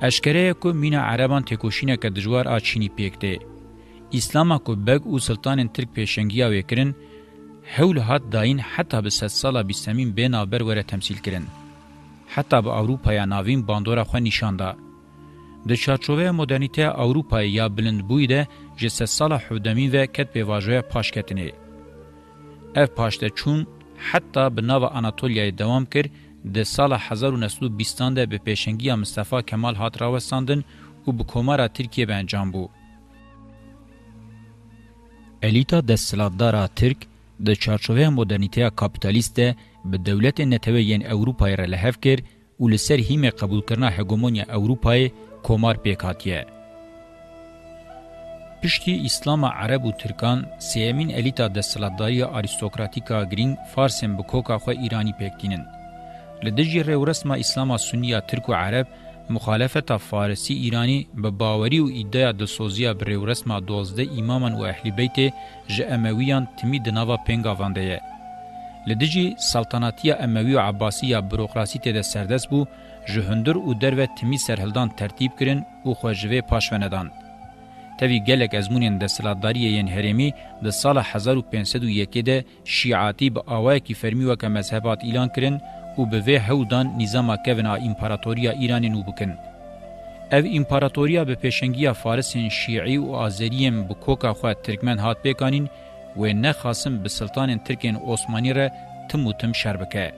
اشکره که مینا عربان تکوشینه که دجوار آ چینی پیک ده. اسلاما که بگ و سلطان ترک پیشنگیا ویکرن، هول هات داین حتی به ست سالا بیستمین بینابر وره تمثیل کرن. حتی به اروپای ناوین باندورا خو نشانده د چارچوبه مدرنیته اروپای یا بلند بویده جس سال حدمی و کت به واژه پاشکتنی اف پاشته چون حتی به ناو اناتولیا دوام کرد د سال 1920 ده به پیشنگی مصطفی کمال هات راوستاندن او به کومارا ترکیه به انجام بو الیتا دستلادارا ترک د چارچوبه مدرنیته کاپیتالیست ده به دولت نتوه ین اوروپای را لحف کر و لسر هیمه قبول کرنا هگومونیا اوروپای کمار پیکاتیه. پشتی اسلام عرب و ترکان سیمین الیتا دستلاتداری آریستوکراتیکا گرین فارسن بکوکا خو ایرانی پیکتینن. لدجی رو رسم اسلام سنیا ترک و عرب مخالفت فارسی ایرانی به باوری و ایدای د سوزیا بر رسم 12 امامان و اهل بیت ژ امویان تمی د نوا پنګاوندې لدجی سلطنتی اموی و عباسی بروکراسی تده سردست بو جهندر او درو تمی سرهلدان ترتیب کرن او خوژوی پاشوندان توی گلک از مونین د سلاداری یین هرمی د سال 1501 ده شیعاتی به اوای کی فرمی وک مذهبات اعلان کرن او به وی هودان نظام کونا امپراتوریا ایران نو بکن اف امپراتوریا به پیشنگی فارس شیعی او آذریم بو کوکا خو ترکمن هات بکانین و نخاسم به سلطان ترکین عثمانی را تم و تم شربکه.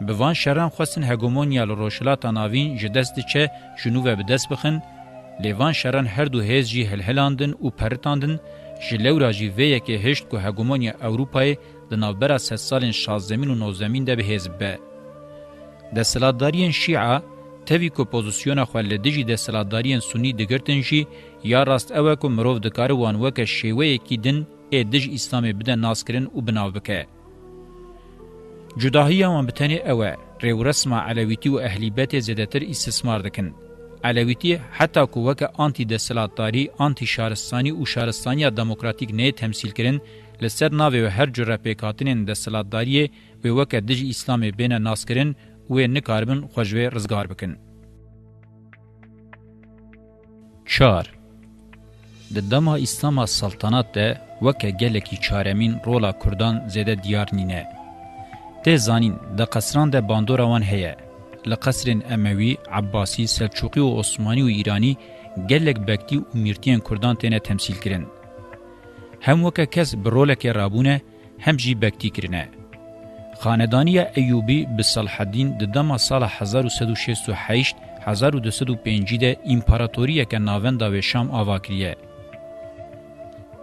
به وان شران خواستن هگومونیا لروشلات آناوین جدست چه جنوب به دست بخن، لیوان شران هر دو هیز جی هلهلاندن و پرتاندن جلو راجی ویه که هشت که هگومونیا اوروپای دنابرا ست سالین شازدمین و نوزدمین ده به هیز به. دستلاتداریین شیعه تەوی کۆپۆزیسیۆنە خوێن لە دژی دەسەلاتداریان سونی دەگرتن ژی یا ڕاست ئەوە کو مرۆڤ دەکارە وان وەکە شێوەیەکی دن ای دج اسلامی بده ناسکرین و بناو بکه. جداهی همان بتنی اوه ریو رسم علویتی و اهلیبت زدتر استثمار دکن. علویتی حتی که وکه آنتی دستلاتداری، آنتی شارستانی و شارستانی دموکراتیک نه تمثیل کرن، لسر ناوی و هر جره پیکاتنین دستلاتداری به وکه دج اسلامی بین ناسکرین و نکاربن خوشوه رزگار بکن. چار د دمه اسلام سلطنت ده وەکە gelekî çaremîn rola Kurdan zêde diyar nîne. Tê zanîn di qesran de bandora wan heye. Li qesrên Emewî, Ebbasî, Selçuqî û Osmanî û İranî gelek bektî û mîrtiyên Kurdan têne temsîl kirin. Hem weke kes bi rolekê rabûne hem jî bektî kirine. Xanedaniya Eyyubî bi Salheddîn di dema sala 1968 1205 de împaratoriyeke navenda ve Şam avakiriye.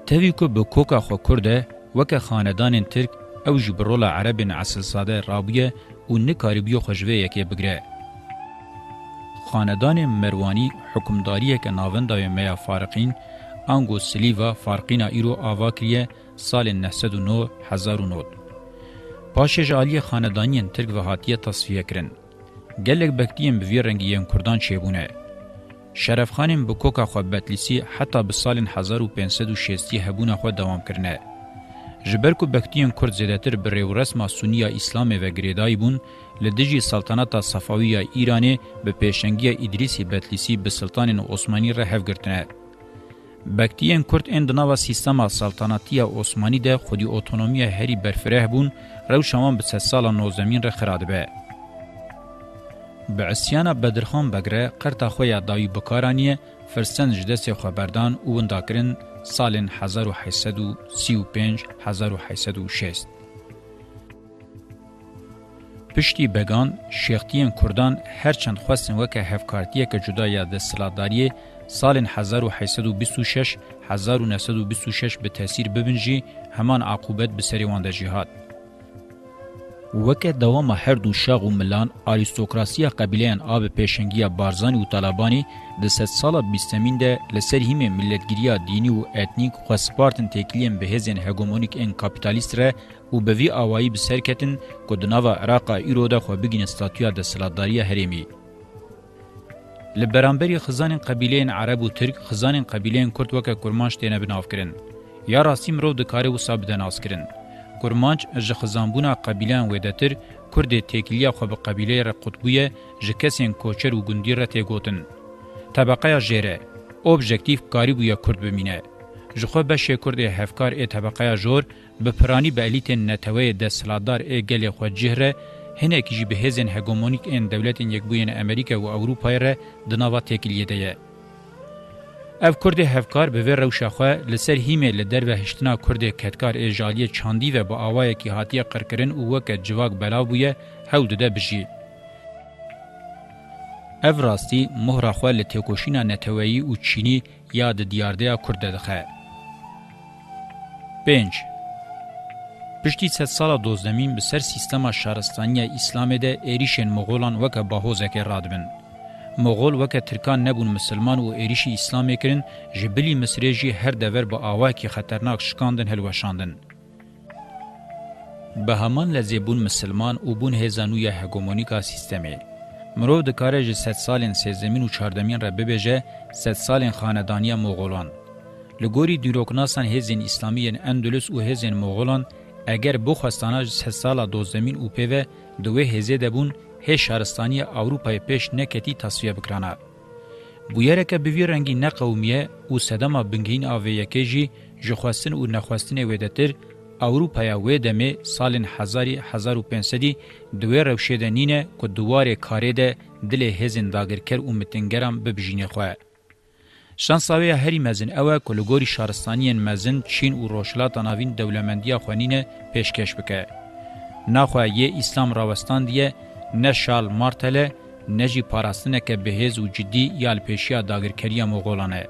تهوی که به کوکا خو کرده وکه خاندان ترک او جبرول عرب عسل ساده رابیه و نکاری بیو خوشوه یکی بگره. خاندان مروانی حکمداریه که ناوندای میا فارقین انگو سلیوا فارقین ایرو آوا کریه سال 1909 پاشش عالی خاندانین ترک و هاتیه تصفیه کرن. گلک بکتیم بوی رنگیین کردان چه بونه. شرف خانم به کوکا خو بتلیسی حتی به سال 1560 هبونه خو دوام کرنه جبر کو بکتین کورد زیاتر به ریو رسمه سنی اسلام و گریدای بون لدجی سلطنت صفویه ایران به پیشنگی ادریس بتلیسی به سلطان عثماني رهف گرتنه بکتین کورد اندناوا سیستم سلطنتی عثماني ده خودی اتونومی هری برفره بون رو شمان به سال 19 را خرادبه به اسیانا بدرخان بگره قرطا خویا دایی بکارانیه فرسن جدس خبردان او انداکرین سالن 1835 1806 پشتی بگان شیختین کردان هرچند خواستن وکه هفکارتیه که جدای ده سلاداریه سالن 1826 1926 به تاثیر ببنجی همان عقوبت به سریوان ده جهاد وکه دوام هر دو شاغ و ملان آریستوکراسیا قبیلهان آب پیشنگیا بارزانی و طالبانی د ست سال بیستمین ده لسر هیمه ملتگیریا دینی و اتنیک خو سپارتن تکلیم به هزین هگمونیک ان کاپیتالیست ره او به وی آوایی بسرکتن کدناوا عراقا ایرو ده خو بگین استاتویا د سلاداریا هریمی. لبرانبری خزان قبیلهان عرب و ترک خزان قبیلهان کرد وکه کرمانش تینه بناف کرن. یا راسیم رو دکاره و ثابت ناس کرن. ګورمانچ ژ خزانبونا قبیلان ودتر کورد تکلیه خو به قبیله ر قطبیه ژ کسین کوچر و ګوندی ر ته ګوتن طبقه جره اوبجکتیو کاری بو یا کورد بمینه ژ خو به ش کورد هفکار ا طبقه جور به پرانی به الیت نتوی د سلادار ا گلی خو جهره هنه کی به هزن هګومونیک ان دولت یک بوین امریکا و اروپا ر د نوا تکلیه ده اف کورد هفکار به ور روشا خو لسر هیمه ل در وهشتنا کورد کتکار اجالی چاندی و با اوای کی هاتیه قرکرین او وک جواک بلا بویه هول دده بجی اف راستی مهر خو ل تکوشینا نتوی او چینی یاد دیارده کورد دخه پنج پشتی ست سال دوزدمین به سر سیستما شهرستانی اسلامه ده ایریشن مغولان وک باهوزک رادبن مغول وکه ترکان نبون مسلمان و ایریشی اسلامي کرن جبلی مصریجی هر دور با آواکی خطرناک شکاندن هلوشاندن. به همان لزیبون مسلمان او بون هزانوی هگومونیکا سیستمی. مرو د کاره ج 100 سالین سیزمین و چاردمین را ببیجه 100 سالین خاندانی مغولان. لګوري دیروکناسان هزین اسلامین اندلس او هزین مغولان اگر بو خواستانه 100 سالا دوزمین او پیوه دوه هزه دبون هیچ شهرستانی اوروپای پیش نکتی تصویه بکرانه. بویرکه بوی رنگی نه قومیه او سدما بنگین آوه یکی جی جخواستن او نخواستن ویدتر اوروپای ویدمه سالن هزاری هزار و پینسدی دوی روشیدنینه که دوار کاره ده دل هزین داگرکر او متنگرم ببجینه خواه. شانساوی هری مزن اوه کلگوری شارستانین مزن چین و روشلات ناوین دولمندی خوانینه پیشکش بکه. نخواه یه اسلام راوستان دیه نه شال مارتله نه جی پاراستنکه بهیز و جدی یال پیشیا داگرکریه مغولانه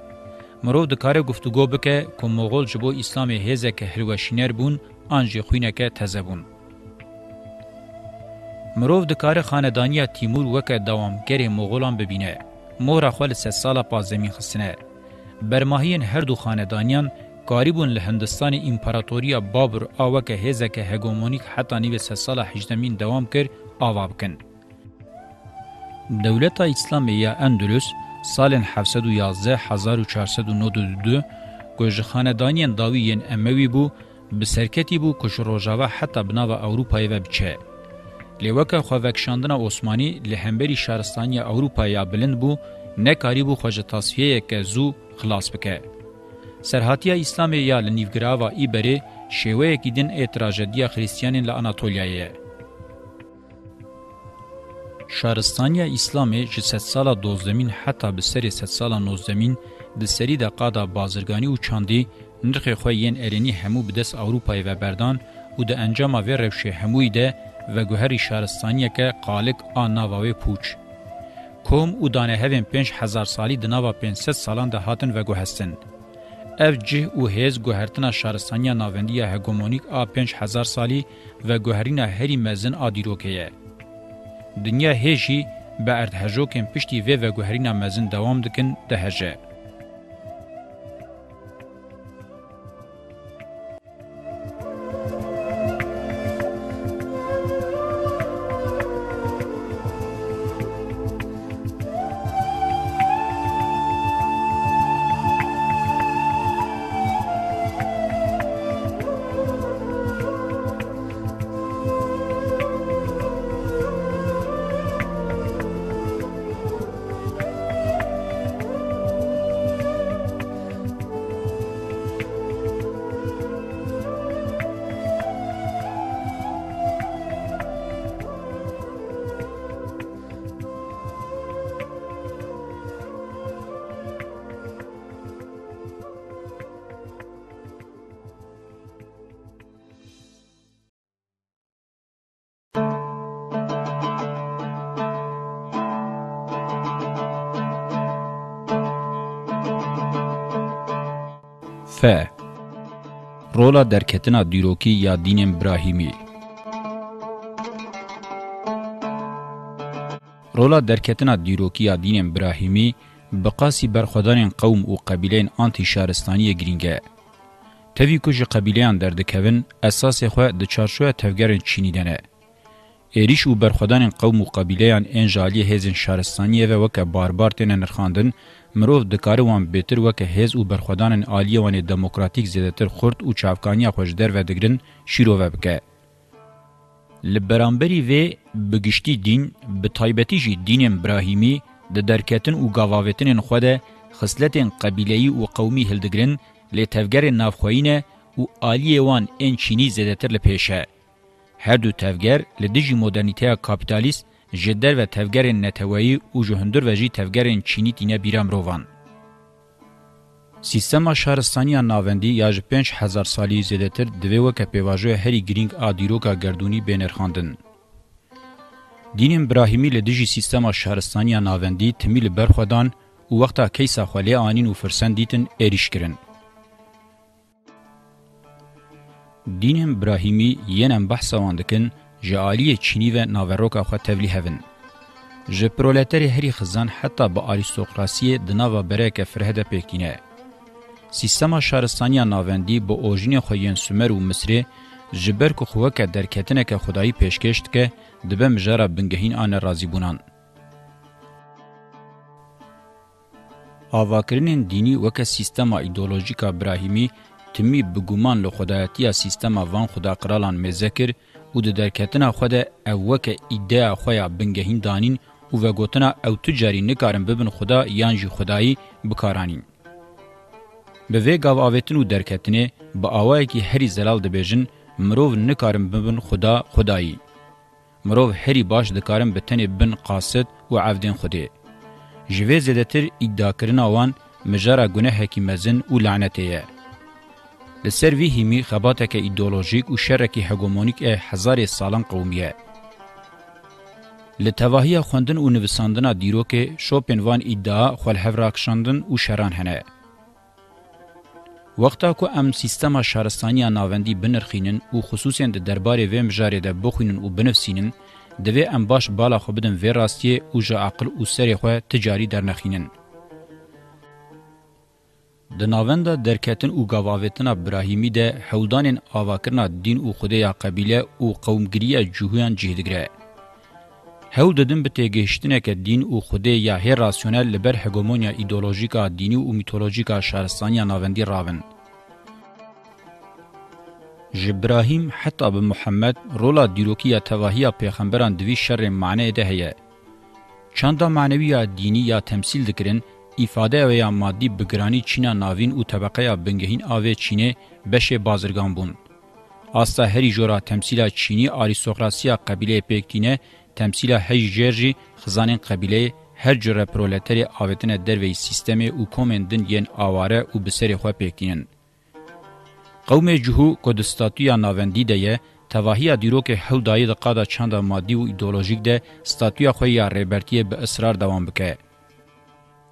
مرو د کار گفتگو بکه کوم مغول جبو اسلام هزه که هروشینر بون انجی خوینکه تزه بون مرو د کار خاندانی تیمور وکه دوامګری مغولان ببینه مور خپل سه ساله پازمی خسنه برماهین هر دو خاندانیان قریبون له هندستان امپراتوریا بابر اوکه هزه که هګومونیک حتی نیو سه ساله 18 دوام کرد ava bikin. Devleta İslamiya Endülüs salên 711-1492 گوژ خاندانیان داویین اموی بو به سرکتی بو کش روژاوه حتی بناو اوروپای و بچه. لیوکا خواهوکشاندن عثمانی لهمبری شهرستانی اوروپای بلند بو نکاری بو خوژ تصفیه که زو خلاص بکه. سرحاتی اسلامی یا لنیوگراوا ایبری شیوه اکی دین ای تراجدی خریستیانین لاناتولیایه. شارستانیا اسلامي چې ست سالا 12مین حتی به سری ست سالا 19مین د سری د قادا بازرګانی او چاندی نرخ خو یین ارینی همو به دس اروپای و بردان او د انجام و روش هموی ده و گوهری شارستانیا که قالق آنا و پوچ کوم او دانه هوین 5000 سالی د ناوا 500 سالان ده هاتن و گوهستن اف جه او هیز گوهرتنا شارستانیا ناوندیا هگمونیک آ 5000 سالی و گوهرینا هری مزن آدیروکه دنیا هجی به ارد هجوکن پشتی وی و گوهرینا مزن دوام دکن ده هجه. rola derketina dîrokî ya dînên birahîmî. Rola derketina dîrokî ya dînên birahîmî bi qasî berxwedanên qewm û qebîleyên antî şaristaniyê girîng e. Tevî ku ji qebîleyan derdikevin, esasê xwe di çarşoya tevgerên Çînî dene. Êrîş û berxwedanên qewm û qebîleyan ên jaliyê hêzên şaristaniyê ve weke barbar têne nirxandin, مرۆڤ دکاره وان بهتر وەکە هێز و بەرخوادانن عالیە وانێ دموکراتیک زیاتر خورد و چاوکانیا خۆش دەرڤدەگرن شیرۆڤە بکە li beramberî vê bi giştî dîn bi taybetî jî dînên birahîmî di derketin û gavavetinên xwe de xisletên qebîleyî û qewmî hildigirin lê tevgerên navxweyîne û aliyê wan ên çînî zêdetir li pêş e her du tevger li dijî modernîteya kapitalîst جدر و تفگرین نتوایی او جهندر و جی تفگرین چینی دینه بیرم روان. سیستما شهرستانی ناوندی یا جه پنج هزار سالی زیده تر دوی وکه پیواجوه هری گرینگ آدیروکا گردونی بینرخاندن. دین ابراهیمی لدیجی سیستما شهرستانی ناوندی تمیل برخودان او وقتا کیسا خالی آنین و فرسن دیتن ایریش کرن. دین ابراهیمی ینم بحثا واندکن جالی چینی و ناوروکا خو تولی هون ژ پرولتری هری خزان حتی با آریستوکراسی دنا و برک فرهد پکینه سیستما شهرستانی ناوندی با اوژین خوین سومر و مصر جبر کو خوکه درکتنه که خدای پیشکشت که دبه مجاره بنگهین آن رازی بونان آواکرین دینی وکه سیستما ایدولوژیکا ابراهیمی تمی بگومان له خدایتیا سیستما وان خدا قرالان مزکر و د درکتنا خو د او وک ایده خو یا بنګهین دانین او وګوتنا او تجاری نکارن ببن خدا یان جی خدایی بکارانین به وی گاو اوتن او درکتنه با اوای کی هری زلال د بیژن مرو نکارن ببن خدا خدایی مرو هری باش دکارن بتنی بن قاصد او عفدین خدای جوی زدتر ادعا کرنا وان مجرا گناه کی مزن او لعنتیه لسر وی همی خباتک ایدولوژیک و شرکی هگومونیک هزار سالان قومیه. لتواهی خوندن و نویساندن دیروک شوپنوان ادعا خوالهوراکشاندن و شران هنه. وقتا کو ام سیستما شهرستانی ناوندی بنرخینن او خصوصا د دربارې و مجارې د بخوینن او بنفسینن د و ام باش بالا خو بدن و راستي او جا عقل او سره خو تجاری درنخینن د ناوند درکتن او گاواوتنا ابراهیمی ده هولدانن اواکرنا دین او خدای قبیله او قومګریه جوهیان جهدګره هول ددن به تیګشتنه ک دین او خدای یا هر راسیونل لبر هګومونیا ایدئولوژیکا دینی او میتولوژیکا شهرستانیا ناوندی راون جبراهیم حتی به محمد رولا دیروکی تواهی پیغمبران دوی شر معنی ده هه چاندا معنوی یا دینی یا تمثیل دکرین ایفاده ویا مادی بگرانی چینا ناوین او طبقه بنگهین آوه چینه بشه بازرگان بون. آستا هری جورا تمثیل چینی آریستوکراسی قبیله پکتینه تمثیل هج جرجی خزانین قبیله هر جوره پرولتری آوتنه دروی سیستم او کومندن ین آواره او بسری خو پکتینن. قوم جهو کودستاتویا ناوندی ده تواهی دیرو که هول دای د قاده چند مادی او ایدئولوژیک ده ستاتویا خو یا ریبرتی به اصرار دوام بکه.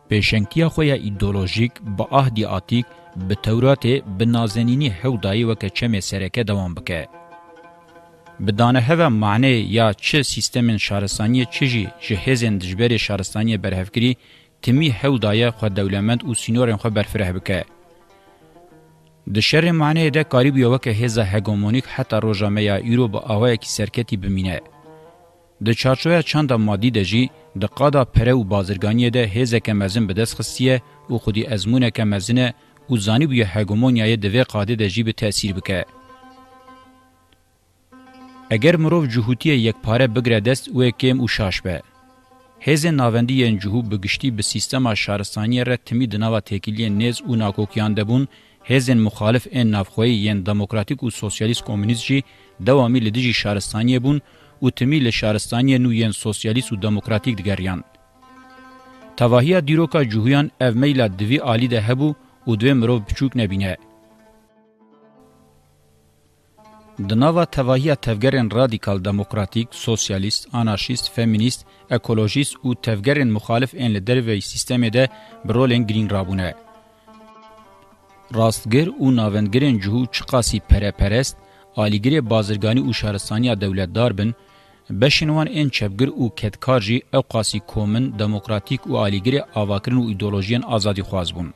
پیشنکیا خویا ایدولوژیک با عهد عتیق به تورات بنازنینی هودای وک چم سرکه دوام بکه بدانه هوا معنی یا چه سیستم شهرستانی چجی جهزن دجبر شهرستانی برهفکری تمی هودای خو دولمند او سینورن خو برفره بکه د شر معنی ده قریب یو وک هزه هګومونیک حتی روجامه یا یورو با اوای کی سرکتی بمینه د چارچویا چند مادی د جی د قادا پره او بازرگانی ده هزه که مزن به دست خستیه او خودی ازمونه که مزنه او زانی بوی هگومونیای دوی قاده د جی به تاثیر بکه اگر مروف جهوتی یک پاره بگره دست او کم او شاش به هز ناوندی ان جهو بگشتی به سیستم شهرستانی ر تمی دناوا تکیلی نز او ناکوکیان دبون هز مخالف ان نافخوی ین دموکراتیک او سوسیالیست کمونیست جی دوامی لدیجی شهرستانی بون و تمی له شهرستانی نوین سوسیالیست و دموکراتیک دګریان تواهیا دیروکا جوهیان اف میلا دوی عالی ده هبو او دوی مرو بچوک نبینه دناوا تواهیا تفګرن رادیکال دموکراتیک سوسیالیست آنارشیست فمینیست اکولوژیست او تفګرن مخالف ان له دروي سیستم ده برولن گرین رابونه راستګر او ناوندګرن جوه چقاسی پره پرست آلیګری بازرګانی او شهرستانی دولتدار بن بشنوان ان چپګر او کتکار جی او قاسی کومن دموکراتیک او الیګری اواکرین او ایدئولوژین ازادي خوازبون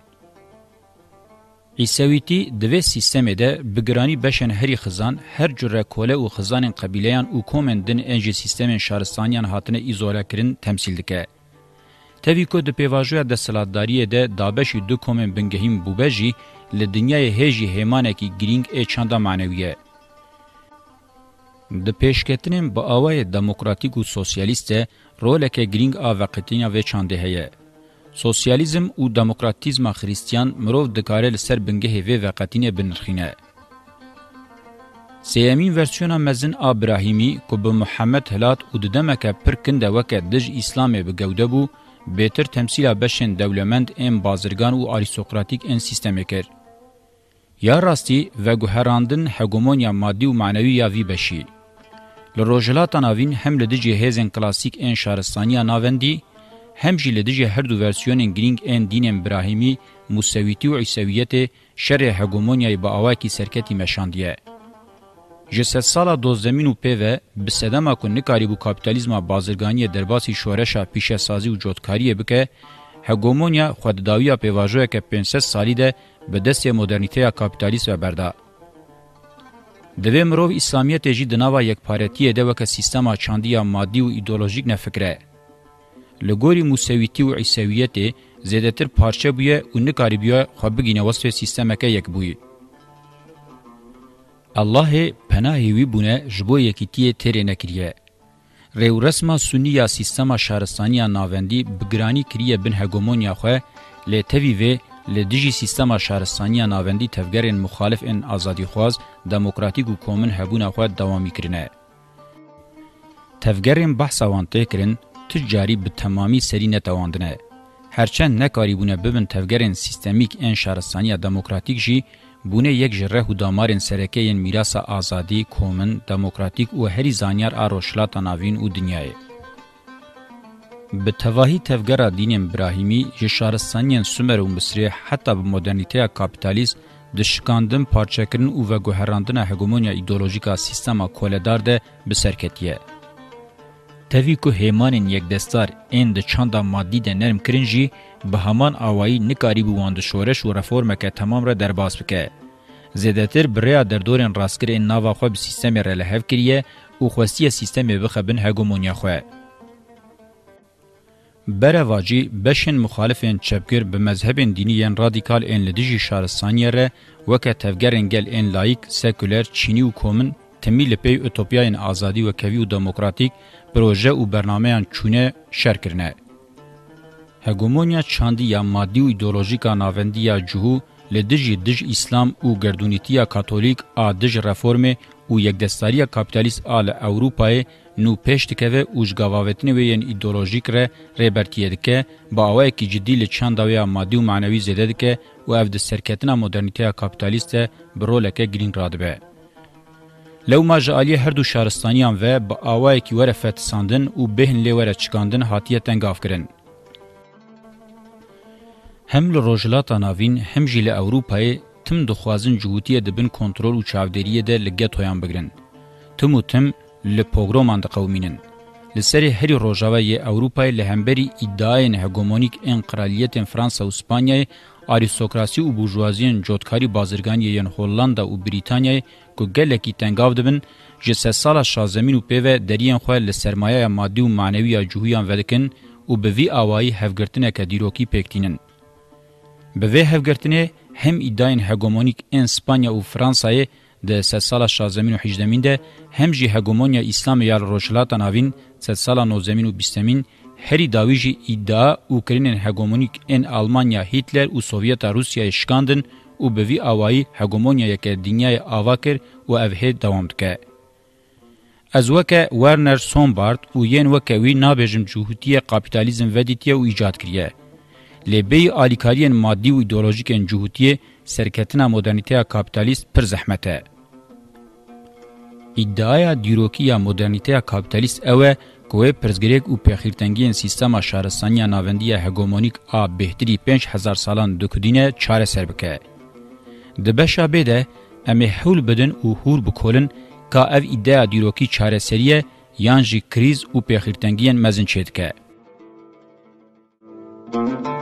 عیسویتی دوی سیستمه ده بگرانی بشن هری خزان هر جره کوله او خزان قبیلیان او کومندن انجی سیستم شارستانیان هاتنه ایزوله کرن تمثیل دکه. تاوی که ده پیواجوه ده سلادداریه ده دابشی دو کومن بنگهیم بوبجی لدنیای هیجی هیمانه کی گرینگ ای چانده معنویه. د پیشکتنیم با آوای دموکراتیک و سوسیالیست رولک گرینگ آ وقتینیا و چانده هیه. سوسیالیزم او دموکراتیزم خریستیان مروف دکاره لسر بنگه هیوه وقتینیا بنرخینه. سیمین ورسیونا مزن ابراهیمی کو به محمد هلات او د دمکه پرکنده وک دج اسلامي بګوده بو بهتر تمثيل بشن دولمند ام بازرگان او اریستوکراتیک ان سیستم کر یا راستی و گوهراندن هګومونیا مادي او معنوي یا وی بشي لروجلاتا ناوین هم لدجی هیزن کلاسیک این شارستانیا ناوندی هم جی لدجی هر دو ورسیونین گرینگ این دین ابراهیمی موسویتی و عیسویت شر هگومونیای با اواکی سرکتی مشاندیه. جسد سالا دوزدمین و پیوه بسدما کن نکاری بو کابیتالیزم بازرگانی درباسی شورشا پیشه سازی و جوتکاریه بکه هگومونیا خودداویا پیواجوه که 500 سالی ده به دست مدرنیته کابیتالیست و برده. دوی مرو اسلامیت جی دناوا یک پارتی ده وک سیستم چاندیا مادی او ایدئولوژیک نه فکره لګوري موسویتی او عیسویت زیاتر پارچه بویه او نه کاریبیا خو بګینه وسو سیستم کې یک بوی الله پناهی وی بونه جبو یکیتی تری نکریه ریو رسما سنی یا سیستم شهرستانی ناوندی بگرانی کریه بن هگومونیا خو لتوی و لدیجی سیستما شهرستانی ناوندی تفگرین مخالف ان آزادی خواز دموکراتیک و کومن هبونه خود دوامی کرنه. تفگرین بحث وانته کرن تجاری به تمامی سری نتواندنه. هرچند نکاری بونه ببن تفگرین سیستمیک ان شهرستانی دموکراتیک جی بونه یک جره و دامارین سرکه این میراث آزادی کومن دموکراتیک و هری زانیار آروشلا تناوین و دنیایه. به تواهی تفگره دین ابراهیمی جشارستانین سومر و مصری حتی به مدرنیته کابیتالیست د شکاندن پارچکرن او و ګهراندن هګومونیا ایدئولوژیکا سیستما کولدار ده به سرکتیه توی کو هیمانین یک دستار این د چاندا مادی ده نرم کرنجی به همان اوایی نکاری بواند شورش و رفورم که تمام را درباس بکه زیدتر بریا در دورن راسکر این ناوا خو به سیستم را لهف کریه او خواستی سیستم بخبن هګومونیا خواه برواجی بشن مخالفین چپگر به مذهبین دینیین رادیکال این لدیجی شارستانیه ره وکه تفگرین گل این لایک، سکولر، چینی و کومن تمیل پی اتوپیاین آزادی و کوی و دموکراتیک پروژه و برنامهان چونه شر کرنه. هگومونیا چاندی یا مادی و ایدولوژیکا ناوندی یا جهو لدیجی دج اسلام و گردونیتی کاتولیک آ دج رفورمه او یک دستاری کاپیتالیست آل اوروپای نو پشتکوه اوجگاواوتنی وین ایدولوژیک ره ریبرتیه دکه با اوه کی جدی له چانداویا مادی او معنوي زده دکه او اف د سرکتنا مدرنیته کاپیتالیست برولکه گرین رادبه لو ما جالی هر دو شارستانیان و با اوه کی ورفت ساندن او بهن لوره چکاندن هاتیه تنگاف کرن هم له روجلاتا ناوین هم جله اوروپای تم دخوازن جهوتیه دبن کنټرول او چاودریه ده لګه تویان بګرن تم او تم لپوگرومان د قومینن لسری هری روجاوی اوروپای لهمبری ادعای هگمونیک انقرالیت فرانسا و اسپانیا آریستوکراسی و بورژوازین جوتکاری بازرگانی یان هولندا و بریتانیا کو گلکی تنگاو دبن جسه سال شازمین و پیوه درین خواه لسرمایه مادی و معنوی جوهیان ودکن و به وی آوائی هفگرتنه که دیروکی پیکتینن. به وی هفگرتنه هم ایداین هگمونیک این سپانیا و فرانسایه د سه سال 16 و 18 ده هم جی هګومونیا اسلام یا روشلاتا ناوین سه سال 19 و 20 هری داویجی ادعا اوکرینن هګومونیک ان آلمانیا هیتلر او سوویتا روسیا شکاندن او به وی اوای هګومونیا یک دنیای اواکر او اوهه دوام دکه از وکه ورنر سومبارد او یین وکه وی نابجم جهوتی کاپیتالیزم ودیتیه او ایجاد کریه لبی آلیکارین مادی و ایدئولوژیک جهوتیه سرکتنا مدرنیته کاپیتالیست پر زحمته ادعای دیروکی مدرنیته کاپیتالیست اوه کوه پرزګریک او پیخیرتنګین سیستم شهرستانی ناوندی هګومونیک ا بهتری 5000 سالان دکودینه چاره سربکه د بشابه ده امه حول بدن او هور بکولن کا اف ادعای دیروکی چاره سریه یانجی کریز او پیخیرتنګین مزن چیدکه Thank you.